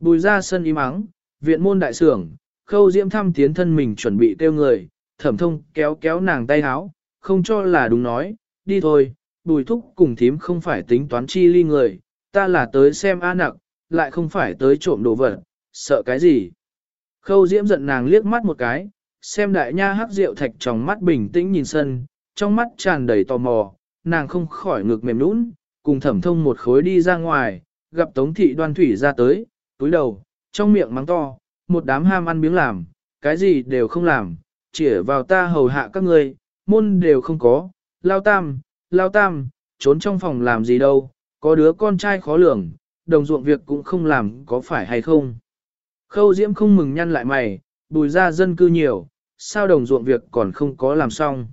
Bùi ra sân im ắng, viện môn đại sưởng, khâu diễm thăm tiến thân mình chuẩn bị tiêu người, thẩm thông kéo kéo nàng tay háo, không cho là đúng nói, đi thôi, bùi thúc cùng thím không phải tính toán chi ly người, ta là tới xem a nặc, lại không phải tới trộm đồ vật, sợ cái gì. Khâu diễm giận nàng liếc mắt một cái, xem đại nha hắc rượu thạch trong mắt bình tĩnh nhìn sân, trong mắt tràn đầy tò mò, nàng không khỏi ngực mềm nũng, cùng thẩm thông một khối đi ra ngoài, gặp tống thị đoan thủy ra tới, túi đầu, trong miệng mắng to, một đám ham ăn miếng làm, cái gì đều không làm, chỉ vào ta hầu hạ các ngươi, môn đều không có, lao tam, lao tam, trốn trong phòng làm gì đâu, có đứa con trai khó lường, đồng ruộng việc cũng không làm có phải hay không. Khâu diễm không mừng nhăn lại mày, bùi ra dân cư nhiều, sao đồng ruộng việc còn không có làm xong.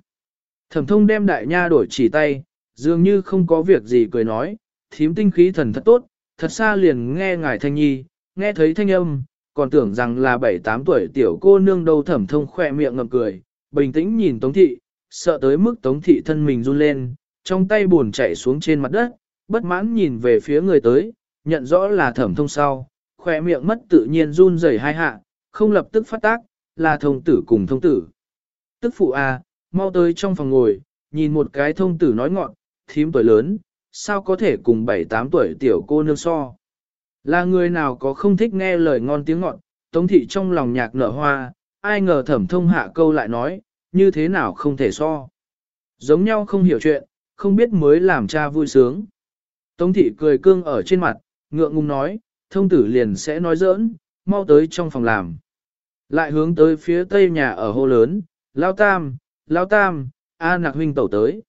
Thẩm thông đem đại nha đổi chỉ tay, dường như không có việc gì cười nói, thím tinh khí thần thật tốt, thật xa liền nghe ngài thanh nhi, nghe thấy thanh âm, còn tưởng rằng là 7-8 tuổi tiểu cô nương đâu thẩm thông khỏe miệng ngậm cười, bình tĩnh nhìn Tống Thị, sợ tới mức Tống Thị thân mình run lên, trong tay buồn chạy xuống trên mặt đất, bất mãn nhìn về phía người tới, nhận rõ là thẩm thông sau, khỏe miệng mất tự nhiên run rẩy hai hạ, không lập tức phát tác, là thông tử cùng thông tử. Tức phụ à, mau tới trong phòng ngồi, nhìn một cái thông tử nói ngọn, thím tuổi lớn, sao có thể cùng 7-8 tuổi tiểu cô nương so. Là người nào có không thích nghe lời ngon tiếng ngọn, tống thị trong lòng nhạc nở hoa, ai ngờ thẩm thông hạ câu lại nói, như thế nào không thể so. Giống nhau không hiểu chuyện, không biết mới làm cha vui sướng. Tống thị cười cương ở trên mặt, ngượng ngùng nói, thông tử liền sẽ nói giỡn, mau tới trong phòng làm. Lại hướng tới phía tây nhà ở hô lớn, lao tam, lao tam, a nạc huynh tẩu tới.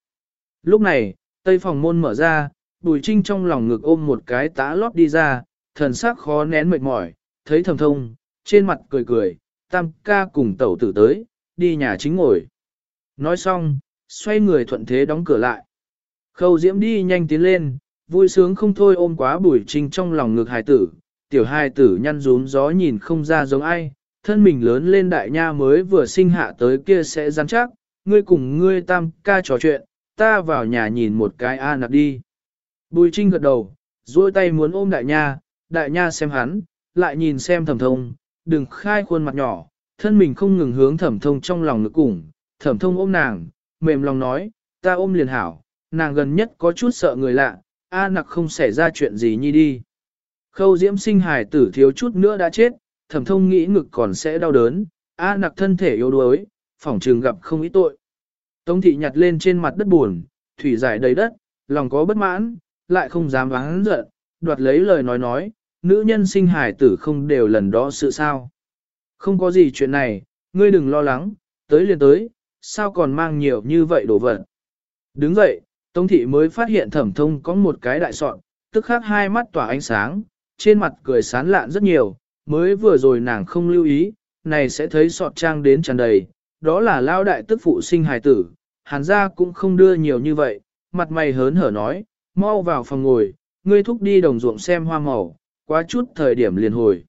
Lúc này, tây phòng môn mở ra, bùi trinh trong lòng ngực ôm một cái tá lót đi ra, thần sắc khó nén mệt mỏi, thấy thầm thông, trên mặt cười cười, tam ca cùng tẩu tử tới, đi nhà chính ngồi. Nói xong, xoay người thuận thế đóng cửa lại. Khâu diễm đi nhanh tiến lên, vui sướng không thôi ôm quá bùi trinh trong lòng ngực hài tử, tiểu hài tử nhăn rún gió nhìn không ra giống ai, thân mình lớn lên đại nha mới vừa sinh hạ tới kia sẽ rắn chắc, ngươi cùng ngươi tam ca trò chuyện, ta vào nhà nhìn một cái a nạp đi. Bùi trinh gật đầu, duỗi tay muốn ôm đại nha, đại nha xem hắn, lại nhìn xem thẩm thông, đừng khai khuôn mặt nhỏ, thân mình không ngừng hướng thẩm thông trong lòng ngực cùng, thẩm thông ôm nàng, mềm lòng nói, ta ôm liền hảo, nàng gần nhất có chút sợ người lạ, A nặc không xảy ra chuyện gì nhi đi. Khâu diễm sinh hài tử thiếu chút nữa đã chết, thẩm thông nghĩ ngực còn sẽ đau đớn, A nặc thân thể yếu đuối, phỏng trường gặp không ý tội. Tống thị nhặt lên trên mặt đất buồn, thủy giải đầy đất, lòng có bất mãn, lại không dám vắng giận, đoạt lấy lời nói nói, nữ nhân sinh hài tử không đều lần đó sự sao. Không có gì chuyện này, ngươi đừng lo lắng, tới liền tới, sao còn mang nhiều như vậy đồ vật. Đứng dậy, Tống thị mới phát hiện thẩm thông có một cái đại sọn, tức khắc hai mắt tỏa ánh sáng, trên mặt cười sán lạn rất nhiều, mới vừa rồi nàng không lưu ý, này sẽ thấy sọt trang đến tràn đầy, đó là lao đại tức phụ sinh hài tử, hàn gia cũng không đưa nhiều như vậy, mặt mày hớn hở nói, mau vào phòng ngồi, ngươi thúc đi đồng ruộng xem hoa màu, quá chút thời điểm liền hồi.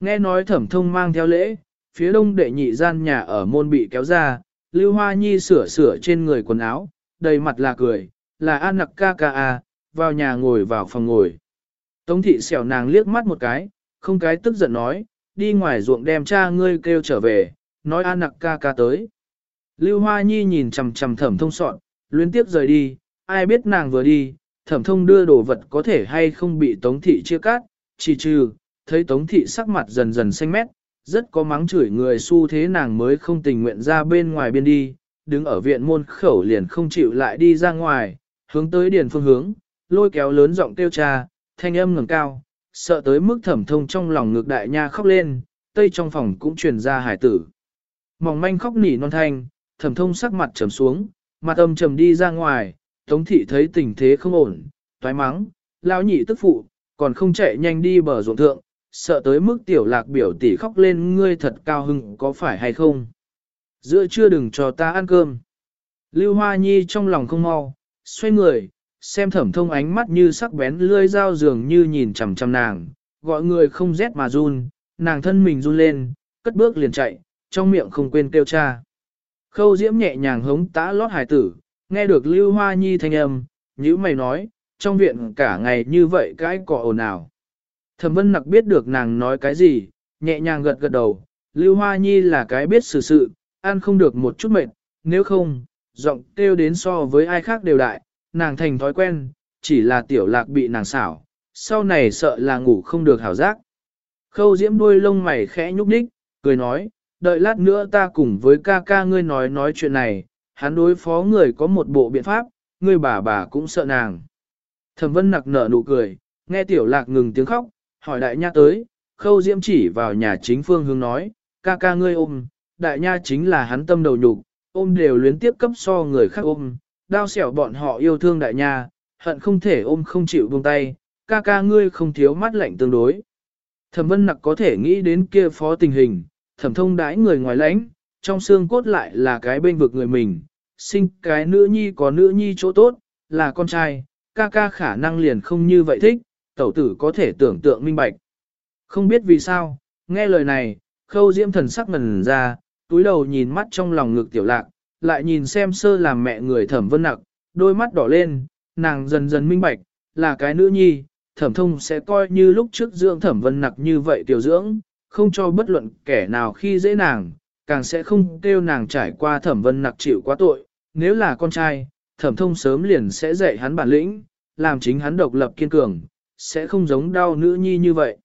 Nghe nói thẩm thông mang theo lễ, phía đông đệ nhị gian nhà ở môn bị kéo ra, Lưu Hoa Nhi sửa sửa trên người quần áo, đầy mặt là cười, là an nặc ca ca à, vào nhà ngồi vào phòng ngồi. Tống thị xẻo nàng liếc mắt một cái, không cái tức giận nói, đi ngoài ruộng đem cha ngươi kêu trở về, nói an nặc ca ca tới. Lưu Hoa Nhi nhìn chằm chằm thẩm thông sọn, luyến tiếp rời đi, ai biết nàng vừa đi, thẩm thông đưa đồ vật có thể hay không bị tống thị chia cắt, chỉ trừ, thấy tống thị sắc mặt dần dần xanh mét, rất có mắng chửi người su thế nàng mới không tình nguyện ra bên ngoài biên đi, đứng ở viện môn khẩu liền không chịu lại đi ra ngoài, hướng tới điền phương hướng, lôi kéo lớn giọng kêu cha, thanh âm ngẩng cao, sợ tới mức thẩm thông trong lòng ngược đại nha khóc lên, tây trong phòng cũng truyền ra hải tử. Mỏng manh khóc nỉ non thanh, thẩm thông sắc mặt trầm xuống, mặt âm trầm đi ra ngoài, tống thị thấy tình thế không ổn, toái mắng, lao nhị tức phụ, còn không chạy nhanh đi bờ ruộng thượng, sợ tới mức tiểu lạc biểu tỷ khóc lên ngươi thật cao hưng có phải hay không. Giữa trưa đừng cho ta ăn cơm. Lưu Hoa Nhi trong lòng không mau, xoay người, xem thẩm thông ánh mắt như sắc bén lươi dao dường như nhìn chằm chằm nàng, gọi người không rét mà run, nàng thân mình run lên, cất bước liền chạy, trong miệng không quên kêu cha. Khâu diễm nhẹ nhàng hống tã lót hải tử, nghe được Lưu Hoa Nhi thanh âm, như mày nói, trong viện cả ngày như vậy cái cỏ ồn ào. Thẩm vân nặc biết được nàng nói cái gì, nhẹ nhàng gật gật đầu, Lưu Hoa Nhi là cái biết xử sự, ăn không được một chút mệt, nếu không, giọng kêu đến so với ai khác đều đại, nàng thành thói quen, chỉ là tiểu lạc bị nàng xảo, sau này sợ là ngủ không được hảo giác. Khâu diễm đuôi lông mày khẽ nhúc nhích, cười nói, đợi lát nữa ta cùng với ca ca ngươi nói nói chuyện này, hắn đối phó người có một bộ biện pháp, ngươi bà bà cũng sợ nàng. Thẩm vân nặc nở nụ cười, nghe tiểu lạc ngừng tiếng khóc, hỏi đại nha tới, khâu diễm chỉ vào nhà chính phương hướng nói, ca ca ngươi ôm, đại nha chính là hắn tâm đầu nhục, ôm đều luyến tiếp cấp so người khác ôm, đau xẻo bọn họ yêu thương đại nha, hận không thể ôm không chịu buông tay, ca ca ngươi không thiếu mắt lạnh tương đối. Thẩm vân nặc có thể nghĩ đến kia phó tình hình, thẩm thông đãi người ngoài lãnh, trong xương cốt lại là cái bên vực người mình, sinh cái nữ nhi có nữ nhi chỗ tốt, là con trai, ca ca khả năng liền không như vậy thích, tẩu tử có thể tưởng tượng minh bạch. Không biết vì sao, nghe lời này, khâu diễm thần sắc ngần ra, túi đầu nhìn mắt trong lòng ngực tiểu lạc, lại nhìn xem sơ làm mẹ người thẩm vân nặc, đôi mắt đỏ lên, nàng dần dần minh bạch, là cái nữ nhi, thẩm thông sẽ coi như lúc trước dưỡng thẩm vân nặc như vậy tiểu dưỡng, không cho bất luận kẻ nào khi dễ nàng, càng sẽ không kêu nàng trải qua thẩm vân nặc chịu quá tội, nếu là con trai, thẩm thông sớm liền sẽ dạy hắn bản lĩnh, làm chính hắn độc lập kiên cường, sẽ không giống đau nữ nhi như vậy.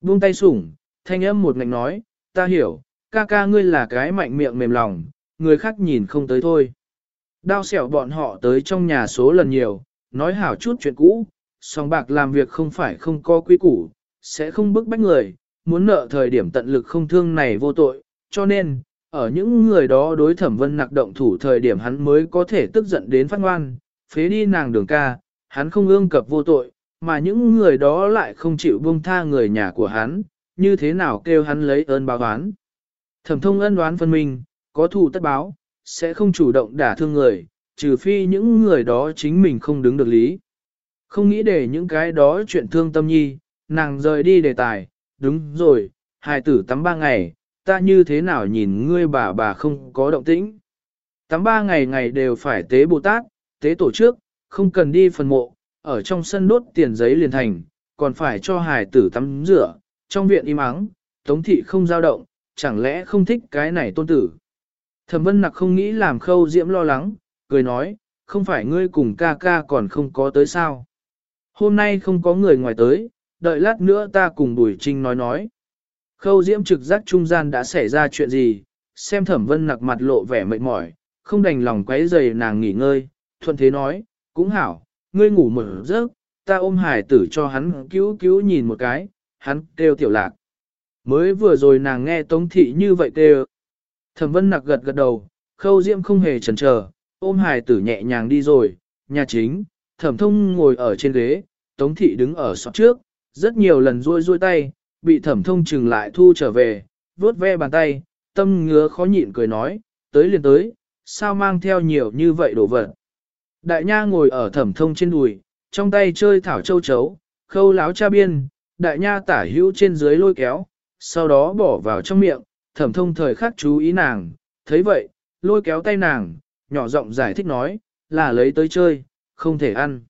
Buông tay sủng, thanh âm một ngạnh nói, ta hiểu, ca ca ngươi là cái mạnh miệng mềm lòng, người khác nhìn không tới thôi. Đao xẻo bọn họ tới trong nhà số lần nhiều, nói hảo chút chuyện cũ, song bạc làm việc không phải không có quy củ, sẽ không bức bách người, muốn nợ thời điểm tận lực không thương này vô tội, cho nên, ở những người đó đối thẩm vân nặc động thủ thời điểm hắn mới có thể tức giận đến phát ngoan, phế đi nàng đường ca, hắn không ương cập vô tội, mà những người đó lại không chịu buông tha người nhà của hắn, như thế nào kêu hắn lấy ơn báo oán. Thẩm thông ân đoán phân minh, có thù tất báo, sẽ không chủ động đả thương người, trừ phi những người đó chính mình không đứng được lý. Không nghĩ để những cái đó chuyện thương tâm nhi, nàng rời đi đề tài, đúng rồi, hài tử tắm ba ngày, ta như thế nào nhìn ngươi bà bà không có động tĩnh. Tắm ba ngày ngày đều phải tế Bồ Tát, tế tổ trước, không cần đi phần mộ, ở trong sân đốt tiền giấy liền thành, còn phải cho hài tử tắm rửa, trong viện im ắng, tống thị không giao động, chẳng lẽ không thích cái này tôn tử. Thẩm vân nặc không nghĩ làm khâu diễm lo lắng, cười nói, không phải ngươi cùng ca ca còn không có tới sao. Hôm nay không có người ngoài tới, đợi lát nữa ta cùng Bùi Trinh nói nói. Khâu diễm trực giác trung gian đã xảy ra chuyện gì, xem thẩm vân nặc mặt lộ vẻ mệt mỏi, không đành lòng quấy giày nàng nghỉ ngơi, thuận thế nói, cũng hảo, ngươi ngủ một giấc, ta ôm hải tử cho hắn cứu cứu nhìn một cái, hắn kêu tiểu lạc. Mới vừa rồi nàng nghe tống thị như vậy kêu. Thẩm vân nặc gật gật đầu, khâu diễm không hề chần chờ, ôm hải tử nhẹ nhàng đi rồi, nhà chính, thẩm thông ngồi ở trên ghế, tống thị đứng ở sọt trước, rất nhiều lần ruôi ruôi tay, bị thẩm thông chừng lại thu trở về, vuốt ve bàn tay, tâm ngứa khó nhịn cười nói, tới liền tới, sao mang theo nhiều như vậy đồ vật. Đại nha ngồi ở thẩm thông trên đùi, trong tay chơi thảo châu chấu, khâu láo cha biên, đại nha tả hữu trên dưới lôi kéo, sau đó bỏ vào trong miệng, thẩm thông thời khắc chú ý nàng, thấy vậy, lôi kéo tay nàng, nhỏ giọng giải thích nói, là lấy tới chơi, không thể ăn.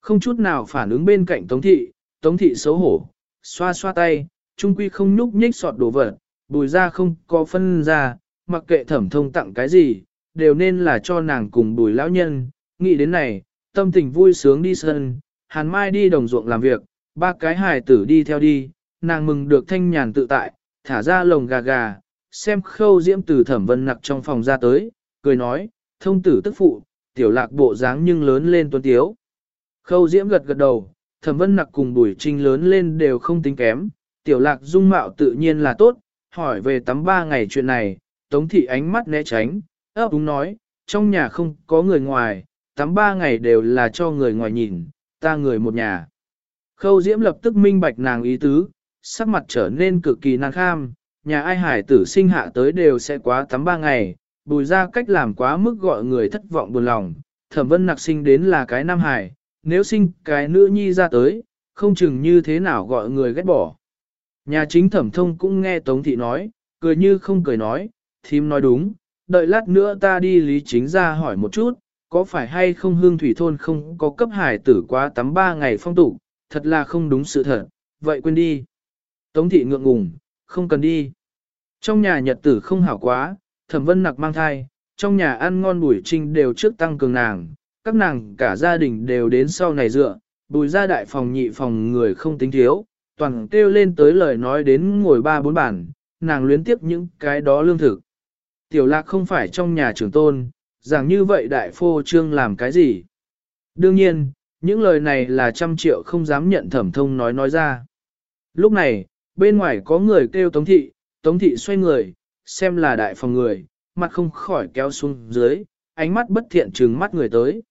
Không chút nào phản ứng bên cạnh Tống Thị, Tống Thị xấu hổ, xoa xoa tay, trung quy không nhúc nhích sọt đồ vật, bùi ra không có phân ra, mặc kệ thẩm thông tặng cái gì, đều nên là cho nàng cùng bùi lão nhân, nghĩ đến này, tâm tình vui sướng đi sân, hàn mai đi đồng ruộng làm việc, ba cái hài tử đi theo đi, nàng mừng được thanh nhàn tự tại, thả ra lồng gà gà, xem khâu diễm từ thẩm vân nặc trong phòng ra tới, cười nói, thông tử tức phụ, tiểu lạc bộ dáng nhưng lớn lên tuấn tiếu. Khâu diễm gật gật đầu, thẩm vân nặc cùng bùi trinh lớn lên đều không tính kém, tiểu lạc dung mạo tự nhiên là tốt, hỏi về tắm ba ngày chuyện này, tống thị ánh mắt né tránh, ấp đúng nói, trong nhà không có người ngoài, tắm ba ngày đều là cho người ngoài nhìn, ta người một nhà. Khâu diễm lập tức minh bạch nàng ý tứ, sắc mặt trở nên cực kỳ năng kham, nhà ai hải tử sinh hạ tới đều sẽ quá tắm ba ngày, bùi ra cách làm quá mức gọi người thất vọng buồn lòng, thẩm vân nặc sinh đến là cái nam hải, nếu sinh cái nữ nhi ra tới, không chừng như thế nào gọi người ghét bỏ. Nhà chính thẩm thông cũng nghe Tống Thị nói, cười như không cười nói, thím nói đúng, đợi lát nữa ta đi lý chính ra hỏi một chút, có phải hay không hương thủy thôn không có cấp hải tử quá tắm ba ngày phong tục, thật là không đúng sự thật, vậy quên đi. Tống Thị ngượng ngùng, không cần đi. Trong nhà nhật tử không hảo quá, thẩm vân nặc mang thai, trong nhà ăn ngon bùi trinh đều trước tăng cường nàng, các nàng cả gia đình đều đến sau này dựa, bùi ra đại phòng nhị phòng người không tính thiếu, toàn kêu lên tới lời nói đến ngồi ba bốn bản, nàng luyến tiếp những cái đó lương thực. Tiểu lạc không phải trong nhà trưởng tôn, rằng như vậy đại phô trương làm cái gì. Đương nhiên, những lời này là trăm triệu không dám nhận thẩm thông nói nói ra. Lúc này, bên ngoài có người kêu Tống Thị, Tống Thị xoay người, xem là đại phòng người, mặt không khỏi kéo xuống dưới, ánh mắt bất thiện trừng mắt người tới.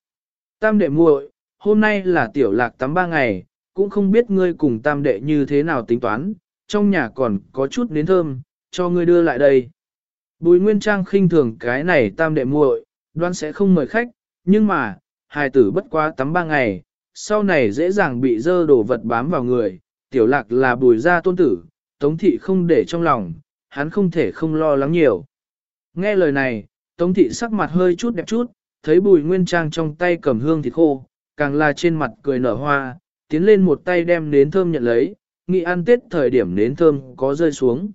Tam đệ muội, hôm nay là tiểu lạc tắm ba ngày, cũng không biết ngươi cùng tam đệ như thế nào tính toán, trong nhà còn có chút nến thơm, cho ngươi đưa lại đây. Bùi Nguyên Trang khinh thường cái này tam đệ muội, đoán sẽ không mời khách, nhưng mà, hài tử bất quá tắm ba ngày, sau này dễ dàng bị dơ đổ vật bám vào người, tiểu lạc là bùi gia tôn tử, tống thị không để trong lòng, hắn không thể không lo lắng nhiều. Nghe lời này, tống thị sắc mặt hơi chút đẹp chút, thấy bùi nguyên trang trong tay cầm hương thịt khô, càng là trên mặt cười nở hoa, tiến lên một tay đem nến thơm nhận lấy, nghĩ ăn tết thời điểm nến thơm có rơi xuống.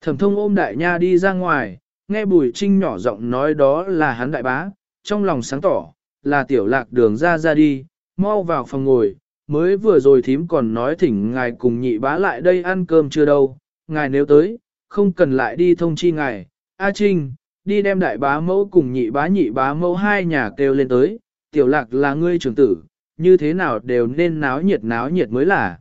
Thẩm thông ôm đại nha đi ra ngoài, nghe bùi trinh nhỏ giọng nói đó là hắn đại bá, trong lòng sáng tỏ, là tiểu lạc đường ra ra đi, mau vào phòng ngồi, mới vừa rồi thím còn nói thỉnh ngài cùng nhị bá lại đây ăn cơm chưa đâu, ngài nếu tới, không cần lại đi thông chi ngài, A Trinh, đi đem đại bá mẫu cùng nhị bá nhị bá mẫu hai nhà kêu lên tới, tiểu lạc là ngươi trưởng tử, như thế nào đều nên náo nhiệt náo nhiệt mới là.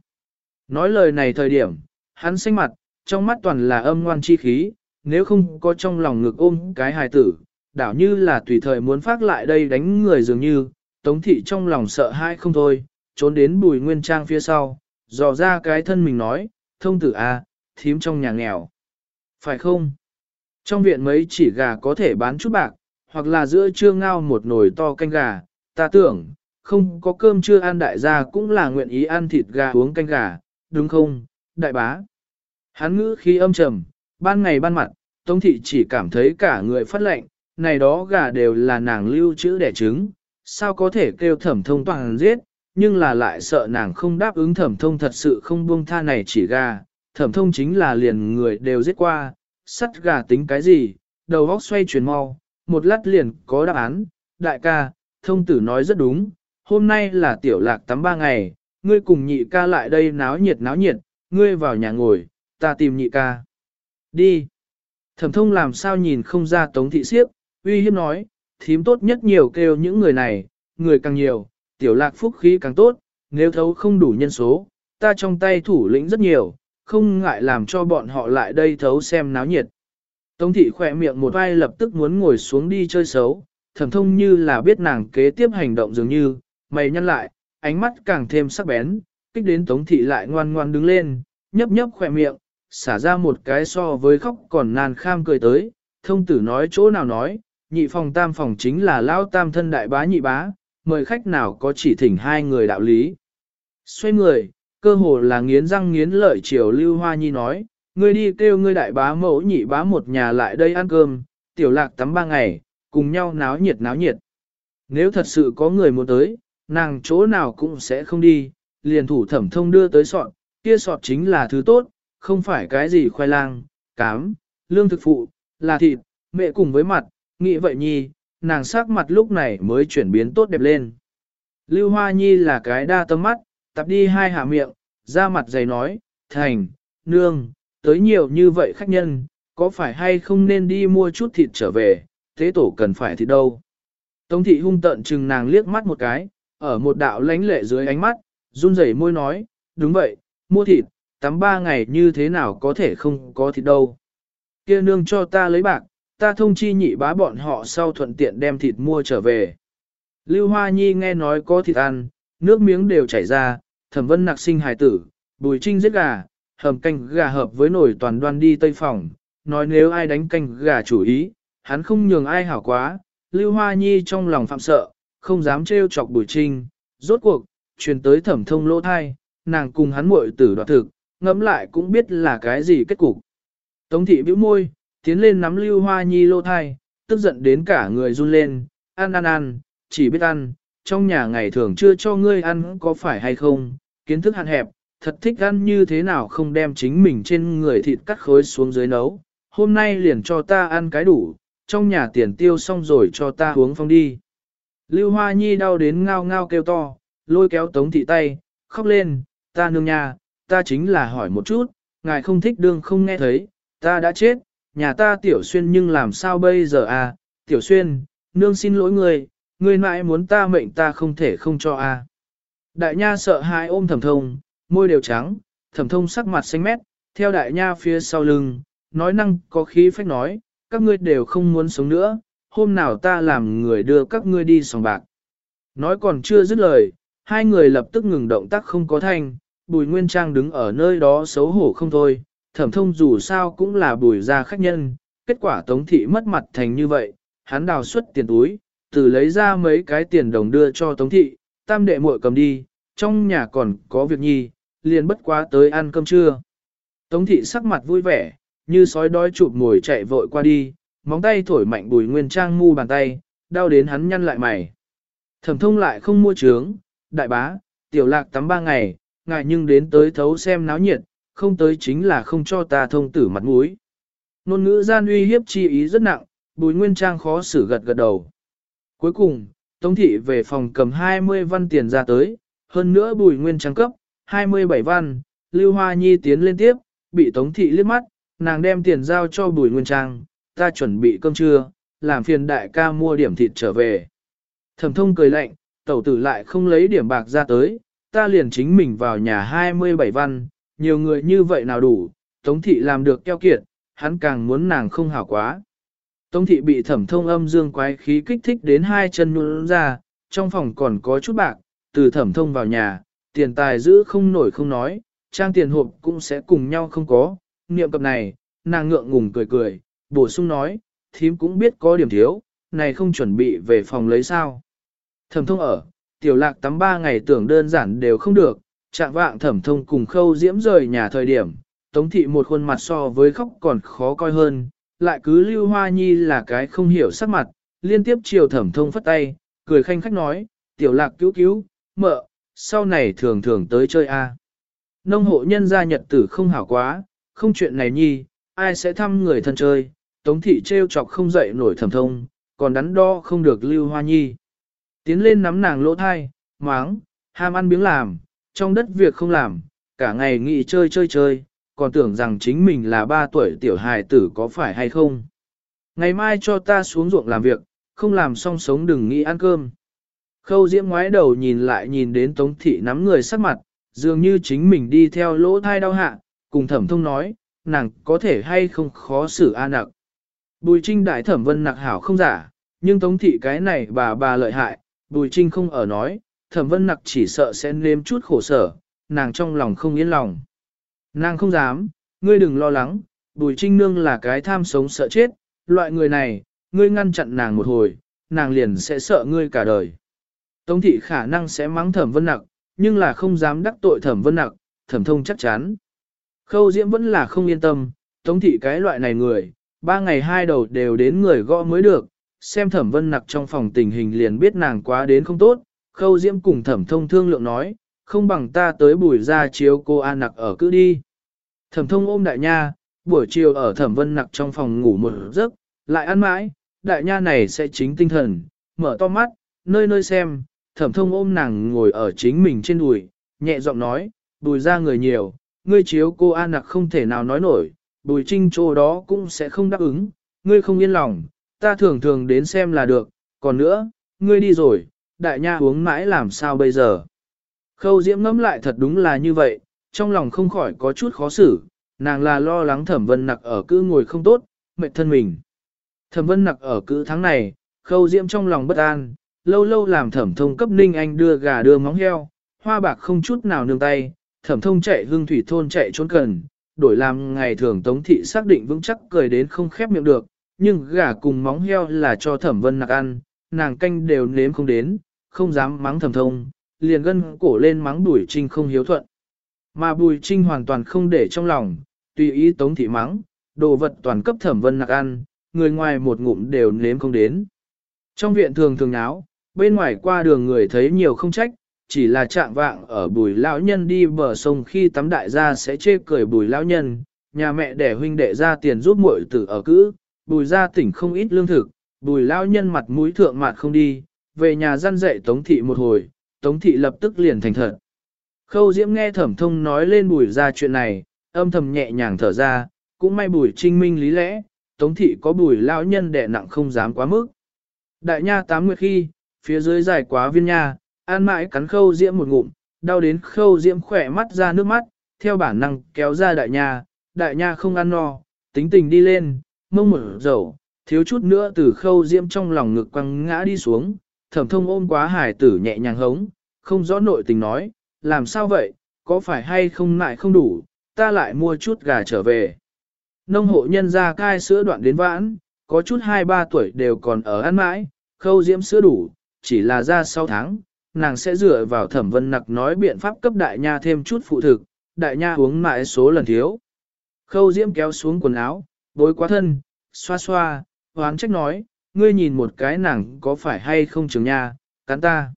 Nói lời này thời điểm, hắn xanh mặt, trong mắt toàn là âm ngoan chi khí, nếu không có trong lòng ngực ôm cái hài tử, đảo như là tùy thời muốn phát lại đây đánh người dường như, tống thị trong lòng sợ hãi không thôi, trốn đến bùi nguyên trang phía sau, dò ra cái thân mình nói, thông tử a, à, thím trong nhà nghèo. Phải không? Trong viện mấy chỉ gà có thể bán chút bạc, hoặc là giữa trưa ngao một nồi to canh gà, ta tưởng, không có cơm chưa ăn đại gia cũng là nguyện ý ăn thịt gà uống canh gà, đúng không, đại bá? Hắn ngữ khí âm trầm, ban ngày ban mặt, Tống thị chỉ cảm thấy cả người phát lệnh, này đó gà đều là nàng lưu trữ đẻ trứng, sao có thể kêu thẩm thông toàn giết, nhưng là lại sợ nàng không đáp ứng thẩm thông thật sự không buông tha này chỉ gà, thẩm thông chính là liền người đều giết qua, sắt gà tính cái gì, đầu óc xoay chuyển mau, một lát liền có đáp án, đại ca, thông tử nói rất đúng, hôm nay là tiểu lạc tắm ba ngày, ngươi cùng nhị ca lại đây náo nhiệt náo nhiệt, ngươi vào nhà ngồi, ta tìm nhị ca. Đi. Thẩm thông làm sao nhìn không ra tống thị siếp, uy hiếp nói, thím tốt nhất nhiều kêu những người này, người càng nhiều, tiểu lạc phúc khí càng tốt, nếu thấu không đủ nhân số, ta trong tay thủ lĩnh rất nhiều, không ngại làm cho bọn họ lại đây thấu xem náo nhiệt. Tống thị khỏe miệng một vai lập tức muốn ngồi xuống đi chơi xấu, thẩm thông như là biết nàng kế tiếp hành động dường như, mày nhăn lại, ánh mắt càng thêm sắc bén, kích đến tống thị lại ngoan ngoan đứng lên, nhấp nhấp khỏe miệng, xả ra một cái so với khóc còn nàn kham cười tới, thông tử nói chỗ nào nói, nhị phòng tam phòng chính là lao tam thân đại bá nhị bá, mời khách nào có chỉ thỉnh hai người đạo lý. Xoay người, cơ hồ là nghiến răng nghiến lợi chiều Lưu Hoa Nhi nói, ngươi đi kêu ngươi đại bá mẫu nhị bá một nhà lại đây ăn cơm, tiểu lạc tắm ba ngày, cùng nhau náo nhiệt náo nhiệt. Nếu thật sự có người muốn tới, nàng chỗ nào cũng sẽ không đi, liền thủ thẩm thông đưa tới sọt, kia sọt chính là thứ tốt, không phải cái gì khoai lang, cám, lương thực phụ, là thịt, mẹ cùng với mặt, nghĩ vậy nhi, nàng sắc mặt lúc này mới chuyển biến tốt đẹp lên. Lưu Hoa Nhi là cái đa tâm mắt, tập đi hai hạ miệng, ra mặt dày nói, thành, nương, tới nhiều như vậy khách nhân, có phải hay không nên đi mua chút thịt trở về, thế tổ cần phải thịt đâu. Tống thị hung tận chừng nàng liếc mắt một cái, ở một đạo lánh lệ dưới ánh mắt, run rẩy môi nói, đúng vậy, mua thịt, tắm ba ngày như thế nào có thể không có thịt đâu. Kia nương cho ta lấy bạc, ta thông chi nhị bá bọn họ sau thuận tiện đem thịt mua trở về. Lưu Hoa Nhi nghe nói có thịt ăn, nước miếng đều chảy ra, thẩm vân nặc sinh hài tử, bùi trinh giết gà, hầm canh gà hợp với nổi toàn đoan đi tây phòng, nói nếu ai đánh canh gà chủ ý, hắn không nhường ai hảo quá, Lưu Hoa Nhi trong lòng phạm sợ, không dám trêu chọc bùi trinh, rốt cuộc, truyền tới thẩm thông lỗ thai, nàng cùng hắn muội tử đoạt thực, ngẫm lại cũng biết là cái gì kết cục. Tống thị bĩu môi, tiến lên nắm lưu hoa nhi lô thai, tức giận đến cả người run lên, ăn ăn ăn, chỉ biết ăn, trong nhà ngày thường chưa cho ngươi ăn có phải hay không, kiến thức hạn hẹp, thật thích ăn như thế nào không đem chính mình trên người thịt cắt khối xuống dưới nấu, hôm nay liền cho ta ăn cái đủ, trong nhà tiền tiêu xong rồi cho ta uống phong đi. Lưu Hoa Nhi đau đến ngao ngao kêu to, lôi kéo tống thị tay, khóc lên, ta nương nhà, ta chính là hỏi một chút, ngài không thích đương không nghe thấy, ta đã chết, nhà ta tiểu xuyên nhưng làm sao bây giờ à, tiểu xuyên, nương xin lỗi người, người mãi muốn ta mệnh ta không thể không cho à. Đại nha sợ hãi ôm thẩm thông, môi đều trắng, thẩm thông sắc mặt xanh mét, theo đại nha phía sau lưng, nói năng có khí phách nói, các ngươi đều không muốn sống nữa, hôm nào ta làm người đưa các ngươi đi sòng bạc. Nói còn chưa dứt lời, hai người lập tức ngừng động tác không có thanh, bùi nguyên trang đứng ở nơi đó xấu hổ không thôi, thẩm thông dù sao cũng là bùi ra khách nhân, kết quả tống thị mất mặt thành như vậy, hắn đào xuất tiền túi, từ lấy ra mấy cái tiền đồng đưa cho tống thị, tam đệ muội cầm đi, trong nhà còn có việc nhi, liền bất quá tới ăn cơm trưa. Tống thị sắc mặt vui vẻ, như sói đói chụp ngồi chạy vội qua đi, móng tay thổi mạnh bùi nguyên trang mu bàn tay, đau đến hắn nhăn lại mày. Thẩm thông lại không mua trướng, đại bá, tiểu lạc tắm ba ngày, ngại nhưng đến tới thấu xem náo nhiệt, không tới chính là không cho ta thông tử mặt mũi. Nôn ngữ gian uy hiếp chi ý rất nặng, bùi nguyên trang khó xử gật gật đầu. Cuối cùng, Tống thị về phòng cầm 20 văn tiền ra tới, hơn nữa bùi nguyên trang cấp, 27 văn, Lưu Hoa Nhi tiến lên tiếp, bị Tống thị liếc mắt, nàng đem tiền giao cho bùi nguyên trang, ta chuẩn bị cơm trưa, làm phiền đại ca mua điểm thịt trở về. Thẩm thông cười lạnh, tẩu tử lại không lấy điểm bạc ra tới, ta liền chính mình vào nhà 27 văn, nhiều người như vậy nào đủ, Tống thị làm được keo kiệt, hắn càng muốn nàng không hảo quá. Tống thị bị thẩm thông âm dương quái khí kích thích đến hai chân nhuôn ra, trong phòng còn có chút bạc, từ thẩm thông vào nhà, tiền tài giữ không nổi không nói, trang tiền hộp cũng sẽ cùng nhau không có, niệm cập này, nàng ngượng ngùng cười cười, bổ sung nói, thím cũng biết có điểm thiếu, này không chuẩn bị về phòng lấy sao. Thẩm thông ở, tiểu lạc tắm ba ngày tưởng đơn giản đều không được, chạm vạng thẩm thông cùng khâu diễm rời nhà thời điểm, tống thị một khuôn mặt so với khóc còn khó coi hơn, lại cứ lưu hoa nhi là cái không hiểu sắc mặt, liên tiếp chiều thẩm thông phất tay, cười khanh khách nói, tiểu lạc cứu cứu, mợ, sau này thường thường tới chơi a. Nông hộ nhân gia nhật tử không hảo quá, không chuyện này nhi, ai sẽ thăm người thân chơi, tống thị trêu chọc không dậy nổi thẩm thông, còn đắn đo không được lưu hoa nhi. Tiến lên nắm nàng lỗ thai, máng, ham ăn biếng làm, trong đất việc không làm, cả ngày nghỉ chơi chơi chơi, còn tưởng rằng chính mình là ba tuổi tiểu hài tử có phải hay không. Ngày mai cho ta xuống ruộng làm việc, không làm xong sống đừng nghĩ ăn cơm. Khâu diễm ngoái đầu nhìn lại nhìn đến tống thị nắm người sắc mặt, dường như chính mình đi theo lỗ thai đau hạ, cùng thẩm thông nói, nàng có thể hay không khó xử a nặc. Bùi trinh đại thẩm vân nặc hảo không giả, nhưng tống thị cái này bà bà lợi hại, bùi trinh không ở nói, thẩm vân nặc chỉ sợ sẽ nếm chút khổ sở, nàng trong lòng không yên lòng. Nàng không dám, ngươi đừng lo lắng, bùi trinh nương là cái tham sống sợ chết, loại người này, ngươi ngăn chặn nàng một hồi, nàng liền sẽ sợ ngươi cả đời. Tống thị khả năng sẽ mắng thẩm vân nặc, nhưng là không dám đắc tội thẩm vân nặc, thẩm thông chắc chắn. Khâu diễm vẫn là không yên tâm, tống thị cái loại này người, ba ngày hai đầu đều đến người gõ mới được, xem thẩm vân nặc trong phòng tình hình liền biết nàng quá đến không tốt, khâu diễm cùng thẩm thông thương lượng nói, không bằng ta tới bùi ra chiếu cô an nặc ở cứ đi. Thẩm thông ôm đại nha, buổi chiều ở thẩm vân nặc trong phòng ngủ một giấc, lại ăn mãi, đại nha này sẽ chính tinh thần, mở to mắt, nơi nơi xem, thẩm thông ôm nàng ngồi ở chính mình trên đùi, nhẹ giọng nói, bùi ra người nhiều, ngươi chiếu cô an nặc không thể nào nói nổi, bùi trinh chỗ đó cũng sẽ không đáp ứng, ngươi không yên lòng, ta thường thường đến xem là được, còn nữa, ngươi đi rồi, đại nha uống mãi làm sao bây giờ. Khâu diễm ngẫm lại thật đúng là như vậy, trong lòng không khỏi có chút khó xử, nàng là lo lắng thẩm vân nặc ở cứ ngồi không tốt, mệt thân mình. Thẩm vân nặc ở cứ tháng này, khâu diễm trong lòng bất an, lâu lâu làm thẩm thông cấp ninh anh đưa gà đưa móng heo, hoa bạc không chút nào nương tay, thẩm thông chạy hương thủy thôn chạy trốn cần, đổi làm ngày thường tống thị xác định vững chắc cười đến không khép miệng được, nhưng gà cùng móng heo là cho thẩm vân nặc ăn, nàng canh đều nếm không đến, không dám mắng thầm thông, liền gân cổ lên mắng bùi trinh không hiếu thuận. Mà bùi trinh hoàn toàn không để trong lòng, tùy ý tống thị mắng, đồ vật toàn cấp thẩm vân nặc ăn, người ngoài một ngụm đều nếm không đến. Trong viện thường thường náo, bên ngoài qua đường người thấy nhiều không trách, chỉ là trạng vạng ở bùi lão nhân đi bờ sông khi tắm đại gia sẽ chê cười bùi lão nhân, nhà mẹ đẻ huynh đệ ra tiền giúp muội tử ở cữ, bùi gia tỉnh không ít lương thực, bùi lão nhân mặt mũi thượng mặt không đi, về nhà gian dạy tống thị một hồi, tống thị lập tức liền thành thật. Khâu diễm nghe thẩm thông nói lên bùi ra chuyện này, âm thầm nhẹ nhàng thở ra, cũng may bùi trinh minh lý lẽ, tống thị có bùi lão nhân đẻ nặng không dám quá mức. Đại nha tám nguyệt khi, phía dưới dài quá viên nha, an mãi cắn khâu diễm một ngụm, đau đến khâu diễm khỏe mắt ra nước mắt, theo bản năng kéo ra đại nha, đại nha không ăn no, tính tình đi lên, mông mở dầu, thiếu chút nữa từ khâu diễm trong lòng ngực quăng ngã đi xuống, thẩm thông ôm quá hải tử nhẹ nhàng hống, không rõ nội tình nói, làm sao vậy, có phải hay không lại không đủ, ta lại mua chút gà trở về. Nông hộ nhân ra cai sữa đoạn đến vãn, có chút 2-3 tuổi đều còn ở ăn mãi, khâu diễm sữa đủ, chỉ là ra 6 tháng, nàng sẽ dựa vào thẩm vân nặc nói biện pháp cấp đại nha thêm chút phụ thực, đại nha uống mãi số lần thiếu. Khâu diễm kéo xuống quần áo, bối quá thân, xoa xoa, hoán trách nói, ngươi nhìn một cái nàng có phải hay không trường nha, cắn ta.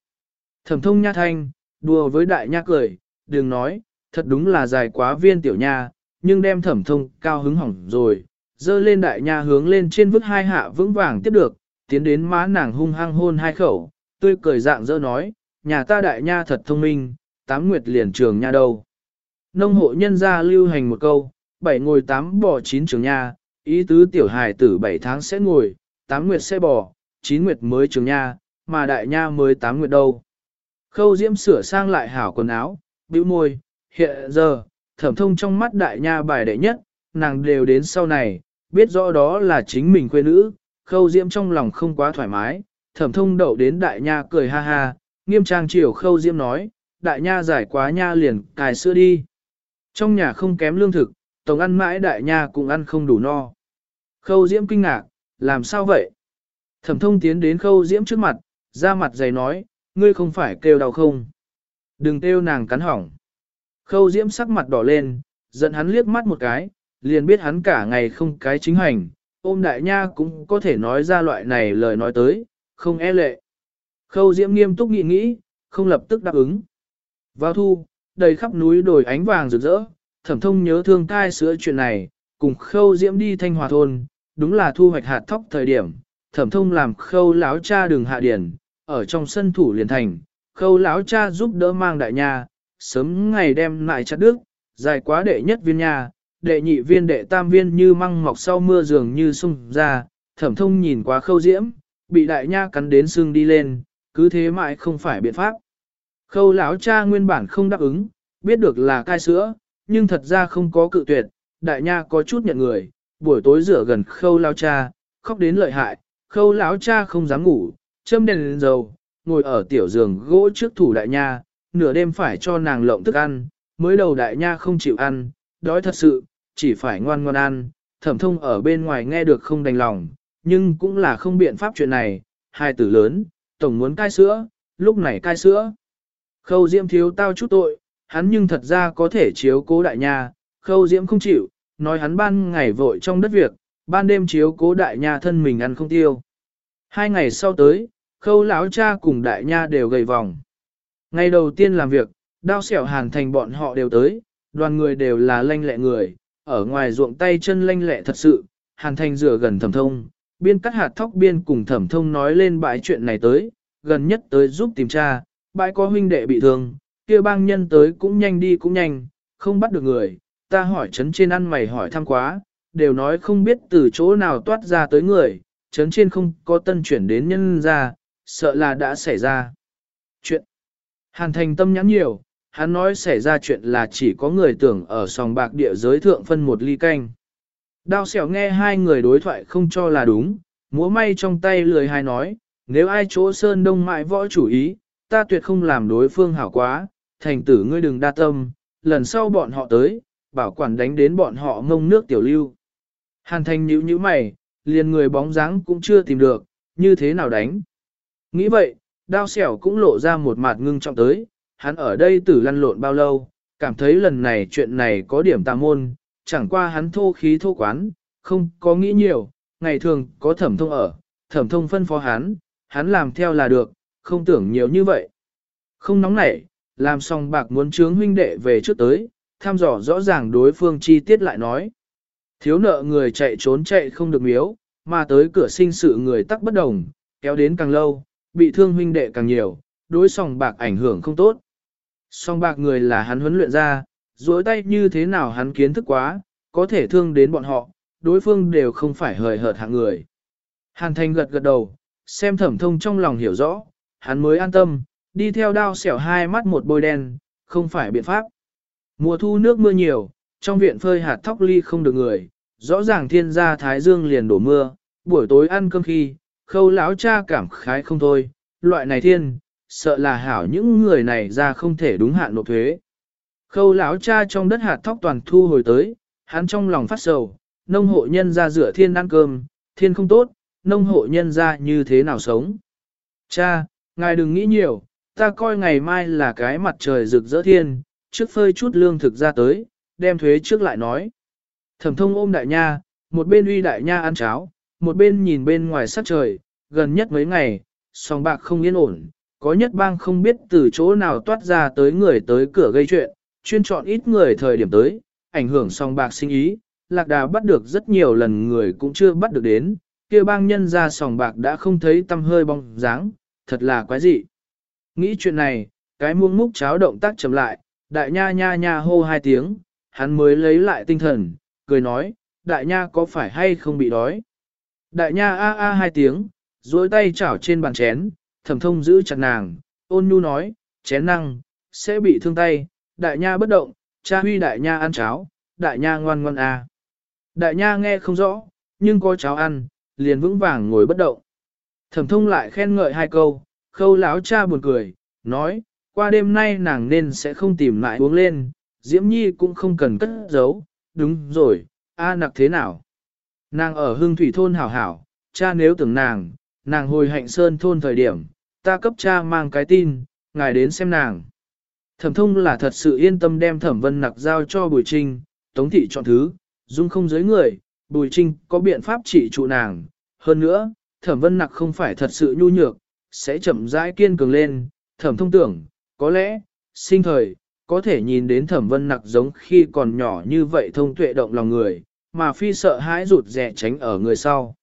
Thẩm thông nha thanh, đùa với đại nha cười, đừng nói, thật đúng là dài quá viên tiểu nha, nhưng đem thẩm thông cao hứng hỏng rồi, dơ lên đại nha hướng lên trên vứt hai hạ vững vàng tiếp được, tiến đến má nàng hung hăng hôn hai khẩu, tươi cười dạng dỡ nói, nhà ta đại nha thật thông minh, tám nguyệt liền trường nha đâu. Nông hộ nhân gia lưu hành một câu, bảy ngồi tám bỏ chín trường nha, ý tứ tiểu hài tử bảy tháng sẽ ngồi, tám nguyệt xe bò, chín nguyệt mới trường nha, mà đại nha mới tám nguyệt đâu. Khâu diễm sửa sang lại hảo quần áo, bĩu môi, hiện giờ, thẩm thông trong mắt đại nha bài đệ nhất, nàng đều đến sau này, biết rõ đó là chính mình quê nữ, khâu diễm trong lòng không quá thoải mái, thẩm thông đậu đến đại nha cười ha ha, nghiêm trang chiều khâu diễm nói, đại nha giải quá nha liền cài sữa đi. Trong nhà không kém lương thực, tổng ăn mãi đại nha cũng ăn không đủ no. Khâu diễm kinh ngạc, làm sao vậy? Thẩm thông tiến đến khâu diễm trước mặt, ra mặt dày nói, ngươi không phải kêu đau không? Đừng kêu nàng cắn hỏng. Khâu diễm sắc mặt đỏ lên, giận hắn liếc mắt một cái, liền biết hắn cả ngày không cái chính hành, ôm đại nha cũng có thể nói ra loại này lời nói tới, không e lệ. Khâu diễm nghiêm túc nghĩ nghĩ, không lập tức đáp ứng. Vào thu, đầy khắp núi đồi ánh vàng rực rỡ, thẩm thông nhớ thương cai sữa chuyện này, cùng khâu diễm đi thanh hòa thôn, đúng là thu hoạch hạt thóc thời điểm, thẩm thông làm khâu láo cha đường hạ điển, ở trong sân thủ liền thành, khâu láo cha giúp đỡ mang đại nha, sớm ngày đem lại chặt đức, dài quá đệ nhất viên nha, đệ nhị viên đệ tam viên như măng mọc sau mưa dường như sung ra, thẩm thông nhìn quá khâu diễm, bị đại nha cắn đến xương đi lên, cứ thế mãi không phải biện pháp. Khâu lão cha nguyên bản không đáp ứng, biết được là cai sữa, nhưng thật ra không có cự tuyệt, đại nha có chút nhận người, buổi tối rửa gần khâu lão cha, khóc đến lợi hại, khâu lão cha không dám ngủ, châm đèn lên dầu, ngồi ở tiểu giường gỗ trước thủ đại nha, nửa đêm phải cho nàng lộng thức ăn, mới đầu đại nha không chịu ăn, đói thật sự, chỉ phải ngoan ngoan ăn, thẩm thông ở bên ngoài nghe được không đành lòng, nhưng cũng là không biện pháp chuyện này, hai tử lớn, tổng muốn cai sữa, lúc này cai sữa. Khâu diễm thiếu tao chút tội, hắn nhưng thật ra có thể chiếu cố đại nha, khâu diễm không chịu, nói hắn ban ngày vội trong đất việc, ban đêm chiếu cố đại nha thân mình ăn không tiêu. Hai ngày sau tới, khâu lão cha cùng đại nha đều gầy vòng. Ngày đầu tiên làm việc, đao xẻo hàn thành bọn họ đều tới, đoàn người đều là lanh lẹ người, ở ngoài ruộng tay chân lanh lẹ thật sự, hàn thành rửa gần thẩm thông, biên cắt hạt thóc biên cùng thẩm thông nói lên bãi chuyện này tới, gần nhất tới giúp tìm tra, bãi có huynh đệ bị thương, kia bang nhân tới cũng nhanh đi cũng nhanh, không bắt được người, ta hỏi chấn trên ăn mày hỏi thăm quá, đều nói không biết từ chỗ nào toát ra tới người, chấn trên không có tân chuyển đến nhân ra, sợ là đã xảy ra. Chuyện Hàn thành tâm nhắn nhiều, hắn nói xảy ra chuyện là chỉ có người tưởng ở sòng bạc địa giới thượng phân một ly canh. Đao xẻo nghe hai người đối thoại không cho là đúng, múa may trong tay lười hai nói, nếu ai chỗ sơn đông mại võ chủ ý, ta tuyệt không làm đối phương hảo quá, thành tử ngươi đừng đa tâm, lần sau bọn họ tới, bảo quản đánh đến bọn họ ngông nước tiểu lưu. Hàn thành nhíu nhíu mày, liền người bóng dáng cũng chưa tìm được, như thế nào đánh. Nghĩ vậy, đao xẻo cũng lộ ra một mặt ngưng trọng tới, hắn ở đây tử lăn lộn bao lâu, cảm thấy lần này chuyện này có điểm tà môn, chẳng qua hắn thô khí thô quán, không có nghĩ nhiều, ngày thường có thẩm thông ở, thẩm thông phân phó hắn, hắn làm theo là được, không tưởng nhiều như vậy. Không nóng nảy, làm xong bạc muốn trướng huynh đệ về trước tới, tham dò rõ ràng đối phương chi tiết lại nói. Thiếu nợ người chạy trốn chạy không được miếu, mà tới cửa sinh sự người tắc bất đồng, kéo đến càng lâu, bị thương huynh đệ càng nhiều, đối sòng bạc ảnh hưởng không tốt. Song bạc người là hắn huấn luyện ra, dối tay như thế nào hắn kiến thức quá, có thể thương đến bọn họ, đối phương đều không phải hời hợt hạng người. Hàn thành gật gật đầu, xem thẩm thông trong lòng hiểu rõ, hắn mới an tâm, đi theo đao xẻo hai mắt một bôi đen, không phải biện pháp. Mùa thu nước mưa nhiều, trong viện phơi hạt thóc ly không được người, rõ ràng thiên gia thái dương liền đổ mưa, buổi tối ăn cơm khi, khâu lão cha cảm khái không thôi, loại này thiên, sợ là hảo những người này ra không thể đúng hạn nộp thuế. Khâu lão cha trong đất hạt thóc toàn thu hồi tới, hắn trong lòng phát sầu, nông hộ nhân ra rửa thiên ăn cơm, thiên không tốt, nông hộ nhân ra như thế nào sống. Cha, ngài đừng nghĩ nhiều, ta coi ngày mai là cái mặt trời rực rỡ thiên, trước phơi chút lương thực ra tới, đem thuế trước lại nói. Thẩm thông ôm đại nha, một bên uy đại nha ăn cháo, một bên nhìn bên ngoài sát trời, gần nhất mấy ngày, song bạc không yên ổn, có nhất bang không biết từ chỗ nào toát ra tới người tới cửa gây chuyện, chuyên chọn ít người thời điểm tới, ảnh hưởng song bạc sinh ý, lạc đà bắt được rất nhiều lần người cũng chưa bắt được đến, kia bang nhân ra sòng bạc đã không thấy tâm hơi bong dáng, thật là quái dị. Nghĩ chuyện này, cái muông múc cháo động tác chậm lại, đại nha nha nha hô hai tiếng, hắn mới lấy lại tinh thần, cười nói, đại nha có phải hay không bị đói. Đại nha a a hai tiếng, duỗi tay chảo trên bàn chén, thẩm thông giữ chặt nàng, ôn nhu nói, chén năng, sẽ bị thương tay, đại nha bất động, cha huy đại nha ăn cháo, đại nha ngoan ngoan a. Đại nha nghe không rõ, nhưng có cháo ăn, liền vững vàng ngồi bất động. Thẩm thông lại khen ngợi hai câu, khâu láo cha buồn cười, nói, qua đêm nay nàng nên sẽ không tìm lại uống lên, Diễm Nhi cũng không cần cất giấu, đúng rồi, a nặc thế nào? Nàng ở hương thủy thôn hảo hảo, cha nếu tưởng nàng, nàng hồi hạnh sơn thôn thời điểm, ta cấp cha mang cái tin, ngài đến xem nàng. Thẩm thông là thật sự yên tâm đem thẩm vân nặc giao cho Bùi Trinh, tống thị chọn thứ, dung không giới người, Bùi Trinh có biện pháp trị trụ nàng. Hơn nữa, thẩm vân nặc không phải thật sự nhu nhược, sẽ chậm rãi kiên cường lên, thẩm thông tưởng, có lẽ, sinh thời, có thể nhìn đến thẩm vân nặc giống khi còn nhỏ như vậy thông tuệ động lòng người, mà phi sợ hãi rụt rè tránh ở người sau.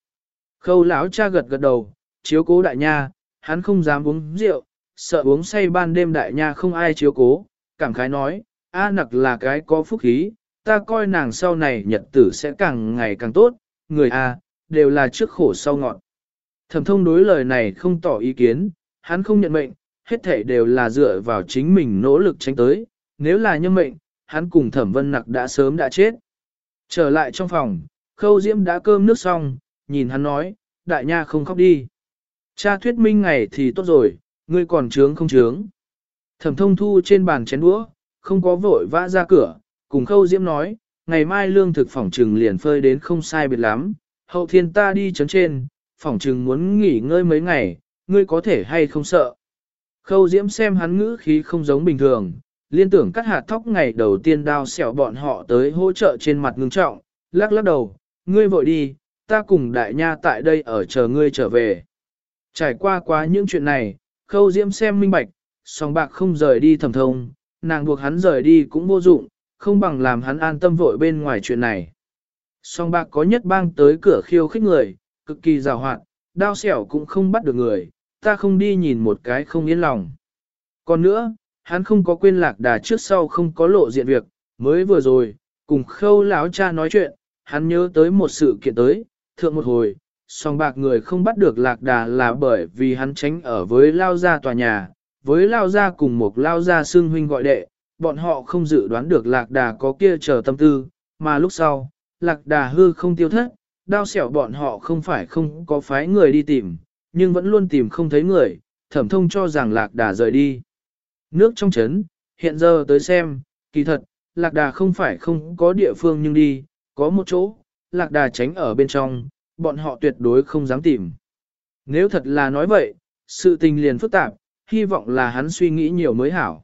Khâu lão cha gật gật đầu, chiếu cố đại nha, hắn không dám uống rượu, sợ uống say ban đêm đại nha không ai chiếu cố, cảm khái nói, A nặc là cái có phúc khí, ta coi nàng sau này nhật tử sẽ càng ngày càng tốt, người A, đều là trước khổ sau ngọn. Thẩm thông đối lời này không tỏ ý kiến, hắn không nhận mệnh, hết thể đều là dựa vào chính mình nỗ lực tránh tới, nếu là nhân mệnh, hắn cùng thẩm vân nặc đã sớm đã chết. Trở lại trong phòng, khâu diễm đã cơm nước xong, nhìn hắn nói, đại nha không khóc đi. Cha thuyết minh ngày thì tốt rồi, ngươi còn trướng không trướng. Thẩm thông thu trên bàn chén đũa, không có vội vã ra cửa, cùng khâu diễm nói, ngày mai lương thực phỏng trừng liền phơi đến không sai biệt lắm, hậu thiên ta đi chấn trên, phỏng trừng muốn nghỉ ngơi mấy ngày, ngươi có thể hay không sợ. Khâu diễm xem hắn ngữ khí không giống bình thường, liên tưởng cắt hạt thóc ngày đầu tiên đao xẻo bọn họ tới hỗ trợ trên mặt ngưng trọng, lắc lắc đầu, ngươi vội đi, ta cùng đại nha tại đây ở chờ ngươi trở về. Trải qua quá những chuyện này, khâu diễm xem minh bạch, song bạc không rời đi thầm thông, nàng buộc hắn rời đi cũng vô dụng, không bằng làm hắn an tâm vội bên ngoài chuyện này. Song bạc có nhất bang tới cửa khiêu khích người, cực kỳ rào hoạt, đao xẻo cũng không bắt được người, ta không đi nhìn một cái không yên lòng. Còn nữa, hắn không có quên lạc đà trước sau không có lộ diện việc, mới vừa rồi, cùng khâu lão cha nói chuyện, hắn nhớ tới một sự kiện tới, thượng một hồi, song bạc người không bắt được lạc đà là bởi vì hắn tránh ở với lao gia tòa nhà, với lao gia cùng một lao gia xương huynh gọi đệ, bọn họ không dự đoán được lạc đà có kia chờ tâm tư, mà lúc sau, lạc đà hư không tiêu thất, đao xẻo bọn họ không phải không có phái người đi tìm, nhưng vẫn luôn tìm không thấy người, thẩm thông cho rằng lạc đà rời đi. Nước trong chấn, hiện giờ tới xem, kỳ thật, lạc đà không phải không có địa phương nhưng đi, có một chỗ, lạc đà tránh ở bên trong, bọn họ tuyệt đối không dám tìm. Nếu thật là nói vậy, sự tình liền phức tạp, hy vọng là hắn suy nghĩ nhiều mới hảo.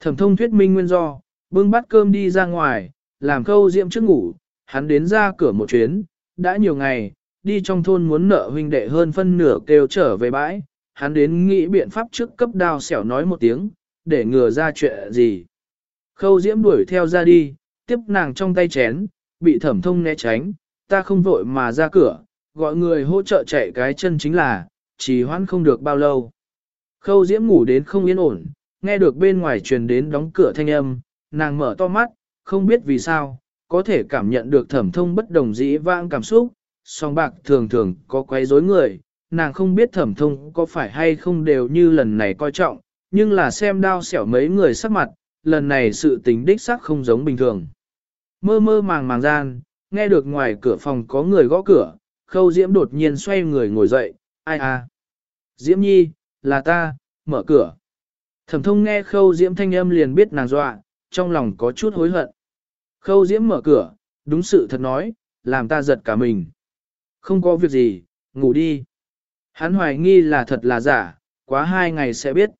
Thẩm thông thuyết minh nguyên do, bưng bát cơm đi ra ngoài, làm khâu diệm trước ngủ, hắn đến ra cửa một chuyến, đã nhiều ngày, đi trong thôn muốn nợ huynh đệ hơn phân nửa kêu trở về bãi, hắn đến nghĩ biện pháp trước cấp đao xẻo nói một tiếng, để ngừa ra chuyện gì. Khâu diễm đuổi theo ra đi, tiếp nàng trong tay chén, bị thẩm thông né tránh, ta không vội mà ra cửa, gọi người hỗ trợ chạy cái chân chính là, chỉ hoãn không được bao lâu. Khâu diễm ngủ đến không yên ổn, nghe được bên ngoài truyền đến đóng cửa thanh âm, nàng mở to mắt, không biết vì sao, có thể cảm nhận được thẩm thông bất đồng dĩ vãng cảm xúc, song bạc thường thường có quấy rối người, nàng không biết thẩm thông có phải hay không đều như lần này coi trọng, nhưng là xem đao xẻo mấy người sắc mặt, lần này sự tính đích xác không giống bình thường. Mơ mơ màng màng gian, nghe được ngoài cửa phòng có người gõ cửa, khâu diễm đột nhiên xoay người ngồi dậy, ai à? Diễm nhi, là ta, mở cửa. Thẩm thông nghe khâu diễm thanh âm liền biết nàng dọa, trong lòng có chút hối hận. Khâu diễm mở cửa, đúng sự thật nói, làm ta giật cả mình. Không có việc gì, ngủ đi. Hắn hoài nghi là thật là giả, quá hai ngày sẽ biết.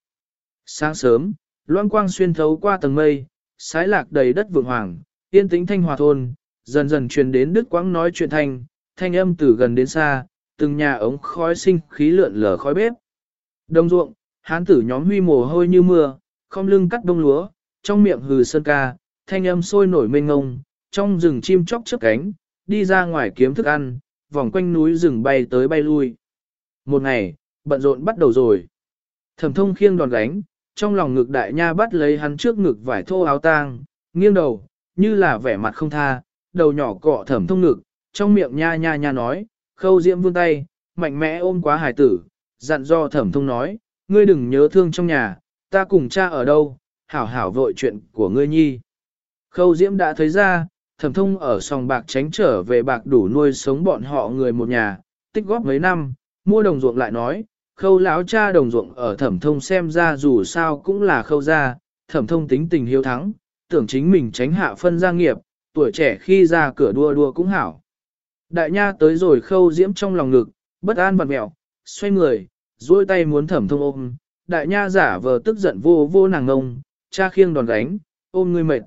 Sáng sớm, loan quang xuyên thấu qua tầng mây, sái lạc đầy đất vượng hoàng, yên tĩnh thanh hòa thôn, dần dần truyền đến đức quãng nói chuyện thanh, thanh âm từ gần đến xa, từng nhà ống khói sinh khí lượn lờ khói bếp. Đông ruộng, hán tử nhóm huy mồ hôi như mưa, không lưng cắt đông lúa, trong miệng hừ sơn ca, thanh âm sôi nổi mênh ngông, trong rừng chim chóc chớp cánh, đi ra ngoài kiếm thức ăn, vòng quanh núi rừng bay tới bay lui. Một ngày, bận rộn bắt đầu rồi. Thẩm thông khiêng đòn gánh, trong lòng ngực đại nha bắt lấy hắn trước ngực vải thô áo tang, nghiêng đầu, như là vẻ mặt không tha, đầu nhỏ cọ thẩm thông ngực, trong miệng nha nha nha nói, khâu diễm vươn tay, mạnh mẽ ôm quá hải tử, dặn do thẩm thông nói, ngươi đừng nhớ thương trong nhà, ta cùng cha ở đâu, hảo hảo vội chuyện của ngươi nhi. Khâu diễm đã thấy ra, thẩm thông ở sòng bạc tránh trở về bạc đủ nuôi sống bọn họ người một nhà, tích góp mấy năm, mua đồng ruộng lại nói, khâu láo cha đồng ruộng ở thẩm thông xem ra dù sao cũng là khâu gia, thẩm thông tính tình hiếu thắng, tưởng chính mình tránh hạ phân gia nghiệp, tuổi trẻ khi ra cửa đua đua cũng hảo. Đại nha tới rồi khâu diễm trong lòng ngực, bất an vặt mẹo, xoay người, duỗi tay muốn thẩm thông ôm, đại nha giả vờ tức giận vô vô nàng ngông, cha khiêng đòn đánh, ôm người mệt.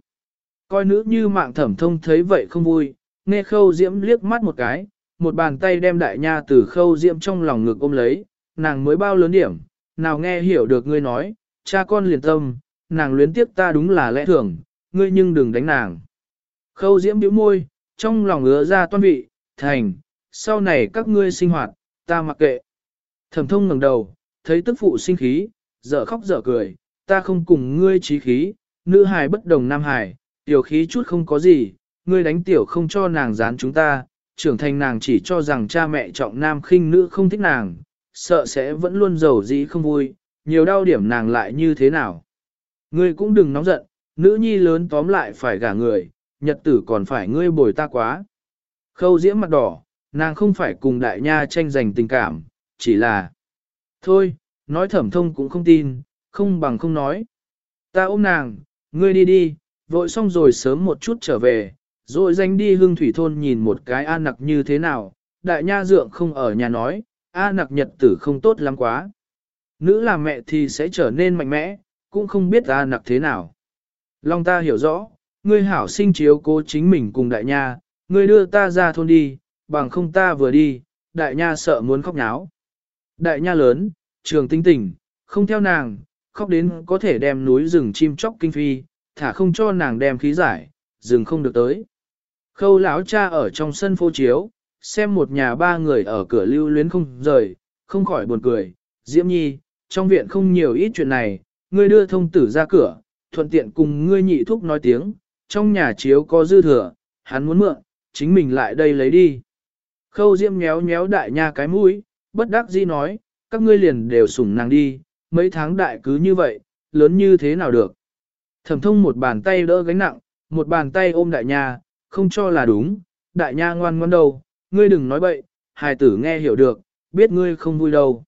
Coi nữ như mạng thẩm thông thấy vậy không vui, nghe khâu diễm liếc mắt một cái, một bàn tay đem đại nha từ khâu diễm trong lòng ngực ôm lấy, nàng mới bao lớn điểm, nào nghe hiểu được ngươi nói, cha con liền tâm, nàng luyến tiếc ta đúng là lẽ thường, ngươi nhưng đừng đánh nàng. Khâu diễm bĩu môi, trong lòng ứa ra toan vị, thành, sau này các ngươi sinh hoạt, ta mặc kệ. Thẩm thông ngẩng đầu, thấy tức phụ sinh khí, dở khóc dở cười, ta không cùng ngươi trí khí, nữ hài bất đồng nam hài, tiểu khí chút không có gì, ngươi đánh tiểu không cho nàng dán chúng ta, trưởng thành nàng chỉ cho rằng cha mẹ trọng nam khinh nữ không thích nàng, sợ sẽ vẫn luôn giàu dĩ không vui, nhiều đau điểm nàng lại như thế nào. Ngươi cũng đừng nóng giận, nữ nhi lớn tóm lại phải gả người, nhật tử còn phải ngươi bồi ta quá. Khâu diễm mặt đỏ, nàng không phải cùng đại nha tranh giành tình cảm, chỉ là... Thôi, nói thẩm thông cũng không tin, không bằng không nói. Ta ôm nàng, ngươi đi đi, vội xong rồi sớm một chút trở về, rồi danh đi hương thủy thôn nhìn một cái an nặc như thế nào, đại nha dượng không ở nhà nói, A nặc nhật tử không tốt lắm quá. Nữ làm mẹ thì sẽ trở nên mạnh mẽ, cũng không biết A nặc thế nào. Long ta hiểu rõ, ngươi hảo sinh chiếu cố chính mình cùng đại nha, ngươi đưa ta ra thôn đi, bằng không ta vừa đi, đại nha sợ muốn khóc náo. Đại nha lớn, trường tinh tỉnh, không theo nàng, khóc đến có thể đem núi rừng chim chóc kinh phi, thả không cho nàng đem khí giải, dừng không được tới. Khâu lão cha ở trong sân phô chiếu, xem một nhà ba người ở cửa lưu luyến không rời, không khỏi buồn cười. Diễm Nhi, trong viện không nhiều ít chuyện này, ngươi đưa thông tử ra cửa, thuận tiện cùng ngươi nhị thúc nói tiếng, trong nhà chiếu có dư thừa, hắn muốn mượn, chính mình lại đây lấy đi. Khâu Diễm nhéo nhéo đại nha cái mũi, bất đắc dĩ nói, các ngươi liền đều sủng nàng đi, mấy tháng đại cứ như vậy, lớn như thế nào được. Thẩm thông một bàn tay đỡ gánh nặng, một bàn tay ôm đại nha, không cho là đúng, đại nha ngoan ngoan đâu, ngươi đừng nói bậy, hài tử nghe hiểu được, biết ngươi không vui đâu.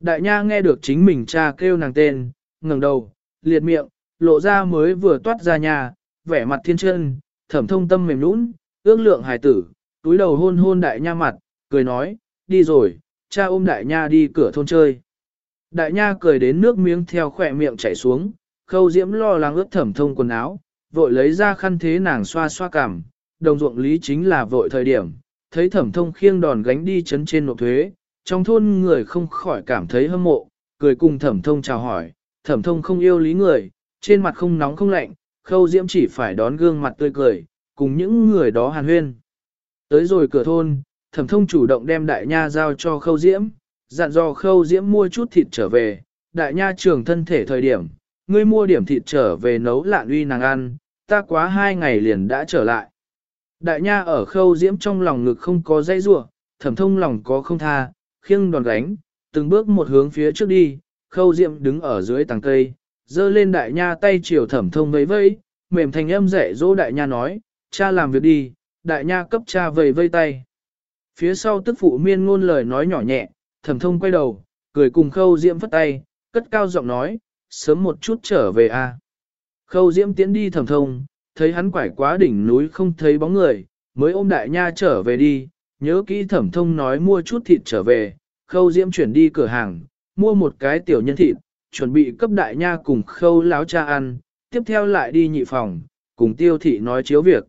Đại nha nghe được chính mình cha kêu nàng tên, ngẩng đầu, liệt miệng, lộ ra mới vừa toát ra nhà, vẻ mặt thiên chân, thẩm thông tâm mềm nũng, ước lượng hài tử, túi đầu hôn hôn đại nha mặt, cười nói, đi rồi, cha ôm đại nha đi cửa thôn chơi. Đại nha cười đến nước miếng theo khỏe miệng chảy xuống, khâu diễm lo lắng ướt thẩm thông quần áo, vội lấy ra khăn thế nàng xoa xoa cằm, đồng ruộng lý chính là vội thời điểm, thấy thẩm thông khiêng đòn gánh đi chấn trên nộp thuế, trong thôn người không khỏi cảm thấy hâm mộ, cười cùng thẩm thông chào hỏi, thẩm thông không yêu lý người, trên mặt không nóng không lạnh, khâu diễm chỉ phải đón gương mặt tươi cười, cùng những người đó hàn huyên. Tới rồi cửa thôn, thẩm thông chủ động đem đại nha giao cho khâu diễm, dặn dò khâu diễm mua chút thịt trở về, đại nha trưởng thân thể thời điểm, ngươi mua điểm thịt trở về nấu lạn uy nàng ăn, ta quá hai ngày liền đã trở lại. Đại nha ở khâu diễm trong lòng ngực không có dây rua, thẩm thông lòng có không tha, khiêng đòn gánh, từng bước một hướng phía trước đi, khâu diễm đứng ở dưới tàng cây, dơ lên đại nha tay chiều thẩm thông vẫy vẫy, mềm thành âm rẻ dỗ đại nha nói, cha làm việc đi, đại nha cấp cha vầy vây tay. Phía sau tức phụ miên ngôn lời nói nhỏ nhẹ, thẩm thông quay đầu, cười cùng khâu diễm phất tay, cất cao giọng nói, sớm một chút trở về a. Khâu diễm tiến đi thầm thông, thấy hắn quải quá đỉnh núi không thấy bóng người, mới ôm đại nha trở về đi, nhớ kỹ thẩm thông nói mua chút thịt trở về, khâu diễm chuyển đi cửa hàng, mua một cái tiểu nhân thịt, chuẩn bị cấp đại nha cùng khâu láo cha ăn, tiếp theo lại đi nhị phòng, cùng tiêu thị nói chiếu việc.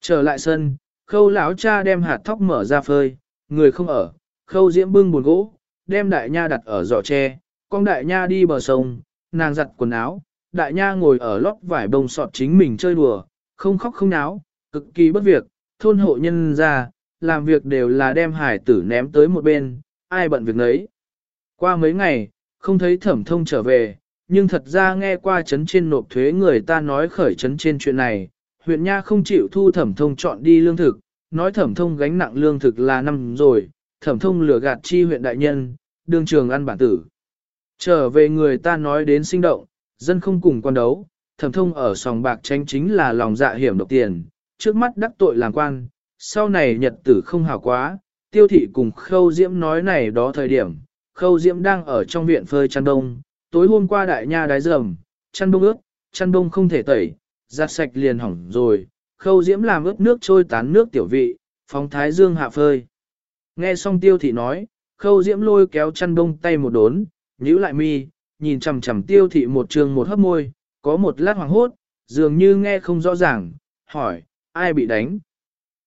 Trở lại sân, khâu láo cha đem hạt thóc mở ra phơi, người không ở, khâu diễm bưng buồn gỗ, đem đại nha đặt ở giỏ tre, con đại nha đi bờ sông, nàng giặt quần áo, đại nha ngồi ở lót vải bông sọt chính mình chơi đùa, không khóc không náo, cực kỳ bất việc, thôn hộ nhân ra, làm việc đều là đem hải tử ném tới một bên, ai bận việc nấy. Qua mấy ngày, không thấy thẩm thông trở về, nhưng thật ra nghe qua chấn trên nộp thuế người ta nói khởi chấn trên chuyện này, huyện Nha không chịu thu thẩm thông chọn đi lương thực, nói thẩm thông gánh nặng lương thực là năm rồi, thẩm thông lừa gạt chi huyện đại nhân, đương trường ăn bản tử. Trở về người ta nói đến sinh động, dân không cùng quan đấu, thẩm thông ở sòng bạc tranh chính là lòng dạ hiểm độc tiền, trước mắt đắc tội làm quan, sau này nhật tử không hảo quá, tiêu thị cùng khâu diễm nói này đó thời điểm, khâu diễm đang ở trong viện phơi chăn đông, tối hôm qua đại nha đái dầm, chăn đông ướt, chăn đông không thể tẩy, giặt sạch liền hỏng rồi, khâu diễm làm ướt nước trôi tán nước tiểu vị, phóng thái dương hạ phơi. Nghe xong tiêu thị nói, khâu diễm lôi kéo chăn đông tay một đốn, nhíu lại mi, nhìn chằm chằm tiêu thị một trường một hấp môi, có một lát hoàng hốt, dường như nghe không rõ ràng, hỏi, ai bị đánh?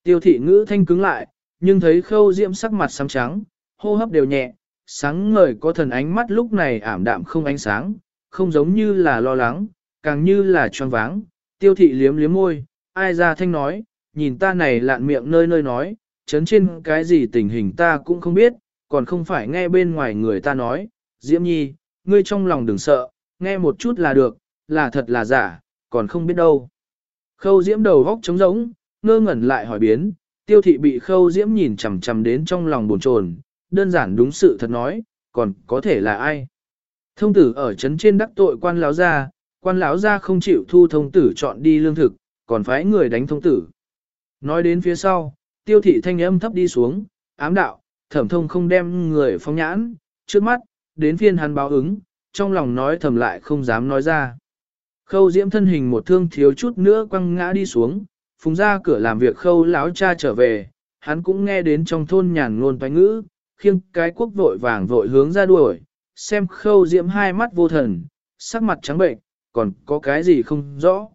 Tiêu thị ngữ thanh cứng lại, nhưng thấy khâu diễm sắc mặt xám trắng, hô hấp đều nhẹ, sáng ngời có thần ánh mắt lúc này ảm đạm không ánh sáng, không giống như là lo lắng, càng như là choáng váng. Tiêu thị liếm liếm môi, ai ra thanh nói, nhìn ta này lạn miệng nơi nơi nói, chấn trên cái gì tình hình ta cũng không biết, còn không phải nghe bên ngoài người ta nói, Diễm Nhi, ngươi trong lòng đừng sợ, nghe một chút là được, là thật là giả, còn không biết đâu. Khâu Diễm đầu góc trống rỗng, ngơ ngẩn lại hỏi biến, tiêu thị bị khâu Diễm nhìn chằm chằm đến trong lòng buồn chồn, đơn giản đúng sự thật nói, còn có thể là ai. Thông tử ở trấn trên đắc tội quan lão gia, quan lão gia không chịu thu thông tử chọn đi lương thực, còn phái người đánh thông tử. Nói đến phía sau, tiêu thị thanh âm thấp đi xuống, ám đạo, thẩm thông không đem người phong nhãn, trước mắt, đến phiên hắn báo ứng, trong lòng nói thầm lại không dám nói ra. Khâu diễm thân hình một thương thiếu chút nữa quăng ngã đi xuống, phùng ra cửa làm việc khâu láo cha trở về, hắn cũng nghe đến trong thôn nhàn ngôn toái ngữ, khiêng cái quốc vội vàng vội hướng ra đuổi, xem khâu diễm hai mắt vô thần, sắc mặt trắng bệnh, còn có cái gì không rõ.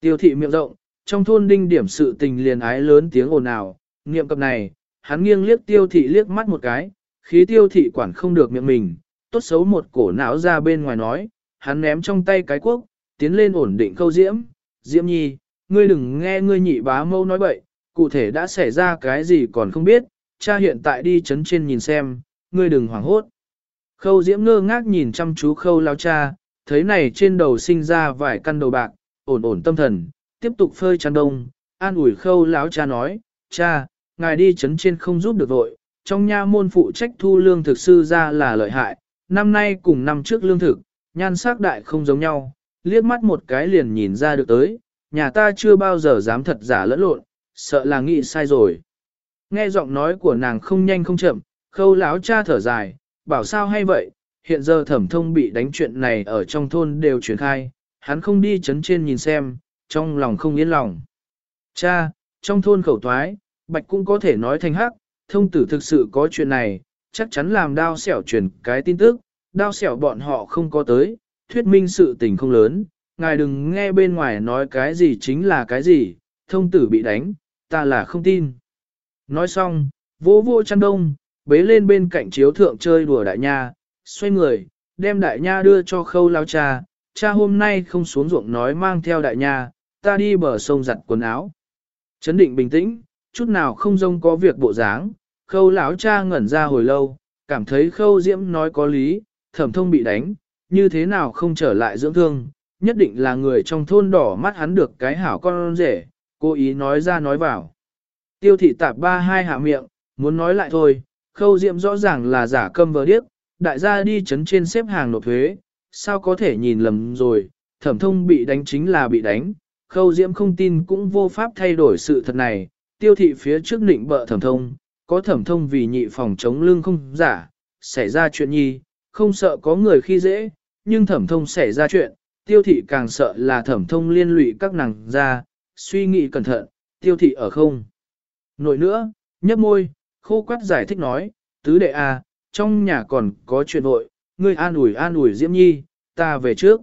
Tiêu thị miệng rộng, trong thôn đinh điểm sự tình liền ái lớn tiếng ồn ào, niệm cập này, hắn nghiêng liếc tiêu thị liếc mắt một cái, khí tiêu thị quản không được miệng mình, tốt xấu một cổ não ra bên ngoài nói, hắn ném trong tay cái quốc, tiến lên ổn định khâu diễm, diễm nhi, ngươi đừng nghe ngươi nhị bá mâu nói bậy, cụ thể đã xảy ra cái gì còn không biết, cha hiện tại đi chấn trên nhìn xem, ngươi đừng hoảng hốt. Khâu diễm ngơ ngác nhìn chăm chú khâu lao cha, thấy này trên đầu sinh ra vài căn đầu bạc, ổn ổn tâm thần, tiếp tục phơi chăn đông, an ủi khâu lão cha nói, cha, ngài đi chấn trên không giúp được vội, trong nha môn phụ trách thu lương thực sư ra là lợi hại, năm nay cùng năm trước lương thực, nhan sắc đại không giống nhau, liếc mắt một cái liền nhìn ra được tới, nhà ta chưa bao giờ dám thật giả lẫn lộn, sợ là nghĩ sai rồi. Nghe giọng nói của nàng không nhanh không chậm, khâu láo cha thở dài, bảo sao hay vậy, hiện giờ thẩm thông bị đánh chuyện này ở trong thôn đều truyền khai, hắn không đi chấn trên nhìn xem, trong lòng không yên lòng. Cha, trong thôn khẩu thoái, bạch cũng có thể nói thành hắc, thông tử thực sự có chuyện này, chắc chắn làm đao xẻo truyền cái tin tức, đao xẻo bọn họ không có tới, thuyết minh sự tình không lớn, ngài đừng nghe bên ngoài nói cái gì chính là cái gì, thông tử bị đánh, ta là không tin. Nói xong, vỗ vô chăn đông, bế lên bên cạnh chiếu thượng chơi đùa đại nha, xoay người, đem đại nha đưa cho khâu lao cha, cha hôm nay không xuống ruộng nói mang theo đại nha, ta đi bờ sông giặt quần áo. Chấn định bình tĩnh, chút nào không rông có việc bộ dáng, khâu lão cha ngẩn ra hồi lâu, cảm thấy khâu diễm nói có lý, thẩm thông bị đánh, như thế nào không trở lại dưỡng thương, nhất định là người trong thôn đỏ mắt hắn được cái hảo con rể, cố ý nói ra nói vào. Tiêu thị tạp ba hai hạ miệng, muốn nói lại thôi, khâu diễm rõ ràng là giả câm vờ điếc, đại gia đi chấn trên xếp hàng nộp thuế, sao có thể nhìn lầm rồi, thẩm thông bị đánh chính là bị đánh, khâu diễm không tin cũng vô pháp thay đổi sự thật này, tiêu thị phía trước định bợ thẩm thông, có thẩm thông vì nhị phòng chống lương không giả, xảy ra chuyện nhi, không sợ có người khi dễ, nhưng thẩm thông xảy ra chuyện, tiêu thị càng sợ là thẩm thông liên lụy các nàng ra, suy nghĩ cẩn thận, tiêu thị ở không. Nội nữa, nhấp môi, khô quát giải thích nói, tứ đệ à, trong nhà còn có chuyện vội, ngươi an ủi an ủi Diễm Nhi, ta về trước.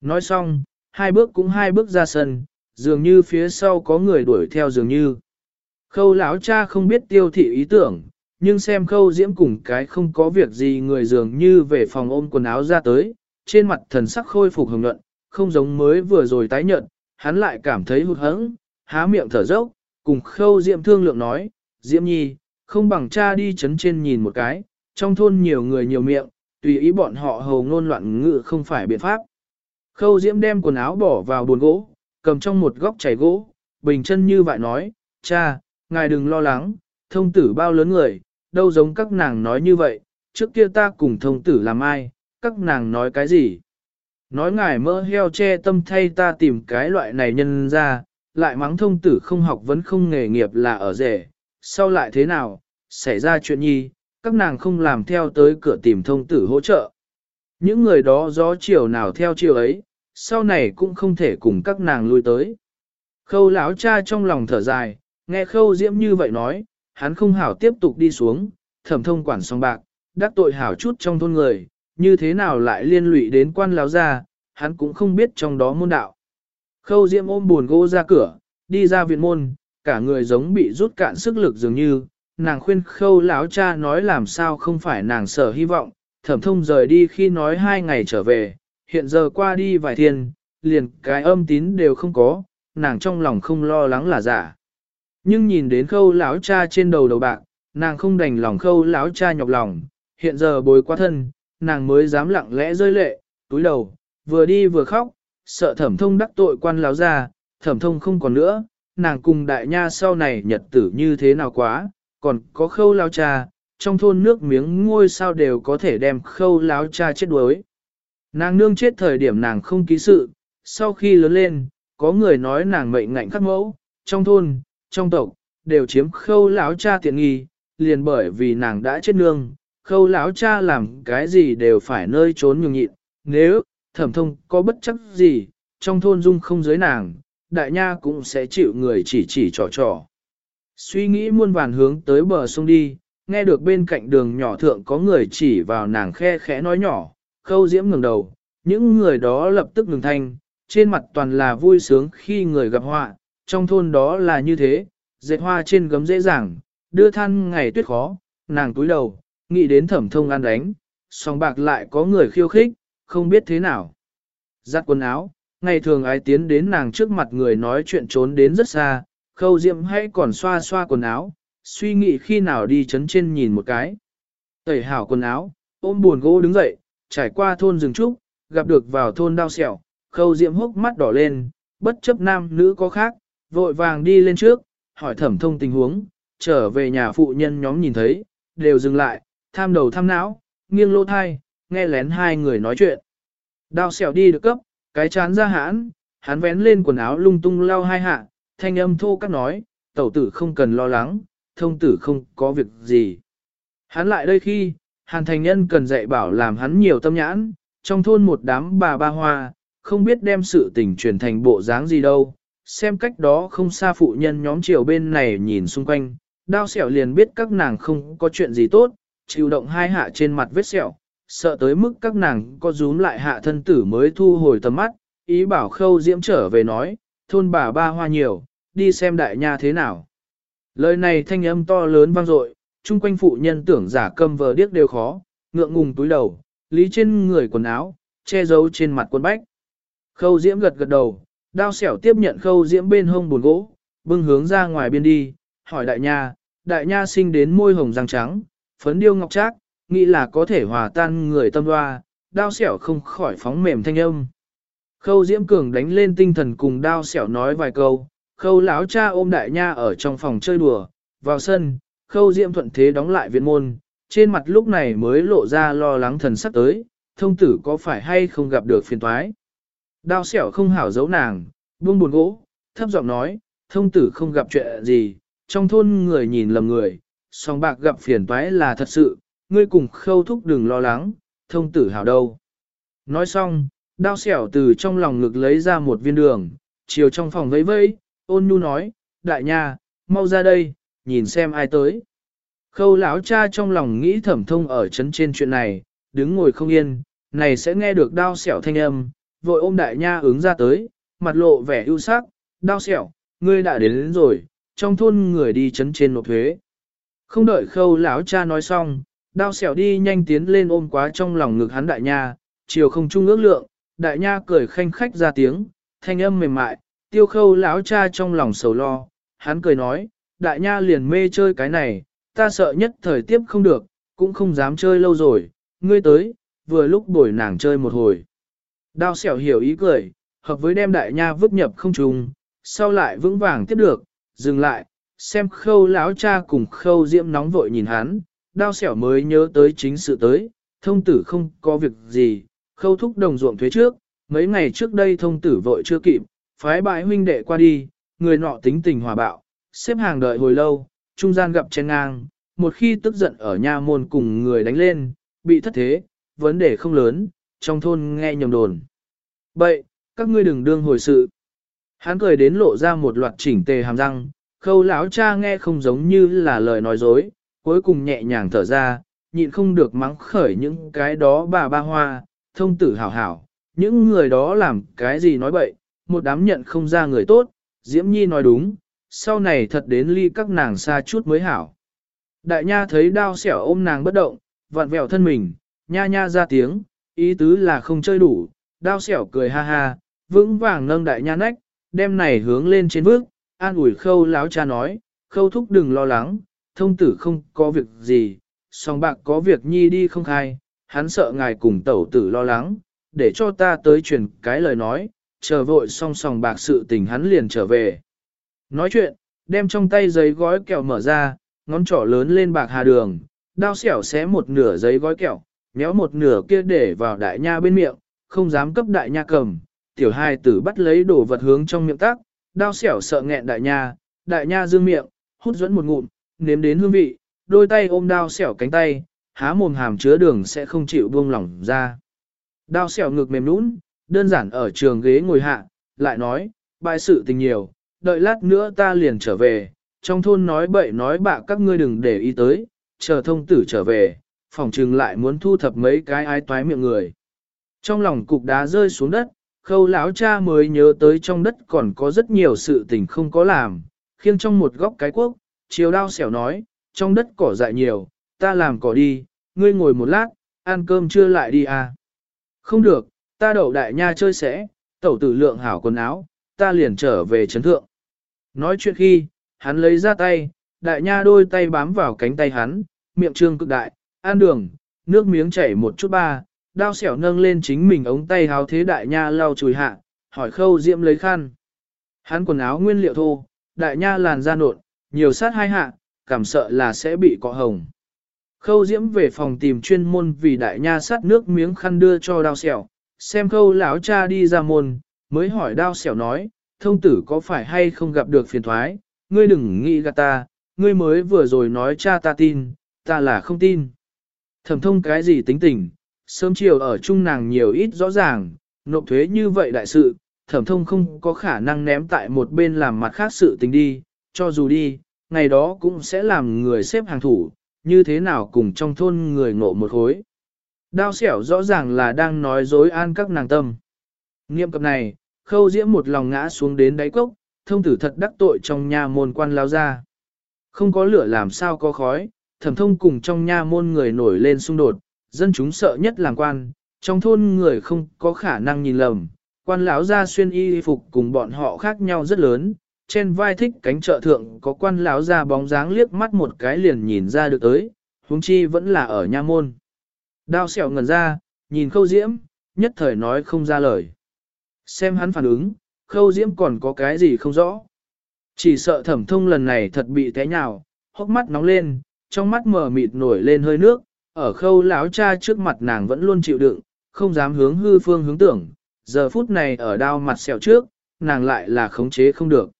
Nói xong, hai bước cũng hai bước ra sân, dường như phía sau có người đuổi theo dường như. Khâu lão cha không biết tiêu thị ý tưởng, nhưng xem khâu diễm cùng cái không có việc gì người dường như về phòng ôm quần áo ra tới, trên mặt thần sắc khôi phục hồng nhuận, không giống mới vừa rồi tái nhận, hắn lại cảm thấy hụt hẫng, há miệng thở dốc, cùng khâu diễm thương lượng nói, diễm nhi, không bằng cha đi chấn trên nhìn một cái, trong thôn nhiều người nhiều miệng, tùy ý bọn họ hầu ngôn loạn ngự không phải biện pháp. Khâu diễm đem quần áo bỏ vào buồn gỗ, cầm trong một góc chảy gỗ, bình chân như vậy nói, cha, ngài đừng lo lắng, thông tử bao lớn người, đâu giống các nàng nói như vậy, trước kia ta cùng thông tử làm ai, các nàng nói cái gì. Nói ngài mơ heo che tâm thay ta tìm cái loại này nhân ra, lại mắng thông tử không học vẫn không nghề nghiệp là ở rể, sau lại thế nào, xảy ra chuyện nhi, các nàng không làm theo tới cửa tìm thông tử hỗ trợ. Những người đó gió chiều nào theo chiều ấy, sau này cũng không thể cùng các nàng lui tới. Khâu lão cha trong lòng thở dài, nghe khâu diễm như vậy nói, hắn không hảo tiếp tục đi xuống, thẩm thông quản song bạc, đắc tội hảo chút trong thôn người, như thế nào lại liên lụy đến quan lão gia, hắn cũng không biết trong đó môn đạo. Khâu diễm ôm buồn gỗ ra cửa, đi ra viện môn, cả người giống bị rút cạn sức lực dường như, nàng khuyên khâu lão cha nói làm sao không phải nàng sở hy vọng, thẩm thông rời đi khi nói hai ngày trở về, hiện giờ qua đi vài thiên, liền cái âm tín đều không có, nàng trong lòng không lo lắng là giả. Nhưng nhìn đến khâu lão cha trên đầu đầu bạc, nàng không đành lòng khâu lão cha nhọc lòng, hiện giờ bồi qua thân, nàng mới dám lặng lẽ rơi lệ, túi đầu, vừa đi vừa khóc, sợ thẩm thông đắc tội quan lão ra, thẩm thông không còn nữa, nàng cùng đại nha sau này nhật tử như thế nào quá, còn có khâu lão cha, trong thôn nước miếng ngôi sao đều có thể đem khâu lão cha chết đuối. Nàng nương chết thời điểm nàng không ký sự, sau khi lớn lên, có người nói nàng mệnh ngạnh khắc mẫu, trong thôn, trong tộc, đều chiếm khâu lão cha tiện nghi, liền bởi vì nàng đã chết nương, khâu lão cha làm cái gì đều phải nơi trốn nhường nhịn, nếu, thẩm thông có bất chấp gì, trong thôn dung không giới nàng, đại nha cũng sẽ chịu người chỉ chỉ trò trò. Suy nghĩ muôn vàn hướng tới bờ sông đi, nghe được bên cạnh đường nhỏ thượng có người chỉ vào nàng khe khẽ nói nhỏ, khâu diễm ngừng đầu, những người đó lập tức ngừng thanh, trên mặt toàn là vui sướng khi người gặp họa, trong thôn đó là như thế, dệt hoa trên gấm dễ dàng, đưa than ngày tuyết khó, nàng túi đầu, nghĩ đến thẩm thông ăn đánh, song bạc lại có người khiêu khích, không biết thế nào. Giặt quần áo, ngày thường ai tiến đến nàng trước mặt người nói chuyện trốn đến rất xa, khâu diệm hay còn xoa xoa quần áo, suy nghĩ khi nào đi chấn trên nhìn một cái. Tẩy hảo quần áo, ôm buồn gỗ đứng dậy, trải qua thôn rừng trúc, gặp được vào thôn đao sẹo, khâu diệm hốc mắt đỏ lên, bất chấp nam nữ có khác, vội vàng đi lên trước, hỏi thẩm thông tình huống, trở về nhà phụ nhân nhóm nhìn thấy, đều dừng lại, tham đầu tham não, nghiêng lỗ thai, nghe lén hai người nói chuyện. Đao sẹo đi được cấp, cái chán ra hãn, hắn vén lên quần áo lung tung lao hai hạ, thanh âm thô các nói, tẩu tử không cần lo lắng, thông tử không có việc gì. Hắn lại đây khi, hàn thành nhân cần dạy bảo làm hắn nhiều tâm nhãn, trong thôn một đám bà ba hoa, không biết đem sự tình truyền thành bộ dáng gì đâu. Xem cách đó không xa phụ nhân nhóm chiều bên này nhìn xung quanh, đao sẹo liền biết các nàng không có chuyện gì tốt, chịu động hai hạ trên mặt vết sẹo, sợ tới mức các nàng có rúm lại hạ thân tử mới thu hồi tầm mắt, ý bảo khâu diễm trở về nói, thôn bà ba hoa nhiều, đi xem đại nha thế nào. Lời này thanh âm to lớn vang dội, chung quanh phụ nhân tưởng giả cầm vờ điếc đều khó, ngượng ngùng túi đầu, lý trên người quần áo, che giấu trên mặt quần bách. Khâu diễm gật gật đầu, đao xẻo tiếp nhận khâu diễm bên hông buồn gỗ, bưng hướng ra ngoài biên đi, hỏi đại nha, đại nha sinh đến môi hồng răng trắng, phấn điêu ngọc trác, nghĩ là có thể hòa tan người tâm hoa, đao xẻo không khỏi phóng mềm thanh âm. Khâu diễm cường đánh lên tinh thần cùng đao xẻo nói vài câu, khâu lão cha ôm đại nha ở trong phòng chơi đùa, vào sân, khâu diễm thuận thế đóng lại viện môn, trên mặt lúc này mới lộ ra lo lắng thần sắc tới, thông tử có phải hay không gặp được phiền toái. Đao xẻo không hảo giấu nàng, buông buồn gỗ, thấp giọng nói, thông tử không gặp chuyện gì, trong thôn người nhìn lầm người, song bạc gặp phiền toái là thật sự, ngươi cùng khâu thúc đừng lo lắng, thông tử hảo đâu. Nói xong, đao xẻo từ trong lòng ngực lấy ra một viên đường, chiều trong phòng vẫy vẫy, ôn nhu nói, đại nha, mau ra đây, nhìn xem ai tới. Khâu lão cha trong lòng nghĩ thẩm thông ở chấn trên chuyện này, đứng ngồi không yên, này sẽ nghe được đao xẻo thanh âm, vội ôm đại nha ứng ra tới, mặt lộ vẻ ưu sắc, đau xẻo, ngươi đã đến, đến rồi, trong thôn người đi chấn trên nộp thuế. Không đợi khâu lão cha nói xong, đau xẻo đi nhanh tiến lên ôm quá trong lòng ngực hắn đại nha, chiều không trung ước lượng, đại nha cười khanh khách ra tiếng, thanh âm mềm mại, tiêu khâu lão cha trong lòng sầu lo, hắn cười nói, đại nha liền mê chơi cái này, ta sợ nhất thời tiếp không được, cũng không dám chơi lâu rồi, ngươi tới, vừa lúc bồi nàng chơi một hồi. Đao xẻo hiểu ý cười, hợp với đem đại nha vứt nhập không trùng, sau lại vững vàng tiếp được, dừng lại, xem khâu lão cha cùng khâu diễm nóng vội nhìn hắn, đao xẻo mới nhớ tới chính sự tới, thông tử không có việc gì, khâu thúc đồng ruộng thuế trước, mấy ngày trước đây thông tử vội chưa kịp, phái bãi huynh đệ qua đi, người nọ tính tình hòa bạo, xếp hàng đợi hồi lâu, trung gian gặp chen ngang, một khi tức giận ở nha môn cùng người đánh lên, bị thất thế, vấn đề không lớn, trong thôn nghe nhầm đồn. Bậy, các ngươi đừng đương hồi sự. Hắn cười đến lộ ra một loạt chỉnh tề hàm răng, khâu lão cha nghe không giống như là lời nói dối, cuối cùng nhẹ nhàng thở ra, nhịn không được mắng khởi những cái đó bà ba hoa, thông tử hảo hảo, những người đó làm cái gì nói bậy, một đám nhận không ra người tốt, Diễm Nhi nói đúng, sau này thật đến ly các nàng xa chút mới hảo. Đại nha thấy đao xẻo ôm nàng bất động, vặn vẹo thân mình, nha nha ra tiếng, ý tứ là không chơi đủ, đao xẻo cười ha ha, vững vàng nâng đại nha nách, đem này hướng lên trên bước, an ủi khâu láo cha nói, khâu thúc đừng lo lắng, thông tử không có việc gì, song bạc có việc nhi đi không khai, hắn sợ ngài cùng tẩu tử lo lắng, để cho ta tới truyền cái lời nói, chờ vội xong song bạc sự tình hắn liền trở về. Nói chuyện, đem trong tay giấy gói kẹo mở ra, ngón trỏ lớn lên bạc hà đường, đao xẻo xé một nửa giấy gói kẹo, méo một nửa kia để vào đại nha bên miệng, không dám cấp đại nha cầm, tiểu hai tử bắt lấy đồ vật hướng trong miệng tác, đao xẻo sợ nghẹn đại nha, đại nha dương miệng, hút dẫn một ngụm, nếm đến hương vị, đôi tay ôm đao xẻo cánh tay, há mồm hàm chứa đường sẽ không chịu buông lỏng ra. Đao xẻo ngực mềm nũng, đơn giản ở trường ghế ngồi hạ, lại nói, bài sự tình nhiều, đợi lát nữa ta liền trở về, trong thôn nói bậy nói bạ các ngươi đừng để ý tới, chờ thông tử trở về, phòng trừng lại muốn thu thập mấy cái ái toái miệng người. Trong lòng cục đá rơi xuống đất, khâu lão cha mới nhớ tới trong đất còn có rất nhiều sự tình không có làm, khiêng trong một góc cái quốc, chiều đao xẻo nói, trong đất cỏ dại nhiều, ta làm cỏ đi, ngươi ngồi một lát, ăn cơm chưa lại đi à. Không được, ta đậu đại nha chơi sẽ, tẩu tử lượng hảo quần áo, ta liền trở về chấn thượng. Nói chuyện khi, hắn lấy ra tay, đại nha đôi tay bám vào cánh tay hắn, miệng trương cực đại, An đường, nước miếng chảy một chút ba, đao xẻo nâng lên chính mình ống tay háo thế đại nha lau chùi hạ, hỏi khâu diễm lấy khăn. Hắn quần áo nguyên liệu thô, đại nha làn da nộn, nhiều sát hai hạ, cảm sợ là sẽ bị cọ hồng. Khâu diễm về phòng tìm chuyên môn vì đại nha sát nước miếng khăn đưa cho đao xẻo, xem khâu lão cha đi ra môn, mới hỏi đao xẻo nói, thông tử có phải hay không gặp được phiền thoái, ngươi đừng nghĩ gạt ta, ngươi mới vừa rồi nói cha ta tin, ta là không tin. Thẩm thông cái gì tính tình, sớm chiều ở chung nàng nhiều ít rõ ràng, nộp thuế như vậy đại sự, thẩm thông không có khả năng ném tại một bên làm mặt khác sự tình đi, cho dù đi, ngày đó cũng sẽ làm người xếp hàng thủ, như thế nào cùng trong thôn người ngộ một khối. Đao xẻo rõ ràng là đang nói dối an các nàng tâm. Nghiệm cập này, khâu diễm một lòng ngã xuống đến đáy cốc, thông tử thật đắc tội trong nhà môn quan lao ra. Không có lửa làm sao có khói, thẩm thông cùng trong nha môn người nổi lên xung đột, dân chúng sợ nhất làm quan, trong thôn người không có khả năng nhìn lầm, quan lão gia xuyên y phục cùng bọn họ khác nhau rất lớn, trên vai thích cánh trợ thượng có quan lão gia bóng dáng liếc mắt một cái liền nhìn ra được tới, huống chi vẫn là ở nha môn. Đao xẻo ngẩn ra, nhìn khâu diễm, nhất thời nói không ra lời. Xem hắn phản ứng, khâu diễm còn có cái gì không rõ. Chỉ sợ thẩm thông lần này thật bị té nhào, hốc mắt nóng lên, trong mắt mờ mịt nổi lên hơi nước, ở khâu lão cha trước mặt nàng vẫn luôn chịu đựng, không dám hướng hư phương hướng tưởng, giờ phút này ở đao mặt sẹo trước, nàng lại là khống chế không được.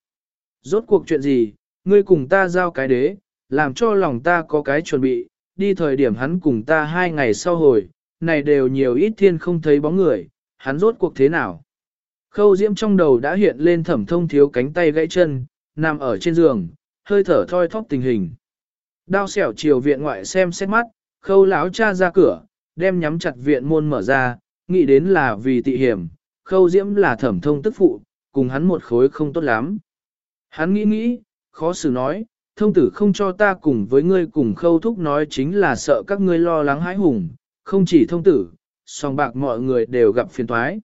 Rốt cuộc chuyện gì, ngươi cùng ta giao cái đế, làm cho lòng ta có cái chuẩn bị, đi thời điểm hắn cùng ta hai ngày sau hồi, này đều nhiều ít thiên không thấy bóng người, hắn rốt cuộc thế nào. Khâu diễm trong đầu đã hiện lên thẩm thông thiếu cánh tay gãy chân, nằm ở trên giường, hơi thở thoi thóp tình hình. Đao xẻo chiều viện ngoại xem xét mắt, khâu láo cha ra cửa, đem nhắm chặt viện môn mở ra, nghĩ đến là vì tị hiểm, khâu diễm là thẩm thông tức phụ, cùng hắn một khối không tốt lắm. Hắn nghĩ nghĩ, khó xử nói, thông tử không cho ta cùng với ngươi cùng khâu thúc nói chính là sợ các ngươi lo lắng hãi hùng, không chỉ thông tử, song bạc mọi người đều gặp phiền toái.